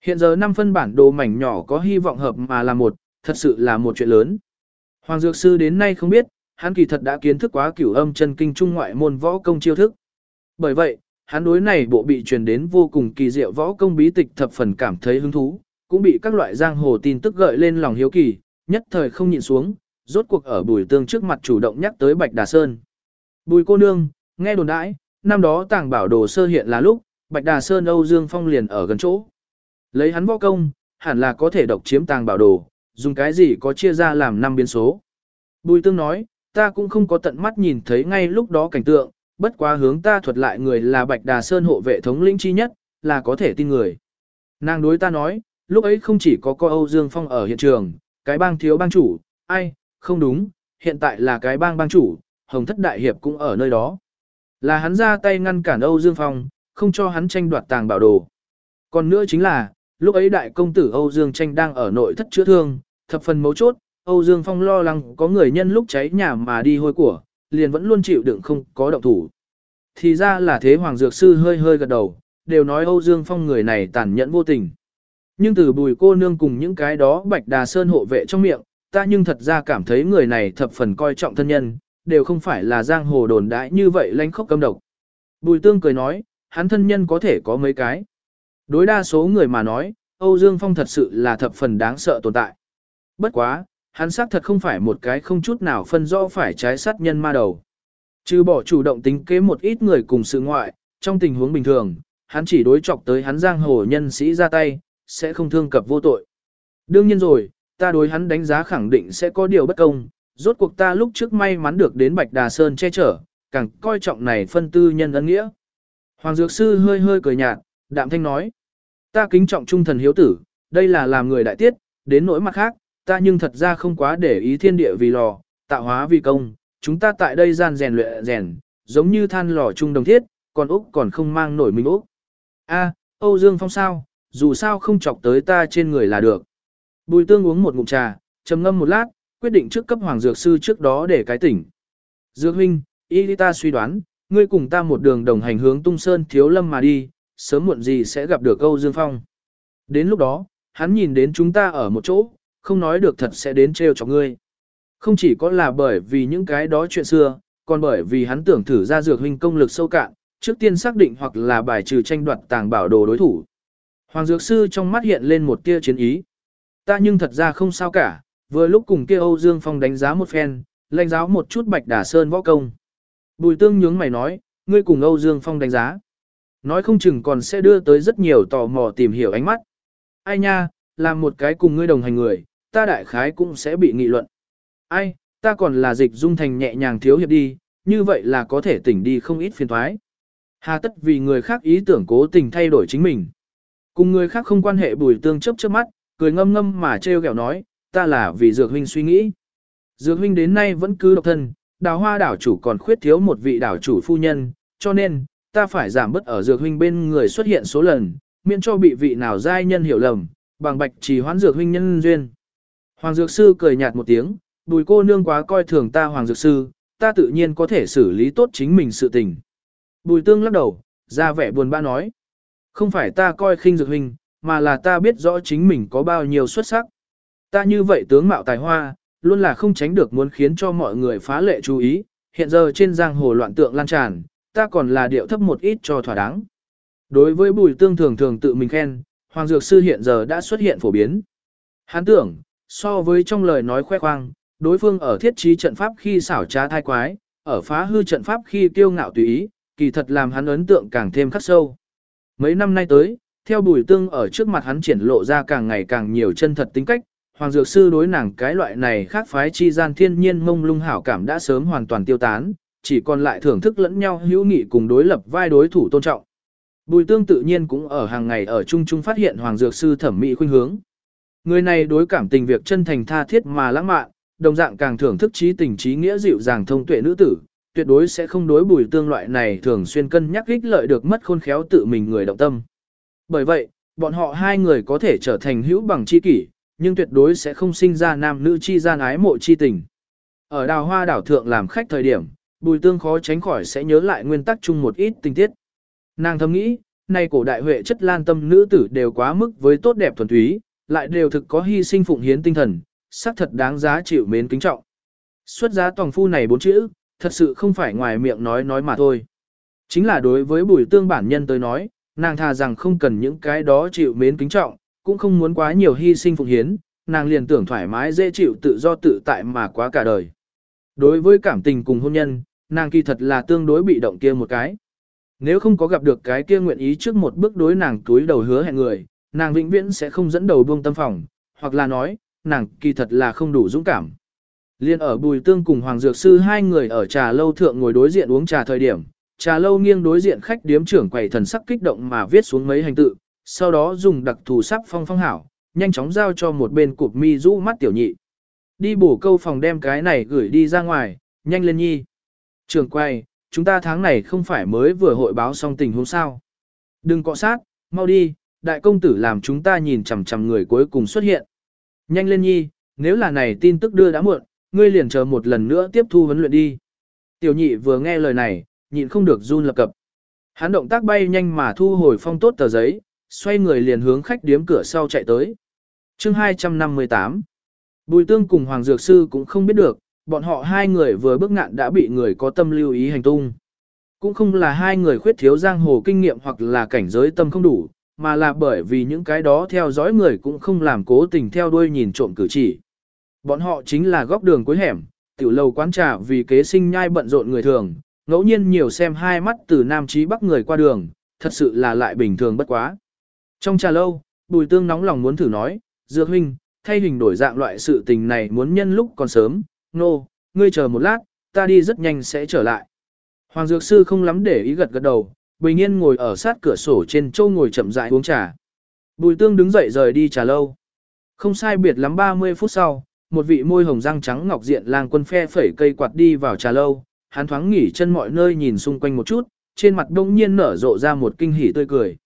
Hiện giờ năm phân bản đồ mảnh nhỏ có hy vọng hợp mà là một, thật sự là một chuyện lớn. Hoàng Dược Sư đến nay không biết, hắn kỳ thật đã kiến thức quá cửu âm chân kinh trung ngoại môn võ công chiêu thức. Bởi vậy, hắn đối này bộ bị truyền đến vô cùng kỳ diệu võ công bí tịch thập phần cảm thấy hứng thú, cũng bị các loại giang hồ tin tức gợi lên lòng hiếu kỳ, nhất thời không nhịn xuống, rốt cuộc ở bùi tương trước mặt chủ động nhắc tới Bạch Đà Sơn. Bùi cô nương, nghe đồn đãi, năm đó tàng bảo đồ sơ hiện là lúc, Bạch Đà Sơn Âu Dương Phong liền ở gần chỗ. Lấy hắn võ công, hẳn là có thể độc chiếm tàng bảo đồ, dùng cái gì có chia ra làm năm biến số. Bùi tương nói, ta cũng không có tận mắt nhìn thấy ngay lúc đó cảnh tượng, bất quá hướng ta thuật lại người là Bạch Đà Sơn hộ vệ thống lĩnh chi nhất, là có thể tin người. Nàng đối ta nói, lúc ấy không chỉ có coi Âu Dương Phong ở hiện trường, cái bang thiếu bang chủ, ai, không đúng, hiện tại là cái bang bang chủ, Hồng Thất Đại Hiệp cũng ở nơi đó. Là hắn ra tay ngăn cản Âu Dương Phong, không cho hắn tranh đoạt tàng bảo đồ. Còn nữa chính là, lúc ấy đại công tử Âu Dương Tranh đang ở nội thất chữa thương, thập phần mấu chốt, Âu Dương Phong lo lắng có người nhân lúc cháy nhà mà đi hôi của, liền vẫn luôn chịu đựng không có động thủ. Thì ra là thế Hoàng Dược Sư hơi hơi gật đầu, đều nói Âu Dương Phong người này tàn nhẫn vô tình. Nhưng từ bùi cô nương cùng những cái đó bạch đà sơn hộ vệ trong miệng, ta nhưng thật ra cảm thấy người này thập phần coi trọng thân nhân, đều không phải là giang hồ đồn đãi như vậy lanh khốc câm độc. Bùi tương cười nói, hắn thân nhân có thể có mấy cái. Đối đa số người mà nói, Âu Dương Phong thật sự là thập phần đáng sợ tồn tại. Bất quá, hắn xác thật không phải một cái không chút nào phân rõ phải trái sát nhân ma đầu. Trừ bỏ chủ động tính kế một ít người cùng sự ngoại, trong tình huống bình thường, hắn chỉ đối chọc tới hắn giang hồ nhân sĩ ra tay, sẽ không thương cập vô tội. Đương nhiên rồi, ta đối hắn đánh giá khẳng định sẽ có điều bất công, rốt cuộc ta lúc trước may mắn được đến Bạch Đà Sơn che chở, càng coi trọng này phân tư nhân ân nghĩa. Hoàng Dược Sư hơi hơi cười nhạt, đạm thanh nói, ta kính trọng trung thần hiếu tử, đây là làm người đại tiết, đến nỗi mặt khác, ta nhưng thật ra không quá để ý thiên địa vì lò, tạo hóa vì công, chúng ta tại đây gian rèn luyện rèn, giống như than lò chung đồng thiết, còn Úc còn không mang nổi mình Úc. A, Âu Dương Phong sao, dù sao không chọc tới ta trên người là được. Bùi tương uống một ngụm trà, trầm ngâm một lát, quyết định trước cấp hoàng dược sư trước đó để cái tỉnh. Dược huynh, y ta suy đoán, ngươi cùng ta một đường đồng hành hướng tung sơn thiếu lâm mà đi, sớm muộn gì sẽ gặp được Âu Dương Phong. Đến lúc đó, hắn nhìn đến chúng ta ở một chỗ, không nói được thật sẽ đến trêu cho ngươi. Không chỉ có là bởi vì những cái đó chuyện xưa, còn bởi vì hắn tưởng thử ra dược huynh công lực sâu cạn, trước tiên xác định hoặc là bài trừ tranh đoạt tàng bảo đồ đối thủ. Hoàng Dược Sư trong mắt hiện lên một tia chiến ý. Ta nhưng thật ra không sao cả, vừa lúc cùng kia Âu Dương Phong đánh giá một phen, lãnh giáo một chút Bạch Đà Sơn võ công. Bùi tương nhướng mày nói, ngươi cùng Âu Dương Phong đánh giá. Nói không chừng còn sẽ đưa tới rất nhiều tò mò tìm hiểu ánh mắt. Ai nha, làm một cái cùng ngươi đồng hành người, ta đại khái cũng sẽ bị nghị luận. Ai, ta còn là dịch dung thành nhẹ nhàng thiếu hiệp đi, như vậy là có thể tỉnh đi không ít phiền thoái. Hà tất vì người khác ý tưởng cố tình thay đổi chính mình. Cùng người khác không quan hệ bùi tương chấp chớp mắt, cười ngâm ngâm mà trêu ghẹo nói, ta là vì dược huynh suy nghĩ. Dược huynh đến nay vẫn cứ độc thân, đào hoa đảo chủ còn khuyết thiếu một vị đảo chủ phu nhân, cho nên, ta phải giảm bớt ở dược huynh bên người xuất hiện số lần, miễn cho bị vị nào giai nhân hiểu lầm, bằng bạch chỉ hoán dược huynh nhân duyên. Hoàng dược sư cười nhạt một tiếng, bùi cô nương quá coi thường ta hoàng dược sư, ta tự nhiên có thể xử lý tốt chính mình sự tình. Bùi tương lắc đầu, ra vẻ buồn bã nói. Không phải ta coi khinh dược huynh, mà là ta biết rõ chính mình có bao nhiêu xuất sắc. Ta như vậy tướng mạo tài hoa, luôn là không tránh được muốn khiến cho mọi người phá lệ chú ý, hiện giờ trên giang hồ loạn tượng lan tràn, ta còn là điệu thấp một ít cho thỏa đáng. Đối với bùi tương thường thường tự mình khen, Hoàng Dược Sư hiện giờ đã xuất hiện phổ biến. Hán tưởng, so với trong lời nói khoe khoang, đối phương ở thiết trí trận pháp khi xảo trá thai quái, ở phá hư trận pháp khi kiêu ngạo tùy ý, kỳ thật làm hắn ấn tượng càng thêm khắc sâu. Mấy năm nay tới, theo bùi tương ở trước mặt hắn triển lộ ra càng ngày càng nhiều chân thật tính cách, Hoàng Dược Sư đối nàng cái loại này khác phái chi gian thiên nhiên mông lung hảo cảm đã sớm hoàn toàn tiêu tán, chỉ còn lại thưởng thức lẫn nhau hữu nghị cùng đối lập vai đối thủ tôn trọng. Bùi tương tự nhiên cũng ở hàng ngày ở chung chung phát hiện Hoàng Dược Sư thẩm mỹ khuynh hướng. Người này đối cảm tình việc chân thành tha thiết mà lãng mạn, đồng dạng càng thưởng thức trí tình trí nghĩa dịu dàng thông tuệ nữ tử, tuyệt đối sẽ không đối bùi tương loại này thường xuyên cân nhắc ích lợi được mất khôn khéo tự mình người động tâm. Bởi vậy, bọn họ hai người có thể trở thành hữu bằng chi kỷ, nhưng tuyệt đối sẽ không sinh ra nam nữ chi gian ái mộ chi tình. Ở đào hoa đảo thượng làm khách thời điểm, bùi tương khó tránh khỏi sẽ nhớ lại nguyên tắc chung một ít tình tiết. Nàng thầm nghĩ, nay cổ đại huệ chất lan tâm nữ tử đều quá mức với tốt đẹp thuần túy, lại đều thực có hy sinh phụng hiến tinh thần, xác thật đáng giá chịu mến kính trọng. Xuất giá tòng phu này bốn chữ, thật sự không phải ngoài miệng nói nói mà thôi. Chính là đối với bùi tương bản nhân tới nói, nàng thà rằng không cần những cái đó chịu mến kính trọng, cũng không muốn quá nhiều hy sinh phụng hiến, nàng liền tưởng thoải mái dễ chịu tự do tự tại mà quá cả đời. Đối với cảm tình cùng hôn nhân, nàng kỳ thật là tương đối bị động kia một cái. Nếu không có gặp được cái kia nguyện ý trước một bước đối nàng túi đầu hứa hẹn người, nàng vĩnh viễn sẽ không dẫn đầu buông tâm phòng, hoặc là nói, nàng kỳ thật là không đủ dũng cảm. Liên ở Bùi Tương cùng Hoàng Dược Sư hai người ở trà lâu thượng ngồi đối diện uống trà thời điểm, trà lâu nghiêng đối diện khách điếm trưởng quầy thần sắc kích động mà viết xuống mấy hành tự, sau đó dùng đặc thù sắp phong phong hảo, nhanh chóng giao cho một bên cụp mi rũ mắt tiểu nhị. Đi bổ câu phòng đem cái này gửi đi ra ngoài, nhanh lên nhi. Trường Quay, chúng ta tháng này không phải mới vừa hội báo xong tình huống sao. Đừng cọ sát, mau đi, đại công tử làm chúng ta nhìn chằm chằm người cuối cùng xuất hiện. Nhanh lên nhi, nếu là này tin tức đưa đã muộn, ngươi liền chờ một lần nữa tiếp thu huấn luyện đi. Tiểu nhị vừa nghe lời này, nhịn không được run lập cập. Hắn động tác bay nhanh mà thu hồi phong tốt tờ giấy, xoay người liền hướng khách điếm cửa sau chạy tới. chương 258 Bùi tương cùng Hoàng Dược Sư cũng không biết được, bọn họ hai người vừa bước ngạn đã bị người có tâm lưu ý hành tung. Cũng không là hai người khuyết thiếu giang hồ kinh nghiệm hoặc là cảnh giới tâm không đủ, mà là bởi vì những cái đó theo dõi người cũng không làm cố tình theo đuôi nhìn trộm cử chỉ. Bọn họ chính là góc đường cuối hẻm, tiểu lầu quán trà vì kế sinh nhai bận rộn người thường, ngẫu nhiên nhiều xem hai mắt từ nam chí bắc người qua đường, thật sự là lại bình thường bất quá. Trong trà lâu, bùi tương nóng lòng muốn thử nói, dược huynh, thay hình đổi dạng loại sự tình này muốn nhân lúc còn sớm, nô, no, ngươi chờ một lát, ta đi rất nhanh sẽ trở lại. Hoàng dược sư không lắm để ý gật gật đầu, bình yên ngồi ở sát cửa sổ trên châu ngồi chậm rãi uống trà. Bùi tương đứng dậy rời đi trà lâu. Không sai biệt lắm 30 phút sau, một vị môi hồng răng trắng ngọc diện lang quân phe phẩy cây quạt đi vào trà lâu, hắn thoáng nghỉ chân mọi nơi nhìn xung quanh một chút, trên mặt đông nhiên nở rộ ra một kinh hỉ tươi cười.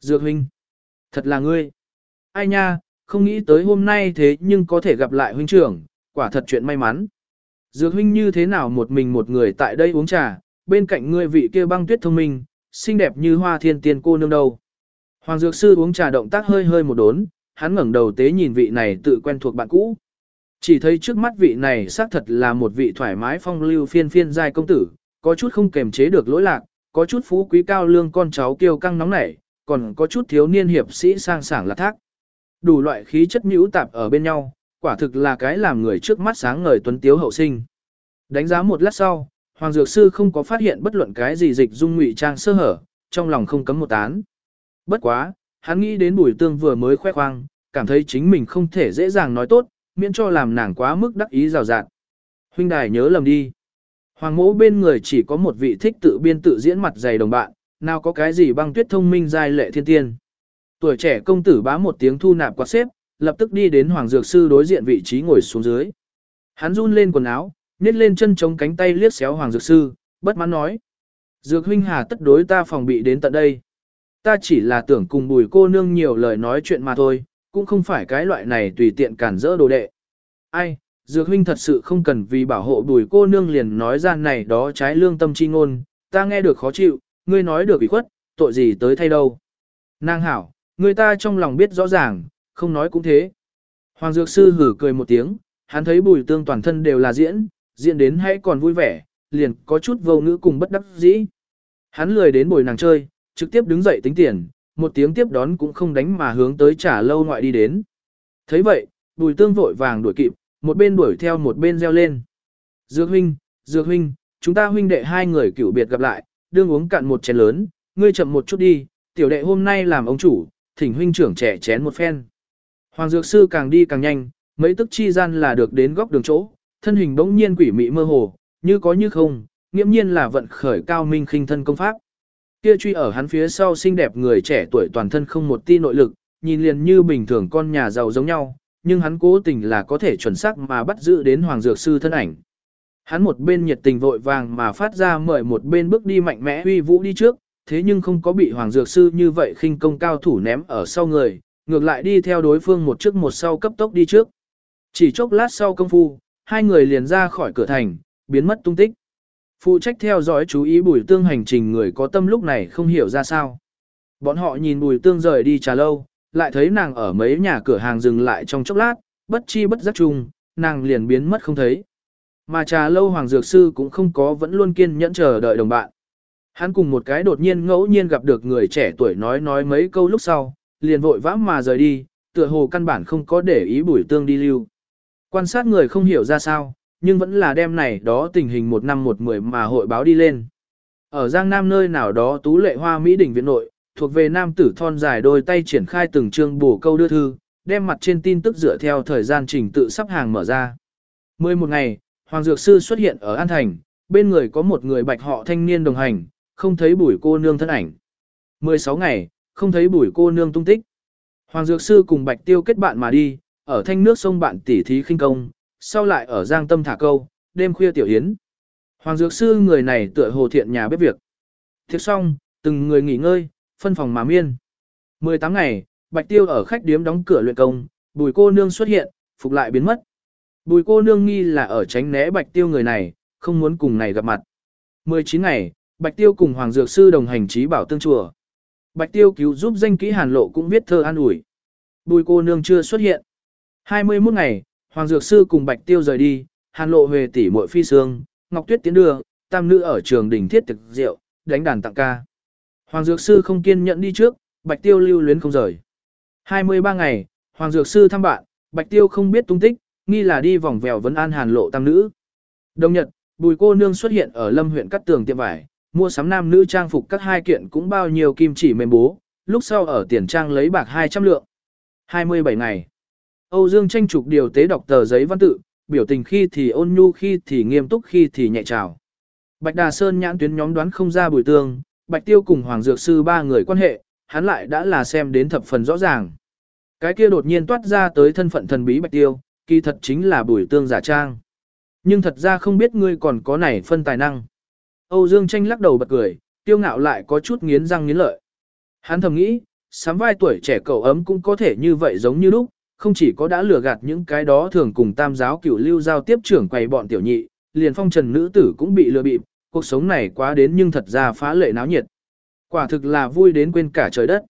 Dược huynh, thật là ngươi. Ai nha, không nghĩ tới hôm nay thế nhưng có thể gặp lại huynh trưởng, quả thật chuyện may mắn. Dược huynh như thế nào một mình một người tại đây uống trà, bên cạnh ngươi vị kia băng tuyết thông minh, xinh đẹp như hoa thiên tiên cô nương đâu. Hoàng dược sư uống trà động tác hơi hơi một đốn, hắn ngẩng đầu tế nhìn vị này tự quen thuộc bạn cũ. Chỉ thấy trước mắt vị này xác thật là một vị thoải mái phong lưu phiên phiên giai công tử, có chút không kềm chế được lỗi lạc, có chút phú quý cao lương con cháu kiêu căng nóng nảy, còn có chút thiếu niên hiệp sĩ sang sảng lạc thác. Đủ loại khí chất nhũ tạp ở bên nhau, quả thực là cái làm người trước mắt sáng ngời tuấn tiếu hậu sinh. Đánh giá một lát sau, Hoàng Dược Sư không có phát hiện bất luận cái gì dịch dung ngụy trang sơ hở, trong lòng không cấm một tán. Bất quá, hắn nghĩ đến bùi tương vừa mới khoe khoang, cảm thấy chính mình không thể dễ dàng nói tốt, miễn cho làm nàng quá mức đắc ý rào rạt. Huynh đài nhớ lầm đi. Hoàng mỗ bên người chỉ có một vị thích tự biên tự diễn mặt dày đồng bạn, nào có cái gì băng tuyết thông minh giai lệ thiên tiên. Tuổi trẻ công tử bá một tiếng thu nạp quạt xếp, lập tức đi đến Hoàng Dược Sư đối diện vị trí ngồi xuống dưới. Hắn run lên quần áo, nhét lên chân chống cánh tay liếc xéo Hoàng Dược Sư, bất mãn nói. Dược huynh hà tất đối ta phòng bị đến tận đây. Ta chỉ là tưởng cùng bùi cô nương nhiều lời nói chuyện mà thôi, cũng không phải cái loại này tùy tiện cản rỡ đồ đệ. Ai, Dược huynh thật sự không cần vì bảo hộ bùi cô nương liền nói ra này đó trái lương tâm chi ngôn, ta nghe được khó chịu, ngươi nói được ủy khuất, tội gì tới thay đâu. Nàng hảo, người ta trong lòng biết rõ ràng, không nói cũng thế. Hoàng Dược Sư hử cười một tiếng, hắn thấy bùi tương toàn thân đều là diễn, diễn đến hãy còn vui vẻ, liền có chút vô ngữ cùng bất đắc dĩ. Hắn lười đến bồi nàng chơi, trực tiếp đứng dậy tính tiền, một tiếng tiếp đón cũng không đánh mà hướng tới trả lâu ngoại đi đến. thấy vậy, bùi tương vội vàng đuổi kịp, một bên đuổi theo một bên reo lên. Dược huynh, dược huynh, chúng ta huynh đệ hai người cửu biệt gặp lại, đương uống cạn một chén lớn, ngươi chậm một chút đi, tiểu đệ hôm nay làm ông chủ, thỉnh huynh trưởng trẻ chén một phen. Hoàng dược sư càng đi càng nhanh, mấy tức chi gian là được đến góc đường chỗ, thân hình bỗng nhiên quỷ mị mơ hồ, như có như không, nghiễm nhiên là vận khởi cao minh khinh thân công pháp. Kia truy ở hắn phía sau xinh đẹp người trẻ tuổi toàn thân không một ti nội lực, nhìn liền như bình thường con nhà giàu giống nhau, nhưng hắn cố tình là có thể chuẩn xác mà bắt giữ đến Hoàng Dược Sư thân ảnh. Hắn một bên nhiệt tình vội vàng mà phát ra mời một bên bước đi mạnh mẽ uy vũ đi trước, thế nhưng không có bị Hoàng Dược Sư như vậy khinh công cao thủ ném ở sau người, ngược lại đi theo đối phương một trước một sau cấp tốc đi trước. Chỉ chốc lát sau công phu, hai người liền ra khỏi cửa thành, biến mất tung tích. Phụ trách theo dõi chú ý bùi tương hành trình người có tâm lúc này không hiểu ra sao. Bọn họ nhìn bùi tương rời đi trà lâu, lại thấy nàng ở mấy nhà cửa hàng dừng lại trong chốc lát, bất chi bất giác chung, nàng liền biến mất không thấy. Mà trà lâu hoàng dược sư cũng không có vẫn luôn kiên nhẫn chờ đợi đồng bạn. Hắn cùng một cái đột nhiên ngẫu nhiên gặp được người trẻ tuổi nói nói mấy câu lúc sau, liền vội vã mà rời đi, tựa hồ căn bản không có để ý bùi tương đi lưu. Quan sát người không hiểu ra sao, nhưng vẫn là đêm này đó tình hình một năm một mười mà hội báo đi lên. Ở Giang Nam nơi nào đó tú lệ hoa Mỹ đỉnh viện nội, thuộc về nam tử thon dài đôi tay triển khai từng chương bổ câu đưa thư, đem mặt trên tin tức dựa theo thời gian trình tự sắp hàng mở ra. Mười một ngày, Hoàng Dược Sư xuất hiện ở An Thành, bên người có một người bạch họ thanh niên đồng hành, không thấy bùi cô nương thân ảnh. 16 ngày, không thấy bùi cô nương tung tích. Hoàng Dược Sư cùng bạch tiêu kết bạn mà đi, ở thanh nước sông bạn tỉ thí khinh công, sau lại ở giang tâm thả câu, đêm khuya tiểu yến. Hoàng Dược Sư người này tựa hồ thiện nhà bếp việc. Thiệt xong, từng người nghỉ ngơi, phân phòng mà miên. 18 ngày, Bạch Tiêu ở khách điếm đóng cửa luyện công, Bùi cô nương xuất hiện, phục lại biến mất. Bùi cô nương nghi là ở tránh né Bạch Tiêu người này, không muốn cùng này gặp mặt. 19 ngày, Bạch Tiêu cùng Hoàng Dược Sư đồng hành trí bảo tương chùa. Bạch Tiêu cứu giúp danh kỹ Hàn Lộ cũng viết thơ an ủi. Bùi cô nương chưa xuất hiện. 21 ngày, Hoàng Dược Sư cùng Bạch Tiêu rời đi, Hàn Lộ về tỷ muội phi sương, Ngọc Tuyết tiến đưa, tam nữ ở trường đình thiết thực rượu, đánh đàn tặng ca. Hoàng Dược Sư không kiên nhẫn đi trước, Bạch Tiêu lưu luyến không rời. 23 ngày, Hoàng Dược Sư thăm bạn, Bạch Tiêu không biết tung tích, nghi là đi vòng vèo vấn an Hàn Lộ tam nữ. Đồng nhật, Bùi cô nương xuất hiện ở Lâm huyện cắt tường tiệm vải, mua sắm nam nữ trang phục các hai kiện cũng bao nhiêu kim chỉ mềm bố, lúc sau ở tiền trang lấy bạc 200 lượng. 27 ngày. Âu Dương tranh trục điều tế đọc tờ giấy văn tự, biểu tình khi thì ôn nhu khi thì nghiêm túc khi thì nhẹ trào. Bạch Đà Sơn nhãn tuyến nhóm đoán không ra bùi tương, Bạch Tiêu cùng Hoàng Dược Sư ba người quan hệ, hắn lại đã là xem đến thập phần rõ ràng. Cái kia đột nhiên toát ra tới thân phận thần bí Bạch Tiêu, kỳ thật chính là bùi tương giả trang. Nhưng thật ra không biết ngươi còn có này phân tài năng. Âu Dương tranh lắc đầu bật cười, tiêu ngạo lại có chút nghiến răng nghiến lợi. Hắn thầm nghĩ, sám vai tuổi trẻ cậu ấm cũng có thể như vậy giống như lúc, không chỉ có đã lừa gạt những cái đó thường cùng tam giáo cửu lưu giao tiếp trưởng quầy bọn tiểu nhị, liền phong trần nữ tử cũng bị lừa bịp, cuộc sống này quá đến nhưng thật ra phá lệ náo nhiệt. Quả thực là vui đến quên cả trời đất.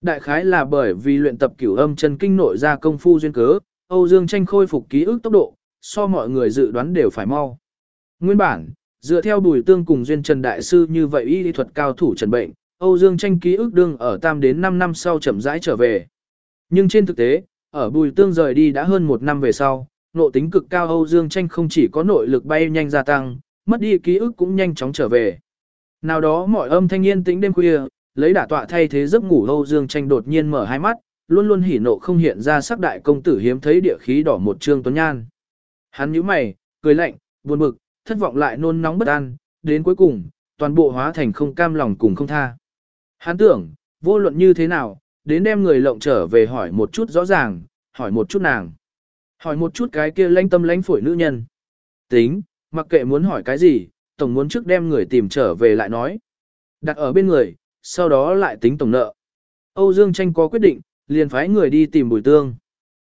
Đại khái là bởi vì luyện tập cửu âm chân kinh nội ra công phu duyên cớ, Âu Dương tranh khôi phục ký ức tốc độ, so mọi người dự đoán đều phải mau. Nguyên bản, dựa theo bùi tương cùng duyên trần đại sư như vậy y lý thuật cao thủ trần bệnh, Âu Dương tranh ký ức đương ở tam đến 5 năm sau chậm rãi trở về. Nhưng trên thực tế, ở bùi tương rời đi đã hơn một năm về sau, nộ tính cực cao Âu Dương tranh không chỉ có nội lực bay nhanh gia tăng, mất đi ký ức cũng nhanh chóng trở về. Nào đó mọi âm thanh yên tĩnh đêm khuya, lấy đả tọa thay thế giấc ngủ Âu Dương tranh đột nhiên mở hai mắt, luôn luôn hỉ nộ không hiện ra sắc đại công tử hiếm thấy địa khí đỏ một trương tuấn nhan. Hắn nhíu mày, cười lạnh, buồn bực, thất vọng lại nôn nóng bất an, đến cuối cùng, toàn bộ hóa thành không cam lòng cùng không tha. Hắn tưởng, vô luận như thế nào, đến đem người lộng trở về hỏi một chút rõ ràng, hỏi một chút nàng. Hỏi một chút cái kia lãnh tâm lãnh phổi nữ nhân. Tính, mặc kệ muốn hỏi cái gì, tổng muốn trước đem người tìm trở về lại nói. Đặt ở bên người, sau đó lại tính tổng nợ. Âu Dương Tranh có quyết định, liền phái người đi tìm Bùi Tương.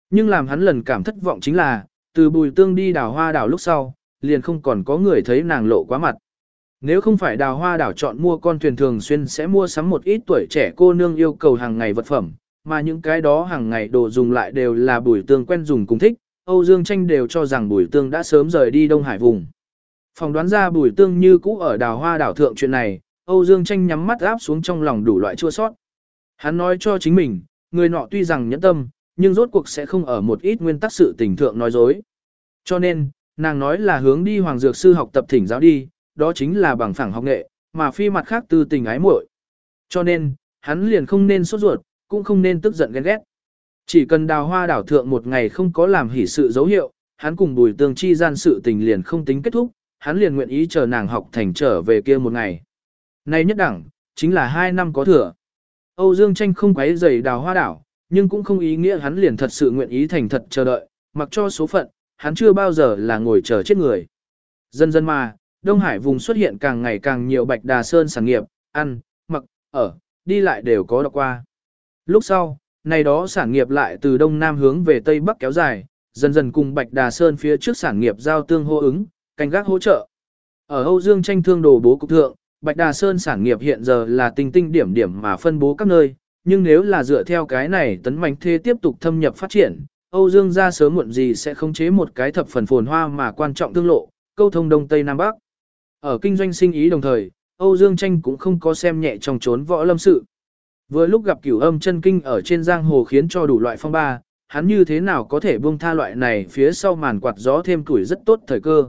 Nhưng làm hắn lần cảm thất vọng chính là, từ Bùi Tương đi đào hoa đảo lúc sau, liền không còn có người thấy nàng lộ quá mặt. Nếu không phải đào hoa đảo chọn mua con thuyền thường xuyên sẽ mua sắm một ít tuổi trẻ cô nương yêu cầu hàng ngày vật phẩm, mà những cái đó hàng ngày đồ dùng lại đều là bùi tương quen dùng cùng thích, Âu Dương Tranh đều cho rằng bùi tương đã sớm rời đi Đông Hải vùng. Phòng đoán ra bùi tương như cũ ở đào hoa đảo thượng chuyện này, Âu Dương Tranh nhắm mắt áp xuống trong lòng đủ loại chua sót. Hắn nói cho chính mình, người nọ tuy rằng nhẫn tâm, nhưng rốt cuộc sẽ không ở một ít nguyên tắc sự tình thượng nói dối. Cho nên, nàng nói là hướng đi Hoàng Dược Sư học tập thỉnh giáo đi, đó chính là bằng phẳng học nghệ, mà phi mặt khác tư tình ái muội. Cho nên, hắn liền không nên sốt ruột, cũng không nên tức giận ghen ghét. Chỉ cần đào hoa đảo thượng một ngày không có làm hỉ sự dấu hiệu, hắn cùng bùi tương chi gian sự tình liền không tính kết thúc, hắn liền nguyện ý chờ nàng học thành trở về kia một ngày. Nay nhất đẳng, chính là hai năm có thừa. Âu Dương tranh không quấy rầy đào hoa đảo, nhưng cũng không ý nghĩa hắn liền thật sự nguyện ý thành thật chờ đợi, mặc cho số phận, hắn chưa bao giờ là ngồi chờ chết người. Dần dần mà, Đông Hải vùng xuất hiện càng ngày càng nhiều bạch đà sơn sản nghiệp, ăn, mặc, ở, đi lại đều có đọc qua. Lúc sau, này đó sản nghiệp lại từ Đông Nam hướng về Tây Bắc kéo dài, dần dần cùng bạch đà sơn phía trước sản nghiệp giao tương hô ứng, canh gác hỗ trợ. Ở Âu Dương tranh thương đồ bố cục thượng, Bạch Đà Sơn sản nghiệp hiện giờ là tinh tinh điểm điểm mà phân bố các nơi, nhưng nếu là dựa theo cái này tấn mạnh thế tiếp tục thâm nhập phát triển, Âu Dương ra sớm muộn gì sẽ khống chế một cái thập phần phồn hoa mà quan trọng tương lộ, câu thông Đông Tây Nam Bắc. Ở kinh doanh sinh ý đồng thời, Âu Dương Tranh cũng không có xem nhẹ trong trốn võ lâm sự. Vừa lúc gặp cửu âm chân kinh ở trên giang hồ khiến cho đủ loại phong ba, hắn như thế nào có thể buông tha loại này phía sau màn quạt gió thêm tuổi rất tốt thời cơ.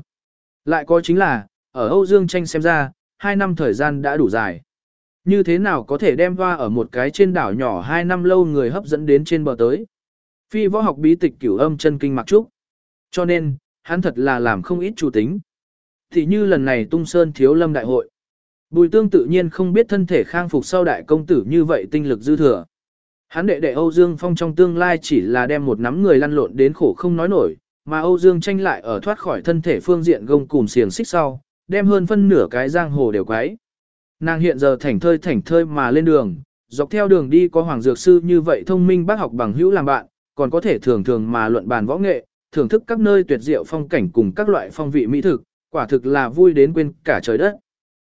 Lại có chính là, ở Âu Dương Tranh xem ra, hai năm thời gian đã đủ dài. Như thế nào có thể đem hoa ở một cái trên đảo nhỏ hai năm lâu người hấp dẫn đến trên bờ tới. Phi võ học bí tịch cửu âm chân kinh mặc trúc. Cho nên, hắn thật là làm không ít chủ tính. Thì như lần này tung sơn thiếu lâm đại hội. Bùi tương tự nhiên không biết thân thể khang phục sau đại công tử như vậy tinh lực dư thừa. Hắn đệ đệ Âu Dương Phong trong tương lai chỉ là đem một nắm người lăn lộn đến khổ không nói nổi, mà Âu Dương tranh lại ở thoát khỏi thân thể phương diện gông cùm xiềng xích sau, đem hơn phân nửa cái giang hồ đều quái. Nàng hiện giờ thảnh thơi thảnh thơi mà lên đường, dọc theo đường đi có hoàng dược sư như vậy thông minh bác học bằng hữu làm bạn, còn có thể thường thường mà luận bàn võ nghệ, thưởng thức các nơi tuyệt diệu phong cảnh cùng các loại phong vị mỹ thực, quả thực là vui đến quên cả trời đất.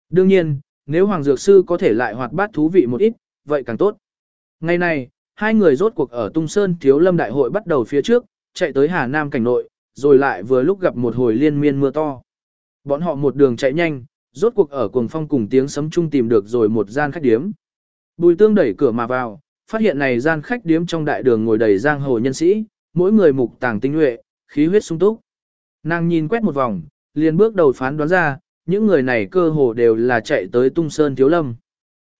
Đương nhiên, nếu hoàng dược sư có thể lại hoạt bát thú vị một ít, vậy càng tốt. Ngày này, hai người rốt cuộc ở Tung Sơn Thiếu Lâm Đại hội bắt đầu phía trước, chạy tới Hà Nam cảnh nội, rồi lại vừa lúc gặp một hồi liên miên mưa to. Bọn họ một đường chạy nhanh, rốt cuộc ở cuồng phong cùng tiếng sấm chung tìm được rồi một gian khách điếm. Bùi tương đẩy cửa mà vào, phát hiện này gian khách điếm trong đại đường ngồi đầy giang hồ nhân sĩ, mỗi người mục tàng tinh nhuệ, khí huyết sung túc. Nàng nhìn quét một vòng, liền bước đầu phán đoán ra, những người này cơ hồ đều là chạy tới tung sơn thiếu lâm.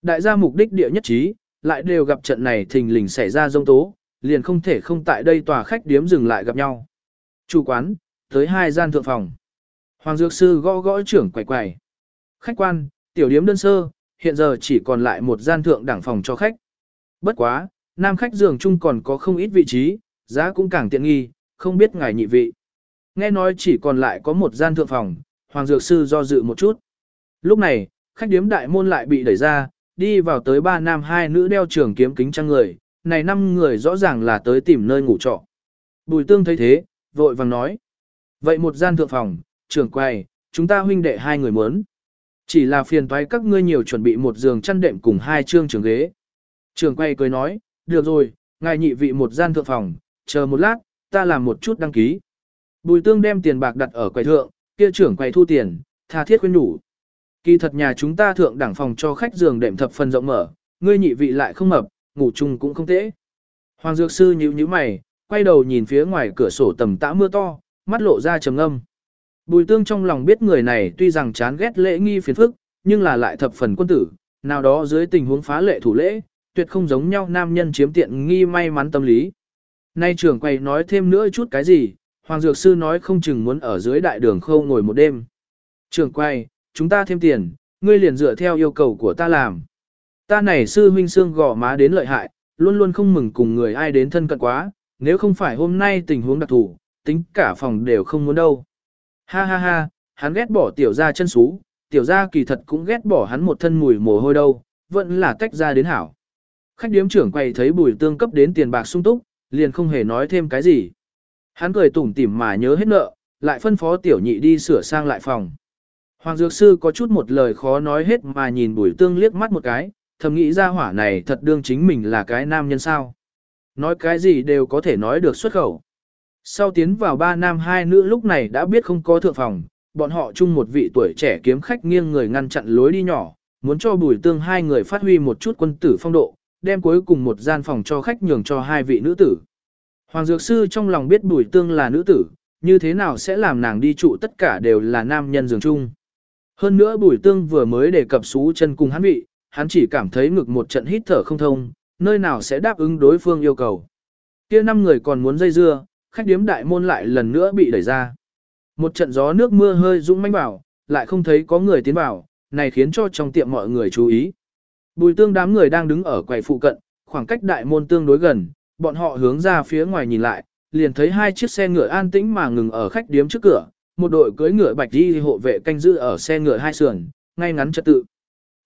Đại gia mục đích địa nhất trí, lại đều gặp trận này thình lình xảy ra dông tố, liền không thể không tại đây tòa khách điếm dừng lại gặp nhau. Chủ quán, tới hai gian thượng phòng. Hoàng Dược Sư gõ gõ trưởng quầy quầy. Khách quan, tiểu điếm đơn sơ, hiện giờ chỉ còn lại một gian thượng đẳng phòng cho khách. Bất quá, nam khách giường chung còn có không ít vị trí, giá cũng càng tiện nghi, không biết ngài nhị vị. Nghe nói chỉ còn lại có một gian thượng phòng, Hoàng Dược Sư do dự một chút. Lúc này, khách điếm đại môn lại bị đẩy ra, đi vào tới ba nam hai nữ đeo trường kiếm kính trăng người, này năm người rõ ràng là tới tìm nơi ngủ trọ. Bùi tương thấy thế, vội vàng nói. Vậy một gian thượng phòng, trưởng quầy, chúng ta huynh đệ hai người muốn. Chỉ là phiền toái các ngươi nhiều chuẩn bị một giường chăn đệm cùng hai chương trường ghế. Trưởng quầy cười nói, được rồi, ngài nhị vị một gian thượng phòng, chờ một lát, ta làm một chút đăng ký. Bùi tương đem tiền bạc đặt ở quầy thượng, kia trưởng quầy thu tiền, tha thiết khuyên nhủ. Kỳ thật nhà chúng ta thượng đẳng phòng cho khách giường đệm thập phần rộng mở, ngươi nhị vị lại không mập, ngủ chung cũng không tễ. Hoàng dược sư nhíu nhíu mày, quay đầu nhìn phía ngoài cửa sổ tầm tã mưa to, mắt lộ ra trầm âm. Bùi tương trong lòng biết người này tuy rằng chán ghét lễ nghi phiền phức, nhưng là lại thập phần quân tử, nào đó dưới tình huống phá lệ thủ lễ, tuyệt không giống nhau nam nhân chiếm tiện nghi may mắn tâm lý. Nay trưởng quầy nói thêm nữa chút cái gì, Hoàng Dược Sư nói không chừng muốn ở dưới đại đường khâu ngồi một đêm. Trưởng quầy, chúng ta thêm tiền, ngươi liền dựa theo yêu cầu của ta làm. Ta này sư huynh xương gò má đến lợi hại, luôn luôn không mừng cùng người ai đến thân cận quá, nếu không phải hôm nay tình huống đặc thù, tính cả phòng đều không muốn đâu. Ha ha ha, hắn ghét bỏ tiểu gia chân xú, tiểu gia kỳ thật cũng ghét bỏ hắn một thân mùi mồ hôi đâu, vẫn là tách ra đến hảo. Khách điếm trưởng quay thấy bùi tương cấp đến tiền bạc sung túc, liền không hề nói thêm cái gì. Hắn cười tủm tỉm mà nhớ hết nợ, lại phân phó tiểu nhị đi sửa sang lại phòng. Hoàng Dược Sư có chút một lời khó nói hết mà nhìn bùi tương liếc mắt một cái, thầm nghĩ ra hỏa này thật đương chính mình là cái nam nhân sao. Nói cái gì đều có thể nói được xuất khẩu. Sau tiến vào ba nam hai nữ lúc này đã biết không có thượng phòng, bọn họ chung một vị tuổi trẻ kiếm khách nghiêng người ngăn chặn lối đi nhỏ, muốn cho bùi tương hai người phát huy một chút quân tử phong độ, đem cuối cùng một gian phòng cho khách nhường cho hai vị nữ tử. Hoàng Dược Sư trong lòng biết bùi tương là nữ tử, như thế nào sẽ làm nàng đi trụ tất cả đều là nam nhân giường chung. Hơn nữa bùi tương vừa mới đề cập xú chân cùng hắn vị, hắn chỉ cảm thấy ngực một trận hít thở không thông, nơi nào sẽ đáp ứng đối phương yêu cầu. Kia năm người còn muốn dây dưa, khách điếm đại môn lại lần nữa bị đẩy ra. Một trận gió nước mưa hơi dũng manh vào, lại không thấy có người tiến vào, này khiến cho trong tiệm mọi người chú ý. Bùi tương đám người đang đứng ở quầy phụ cận, khoảng cách đại môn tương đối gần, bọn họ hướng ra phía ngoài nhìn lại, liền thấy hai chiếc xe ngựa an tĩnh mà ngừng ở khách điếm trước cửa, một đội cưỡi ngựa bạch đi hộ vệ canh giữ ở xe ngựa hai sườn, ngay ngắn trật tự.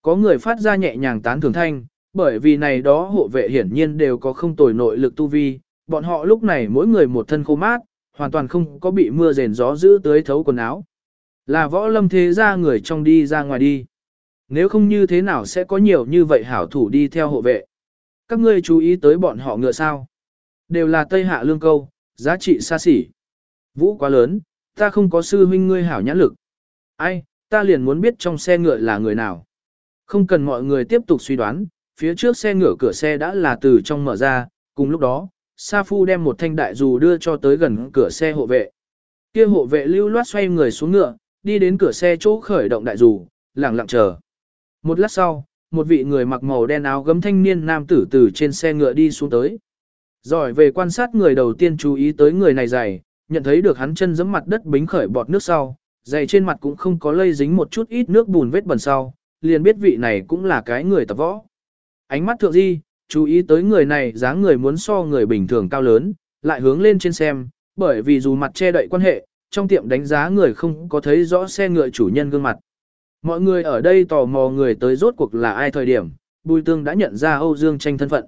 Có người phát ra nhẹ nhàng tán thưởng thanh, bởi vì này đó hộ vệ hiển nhiên đều có không tồi nội lực tu vi, bọn họ lúc này mỗi người một thân khô mát, hoàn toàn không có bị mưa rền gió giữ tới thấu quần áo. Là võ lâm thế ra người trong đi ra ngoài đi. Nếu không như thế nào sẽ có nhiều như vậy hảo thủ đi theo hộ vệ. Các ngươi chú ý tới bọn họ ngựa sao. Đều là Tây Hạ Lương Câu, giá trị xa xỉ. Vũ quá lớn, ta không có sư huynh ngươi hảo nhãn lực. Ai, ta liền muốn biết trong xe ngựa là người nào. Không cần mọi người tiếp tục suy đoán, phía trước xe ngựa cửa xe đã là từ trong mở ra, cùng lúc đó, Sa Phu đem một thanh đại dù đưa cho tới gần cửa xe hộ vệ. Kia hộ vệ lưu loát xoay người xuống ngựa, đi đến cửa xe chỗ khởi động đại dù, lặng lặng chờ. Một lát sau, một vị người mặc màu đen áo gấm thanh niên nam tử từ trên xe ngựa đi xuống tới. Giỏi về quan sát người đầu tiên chú ý tới người này dày, nhận thấy được hắn chân giẫm mặt đất bính khởi bọt nước sau, dày trên mặt cũng không có lây dính một chút ít nước bùn vết bẩn sau, liền biết vị này cũng là cái người tập võ. Ánh mắt thượng di, chú ý tới người này dáng người muốn so người bình thường cao lớn, lại hướng lên trên xem, bởi vì dù mặt che đậy quan hệ, trong tiệm đánh giá người không có thấy rõ xe ngựa chủ nhân gương mặt. Mọi người ở đây tò mò người tới rốt cuộc là ai thời điểm, Bùi Tương đã nhận ra Âu Dương Tranh thân phận.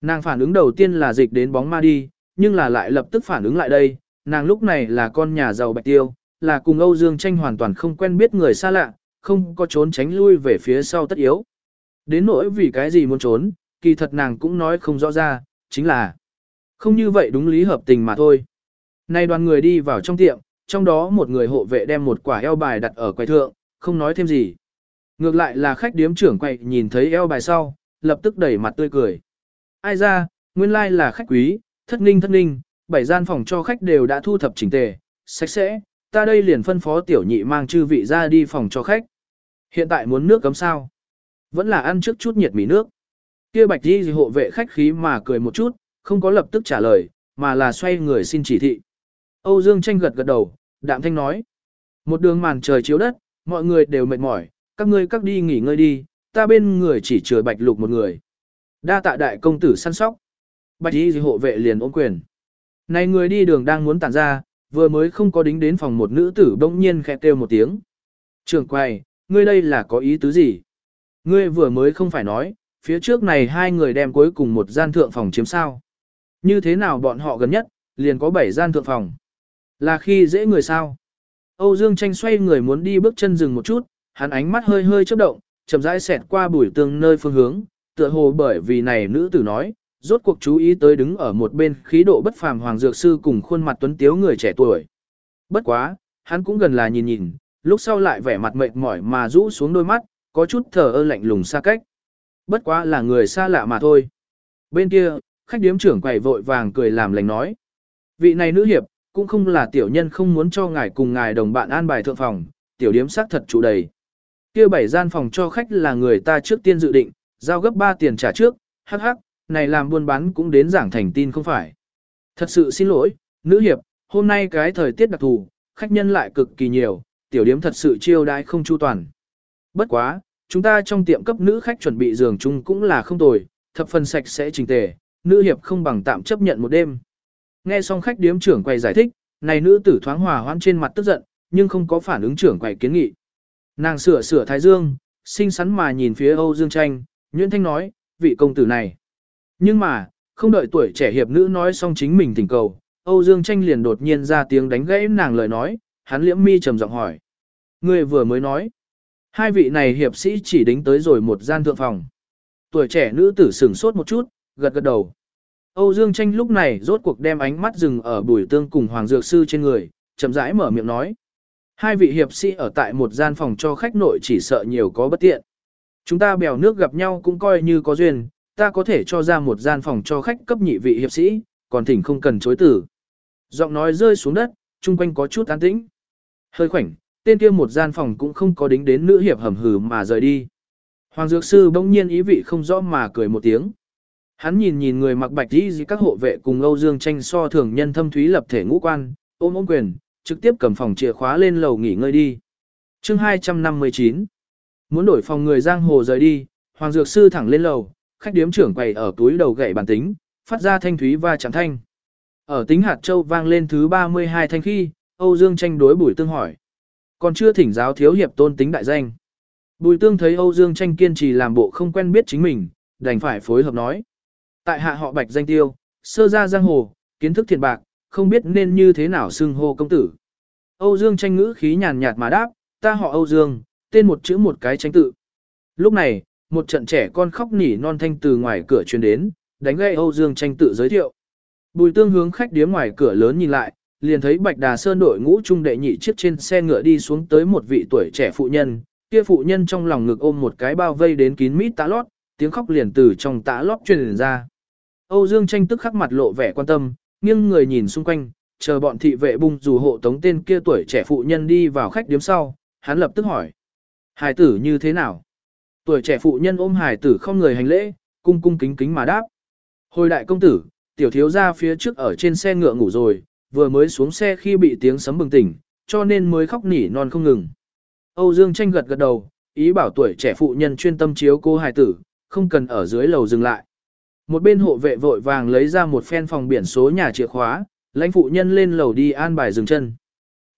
Nàng phản ứng đầu tiên là dịch đến bóng ma đi, nhưng là lại lập tức phản ứng lại đây, nàng lúc này là con nhà giàu Bạch Tiêu, là cùng Âu Dương Tranh hoàn toàn không quen biết người xa lạ, không có trốn tránh lui về phía sau tất yếu. Đến nỗi vì cái gì muốn trốn, kỳ thật nàng cũng nói không rõ ra, chính là không như vậy đúng lý hợp tình mà thôi. Nay đoàn người đi vào trong tiệm, trong đó một người hộ vệ đem một quả eo bài đặt ở quầy thượng, không nói thêm gì. Ngược lại là khách điếm trưởng quậy nhìn thấy eo bài sau, lập tức đẩy mặt tươi cười. Ai ra, nguyên lai like là khách quý, thất ninh thất ninh, bảy gian phòng cho khách đều đã thu thập chỉnh tề, sạch sẽ, ta đây liền phân phó tiểu nhị mang chư vị ra đi phòng cho khách. Hiện tại muốn nước cấm sao? Vẫn là ăn trước chút nhiệt mì nước. Kia bạch đi hộ vệ khách khí mà cười một chút, không có lập tức trả lời, mà là xoay người xin chỉ thị. Âu Dương tranh gật gật đầu, đạm thanh nói. Một đường màn trời chiếu đất, mọi người đều mệt mỏi, các ngươi các đi nghỉ ngơi đi, ta bên người chỉ chừa bạch lục một người. Đa tạ đại công tử săn sóc. Bạch y hộ vệ liền ôm quyền. Này người đi đường đang muốn tản ra, vừa mới không có đính đến phòng một nữ tử bỗng nhiên khẽ kêu một tiếng. Trường quay, ngươi đây là có ý tứ gì? Ngươi vừa mới không phải nói, phía trước này hai người đem cuối cùng một gian thượng phòng chiếm sao. Như thế nào bọn họ gần nhất, liền có bảy gian thượng phòng. Là khi dễ người sao? Âu Dương tranh xoay người muốn đi bước chân dừng một chút, hắn ánh mắt hơi hơi chớp động, chậm rãi xẹt qua bùi tương nơi phương hướng, tựa hồ bởi vì này nữ tử nói, rốt cuộc chú ý tới đứng ở một bên khí độ bất phàm hoàng dược sư cùng khuôn mặt tuấn tiếu người trẻ tuổi. Bất quá, hắn cũng gần là nhìn nhìn, lúc sau lại vẻ mặt mệt mỏi mà rũ xuống đôi mắt, có chút thờ ơ lạnh lùng xa cách. Bất quá là người xa lạ mà thôi. Bên kia, khách điếm trưởng quầy vội vàng cười làm lành nói. Vị này nữ hiệp, cũng không là tiểu nhân không muốn cho ngài cùng ngài đồng bạn an bài thượng phòng, tiểu điếm xác thật chủ đầy. Kia bảy gian phòng cho khách là người ta trước tiên dự định, giao gấp 3 tiền trả trước, hắc hắc, này làm buôn bán cũng đến giảng thành tin không phải. Thật sự xin lỗi, nữ hiệp, hôm nay cái thời tiết đặc thù, khách nhân lại cực kỳ nhiều, tiểu điếm thật sự chiêu đãi không chu toàn. Bất quá, chúng ta trong tiệm cấp nữ khách chuẩn bị giường chung cũng là không tồi, thập phần sạch sẽ chỉnh tề, nữ hiệp không bằng tạm chấp nhận một đêm. Nghe xong khách điếm trưởng quầy giải thích, này nữ tử thoáng hòa hoãn trên mặt tức giận, nhưng không có phản ứng trưởng quầy kiến nghị. Nàng sửa sửa thái dương, xinh xắn mà nhìn phía Âu Dương Tranh, Nguyễn Thanh nói, vị công tử này. Nhưng mà, không đợi tuổi trẻ hiệp nữ nói xong chính mình thỉnh cầu, Âu Dương Tranh liền đột nhiên ra tiếng đánh gãy nàng lời nói, hắn liễm mi trầm giọng hỏi. Người vừa mới nói, hai vị này hiệp sĩ chỉ đính tới rồi một gian thượng phòng. Tuổi trẻ nữ tử sửng sốt một chút, gật gật đầu. Âu Dương Tranh lúc này rốt cuộc đem ánh mắt dừng ở bùi tương cùng Hoàng Dược Sư trên người, chậm rãi mở miệng nói. Hai vị hiệp sĩ ở tại một gian phòng cho khách nội chỉ sợ nhiều có bất tiện. Chúng ta bèo nước gặp nhau cũng coi như có duyên, ta có thể cho ra một gian phòng cho khách cấp nhị vị hiệp sĩ, còn thỉnh không cần chối tử. Giọng nói rơi xuống đất, chung quanh có chút an tĩnh. Hơi khoảnh, tên kia một gian phòng cũng không có đính đến nữ hiệp hầm hừ mà rời đi. Hoàng Dược Sư bỗng nhiên ý vị không rõ mà cười một tiếng. Hắn nhìn nhìn người mặc bạch y đi các hộ vệ cùng Âu Dương tranh so thường nhân thâm thúy lập thể ngũ quan, ôm ôm quyền, trực tiếp cầm phòng chìa khóa lên lầu nghỉ ngơi đi. chương 259 Muốn đổi phòng người giang hồ rời đi, Hoàng Dược Sư thẳng lên lầu, khách điếm trưởng quầy ở túi đầu gậy bàn tính, phát ra thanh thúy và chẳng thanh. Ở tính hạt châu vang lên thứ 32 thanh khi, Âu Dương tranh đối bùi tương hỏi. Còn chưa thỉnh giáo thiếu hiệp tôn tính đại danh. Bùi tương thấy Âu Dương tranh kiên trì làm bộ không quen biết chính mình, đành phải phối hợp nói. Tại hạ họ bạch danh tiêu, sơ ra giang hồ, kiến thức thiện bạc, không biết nên như thế nào xưng hô công tử. Âu Dương tranh ngữ khí nhàn nhạt mà đáp, ta họ Âu Dương, tên một chữ một cái tranh tự. Lúc này, một trận trẻ con khóc nỉ non thanh từ ngoài cửa truyền đến, đánh gây Âu Dương tranh tự giới thiệu. Bùi tương hướng khách điếm ngoài cửa lớn nhìn lại, liền thấy Bạch Đà Sơn đội ngũ trung đệ nhị chiếc trên xe ngựa đi xuống tới một vị tuổi trẻ phụ nhân, kia phụ nhân trong lòng ngực ôm một cái bao vây đến kín mít tá lót, tiếng khóc liền từ trong tá lót truyền ra. Âu Dương tranh tức khắc mặt lộ vẻ quan tâm, nghiêng người nhìn xung quanh, chờ bọn thị vệ bung dù hộ tống tên kia tuổi trẻ phụ nhân đi vào khách điếm sau, hắn lập tức hỏi. Hải tử như thế nào? Tuổi trẻ phụ nhân ôm hải tử không người hành lễ, cung cung kính kính mà đáp. Hồi đại công tử, tiểu thiếu ra phía trước ở trên xe ngựa ngủ rồi, vừa mới xuống xe khi bị tiếng sấm bừng tỉnh, cho nên mới khóc nỉ non không ngừng. Âu Dương tranh gật gật đầu, ý bảo tuổi trẻ phụ nhân chuyên tâm chiếu cô hài tử, không cần ở dưới lầu dừng lại. Một bên hộ vệ vội vàng lấy ra một phen phòng biển số nhà chìa khóa, lãnh phụ nhân lên lầu đi an bài dừng chân.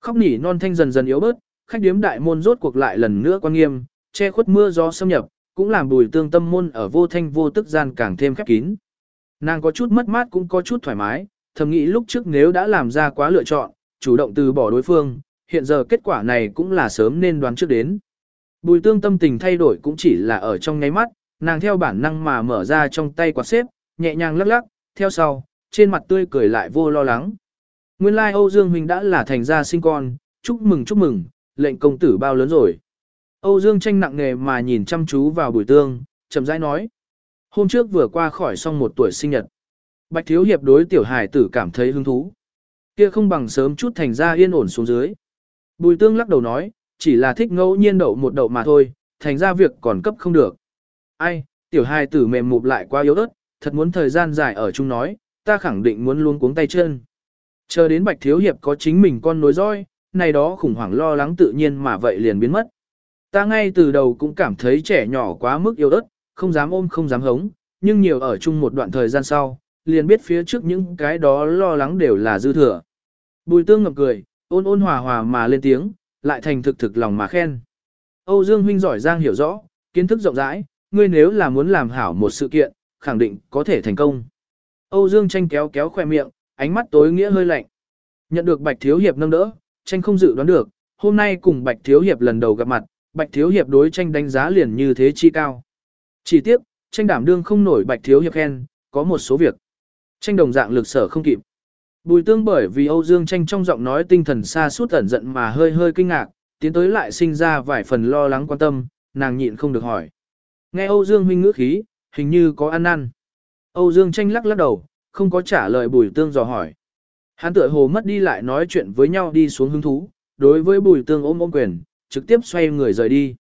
Khóc nỉ non thanh dần dần yếu bớt, khách điếm đại môn rốt cuộc lại lần nữa quan nghiêm, che khuất mưa gió xâm nhập, cũng làm bùi tương tâm môn ở vô thanh vô tức gian càng thêm khép kín. Nàng có chút mất mát cũng có chút thoải mái, thầm nghĩ lúc trước nếu đã làm ra quá lựa chọn, chủ động từ bỏ đối phương, hiện giờ kết quả này cũng là sớm nên đoán trước đến. Bùi tương tâm tình thay đổi cũng chỉ là ở trong ngáy mắt, nàng theo bản năng mà mở ra trong tay quạt xếp, nhẹ nhàng lắc lắc, theo sau, trên mặt tươi cười lại vô lo lắng. Nguyên lai like Âu Dương Huynh đã là thành gia sinh con, chúc mừng chúc mừng, lệnh công tử bao lớn rồi. Âu Dương tranh nặng nghề mà nhìn chăm chú vào bùi tương, chậm rãi nói. Hôm trước vừa qua khỏi xong một tuổi sinh nhật. Bạch Thiếu Hiệp đối tiểu hải tử cảm thấy hứng thú. Kia không bằng sớm chút thành ra yên ổn xuống dưới. Bùi tương lắc đầu nói, chỉ là thích ngẫu nhiên đậu một đậu mà thôi, thành ra việc còn cấp không được. Ai, tiểu hài tử mềm mụp lại quá yếu ớt, thật muốn thời gian dài ở chung nói, ta khẳng định muốn luôn cuống tay chân. Chờ đến Bạch Thiếu Hiệp có chính mình con nối roi, này đó khủng hoảng lo lắng tự nhiên mà vậy liền biến mất. Ta ngay từ đầu cũng cảm thấy trẻ nhỏ quá mức yếu ớt, không dám ôm không dám hống, nhưng nhiều ở chung một đoạn thời gian sau, liền biết phía trước những cái đó lo lắng đều là dư thừa. Bùi tương ngập cười, ôn ôn hòa hòa mà lên tiếng, lại thành thực thực lòng mà khen. Âu Dương huynh giỏi giang hiểu rõ, kiến thức rộng rãi, ngươi nếu là muốn làm hảo một sự kiện, khẳng định có thể thành công. Âu Dương tranh kéo kéo khoe miệng, ánh mắt tối nghĩa hơi lạnh. Nhận được Bạch Thiếu Hiệp nâng đỡ, tranh không dự đoán được, hôm nay cùng Bạch Thiếu Hiệp lần đầu gặp mặt, Bạch Thiếu Hiệp đối tranh đánh giá liền như thế chi cao. Chỉ tiếc, tranh đảm đương không nổi Bạch Thiếu Hiệp khen, có một số việc. Tranh đồng dạng lực sở không kịp. Bùi tương bởi vì Âu Dương tranh trong giọng nói tinh thần xa suốt ẩn giận mà hơi hơi kinh ngạc, tiến tới lại sinh ra vài phần lo lắng quan tâm, nàng nhịn không được hỏi. Nghe Âu Dương huynh ngữ khí, hình như có ăn năn. Âu Dương tranh lắc lắc đầu, không có trả lời bùi tương dò hỏi. Hắn tựa hồ mất đi lại nói chuyện với nhau đi xuống hứng thú, đối với bùi tương ôm ôm quyền, trực tiếp xoay người rời đi.